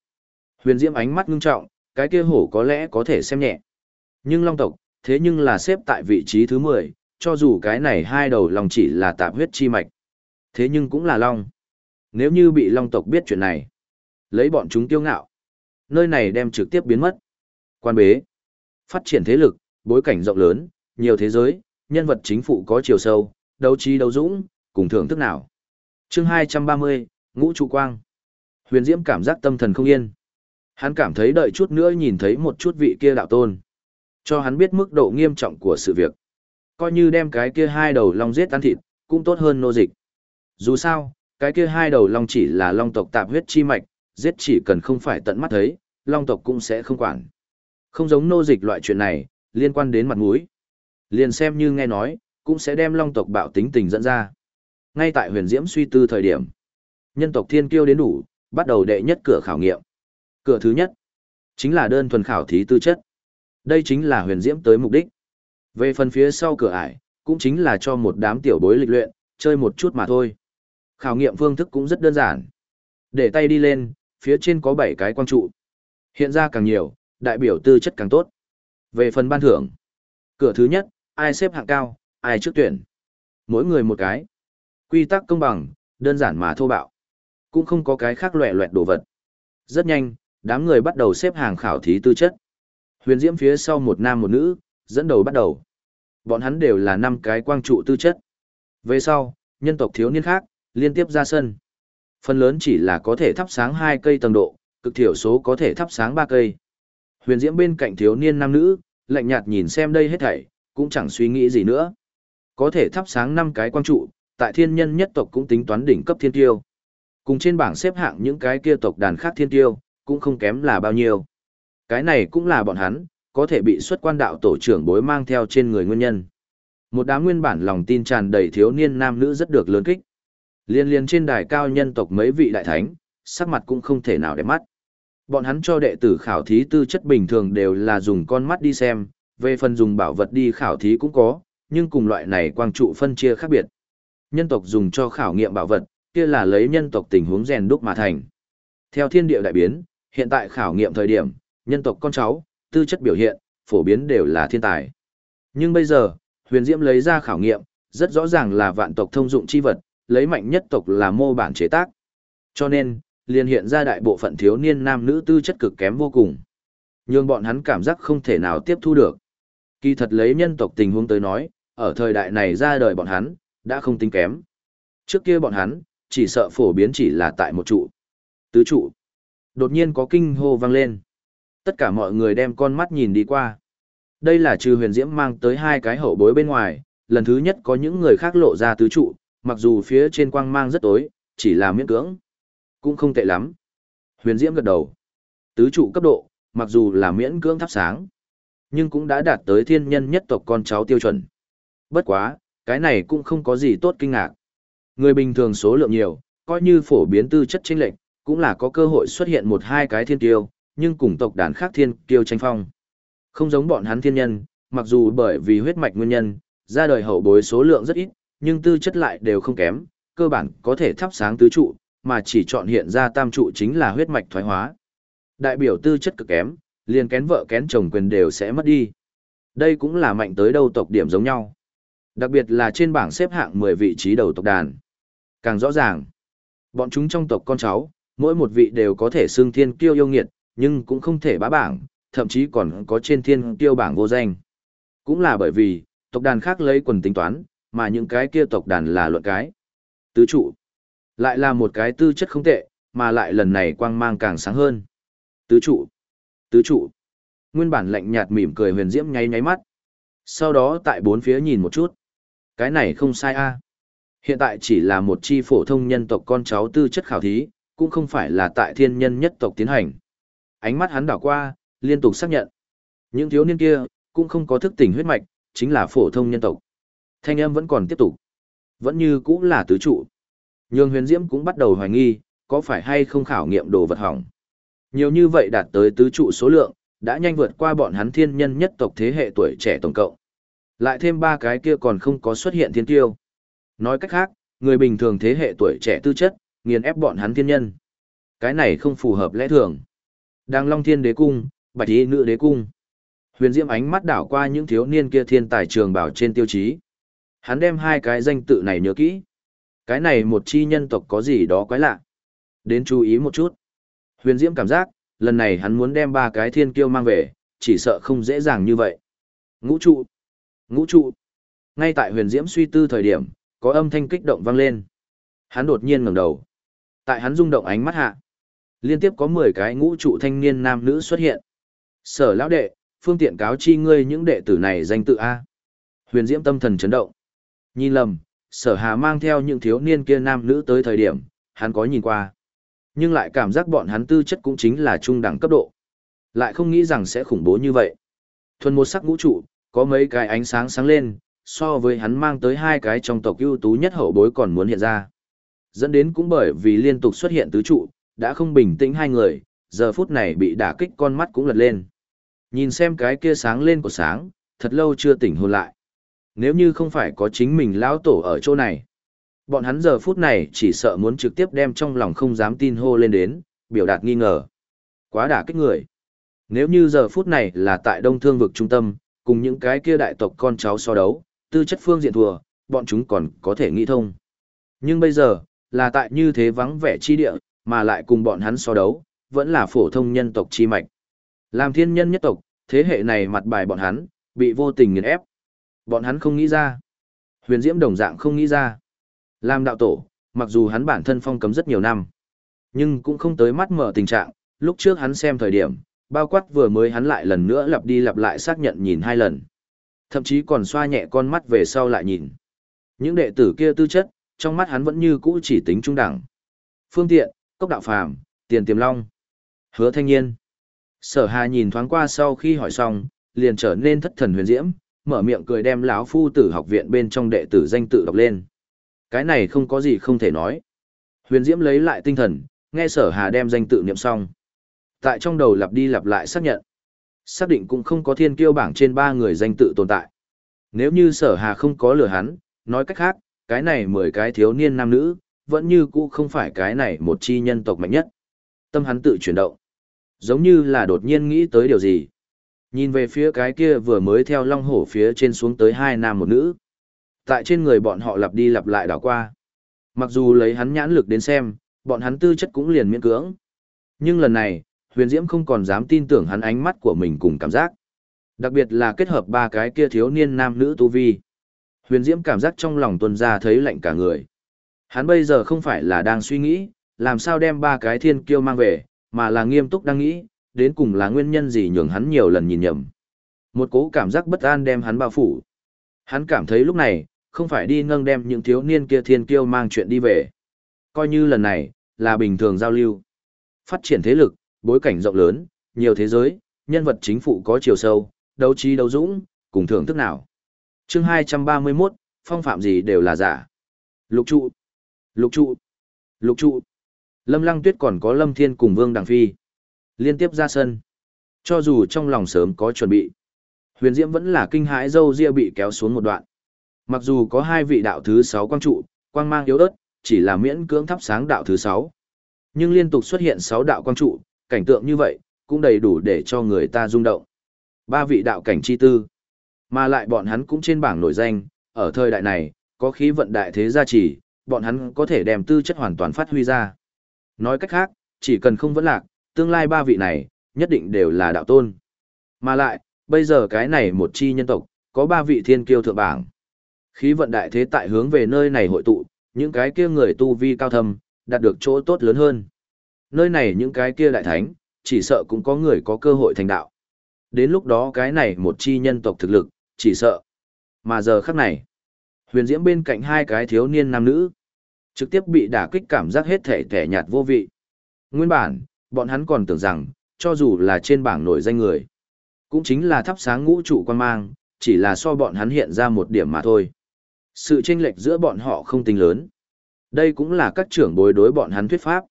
Huyền Diễm ánh mắt ngưng trọng, cái kia hổ có lẽ có thể xem nhẹ. Nhưng long tộc, thế nhưng là xếp tại vị trí thứ 10, cho dù cái này hai đầu long chỉ là tạp huyết chi mạch. Thế nhưng cũng là long. Nếu như bị long tộc biết chuyện này, lấy bọn chúng tiêu ngạo, nơi này đem trực tiếp biến mất. Quan bế, phát triển thế lực, bối cảnh rộng lớn, nhiều thế giới, nhân vật chính phủ có chiều sâu, đấu trí đấu dũng, cùng thưởng thức nào. chương 230, Ngũ Trụ Quang. Huyền Diễm cảm giác tâm thần không yên. Hắn cảm thấy đợi chút nữa nhìn thấy một chút vị kia đạo tôn. Cho hắn biết mức độ nghiêm trọng của sự việc. Coi như đem cái kia hai đầu long giết ăn thịt, cũng tốt hơn nô dịch. Dù sao, cái kia hai đầu long chỉ là long tộc tạp huyết chi mạch, giết chỉ cần không phải tận mắt thấy, long tộc cũng sẽ không quản. Không giống nô dịch loại chuyện này, liên quan đến mặt mũi. Liền xem như nghe nói, cũng sẽ đem long tộc bạo tính tình dẫn ra. Ngay tại huyền diễm suy tư thời điểm, nhân tộc thiên kiêu đến đủ, bắt đầu đệ nhất cửa khảo nghiệm. Cửa thứ nhất, chính là đơn thuần khảo thí tư chất. Đây chính là huyền diễm tới mục đích. Về phần phía sau cửa ải, cũng chính là cho một đám tiểu bối lịch luyện, chơi một chút mà thôi. Khảo nghiệm phương thức cũng rất đơn giản. Để tay đi lên, phía trên có 7 cái quang trụ. Hiện ra càng nhiều, đại biểu tư chất càng tốt. Về phần ban thưởng, cửa thứ nhất, ai xếp hạng cao, ai trước tuyển. Mỗi người một cái. Quy tắc công bằng, đơn giản mà thô bạo. Cũng không có cái khác loẹ loẹt đồ vật. Rất nhanh, đám người bắt đầu xếp hàng khảo thí tư chất. Huyền Diễm phía sau một nam một nữ, dẫn đầu bắt đầu. Bọn hắn đều là năm cái quang trụ tư chất. Về sau, nhân tộc thiếu niên khác, liên tiếp ra sân. Phần lớn chỉ là có thể thắp sáng hai cây tầng độ, cực thiểu số có thể thắp sáng ba cây. Huyền Diễm bên cạnh thiếu niên nam nữ, lạnh nhạt nhìn xem đây hết thảy, cũng chẳng suy nghĩ gì nữa. Có thể thắp sáng năm cái quang trụ, tại thiên nhân nhất tộc cũng tính toán đỉnh cấp thiên tiêu. Cùng trên bảng xếp hạng những cái kia tộc đàn khác thiên tiêu, cũng không kém là bao nhiêu. Cái này cũng là bọn hắn, có thể bị xuất quan đạo tổ trưởng bối mang theo trên người nguyên nhân. Một đám nguyên bản lòng tin tràn đầy thiếu niên nam nữ rất được lớn kích. Liên liên trên đài cao nhân tộc mấy vị đại thánh, sắc mặt cũng không thể nào đẹp mắt. Bọn hắn cho đệ tử khảo thí tư chất bình thường đều là dùng con mắt đi xem, về phần dùng bảo vật đi khảo thí cũng có, nhưng cùng loại này quang trụ phân chia khác biệt. Nhân tộc dùng cho khảo nghiệm bảo vật, kia là lấy nhân tộc tình huống rèn đúc mà thành. Theo thiên địa đại biến, hiện tại khảo nghiệm thời điểm, nhân tộc con cháu, tư chất biểu hiện, phổ biến đều là thiên tài. Nhưng bây giờ, huyền diễm lấy ra khảo nghiệm, rất rõ ràng là vạn tộc thông dụng chi vật, lấy mạnh nhất tộc là mô bản chế tác. Cho nên, liền hiện ra đại bộ phận thiếu niên nam nữ tư chất cực kém vô cùng. Nhưng bọn hắn cảm giác không thể nào tiếp thu được. Kỳ thật lấy nhân tộc tình huống tới nói, ở thời đại này ra đời bọn hắn, đã không tính kém. Trước kia bọn hắn, chỉ sợ phổ biến chỉ là tại một trụ. Tứ trụ. Đột nhiên có kinh hô vang lên. Tất cả mọi người đem con mắt nhìn đi qua. Đây là trừ huyền diễm mang tới hai cái hậu bối bên ngoài, lần thứ nhất có những người khác lộ ra tứ trụ, mặc dù phía trên quang mang rất tối, chỉ là miễn cưỡng. Cũng không tệ lắm. Huyền diễm gật đầu. Tứ trụ cấp độ, mặc dù là miễn cưỡng thắp sáng, nhưng cũng đã đạt tới thiên nhân nhất tộc con cháu tiêu chuẩn. Bất quá, cái này cũng không có gì tốt kinh ngạc. Người bình thường số lượng nhiều, coi như phổ biến tư chất chênh lệch, cũng là có cơ hội xuất hiện một hai cái thiên tiêu, nhưng cùng tộc đàn khác thiên kiêu tranh phong. Không giống bọn hắn thiên nhân, mặc dù bởi vì huyết mạch nguyên nhân, ra đời hậu bối số lượng rất ít, nhưng tư chất lại đều không kém, cơ bản có thể thắp sáng tứ trụ, mà chỉ chọn hiện ra tam trụ chính là huyết mạch thoái hóa. Đại biểu tư chất cực kém, liền kén vợ kén chồng quyền đều sẽ mất đi. Đây cũng là mạnh tới đâu tộc điểm giống nhau. Đặc biệt là trên bảng xếp hạng 10 vị trí đầu tộc đàn. Càng rõ ràng, bọn chúng trong tộc con cháu, mỗi một vị đều có thể xưng thiên kiêu yêu nghiệt, nhưng cũng không thể bá bảng, thậm chí còn có trên thiên tiêu bảng vô danh. Cũng là bởi vì, tộc đàn khác lấy quần tính toán, mà những cái kia tộc đàn là luận cái. Tứ trụ, lại là một cái tư chất không tệ, mà lại lần này quang mang càng sáng hơn. Tứ trụ, tứ trụ. Nguyên bản lạnh nhạt mỉm cười huyền diễm nháy nháy mắt. Sau đó tại bốn phía nhìn một chút. Cái này không sai a. Hiện tại chỉ là một chi phổ thông nhân tộc con cháu tư chất khảo thí, cũng không phải là tại thiên nhân nhất tộc tiến hành. Ánh mắt hắn đảo qua, liên tục xác nhận. Những thiếu niên kia, cũng không có thức tỉnh huyết mạch, chính là phổ thông nhân tộc. Thanh âm vẫn còn tiếp tục. Vẫn như cũng là tứ trụ. Nhường huyền diễm cũng bắt đầu hoài nghi, có phải hay không khảo nghiệm đồ vật hỏng. Nhiều như vậy đạt tới tứ trụ số lượng, đã nhanh vượt qua bọn hắn thiên nhân nhất tộc thế hệ tuổi trẻ tổng cộng. Lại thêm ba cái kia còn không có xuất hiện thiên tiêu. Nói cách khác, người bình thường thế hệ tuổi trẻ tư chất, nghiền ép bọn hắn thiên nhân. Cái này không phù hợp lẽ thường. Đang Long Thiên Đế Cung, Bạch Y Nữ Đế Cung. Huyền Diễm ánh mắt đảo qua những thiếu niên kia thiên tài trường bảo trên tiêu chí. Hắn đem hai cái danh tự này nhớ kỹ. Cái này một chi nhân tộc có gì đó quái lạ. Đến chú ý một chút. Huyền Diễm cảm giác, lần này hắn muốn đem ba cái thiên kiêu mang về, chỉ sợ không dễ dàng như vậy. Ngũ trụ. Ngũ trụ. Ngay tại huyền diễm suy tư thời điểm, có âm thanh kích động vang lên. Hắn đột nhiên ngẩng đầu. Tại hắn rung động ánh mắt hạ, Liên tiếp có 10 cái ngũ trụ thanh niên nam nữ xuất hiện. Sở lão đệ, phương tiện cáo chi ngươi những đệ tử này danh tự A. Huyền Diễm tâm thần chấn động. Nhìn lầm, sở hà mang theo những thiếu niên kia nam nữ tới thời điểm, hắn có nhìn qua. Nhưng lại cảm giác bọn hắn tư chất cũng chính là trung đẳng cấp độ. Lại không nghĩ rằng sẽ khủng bố như vậy. Thuần một sắc ngũ trụ, có mấy cái ánh sáng sáng lên, so với hắn mang tới hai cái trong tộc ưu tú nhất hậu bối còn muốn hiện ra. Dẫn đến cũng bởi vì liên tục xuất hiện tứ trụ, đã không bình tĩnh hai người, giờ phút này bị đả kích con mắt cũng lật lên. Nhìn xem cái kia sáng lên của sáng, thật lâu chưa tỉnh hồn lại. Nếu như không phải có chính mình lão tổ ở chỗ này, bọn hắn giờ phút này chỉ sợ muốn trực tiếp đem trong lòng không dám tin hô lên đến, biểu đạt nghi ngờ. Quá đả kích người. Nếu như giờ phút này là tại đông thương vực trung tâm, cùng những cái kia đại tộc con cháu so đấu, tư chất phương diện thua, bọn chúng còn có thể nghĩ thông. Nhưng bây giờ, là tại như thế vắng vẻ chi địa, mà lại cùng bọn hắn so đấu, vẫn là phổ thông nhân tộc chi mạch. Làm thiên nhân nhất tộc, thế hệ này mặt bài bọn hắn, bị vô tình nghiền ép. Bọn hắn không nghĩ ra. Huyền Diễm đồng dạng không nghĩ ra. Làm đạo tổ, mặc dù hắn bản thân phong cấm rất nhiều năm, nhưng cũng không tới mắt mở tình trạng, lúc trước hắn xem thời điểm, bao quát vừa mới hắn lại lần nữa lặp đi lặp lại xác nhận nhìn hai lần. Thậm chí còn xoa nhẹ con mắt về sau lại nhìn. Những đệ tử kia tư chất, trong mắt hắn vẫn như cũ chỉ tính trung đẳng. Phương tiện, cốc đạo phàm, tiền tiềm long. Hứa thanh niên. Sở hà nhìn thoáng qua sau khi hỏi xong, liền trở nên thất thần huyền diễm, mở miệng cười đem lão phu tử học viện bên trong đệ tử danh tự đọc lên. Cái này không có gì không thể nói. Huyền diễm lấy lại tinh thần, nghe sở hà đem danh tự niệm xong. Tại trong đầu lặp đi lặp lại xác nhận. Xác định cũng không có thiên kiêu bảng trên ba người danh tự tồn tại. Nếu như sở hà không có lừa hắn, nói cách khác, cái này mười cái thiếu niên nam nữ, vẫn như cũ không phải cái này một chi nhân tộc mạnh nhất. Tâm hắn tự chuyển động. Giống như là đột nhiên nghĩ tới điều gì. Nhìn về phía cái kia vừa mới theo long hổ phía trên xuống tới hai nam một nữ. Tại trên người bọn họ lặp đi lặp lại đảo qua. Mặc dù lấy hắn nhãn lực đến xem, bọn hắn tư chất cũng liền miễn cưỡng. Nhưng lần này, huyền diễm không còn dám tin tưởng hắn ánh mắt của mình cùng cảm giác. Đặc biệt là kết hợp ba cái kia thiếu niên nam nữ tu vi. Huyền diễm cảm giác trong lòng tuân ra thấy lạnh cả người. Hắn bây giờ không phải là đang suy nghĩ, làm sao đem ba cái thiên kiêu mang về, mà là nghiêm túc đang nghĩ, đến cùng là nguyên nhân gì nhường hắn nhiều lần nhìn nhầm. Một cố cảm giác bất an đem hắn bao phủ. Hắn cảm thấy lúc này, không phải đi nâng đem những thiếu niên kia thiên kiêu mang chuyện đi về. Coi như lần này, là bình thường giao lưu. Phát triển thế lực, bối cảnh rộng lớn, nhiều thế giới, nhân vật chính phủ có chiều sâu, đấu trí đấu dũng, cùng thưởng thức nào. chương 231, phong phạm gì đều là giả. Lục trụ, lục trụ, lục trụ. Lâm Lăng Tuyết còn có Lâm Thiên cùng Vương Đằng Phi. Liên tiếp ra sân. Cho dù trong lòng sớm có chuẩn bị. Huyền Diễm vẫn là kinh hãi dâu ria bị kéo xuống một đoạn. Mặc dù có hai vị đạo thứ sáu quang trụ, quang mang yếu ớt, chỉ là miễn cưỡng thắp sáng đạo thứ sáu. Nhưng liên tục xuất hiện sáu đạo quang trụ, cảnh tượng như vậy, cũng đầy đủ để cho người ta rung động. Ba vị đạo cảnh chi tư, mà lại bọn hắn cũng trên bảng nổi danh, ở thời đại này, có khí vận đại thế gia trì, bọn hắn có thể đem tư chất hoàn toàn phát huy ra. Nói cách khác, chỉ cần không vẫn lạc, tương lai ba vị này, nhất định đều là đạo tôn. Mà lại, bây giờ cái này một chi nhân tộc, có ba vị thiên kiêu thượng bảng. Khí vận đại thế tại hướng về nơi này hội tụ, những cái kia người tu vi cao thâm, đạt được chỗ tốt lớn hơn. Nơi này những cái kia đại thánh, chỉ sợ cũng có người có cơ hội thành đạo. Đến lúc đó cái này một chi nhân tộc thực lực, chỉ sợ. Mà giờ khắc này, huyền diễm bên cạnh hai cái thiếu niên nam nữ, trực tiếp bị đả kích cảm giác hết thể thẻ nhạt vô vị. Nguyên bản, bọn hắn còn tưởng rằng, cho dù là trên bảng nổi danh người, cũng chính là thắp sáng ngũ trụ quan mang, chỉ là so bọn hắn hiện ra một điểm mà thôi. Sự chênh lệch giữa bọn họ không tính lớn. Đây cũng là các trưởng bối đối bọn hắn thuyết pháp.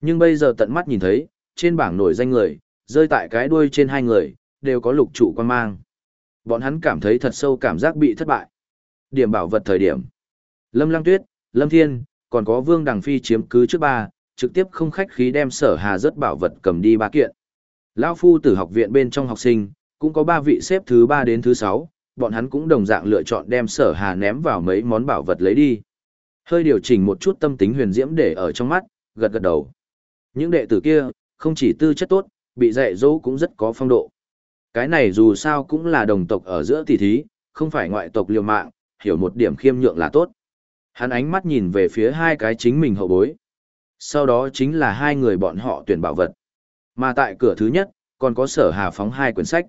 Nhưng bây giờ tận mắt nhìn thấy, trên bảng nổi danh người, rơi tại cái đuôi trên hai người, đều có lục trụ quan mang. Bọn hắn cảm thấy thật sâu cảm giác bị thất bại. Điểm bảo vật thời điểm. Lâm Lăng Tuyết, Lâm Thiên, còn có Vương Đằng Phi chiếm cứ trước ba, trực tiếp không khách khí đem sở hà rất bảo vật cầm đi ba kiện. Lão phu tử học viện bên trong học sinh, cũng có ba vị xếp thứ ba đến thứ sáu, bọn hắn cũng đồng dạng lựa chọn đem sở hà ném vào mấy món bảo vật lấy đi. Hơi điều chỉnh một chút tâm tính huyền diễm để ở trong mắt, gật gật đầu. Những đệ tử kia, không chỉ tư chất tốt, bị dạy dỗ cũng rất có phong độ. Cái này dù sao cũng là đồng tộc ở giữa tỷ thí, không phải ngoại tộc liều mạng, hiểu một điểm khiêm nhượng là tốt. Hắn ánh mắt nhìn về phía hai cái chính mình hậu bối. Sau đó chính là hai người bọn họ tuyển bảo vật. Mà tại cửa thứ nhất, còn có sở hà phóng hai quyển sách.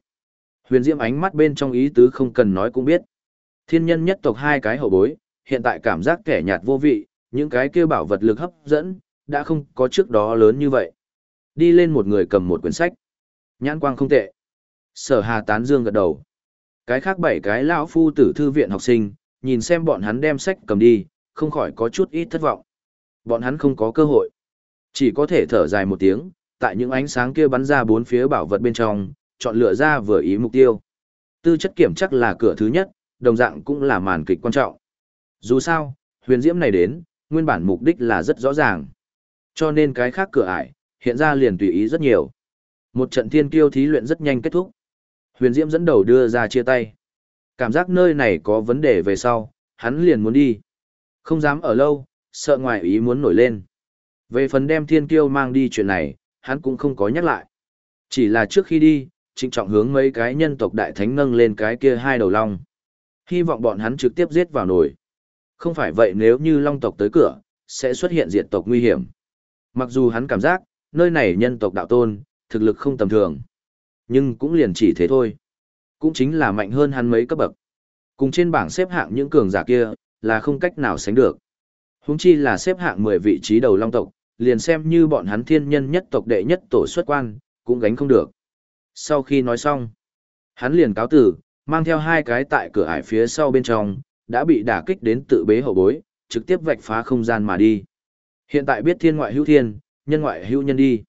Huyền Diễm ánh mắt bên trong ý tứ không cần nói cũng biết. Thiên nhân nhất tộc hai cái hậu bối, hiện tại cảm giác kẻ nhạt vô vị, những cái kia bảo vật lực hấp dẫn, đã không có trước đó lớn như vậy. Đi lên một người cầm một quyển sách. Nhãn quang không tệ. Sở hà tán dương gật đầu. Cái khác bảy cái lão phu tử thư viện học sinh, nhìn xem bọn hắn đem sách cầm đi, không khỏi có chút ít thất vọng. Bọn hắn không có cơ hội. Chỉ có thể thở dài một tiếng, tại những ánh sáng kia bắn ra bốn phía bảo vật bên trong, chọn lựa ra vừa ý mục tiêu. Tư chất kiểm chắc là cửa thứ nhất, đồng dạng cũng là màn kịch quan trọng. Dù sao, huyền diễm này đến, nguyên bản mục đích là rất rõ ràng. Cho nên cái khác cửa ải, hiện ra liền tùy ý rất nhiều. Một trận thiên kiêu thí luyện rất nhanh kết thúc. Huyền diễm dẫn đầu đưa ra chia tay. Cảm giác nơi này có vấn đề về sau, hắn liền muốn đi. Không dám ở lâu, sợ ngoài ý muốn nổi lên. Về phần đem thiên kiêu mang đi chuyện này, hắn cũng không có nhắc lại. Chỉ là trước khi đi, trịnh trọng hướng mấy cái nhân tộc đại thánh nâng lên cái kia hai đầu long. Hy vọng bọn hắn trực tiếp giết vào nổi. Không phải vậy nếu như long tộc tới cửa, sẽ xuất hiện diệt tộc nguy hiểm. Mặc dù hắn cảm giác, nơi này nhân tộc đạo tôn, thực lực không tầm thường. Nhưng cũng liền chỉ thế thôi. Cũng chính là mạnh hơn hắn mấy cấp bậc. Cùng trên bảng xếp hạng những cường giả kia, là không cách nào sánh được. Húng chi là xếp hạng 10 vị trí đầu long tộc, liền xem như bọn hắn thiên nhân nhất tộc đệ nhất tổ xuất quan, cũng gánh không được. Sau khi nói xong, hắn liền cáo tử, mang theo hai cái tại cửa ải phía sau bên trong, đã bị đả kích đến tự bế hậu bối, trực tiếp vạch phá không gian mà đi. Hiện tại biết thiên ngoại hữu thiên, nhân ngoại hữu nhân đi.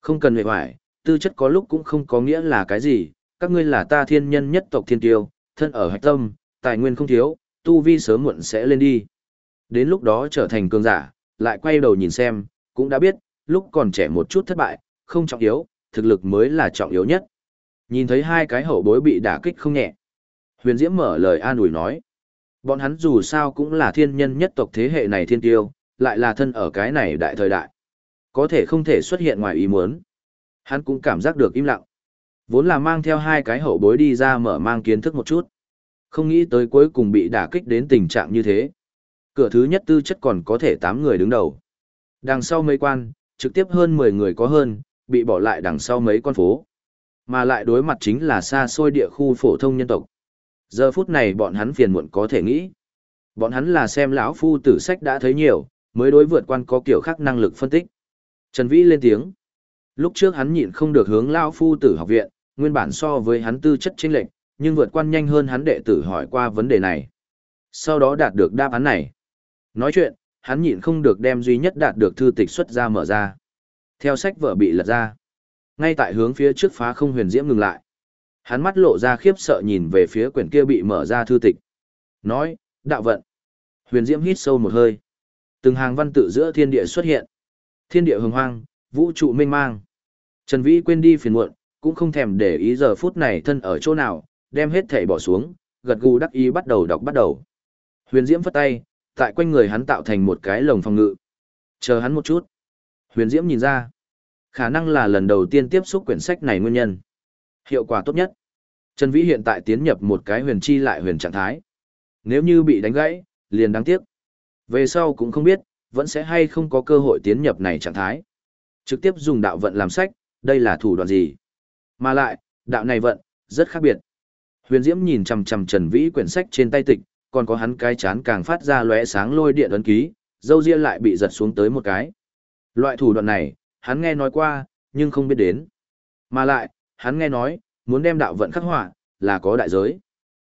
Không cần hề hoài, tư chất có lúc cũng không có nghĩa là cái gì, các ngươi là ta thiên nhân nhất tộc thiên tiêu, thân ở hạch tâm, tài nguyên không thiếu, tu vi sớm muộn sẽ lên đi. Đến lúc đó trở thành cường giả, lại quay đầu nhìn xem, cũng đã biết, lúc còn trẻ một chút thất bại, không trọng yếu, thực lực mới là trọng yếu nhất. Nhìn thấy hai cái hậu bối bị đả kích không nhẹ. Huyền Diễm mở lời an ủi nói. Bọn hắn dù sao cũng là thiên nhân nhất tộc thế hệ này thiên tiêu, lại là thân ở cái này đại thời đại. Có thể không thể xuất hiện ngoài ý muốn. Hắn cũng cảm giác được im lặng. Vốn là mang theo hai cái hậu bối đi ra mở mang kiến thức một chút. Không nghĩ tới cuối cùng bị đả kích đến tình trạng như thế. Cửa thứ nhất tư chất còn có thể 8 người đứng đầu. Đằng sau mấy quan, trực tiếp hơn 10 người có hơn, bị bỏ lại đằng sau mấy con phố. Mà lại đối mặt chính là xa xôi địa khu phổ thông nhân tộc. Giờ phút này bọn hắn phiền muộn có thể nghĩ. Bọn hắn là xem lão phu tử sách đã thấy nhiều, mới đối vượt quan có kiểu khác năng lực phân tích. Trần Vĩ lên tiếng. Lúc trước hắn nhịn không được hướng lão phu tử học viện, nguyên bản so với hắn tư chất chênh lệch, nhưng vượt quan nhanh hơn hắn đệ tử hỏi qua vấn đề này. Sau đó đạt được đáp án này. Nói chuyện, hắn nhịn không được đem duy nhất đạt được thư tịch xuất ra mở ra. Theo sách vở bị lật ra. Ngay tại hướng phía trước phá không huyền diễm ngừng lại. Hắn mắt lộ ra khiếp sợ nhìn về phía quyển kia bị mở ra thư tịch. Nói, đạo vận. Huyền diễm hít sâu một hơi. Từng hàng văn tự giữa thiên địa xuất hiện. Thiên địa hồng hoang, vũ trụ mênh mang. Trần Vĩ quên đi phiền muộn, cũng không thèm để ý giờ phút này thân ở chỗ nào, đem hết thể bỏ xuống, gật gù đắc ý bắt đầu đọc bắt đầu. Huyền Diễm phất tay, tại quanh người hắn tạo thành một cái lồng phòng ngự. Chờ hắn một chút. Huyền Diễm nhìn ra, khả năng là lần đầu tiên tiếp xúc quyển sách này nguyên nhân. Hiệu quả tốt nhất. Trần Vĩ hiện tại tiến nhập một cái huyền chi lại huyền trạng thái. Nếu như bị đánh gãy, liền đáng tiếc. Về sau cũng không biết, vẫn sẽ hay không có cơ hội tiến nhập này trạng thái. Trực tiếp dùng đạo vận làm sách, đây là thủ đoạn gì? Mà lại, đạo này vận, rất khác biệt. Huyền Diễm nhìn chằm chằm Trần Vĩ quyển sách trên tay tịch, còn có hắn cái chán càng phát ra lóe sáng lôi điện ấn ký, dâu ria lại bị giật xuống tới một cái. Loại thủ đoạn này, hắn nghe nói qua, nhưng không biết đến. Mà lại, hắn nghe nói, muốn đem đạo vận khắc họa, là có đại giới.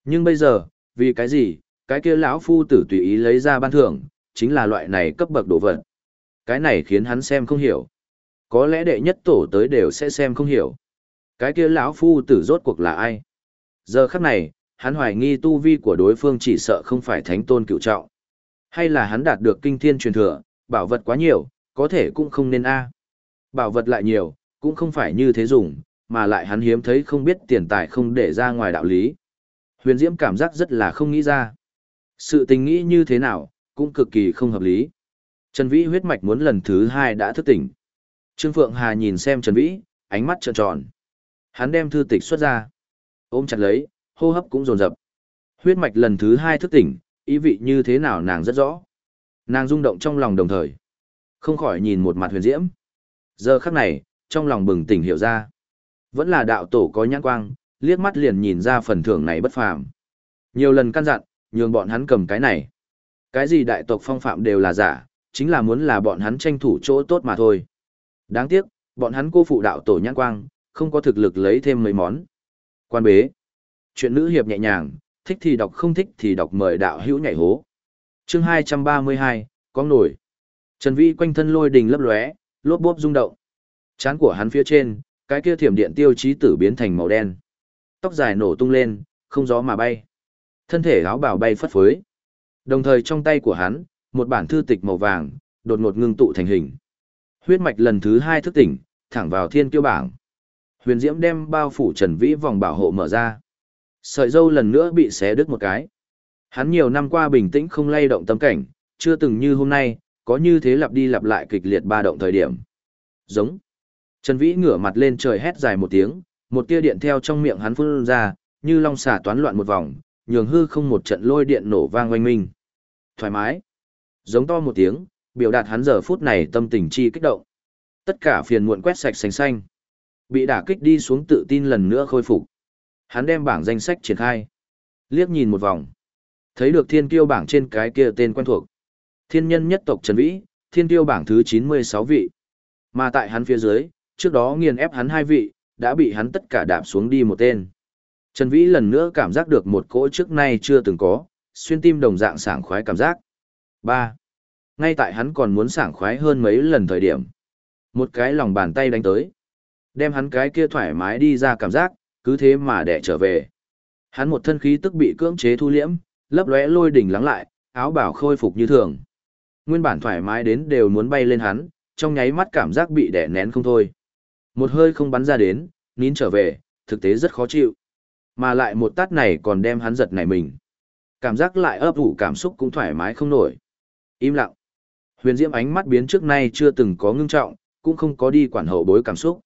Nhưng bây giờ, vì cái gì, cái kia lão phu tử tùy ý lấy ra ban thưởng, chính là loại này cấp bậc đồ vật. Cái này khiến hắn xem không hiểu. Có lẽ đệ nhất tổ tới đều sẽ xem không hiểu. Cái kia lão phu tử rốt cuộc là ai? Giờ khắc này, hắn hoài nghi tu vi của đối phương chỉ sợ không phải thánh tôn cựu trọng. Hay là hắn đạt được kinh thiên truyền thừa, bảo vật quá nhiều, có thể cũng không nên a. À. Bảo vật lại nhiều, cũng không phải như thế dùng, mà lại hắn hiếm thấy không biết tiền tài không để ra ngoài đạo lý. Huyền Diễm cảm giác rất là không nghĩ ra. Sự tình nghĩ như thế nào, cũng cực kỳ không hợp lý. Trần Vĩ huyết mạch muốn lần thứ hai đã thức tỉnh. Trương Phượng Hà nhìn xem Trần Vĩ, ánh mắt trợn tròn. Hắn đem thư tịch xuất ra, ôm chặt lấy, hô hấp cũng dồn dập. Huyết mạch lần thứ hai thức tỉnh, ý vị như thế nào nàng rất rõ. Nàng rung động trong lòng đồng thời. Không khỏi nhìn một mặt huyền diễm. Giờ khắc này, trong lòng bừng tỉnh hiểu ra. Vẫn là đạo tổ có nhãn quang, liếc mắt liền nhìn ra phần thưởng này bất phàm. Nhiều lần căn dặn, nhường bọn hắn cầm cái này. Cái gì đại tộc phong phạm đều là giả, chính là muốn là bọn hắn tranh thủ chỗ tốt mà thôi. Đáng tiếc, bọn hắn cô phụ đạo tổ nhãn quang, không có thực lực lấy thêm mấy món. Quan bế. Chuyện nữ hiệp nhẹ nhàng, thích thì đọc không thích thì đọc mời đạo hữu nhảy hố. Chương 232, có nổi. Trần Vĩ quanh thân lôi đình lấp lóe, lốp bốp rung động. Chán của hắn phía trên, cái kia thiểm điện tiêu chí tử biến thành màu đen. Tóc dài nổ tung lên, không gió mà bay. Thân thể áo bào bay phất phới. Đồng thời trong tay của hắn, một bản thư tịch màu vàng, đột ngột ngưng tụ thành hình. Huyết mạch lần thứ hai thức tỉnh, thẳng vào thiên kiêu bảng. Huyền Diễm đem bao phủ Trần Vĩ vòng bảo hộ mở ra. Sợi dâu lần nữa bị xé đứt một cái. Hắn nhiều năm qua bình tĩnh không lay động tâm cảnh, chưa từng như hôm nay, có như thế lặp đi lặp lại kịch liệt ba động thời điểm. Giống. Trần Vĩ ngửa mặt lên trời hét dài một tiếng, một tia điện theo trong miệng hắn phun ra, như long xà toán loạn một vòng, nhường hư không một trận lôi điện nổ vang oanh minh. Thoải mái. Giống to một tiếng, biểu đạt hắn giờ phút này tâm tình chi kích động. Tất cả phiền muộn quét sạch sành xanh. Bị đả kích đi xuống tự tin lần nữa khôi phục. Hắn đem bảng danh sách triển khai. Liếc nhìn một vòng. Thấy được thiên kiêu bảng trên cái kia tên quen thuộc. Thiên nhân nhất tộc Trần Vĩ, thiên kiêu bảng thứ 96 vị. Mà tại hắn phía dưới, trước đó nghiền ép hắn hai vị, đã bị hắn tất cả đạp xuống đi một tên. Trần Vĩ lần nữa cảm giác được một cỗ trước nay chưa từng có, xuyên tim đồng dạng sảng khoái cảm giác. 3. Ngay tại hắn còn muốn sảng khoái hơn mấy lần thời điểm. Một cái lòng bàn tay đánh tới. Đem hắn cái kia thoải mái đi ra cảm giác, cứ thế mà đẻ trở về. Hắn một thân khí tức bị cưỡng chế thu liễm, lấp lóe lôi đỉnh lắng lại, áo bảo khôi phục như thường. Nguyên bản thoải mái đến đều muốn bay lên hắn, trong nháy mắt cảm giác bị đẻ nén không thôi. Một hơi không bắn ra đến, nín trở về, thực tế rất khó chịu. Mà lại một tát này còn đem hắn giật nảy mình. Cảm giác lại ấp ủ cảm xúc cũng thoải mái không nổi. Im lặng. Huyền Diễm ánh mắt biến trước nay chưa từng có ngưng trọng, cũng không có đi quản hậu bối cảm xúc.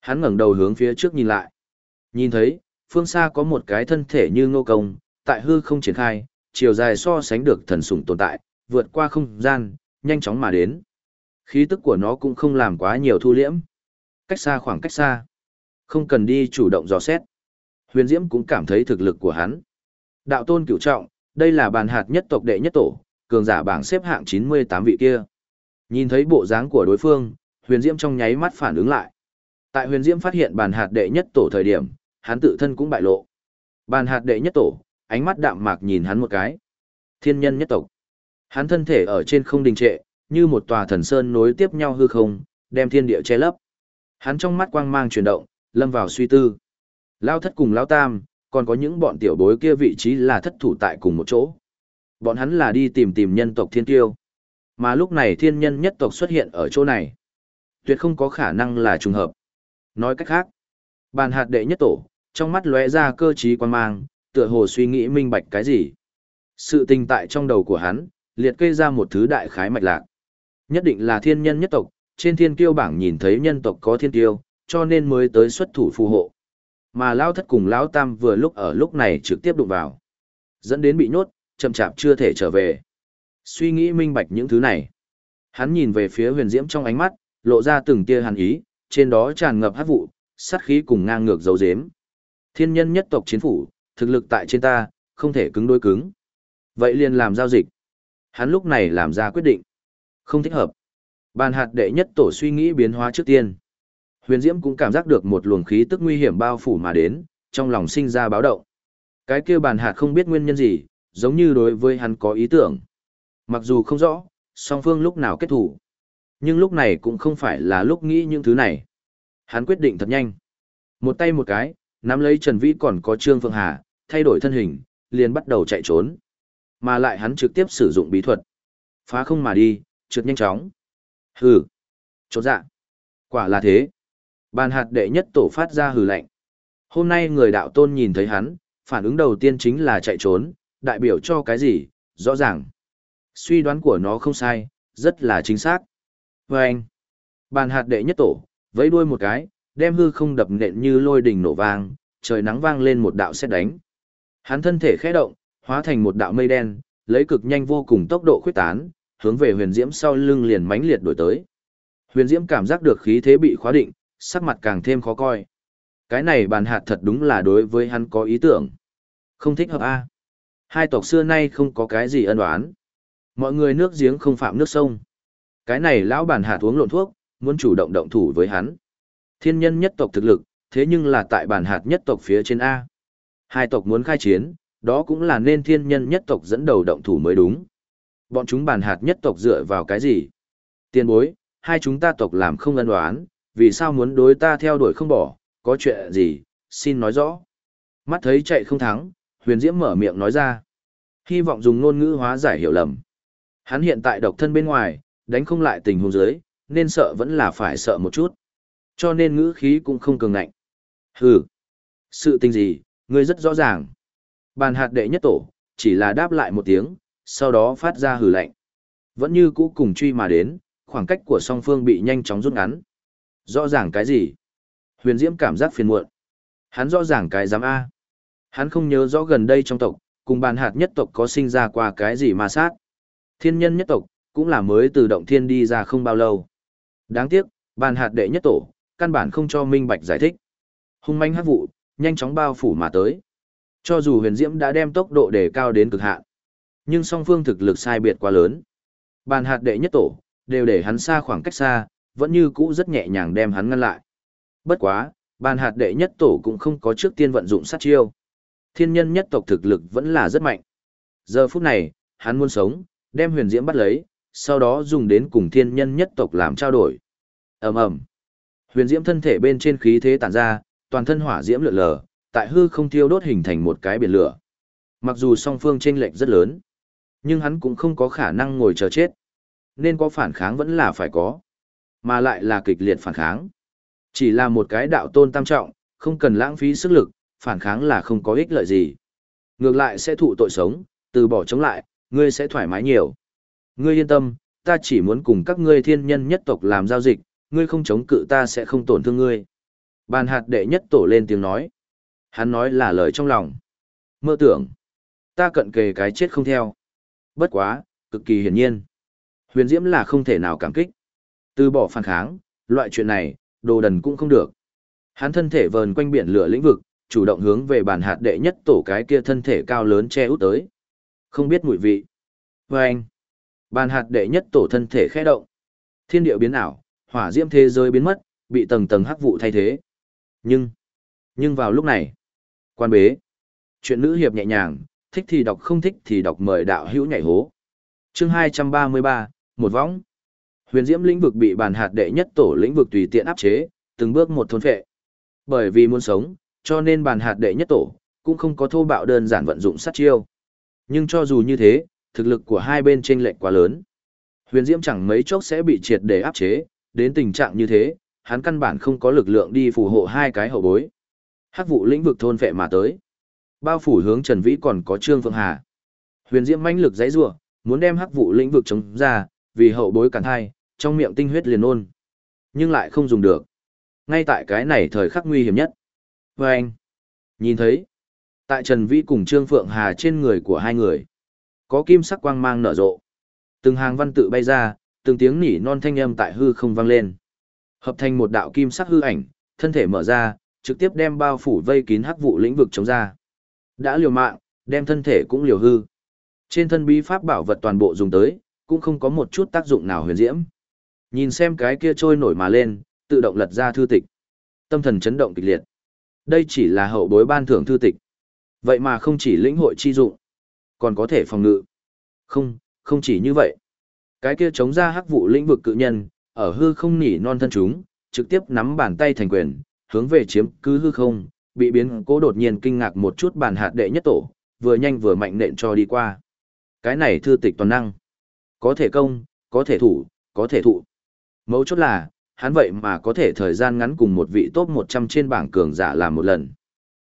Hắn ngẩng đầu hướng phía trước nhìn lại. Nhìn thấy, phương xa có một cái thân thể như ngô công, tại hư không triển khai, chiều dài so sánh được thần sủng tồn tại, vượt qua không gian, nhanh chóng mà đến. Khí tức của nó cũng không làm quá nhiều thu liễm. Cách xa khoảng cách xa. Không cần đi chủ động dò xét. Huyền Diễm cũng cảm thấy thực lực của hắn. Đạo tôn cửu trọng, đây là bàn hạt nhất tộc đệ nhất tổ, cường giả bảng xếp hạng 98 vị kia. Nhìn thấy bộ dáng của đối phương, Huyền Diễm trong nháy mắt phản ứng lại. Tại Huyền Diễm phát hiện bàn hạt đệ nhất tổ thời điểm, hắn tự thân cũng bại lộ. Bàn hạt đệ nhất tổ, ánh mắt đạm mạc nhìn hắn một cái. Thiên nhân nhất tộc. Hắn thân thể ở trên không đình trệ, như một tòa thần sơn nối tiếp nhau hư không, đem thiên địa che lấp. Hắn trong mắt quang mang chuyển động, lâm vào suy tư. Lao thất cùng Lao tam, còn có những bọn tiểu bối kia vị trí là thất thủ tại cùng một chỗ. Bọn hắn là đi tìm tìm nhân tộc thiên tiêu. Mà lúc này thiên nhân nhất tộc xuất hiện ở chỗ này. Tuyệt không có khả năng là trùng hợp. Nói cách khác, bàn hạt đệ nhất tổ, trong mắt lóe ra cơ trí quan mang, tựa hồ suy nghĩ minh bạch cái gì. Sự tình tại trong đầu của hắn, liệt kê ra một thứ đại khái mạch lạc. Nhất định là thiên nhân nhất tộc, trên thiên kiêu bảng nhìn thấy nhân tộc có thiên kiêu, cho nên mới tới xuất thủ phù hộ. Mà Lão thất cùng Lão tam vừa lúc ở lúc này trực tiếp đụng vào. Dẫn đến bị nhốt, chậm chạp chưa thể trở về. Suy nghĩ minh bạch những thứ này. Hắn nhìn về phía huyền diễm trong ánh mắt, lộ ra từng tia hàn ý, trên đó tràn ngập hát vụ, sát khí cùng ngang ngược dấu dếm. Thiên nhân nhất tộc chiến phủ, thực lực tại trên ta, không thể cứng đối cứng. Vậy liền làm giao dịch. Hắn lúc này làm ra quyết định. Không thích hợp. Bàn hạt đệ nhất tổ suy nghĩ biến hóa trước tiên. Huyền Diễm cũng cảm giác được một luồng khí tức nguy hiểm bao phủ mà đến, trong lòng sinh ra báo động. Cái kia bàn hạt không biết nguyên nhân gì, giống như đối với hắn có ý tưởng. Mặc dù không rõ, song phương lúc nào kết thủ. Nhưng lúc này cũng không phải là lúc nghĩ những thứ này. Hắn quyết định thật nhanh. Một tay một cái, nắm lấy Trần Vĩ còn có Trương Phương Hà, thay đổi thân hình, liền bắt đầu chạy trốn. Mà lại hắn trực tiếp sử dụng bí thuật. Phá không mà đi, trượt nhanh chóng. Hừ. Chốt dạ. Quả là thế. Bàn hạt đệ nhất tổ phát ra hừ lạnh. Hôm nay người đạo tôn nhìn thấy hắn, phản ứng đầu tiên chính là chạy trốn, đại biểu cho cái gì, rõ ràng. Suy đoán của nó không sai, rất là chính xác. Và anh, bàn hạt đệ nhất tổ, vẫy đuôi một cái, đem hư không đập nện như lôi đỉnh nổ vang, trời nắng vang lên một đạo xét đánh. Hắn thân thể khẽ động, hóa thành một đạo mây đen, lấy cực nhanh vô cùng tốc độ khuyết tán, hướng về huyền diễm sau lưng liền mãnh liệt đổi tới. Huyền diễm cảm giác được khí thế bị khóa định, sắc mặt càng thêm khó coi. Cái này bàn hạt thật đúng là đối với hắn có ý tưởng. Không thích hợp a. Hai tộc xưa nay không có cái gì ân oán. Mọi người nước giếng không phạm nước sông. Cái này lão bản hạt uống lộn thuốc, muốn chủ động động thủ với hắn. Thiên nhân nhất tộc thực lực, thế nhưng là tại bản hạt nhất tộc phía trên A. Hai tộc muốn khai chiến, đó cũng là nên thiên nhân nhất tộc dẫn đầu động thủ mới đúng. Bọn chúng bản hạt nhất tộc dựa vào cái gì? Tiên bối, hai chúng ta tộc làm không ân đoán, vì sao muốn đối ta theo đuổi không bỏ, có chuyện gì, xin nói rõ. Mắt thấy chạy không thắng, huyền diễm mở miệng nói ra. Hy vọng dùng ngôn ngữ hóa giải hiểu lầm. Hắn hiện tại độc thân bên ngoài, đánh không lại tình huống dưới, nên sợ vẫn là phải sợ một chút. Cho nên ngữ khí cũng không cường ngạnh. Hừ. Sự tình gì, ngươi rất rõ ràng. Bàn hạt đệ nhất tổ, chỉ là đáp lại một tiếng, sau đó phát ra hừ lạnh. Vẫn như cũ cùng truy mà đến, khoảng cách của song phương bị nhanh chóng rút ngắn. Rõ ràng cái gì? Huyền Diễm cảm giác phiền muộn. Hắn rõ ràng cái giám A. Hắn không nhớ rõ gần đây trong tộc, cùng bàn hạt nhất tộc có sinh ra qua cái gì mà sát. Thiên nhân nhất tộc, cũng là mới từ động thiên đi ra không bao lâu. Đáng tiếc, bàn hạt đệ nhất tổ, căn bản không cho minh bạch giải thích. Hung manh hắc vụ, nhanh chóng bao phủ mà tới. Cho dù huyền diễm đã đem tốc độ đề cao đến cực hạn, nhưng song phương thực lực sai biệt quá lớn. Bàn hạt đệ nhất tổ, đều để hắn xa khoảng cách xa, vẫn như cũ rất nhẹ nhàng đem hắn ngăn lại. Bất quá, bàn hạt đệ nhất tổ cũng không có trước tiên vận dụng sát chiêu. Thiên nhân nhất tộc thực lực vẫn là rất mạnh. Giờ phút này, hắn muốn sống, đem huyền diễm bắt lấy, sau đó dùng đến cùng thiên nhân nhất tộc làm trao đổi. ầm ầm Huyền diễm thân thể bên trên khí thế tản ra, toàn thân hỏa diễm lượn lờ, tại hư không thiêu đốt hình thành một cái biển lửa. Mặc dù song phương chênh lệch rất lớn, nhưng hắn cũng không có khả năng ngồi chờ chết. Nên có phản kháng vẫn là phải có, mà lại là kịch liệt phản kháng. Chỉ là một cái đạo tôn tam trọng, không cần lãng phí sức lực, phản kháng là không có ích lợi gì. Ngược lại sẽ thụ tội sống, từ bỏ chống lại, ngươi sẽ thoải mái nhiều. Ngươi yên tâm, ta chỉ muốn cùng các ngươi thiên nhân nhất tộc làm giao dịch, ngươi không chống cự ta sẽ không tổn thương ngươi. Bàn hạt đệ nhất tổ lên tiếng nói. Hắn nói là lời trong lòng. Mơ tưởng. Ta cận kề cái chết không theo. Bất quá, cực kỳ hiển nhiên. Huyền Diễm là không thể nào cảm kích. Từ bỏ phản kháng, loại chuyện này, đồ đần cũng không được. Hắn thân thể vờn quanh biển lửa lĩnh vực, chủ động hướng về bàn hạt đệ nhất tổ cái kia thân thể cao lớn che út tới. Không biết mùi vị. Và anh. Bàn hạt đệ nhất tổ thân thể khẽ động. Thiên điệu biến ảo, hỏa diễm thế giới biến mất, bị tầng tầng hắc vụ thay thế. Nhưng, nhưng vào lúc này, quan bế. Chuyện nữ hiệp nhẹ nhàng, thích thì đọc không thích thì đọc mời đạo hữu nhảy hố. Chương 233, một võng. Huyền diễm lĩnh vực bị bàn hạt đệ nhất tổ lĩnh vực tùy tiện áp chế, từng bước một thôn phệ. Bởi vì muốn sống, cho nên bàn hạt đệ nhất tổ cũng không có thô bạo đơn giản vận dụng sát chiêu. Nhưng cho dù như thế, thực lực của hai bên chênh lệch quá lớn. Huyền Diễm chẳng mấy chốc sẽ bị triệt để áp chế, đến tình trạng như thế, hắn căn bản không có lực lượng đi phù hộ hai cái hậu bối. Hắc vụ lĩnh vực thôn phệ mà tới. Bao phủ hướng Trần Vĩ còn có Trương vương Hà. Huyền Diễm mãnh lực giãy giụa, muốn đem hắc vụ lĩnh vực chống ra, vì hậu bối cản thai, trong miệng tinh huyết liền ôn. Nhưng lại không dùng được. Ngay tại cái này thời khắc nguy hiểm nhất. Và anh, nhìn thấy, tại Trần Vĩ cùng Trương Phượng Hà trên người của hai người, có kim sắc quang mang nở rộ. Từng hàng văn tự bay ra, từng tiếng nỉ non thanh âm tại hư không vang lên. Hợp thành một đạo kim sắc hư ảnh, thân thể mở ra, trực tiếp đem bao phủ vây kín hắc vụ lĩnh vực chống ra. Đã liều mạng, đem thân thể cũng liều hư. Trên thân bí pháp bảo vật toàn bộ dùng tới, cũng không có một chút tác dụng nào huyền diễm. Nhìn xem cái kia trôi nổi mà lên, tự động lật ra thư tịch. Tâm thần chấn động kịch liệt. Đây chỉ là hậu bối ban thưởng thư tịch. Vậy mà không chỉ lĩnh hội chi dụng, còn có thể phòng ngự. Không, không chỉ như vậy. Cái kia chống ra hắc vụ lĩnh vực cự nhân, ở hư không nỉ non thân chúng, trực tiếp nắm bàn tay thành quyền, hướng về chiếm cứ hư không, bị biến cố đột nhiên kinh ngạc một chút bàn hạt đệ nhất tổ, vừa nhanh vừa mạnh nện cho đi qua. Cái này thư tịch toàn năng. Có thể công, có thể thủ, có thể thụ. Mấu chốt là, hắn vậy mà có thể thời gian ngắn cùng một vị top 100 trên bảng cường giả làm một lần.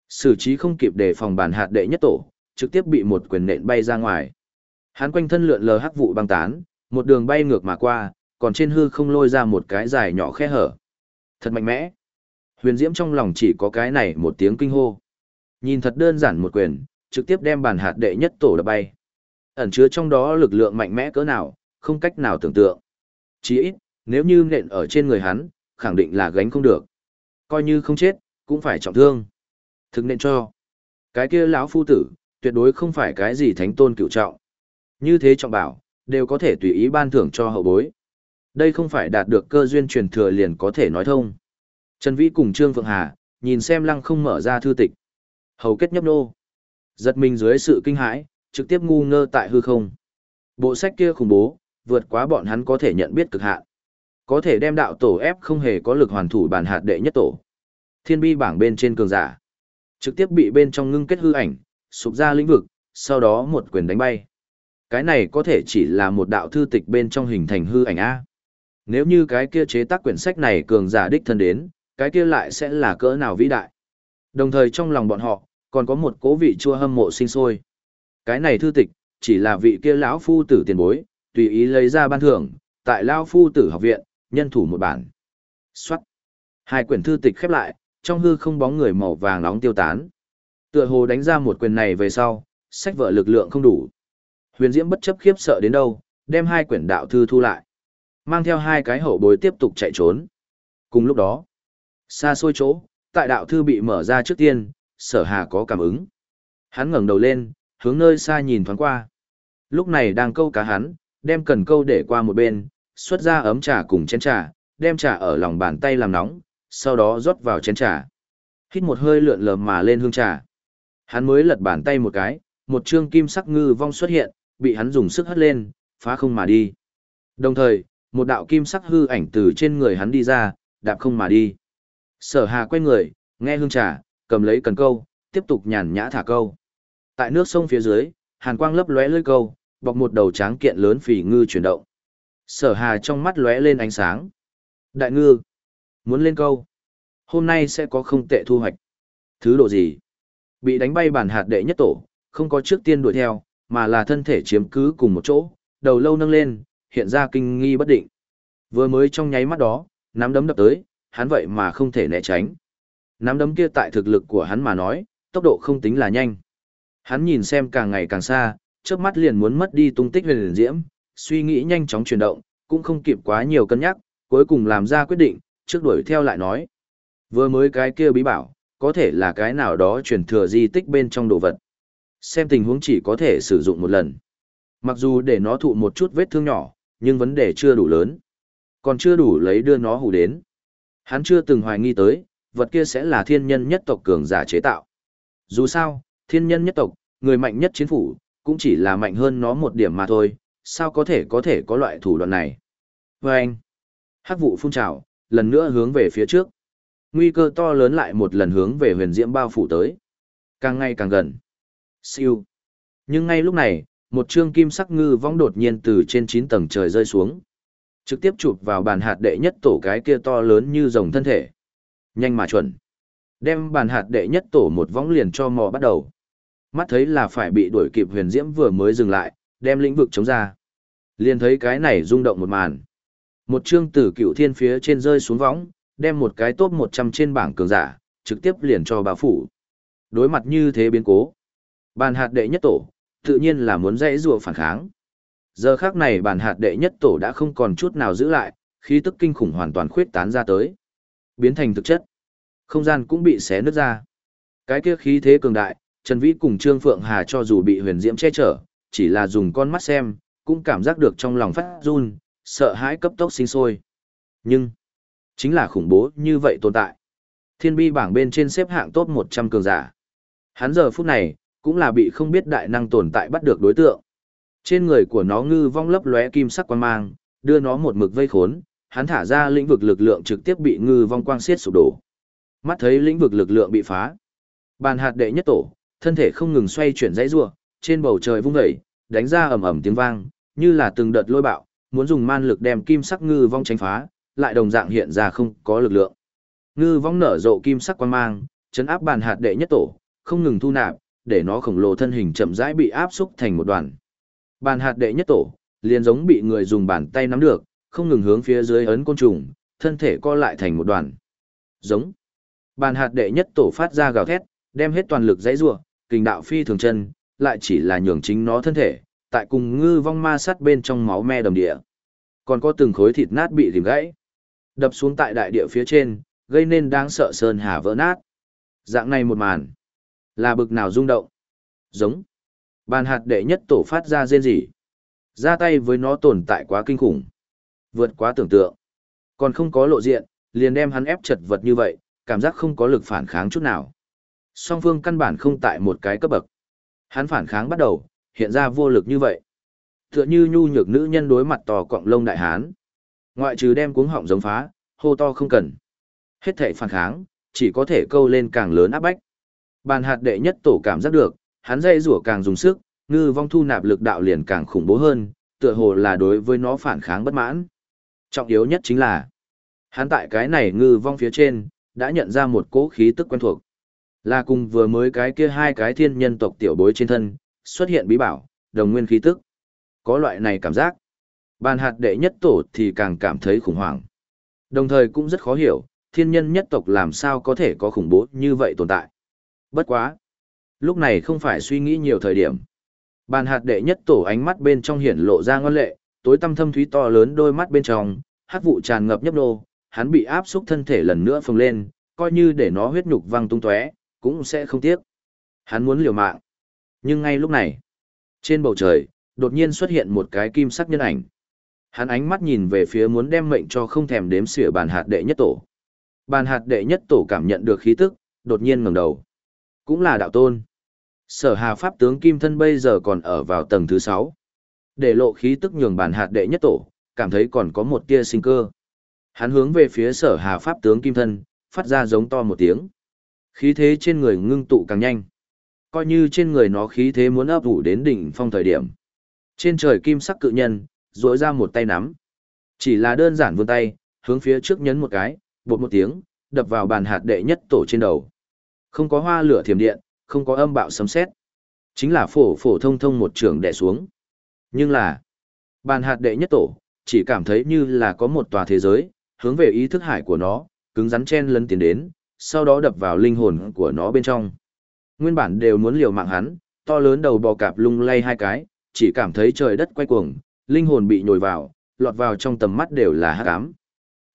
Sử trí không kịp đề phòng bản hạt đệ nhất tổ, trực tiếp bị một quyền nện bay ra ngoài. Hắn quanh thân lượn lờ hắc vụ băng tán, một đường bay ngược mà qua, còn trên hư không lôi ra một cái dài nhỏ khe hở. Thật mạnh mẽ. Huyền Diễm trong lòng chỉ có cái này một tiếng kinh hô. Nhìn thật đơn giản một quyền, trực tiếp đem bản hạt đệ nhất tổ đập bay. Ẩn chứa trong đó lực lượng mạnh mẽ cỡ nào, không cách nào tưởng tượng. Chỉ ít, nếu như nện ở trên người hắn, khẳng định là gánh không được. Coi như không chết, cũng phải trọng thương. Thực nện cho. Cái kia lão phu tử, tuyệt đối không phải cái gì thánh tôn cựu trọng. Như thế trọng bảo, đều có thể tùy ý ban thưởng cho hậu bối. Đây không phải đạt được cơ duyên truyền thừa liền có thể nói thông. Trần Vĩ cùng Trương Phượng Hà, nhìn xem lăng không mở ra thư tịch. Hầu kết nhấp nô. Giật mình dưới sự kinh hãi, trực tiếp ngu ngơ tại hư không. Bộ sách kia khủng bố, vượt quá bọn hắn có thể nhận biết cực hạn. Có thể đem đạo tổ ép không hề có lực hoàn thủ bản hạt đệ nhất tổ. Thiên bi bảng bên trên cường giả. Trực tiếp bị bên trong ngưng kết hư ảnh, sụp ra lĩnh vực, sau đó một quyền đánh bay. Cái này có thể chỉ là một đạo thư tịch bên trong hình thành hư ảnh A. Nếu như cái kia chế tác quyển sách này cường giả đích thân đến, cái kia lại sẽ là cỡ nào vĩ đại. Đồng thời trong lòng bọn họ, còn có một cố vị chua hâm mộ sinh sôi. Cái này thư tịch, chỉ là vị kia lão phu tử tiền bối, tùy ý lấy ra ban thưởng, tại lão phu tử học viện, nhân thủ một bản. Xoát. Hai quyển thư tịch khép lại, trong hư không bóng người màu vàng nóng tiêu tán. Tựa hồ đánh ra một quyền này về sau, sách vợ lực lượng không đủ. Huyền Diễm bất chấp khiếp sợ đến đâu, đem hai quyển đạo thư thu lại. Mang theo hai cái hậu bối tiếp tục chạy trốn. Cùng lúc đó, xa xôi chỗ, tại đạo thư bị mở ra trước tiên, sở hà có cảm ứng. Hắn ngẩng đầu lên, hướng nơi xa nhìn thoáng qua. Lúc này đang câu cá hắn, đem cần câu để qua một bên, xuất ra ấm trà cùng chén trà, đem trà ở lòng bàn tay làm nóng, sau đó rót vào chén trà. Hít một hơi lượn lờ mà lên hương trà. Hắn mới lật bàn tay một cái, một trương kim sắc ngư vong xuất hiện, bị hắn dùng sức hất lên, phá không mà đi. Đồng thời, một đạo kim sắc hư ảnh từ trên người hắn đi ra, đạp không mà đi. Sở Hà quay người, nghe hương trà, cầm lấy cần câu, tiếp tục nhàn nhã thả câu. Tại nước sông phía dưới, hàn quang lấp lóe lưỡi câu, bọc một đầu tráng kiện lớn phì ngư chuyển động. Sở Hà trong mắt lóe lên ánh sáng. Đại ngư, muốn lên câu. Hôm nay sẽ có không tệ thu hoạch. Thứ độ gì? Bị đánh bay bản hạt đệ nhất tổ, không có trước tiên đuổi theo, mà là thân thể chiếm cứ cùng một chỗ, đầu lâu nâng lên, hiện ra kinh nghi bất định. Vừa mới trong nháy mắt đó, nắm đấm đập tới, hắn vậy mà không thể né tránh. Nắm đấm kia tại thực lực của hắn mà nói, tốc độ không tính là nhanh. Hắn nhìn xem càng ngày càng xa, trước mắt liền muốn mất đi tung tích huyền diễm, suy nghĩ nhanh chóng chuyển động, cũng không kịp quá nhiều cân nhắc, cuối cùng làm ra quyết định, trước đuổi theo lại nói. Vừa mới cái kia bí bảo, có thể là cái nào đó truyền thừa di tích bên trong đồ vật. Xem tình huống chỉ có thể sử dụng một lần. Mặc dù để nó thụ một chút vết thương nhỏ, nhưng vấn đề chưa đủ lớn. Còn chưa đủ lấy đưa nó hù đến. Hắn chưa từng hoài nghi tới, vật kia sẽ là thiên nhân nhất tộc cường giả chế tạo. Dù sao, thiên nhân nhất tộc, người mạnh nhất chiến phủ, cũng chỉ là mạnh hơn nó một điểm mà thôi, sao có thể có thể có loại thủ đoạn này. Và anh, hắc vụ phun trào, lần nữa hướng về phía trước. Nguy cơ to lớn lại một lần hướng về huyền diễm bao phủ tới. Càng ngày càng gần. Siêu. Nhưng ngay lúc này, một trương kim sắc ngư vong đột nhiên từ trên 9 tầng trời rơi xuống. Trực tiếp chụp vào bàn hạt đệ nhất tổ cái kia to lớn như rồng thân thể. Nhanh mà chuẩn. Đem bàn hạt đệ nhất tổ một vong liền cho mò bắt đầu. Mắt thấy là phải bị đuổi kịp huyền diễm vừa mới dừng lại, đem lĩnh vực chống ra. Liền thấy cái này rung động một màn. Một chương tử cựu thiên phía trên rơi xuống võng, đem một cái top 100 trên bảng cường giả, trực tiếp liền cho bà phủ. Đối mặt như thế biến cố. Bàn hạt đệ nhất tổ, tự nhiên là muốn dãy rùa phản kháng. Giờ khác này bàn hạt đệ nhất tổ đã không còn chút nào giữ lại, khí tức kinh khủng hoàn toàn khuyết tán ra tới. Biến thành thực chất. Không gian cũng bị xé nứt ra. Cái kia khí thế cường đại, Trần Vĩ cùng Trương Phượng Hà cho dù bị huyền diễm che chở, chỉ là dùng con mắt xem, cũng cảm giác được trong lòng phát run, sợ hãi cấp tốc sinh sôi. Nhưng, chính là khủng bố như vậy tồn tại. Thiên bi bảng bên trên xếp hạng top 100 cường giả. Hắn giờ phút này, cũng là bị không biết đại năng tồn tại bắt được đối tượng. Trên người của nó ngư vong lấp lóe kim sắc quan mang, đưa nó một mực vây khốn, hắn thả ra lĩnh vực lực lượng trực tiếp bị ngư vong quang xiết sụp đổ. Mắt thấy lĩnh vực lực lượng bị phá. Bàn hạt đệ nhất tổ, thân thể không ngừng xoay chuyển dãy rua, trên bầu trời vung dậy, đánh ra ầm ầm tiếng vang, như là từng đợt lôi bạo, muốn dùng man lực đem kim sắc ngư vong tránh phá, lại đồng dạng hiện ra không có lực lượng. Ngư vong nở rộ kim sắc quang mang, chấn áp bàn hạt đệ nhất tổ, không ngừng thu nạp, để nó khổng lồ thân hình chậm rãi bị áp xúc thành một đoàn. Bàn hạt đệ nhất tổ, liền giống bị người dùng bàn tay nắm được, không ngừng hướng phía dưới ấn côn trùng, thân thể co lại thành một đoàn. Giống. Bàn hạt đệ nhất tổ phát ra gào thét, đem hết toàn lực dãy rủa, kình đạo phi thường chân, lại chỉ là nhường chính nó thân thể, tại cùng ngư vong ma sắt bên trong máu me đầm địa. Còn có từng khối thịt nát bị rìm gãy. Đập xuống tại đại địa phía trên, gây nên đáng sợ sơn hà vỡ nát. Dạng này một màn. Là bực nào rung động. Giống. Bàn hạt đệ nhất tổ phát ra rên rỉ. Ra tay với nó tồn tại quá kinh khủng. Vượt quá tưởng tượng. Còn không có lộ diện, liền đem hắn ép chật vật như vậy, cảm giác không có lực phản kháng chút nào. Song phương căn bản không tại một cái cấp bậc. Hắn phản kháng bắt đầu, hiện ra vô lực như vậy. Tựa như nhu nhược nữ nhân đối mặt tò cọng lông đại hán. Ngoại trừ đem cuống họng giống phá, hô to không cần. Hết thể phản kháng, chỉ có thể câu lên càng lớn áp bách. Bàn hạt đệ nhất tổ cảm giác được, hắn dây rủa càng dùng sức, ngư vong thu nạp lực đạo liền càng khủng bố hơn, tựa hồ là đối với nó phản kháng bất mãn. Trọng yếu nhất chính là, hắn tại cái này ngư vong phía trên, đã nhận ra một cỗ khí tức quen thuộc. Là cùng vừa mới cái kia hai cái thiên nhân tộc tiểu bối trên thân, xuất hiện bí bảo, đồng nguyên khí tức. Có loại này cảm giác. Bàn hạt đệ nhất tổ thì càng cảm thấy khủng hoảng. Đồng thời cũng rất khó hiểu, thiên nhân nhất tộc làm sao có thể có khủng bố như vậy tồn tại. Bất quá. Lúc này không phải suy nghĩ nhiều thời điểm. Bàn hạt đệ nhất tổ ánh mắt bên trong hiển lộ ra ngon lệ, tối tăm thâm thúy to lớn đôi mắt bên trong, hắc vụ tràn ngập nhấp nô, hắn bị áp xúc thân thể lần nữa phồng lên, coi như để nó huyết nhục văng tung tóe, cũng sẽ không tiếc. Hắn muốn liều mạng. Nhưng ngay lúc này, trên bầu trời, đột nhiên xuất hiện một cái kim sắc nhân ảnh. Hắn ánh mắt nhìn về phía muốn đem mệnh cho không thèm đếm xỉa bàn hạt đệ nhất tổ. Bàn hạt đệ nhất tổ cảm nhận được khí tức, đột nhiên ngẩng đầu. Cũng là đạo tôn. Sở hà pháp tướng kim thân bây giờ còn ở vào tầng thứ 6. Để lộ khí tức nhường bàn hạt đệ nhất tổ, cảm thấy còn có một tia sinh cơ. Hắn hướng về phía sở hà pháp tướng kim thân, phát ra giống to một tiếng. Khí thế trên người ngưng tụ càng nhanh. Coi như trên người nó khí thế muốn ấp ủ đến đỉnh phong thời điểm. Trên trời kim sắc cự nhân, rỗi ra một tay nắm. Chỉ là đơn giản vươn tay, hướng phía trước nhấn một cái, bột một tiếng, đập vào bàn hạt đệ nhất tổ trên đầu. Không có hoa lửa thiểm điện, không có âm bạo sấm sét. Chính là phổ phổ thông thông một trường đè xuống. Nhưng là, bàn hạt đệ nhất tổ, chỉ cảm thấy như là có một tòa thế giới, hướng về ý thức hải của nó, cứng rắn chen lấn tiến đến, sau đó đập vào linh hồn của nó bên trong. Nguyên bản đều muốn liều mạng hắn, to lớn đầu bò cạp lung lay hai cái, chỉ cảm thấy trời đất quay cuồng, linh hồn bị nhồi vào, lọt vào trong tầm mắt đều là hắc ám.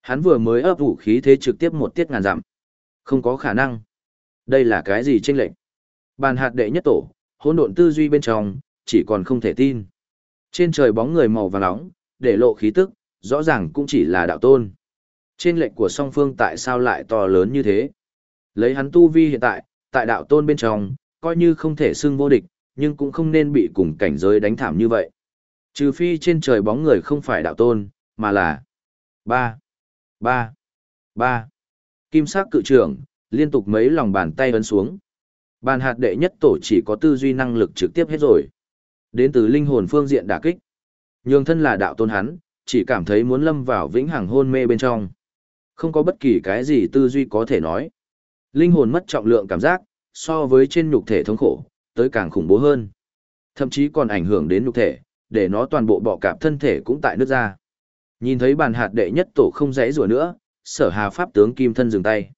Hắn vừa mới ấp vũ khí thế trực tiếp một tiết ngàn dặm. Không có khả năng. Đây là cái gì chênh lệnh? Bàn hạt đệ nhất tổ, hỗn độn tư duy bên trong, chỉ còn không thể tin. Trên trời bóng người màu vàng nóng, để lộ khí tức, rõ ràng cũng chỉ là đạo tôn. Trên lệnh của song phương tại sao lại to lớn như thế? Lấy hắn tu vi hiện tại, tại đạo tôn bên trong, coi như không thể xưng vô địch, nhưng cũng không nên bị cùng cảnh giới đánh thảm như vậy. Trừ phi trên trời bóng người không phải đạo tôn, mà là ba ba ba Kim sắc cự trưởng, liên tục mấy lòng bàn tay ấn xuống. Bàn hạt đệ nhất tổ chỉ có tư duy năng lực trực tiếp hết rồi. Đến từ linh hồn phương diện đả kích. Nhường thân là đạo tôn hắn, chỉ cảm thấy muốn lâm vào vĩnh hằng hôn mê bên trong. Không có bất kỳ cái gì tư duy có thể nói. Linh hồn mất trọng lượng cảm giác, so với trên nhục thể thống khổ, tới càng khủng bố hơn. Thậm chí còn ảnh hưởng đến nhục thể, để nó toàn bộ bọ cạp thân thể cũng tại nước ra. Nhìn thấy bàn hạt đệ nhất tổ không dãy rủa nữa, sở hà pháp tướng kim thân dừng tay.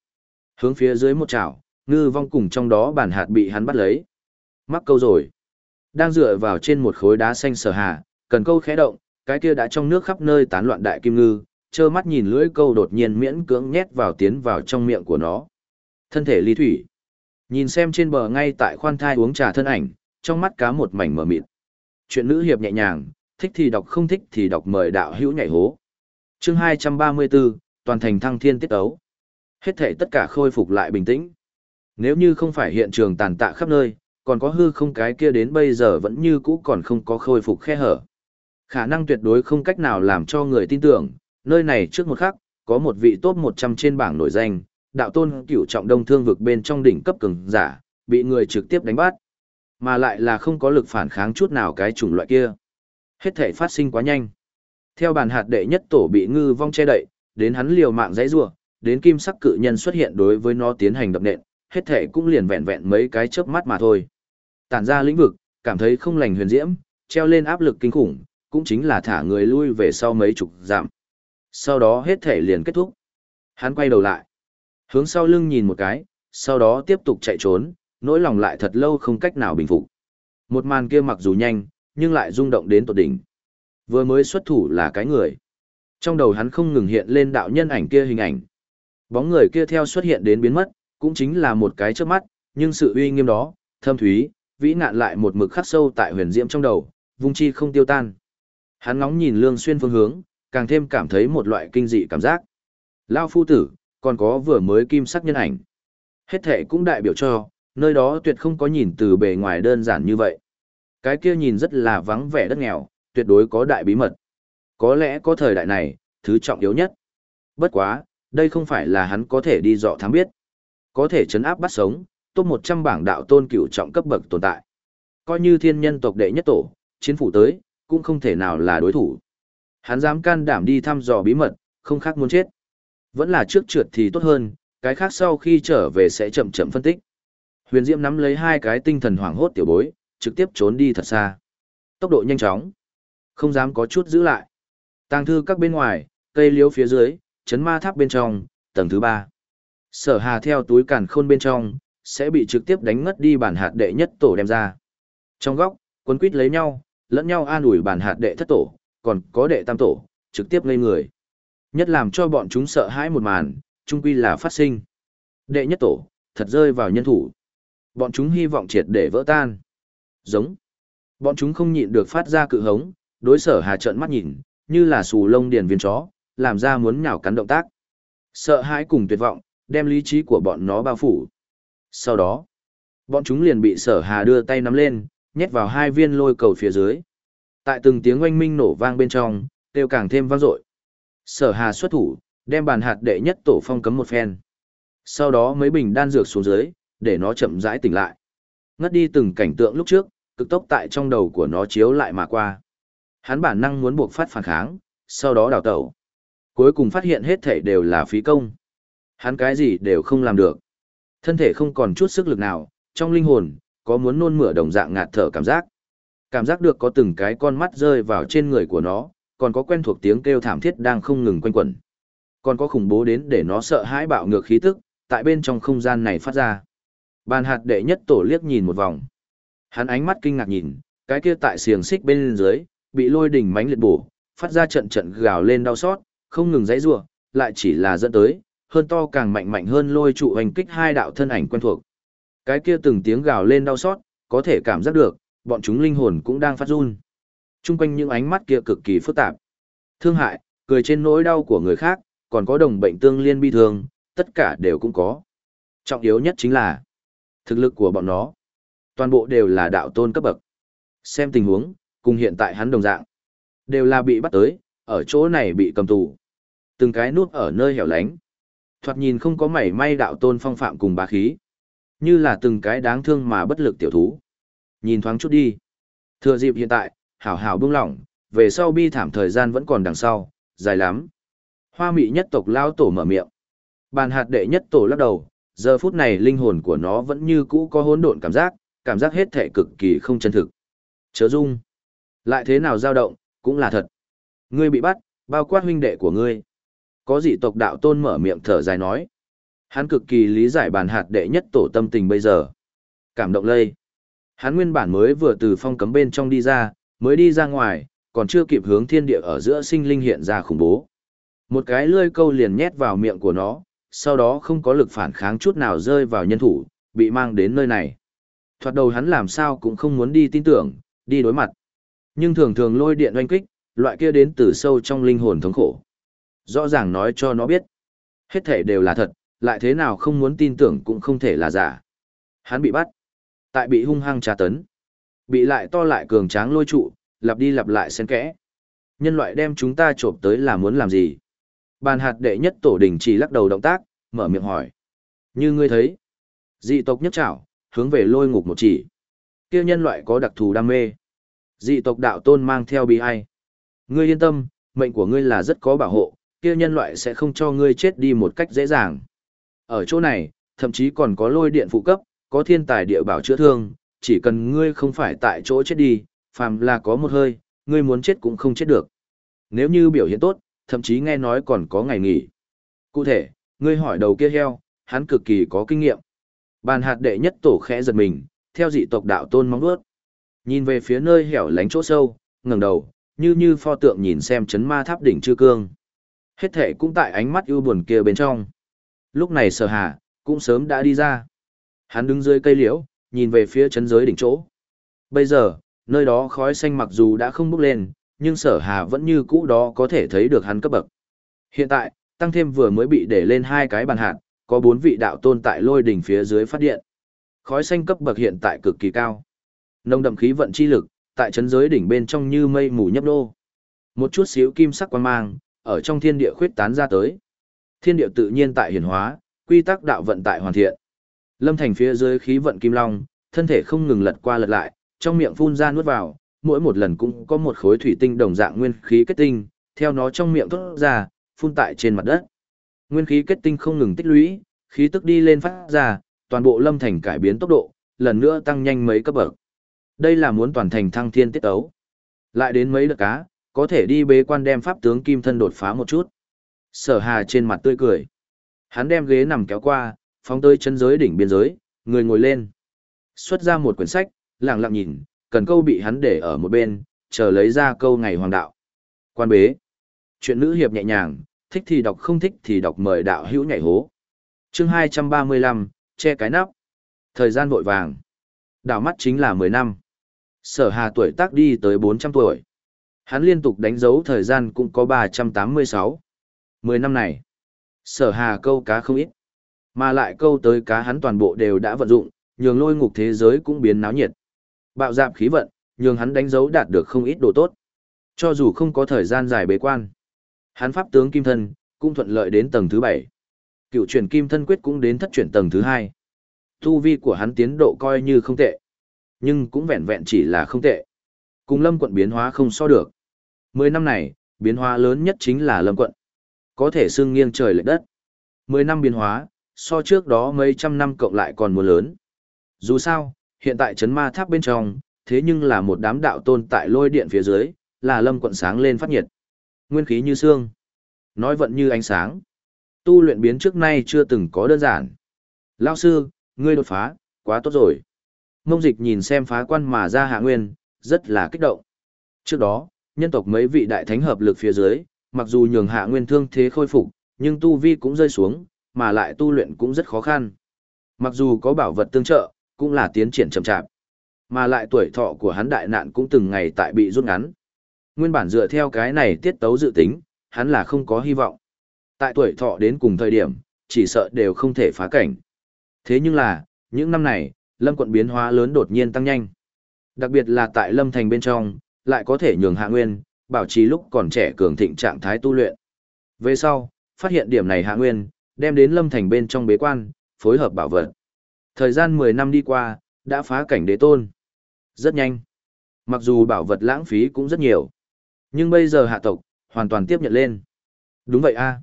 Hướng phía dưới một chảo, ngư vong cùng trong đó bàn hạt bị hắn bắt lấy. Mắc câu rồi. Đang dựa vào trên một khối đá xanh sở hà, cần câu khẽ động, cái kia đã trong nước khắp nơi tán loạn đại kim ngư, trơ mắt nhìn lưỡi câu đột nhiên miễn cưỡng nhét vào tiến vào trong miệng của nó. Thân thể ly thủy. Nhìn xem trên bờ ngay tại khoan thai uống trà thân ảnh, trong mắt cá một mảnh mờ mịt. Chuyện nữ hiệp nhẹ nhàng, thích thì đọc không thích thì đọc mời đạo hữu nhảy hố. Chương 234, toàn thành thăng thiên tiết ấu. Hết thể tất cả khôi phục lại bình tĩnh. Nếu như không phải hiện trường tàn tạ khắp nơi, còn có hư không cái kia đến bây giờ vẫn như cũ còn không có khôi phục khe hở. Khả năng tuyệt đối không cách nào làm cho người tin tưởng, nơi này trước một khắc, có một vị top 100 trên bảng nổi danh, đạo tôn cửu trọng đông thương vực bên trong đỉnh cấp cường giả, bị người trực tiếp đánh bắt. Mà lại là không có lực phản kháng chút nào cái chủng loại kia. Hết thể phát sinh quá nhanh. Theo bàn hạt đệ nhất tổ bị ngư vong che đậy, đến hắn liều mạng dãy rủa, đến kim sắc cự nhân xuất hiện đối với nó tiến hành đập nện, hết thể cũng liền vẹn vẹn mấy cái chớp mắt mà thôi. Tản ra lĩnh vực, cảm thấy không lành huyền diễm, treo lên áp lực kinh khủng, cũng chính là thả người lui về sau mấy chục giảm Sau đó hết thể liền kết thúc. Hắn quay đầu lại, hướng sau lưng nhìn một cái, sau đó tiếp tục chạy trốn, nỗi lòng lại thật lâu không cách nào bình phục. Một màn kia mặc dù nhanh, nhưng lại rung động đến tột đỉnh. Vừa mới xuất thủ là cái người. Trong đầu hắn không ngừng hiện lên đạo nhân ảnh kia hình ảnh. Bóng người kia theo xuất hiện đến biến mất, cũng chính là một cái trước mắt, nhưng sự uy nghiêm đó, thâm thúy, vĩ nạn lại một mực khắc sâu tại huyền diễm trong đầu, vung chi không tiêu tan. Hắn ngóng nhìn Lương Xuyên phương hướng, càng thêm cảm thấy một loại kinh dị cảm giác. Lao phu tử, còn có vừa mới kim sắc nhân ảnh. Hết thể cũng đại biểu cho, nơi đó tuyệt không có nhìn từ bề ngoài đơn giản như vậy. Cái kia nhìn rất là vắng vẻ đất nghèo, tuyệt đối có đại bí mật. Có lẽ có thời đại này, thứ trọng yếu nhất. Bất quá, đây không phải là hắn có thể đi dọ thám biết. Có thể chấn áp bắt sống, top 100 bảng đạo tôn cửu trọng cấp bậc tồn tại. Coi như thiên nhân tộc đệ nhất tổ, chiến phủ tới, cũng không thể nào là đối thủ. Hắn dám can đảm đi thăm dò bí mật, không khác muốn chết. Vẫn là trước trượt thì tốt hơn, cái khác sau khi trở về sẽ chậm chậm phân tích. Huyền Diễm nắm lấy hai cái tinh thần hoảng hốt tiểu bối, trực tiếp trốn đi thật xa. Tốc độ nhanh chóng, không dám có chút giữ lại. Tàng thư các bên ngoài, cây liếu phía dưới, chấn ma tháp bên trong, tầng thứ ba. Sở Hà theo túi càn khôn bên trong, sẽ bị trực tiếp đánh ngất đi bản hạt đệ nhất tổ đem ra. Trong góc, quân quýt lấy nhau, lẫn nhau an ủi bản hạt đệ thất tổ, còn có đệ tam tổ, trực tiếp ngây người. Nhất làm cho bọn chúng sợ hãi một màn, chung quy là phát sinh. Đệ nhất tổ, thật rơi vào nhân thủ. Bọn chúng hy vọng triệt để vỡ tan. Giống. Bọn chúng không nhịn được phát ra cự hống, đối sở hà trợn mắt nhìn, như là xù lông điền viên chó, làm ra muốn nhào cắn động tác. Sợ hãi cùng tuyệt vọng, đem lý trí của bọn nó bao phủ. Sau đó, bọn chúng liền bị sở hà đưa tay nắm lên, nhét vào hai viên lôi cầu phía dưới. Tại từng tiếng oanh minh nổ vang bên trong, đều càng thêm vang dội. Sở hà xuất thủ, đem bàn hạt đệ nhất tổ phong cấm một phen. Sau đó mấy bình đan dược xuống dưới, để nó chậm rãi tỉnh lại. Ngất đi từng cảnh tượng lúc trước, cực tốc tại trong đầu của nó chiếu lại mà qua. Hắn bản năng muốn buộc phát phản kháng, sau đó đào tẩu. Cuối cùng phát hiện hết thể đều là phí công. Hắn cái gì đều không làm được. Thân thể không còn chút sức lực nào, trong linh hồn, có muốn nôn mửa đồng dạng ngạt thở cảm giác. Cảm giác được có từng cái con mắt rơi vào trên người của nó, còn có quen thuộc tiếng kêu thảm thiết đang không ngừng quanh quẩn. Còn có khủng bố đến để nó sợ hãi bạo ngược khí tức, tại bên trong không gian này phát ra. Bàn hạt đệ nhất tổ liếc nhìn một vòng. Hắn ánh mắt kinh ngạc nhìn, cái kia tại xiềng xích bên dưới, bị lôi đỉnh mánh liệt bổ, phát ra trận trận gào lên đau xót, không ngừng dãy rủa, lại chỉ là dẫn tới, hơn to càng mạnh mạnh hơn lôi trụ hành kích hai đạo thân ảnh quen thuộc. Cái kia từng tiếng gào lên đau xót, có thể cảm giác được, bọn chúng linh hồn cũng đang phát run. Trung quanh những ánh mắt kia cực kỳ phức tạp. Thương hại, cười trên nỗi đau của người khác, còn có đồng bệnh tương liên bi thương, tất cả đều cũng có. Trọng yếu nhất chính là thực lực của bọn nó. Toàn bộ đều là đạo tôn cấp bậc. Xem tình huống, cùng hiện tại hắn đồng dạng. Đều là bị bắt tới, ở chỗ này bị cầm tù. Từng cái nút ở nơi hẻo lánh. Thoạt nhìn không có mảy may đạo tôn phong phạm cùng bá khí. Như là từng cái đáng thương mà bất lực tiểu thú. Nhìn thoáng chút đi. Thừa dịp hiện tại, hảo hảo buông lỏng, về sau bi thảm thời gian vẫn còn đằng sau, dài lắm. Hoa mị nhất tộc lao tổ mở miệng. Bàn hạt đệ nhất tổ lắc đầu, giờ phút này linh hồn của nó vẫn như cũ có hỗn độn cảm giác, cảm giác hết thể cực kỳ không chân thực. Chớ dung. Lại thế nào dao động, cũng là thật. Ngươi bị bắt, bao quát huynh đệ của ngươi. Có dị tộc đạo tôn mở miệng thở dài nói. Hắn cực kỳ lý giải bàn hạt đệ nhất tổ tâm tình bây giờ. Cảm động lây. Hắn nguyên bản mới vừa từ phong cấm bên trong đi ra, mới đi ra ngoài, còn chưa kịp hướng thiên địa ở giữa sinh linh hiện ra khủng bố. Một cái lươi câu liền nhét vào miệng của nó, sau đó không có lực phản kháng chút nào rơi vào nhân thủ, bị mang đến nơi này. Thoạt đầu hắn làm sao cũng không muốn đi tin tưởng, đi đối mặt. Nhưng thường thường lôi điện oanh kích, loại kia đến từ sâu trong linh hồn thống khổ. Rõ ràng nói cho nó biết. Hết thể đều là thật, lại thế nào không muốn tin tưởng cũng không thể là giả. Hắn bị bắt. Tại bị hung hăng tra tấn. Bị lại to lại cường tráng lôi trụ, lặp đi lặp lại xen kẽ. Nhân loại đem chúng ta trộm tới là muốn làm gì? Bàn hạt đệ nhất tổ đình chỉ lắc đầu động tác, mở miệng hỏi. Như ngươi thấy, dị tộc nhất trảo, hướng về lôi ngục một chỉ. kia nhân loại có đặc thù đam mê. Dị tộc đạo tôn mang theo bi ai. Ngươi yên tâm, mệnh của ngươi là rất có bảo hộ, kia nhân loại sẽ không cho ngươi chết đi một cách dễ dàng. Ở chỗ này, thậm chí còn có lôi điện phụ cấp, có thiên tài địa bảo chữa thương, chỉ cần ngươi không phải tại chỗ chết đi, phàm là có một hơi, ngươi muốn chết cũng không chết được. Nếu như biểu hiện tốt, thậm chí nghe nói còn có ngày nghỉ. Cụ thể, ngươi hỏi đầu kia heo, hắn cực kỳ có kinh nghiệm. Bàn hạt đệ nhất tổ khẽ giật mình, theo dị tộc đạo tôn mong đuốt. Nhìn về phía nơi hẻo lánh chỗ sâu, ngẩng đầu, như như pho tượng nhìn xem chấn ma tháp đỉnh chư cương. Hết thể cũng tại ánh mắt ưu buồn kia bên trong. Lúc này sở hà, cũng sớm đã đi ra. Hắn đứng dưới cây liễu, nhìn về phía chấn giới đỉnh chỗ. Bây giờ, nơi đó khói xanh mặc dù đã không bốc lên, nhưng sở hà vẫn như cũ đó có thể thấy được hắn cấp bậc. Hiện tại, tăng thêm vừa mới bị để lên hai cái bàn hạt, có bốn vị đạo tôn tại lôi đỉnh phía dưới phát điện. Khói xanh cấp bậc hiện tại cực kỳ cao. Nông đậm khí vận chi lực, tại chấn giới đỉnh bên trong như mây mù nhấp nô. Một chút xíu kim sắc quan mang, ở trong thiên địa khuyết tán ra tới. Thiên địa tự nhiên tại hiển hóa, quy tắc đạo vận tại hoàn thiện. Lâm thành phía dưới khí vận kim long, thân thể không ngừng lật qua lật lại, trong miệng phun ra nuốt vào, mỗi một lần cũng có một khối thủy tinh đồng dạng nguyên khí kết tinh, theo nó trong miệng thoát ra, phun tại trên mặt đất. Nguyên khí kết tinh không ngừng tích lũy, khí tức đi lên phát ra, toàn bộ lâm thành cải biến tốc độ, lần nữa tăng nhanh mấy cấp bậc. Đây là muốn toàn thành thăng thiên tiết ấu. Lại đến mấy đợt cá, có thể đi bế quan đem pháp tướng kim thân đột phá một chút. Sở hà trên mặt tươi cười. Hắn đem ghế nằm kéo qua, phóng tới chân giới đỉnh biên giới, người ngồi lên. Xuất ra một quyển sách, lặng lặng nhìn, cần câu bị hắn để ở một bên, chờ lấy ra câu ngày hoàng đạo. Quan bế. Chuyện nữ hiệp nhẹ nhàng, thích thì đọc không thích thì đọc mời đạo hữu nhảy hố. Chương 235, che cái nắp. Thời gian vội vàng. Đảo mắt chính là 10 năm. Sở hà tuổi tác đi tới 400 tuổi. Hắn liên tục đánh dấu thời gian cũng có 386. 10 năm này, sở hà câu cá không ít. Mà lại câu tới cá hắn toàn bộ đều đã vận dụng, nhường lôi ngục thế giới cũng biến náo nhiệt. Bạo dạp khí vận, nhường hắn đánh dấu đạt được không ít đồ tốt. Cho dù không có thời gian dài bế quan, hắn pháp tướng kim thân cũng thuận lợi đến tầng thứ 7. Cựu chuyển kim thân quyết cũng đến thất chuyển tầng thứ 2. Tu vi của hắn tiến độ coi như không tệ, nhưng cũng vẹn vẹn chỉ là không tệ. Cùng Lâm quận biến hóa không so được. Mười năm này, biến hóa lớn nhất chính là Lâm quận. Có thể xưng nghiêng trời lệch đất. Mười năm biến hóa, so trước đó mấy trăm năm cộng lại còn muốn lớn. Dù sao, hiện tại chấn ma tháp bên trong, thế nhưng là một đám đạo tôn tại lôi điện phía dưới, là lâm quận sáng lên phát nhiệt. Nguyên khí như xương, nói vận như ánh sáng. Tu luyện biến trước nay chưa từng có đơn giản. Lao sư, ngươi đột phá, quá tốt rồi. ngông dịch nhìn xem phá quan mà ra hạ nguyên, rất là kích động. Trước đó, nhân tộc mấy vị đại thánh hợp lực phía dưới, mặc dù nhường hạ nguyên thương thế khôi phục, nhưng tu vi cũng rơi xuống, mà lại tu luyện cũng rất khó khăn. Mặc dù có bảo vật tương trợ, cũng là tiến triển chậm chạp. Mà lại tuổi thọ của hắn đại nạn cũng từng ngày tại bị rút ngắn. Nguyên bản dựa theo cái này tiết tấu dự tính, hắn là không có hy vọng. Tại tuổi thọ đến cùng thời điểm, chỉ sợ đều không thể phá cảnh. Thế nhưng là, những năm này, lâm quận biến hóa lớn đột nhiên tăng nhanh. Đặc biệt là tại lâm thành bên trong, lại có thể nhường hạ nguyên, bảo trì lúc còn trẻ cường thịnh trạng thái tu luyện. Về sau, phát hiện điểm này hạ nguyên, đem đến lâm thành bên trong bế quan, phối hợp bảo vật. Thời gian 10 năm đi qua, đã phá cảnh đế tôn. Rất nhanh. Mặc dù bảo vật lãng phí cũng rất nhiều. Nhưng bây giờ hạ tộc, hoàn toàn tiếp nhận lên. Đúng vậy a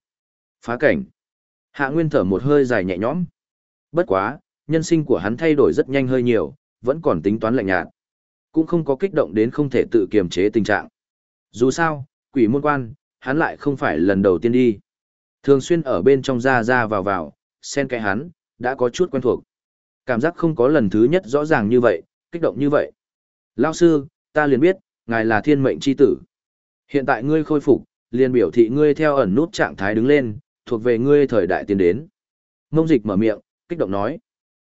Phá cảnh. Hạ nguyên thở một hơi dài nhẹ nhõm. Bất quá, nhân sinh của hắn thay đổi rất nhanh hơi nhiều, vẫn còn tính toán lạnh nhạt. Cũng không có kích động đến không thể tự kiềm chế tình trạng. Dù sao, quỷ môn quan, hắn lại không phải lần đầu tiên đi. Thường xuyên ở bên trong ra ra vào vào, xen cái hắn, đã có chút quen thuộc. Cảm giác không có lần thứ nhất rõ ràng như vậy, kích động như vậy. Lao sư, ta liền biết, ngài là thiên mệnh chi tử. Hiện tại ngươi khôi phục, liền biểu thị ngươi theo ẩn nút trạng thái đứng lên, thuộc về ngươi thời đại tiến đến. ngông dịch mở miệng, kích động nói.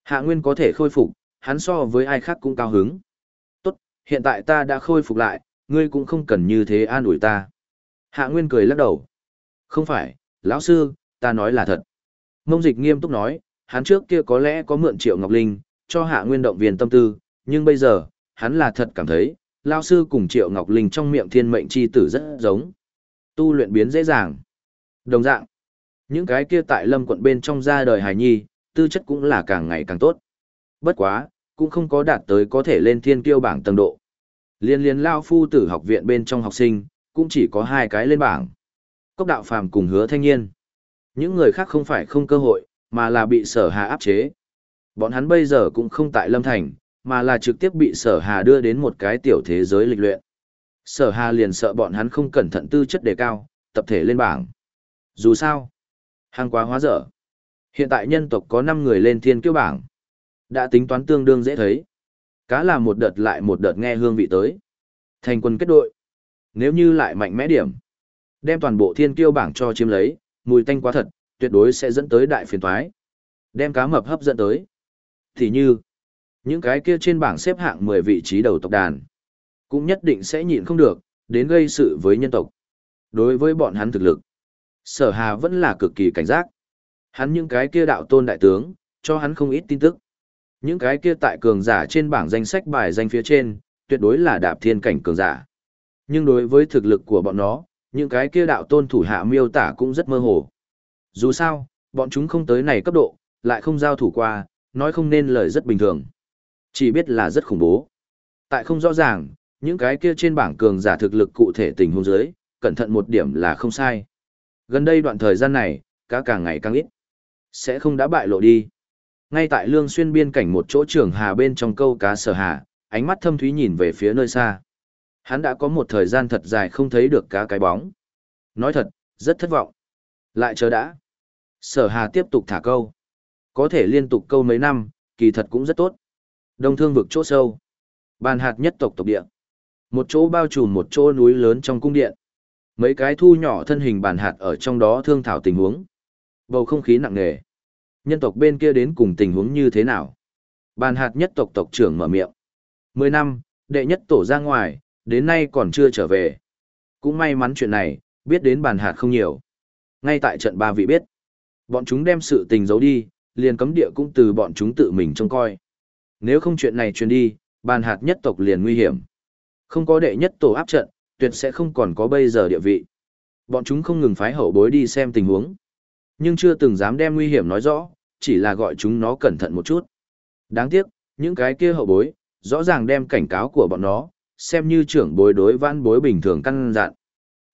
Hạ Nguyên có thể khôi phục, hắn so với ai khác cũng cao hứng. Tốt, hiện tại ta đã khôi phục lại, ngươi cũng không cần như thế an ủi ta. Hạ Nguyên cười lắc đầu. Không phải, lão sư, ta nói là thật. Mông dịch nghiêm túc nói, hắn trước kia có lẽ có mượn triệu Ngọc Linh, cho Hạ Nguyên động viên tâm tư, nhưng bây giờ, hắn là thật cảm thấy, lão sư cùng triệu Ngọc Linh trong miệng thiên mệnh chi tử rất giống. Tu luyện biến dễ dàng. Đồng dạng, những cái kia tại lâm quận bên trong ra đời hài nhi, tư chất cũng là càng ngày càng tốt. Bất quá, cũng không có đạt tới có thể lên thiên kiêu bảng tầng độ. Liên liên lao phu tử học viện bên trong học sinh, cũng chỉ có hai cái lên bảng. Cốc đạo phàm cùng hứa thanh niên. Những người khác không phải không cơ hội, mà là bị sở hà áp chế. Bọn hắn bây giờ cũng không tại Lâm Thành, mà là trực tiếp bị sở hà đưa đến một cái tiểu thế giới lịch luyện. Sở hà liền sợ bọn hắn không cẩn thận tư chất đề cao, tập thể lên bảng. Dù sao, hàng quá hóa dở. Hiện tại nhân tộc có 5 người lên thiên kiêu bảng. Đã tính toán tương đương dễ thấy. Cá là một đợt lại một đợt nghe hương vị tới. Thành quân kết đội. Nếu như lại mạnh mẽ điểm, đem toàn bộ thiên kiêu bảng cho chiếm lấy, mùi tanh quá thật, tuyệt đối sẽ dẫn tới đại phiền toái. Đem cá mập hấp dẫn tới. Thì như, những cái kia trên bảng xếp hạng 10 vị trí đầu tộc đàn, cũng nhất định sẽ nhịn không được, đến gây sự với nhân tộc. Đối với bọn hắn thực lực, sở hà vẫn là cực kỳ cảnh giác. Hắn những cái kia đạo tôn đại tướng, cho hắn không ít tin tức. Những cái kia tại cường giả trên bảng danh sách bài danh phía trên, tuyệt đối là đạp thiên cảnh cường giả. Nhưng đối với thực lực của bọn nó, những cái kia đạo tôn thủ hạ miêu tả cũng rất mơ hồ. Dù sao, bọn chúng không tới này cấp độ, lại không giao thủ qua, nói không nên lời rất bình thường. Chỉ biết là rất khủng bố. Tại không rõ ràng, những cái kia trên bảng cường giả thực lực cụ thể tình huống dưới, cẩn thận một điểm là không sai. Gần đây đoạn thời gian này, cá càng ngày càng ít. Sẽ không đã bại lộ đi. Ngay tại lương xuyên biên cảnh một chỗ trường hà bên trong câu cá sở hà, ánh mắt thâm thúy nhìn về phía nơi xa. Hắn đã có một thời gian thật dài không thấy được cá cái bóng. Nói thật, rất thất vọng. Lại chờ đã. Sở hà tiếp tục thả câu. Có thể liên tục câu mấy năm, kỳ thật cũng rất tốt. Đông thương vực chỗ sâu. Bàn hạt nhất tộc tộc địa. Một chỗ bao trùm một chỗ núi lớn trong cung điện. Mấy cái thu nhỏ thân hình bàn hạt ở trong đó thương thảo tình huống. Bầu không khí nặng nề. Nhân tộc bên kia đến cùng tình huống như thế nào? Bàn hạt nhất tộc tộc trưởng mở miệng. Mười năm, đệ nhất tổ ra ngoài, đến nay còn chưa trở về. Cũng may mắn chuyện này, biết đến bàn hạt không nhiều. Ngay tại trận ba vị biết. Bọn chúng đem sự tình giấu đi, liền cấm địa cũng từ bọn chúng tự mình trông coi. Nếu không chuyện này truyền đi, bàn hạt nhất tộc liền nguy hiểm. Không có đệ nhất tổ áp trận, tuyệt sẽ không còn có bây giờ địa vị. Bọn chúng không ngừng phái hậu bối đi xem tình huống. Nhưng chưa từng dám đem nguy hiểm nói rõ, chỉ là gọi chúng nó cẩn thận một chút. Đáng tiếc, những cái kia hậu bối, rõ ràng đem cảnh cáo của bọn nó, xem như trưởng bối đối vãn bối bình thường căn dặn.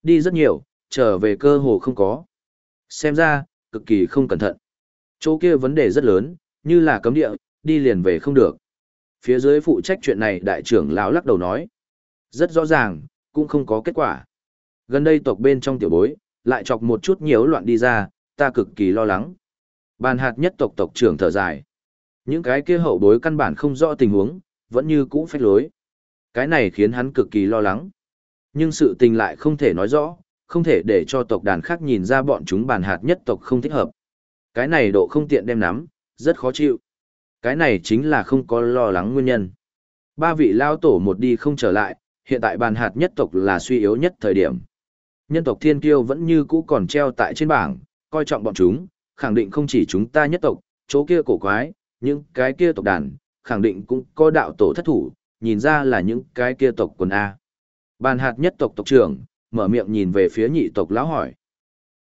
Đi rất nhiều, trở về cơ hồ không có. Xem ra, cực kỳ không cẩn thận. Chỗ kia vấn đề rất lớn, như là cấm địa, đi liền về không được. Phía dưới phụ trách chuyện này đại trưởng lão lắc đầu nói. Rất rõ ràng, cũng không có kết quả. Gần đây tộc bên trong tiểu bối, lại chọc một chút nhiễu loạn đi ra, ta cực kỳ lo lắng. Bàn hạt nhất tộc tộc trưởng thở dài. Những cái kia hậu bối căn bản không rõ tình huống, vẫn như cũ phách lối. Cái này khiến hắn cực kỳ lo lắng. Nhưng sự tình lại không thể nói rõ, không thể để cho tộc đàn khác nhìn ra bọn chúng bàn hạt nhất tộc không thích hợp. Cái này độ không tiện đem nắm, rất khó chịu. Cái này chính là không có lo lắng nguyên nhân. Ba vị lao tổ một đi không trở lại, hiện tại bàn hạt nhất tộc là suy yếu nhất thời điểm. Nhân tộc thiên kiêu vẫn như cũ còn treo tại trên bảng, coi trọng bọn chúng, khẳng định không chỉ chúng ta nhất tộc, chỗ kia cổ quái, những cái kia tộc đàn, khẳng định cũng có đạo tổ thất thủ, nhìn ra là những cái kia tộc quần A. Bàn hạt nhất tộc tộc trưởng, mở miệng nhìn về phía nhị tộc lão hỏi.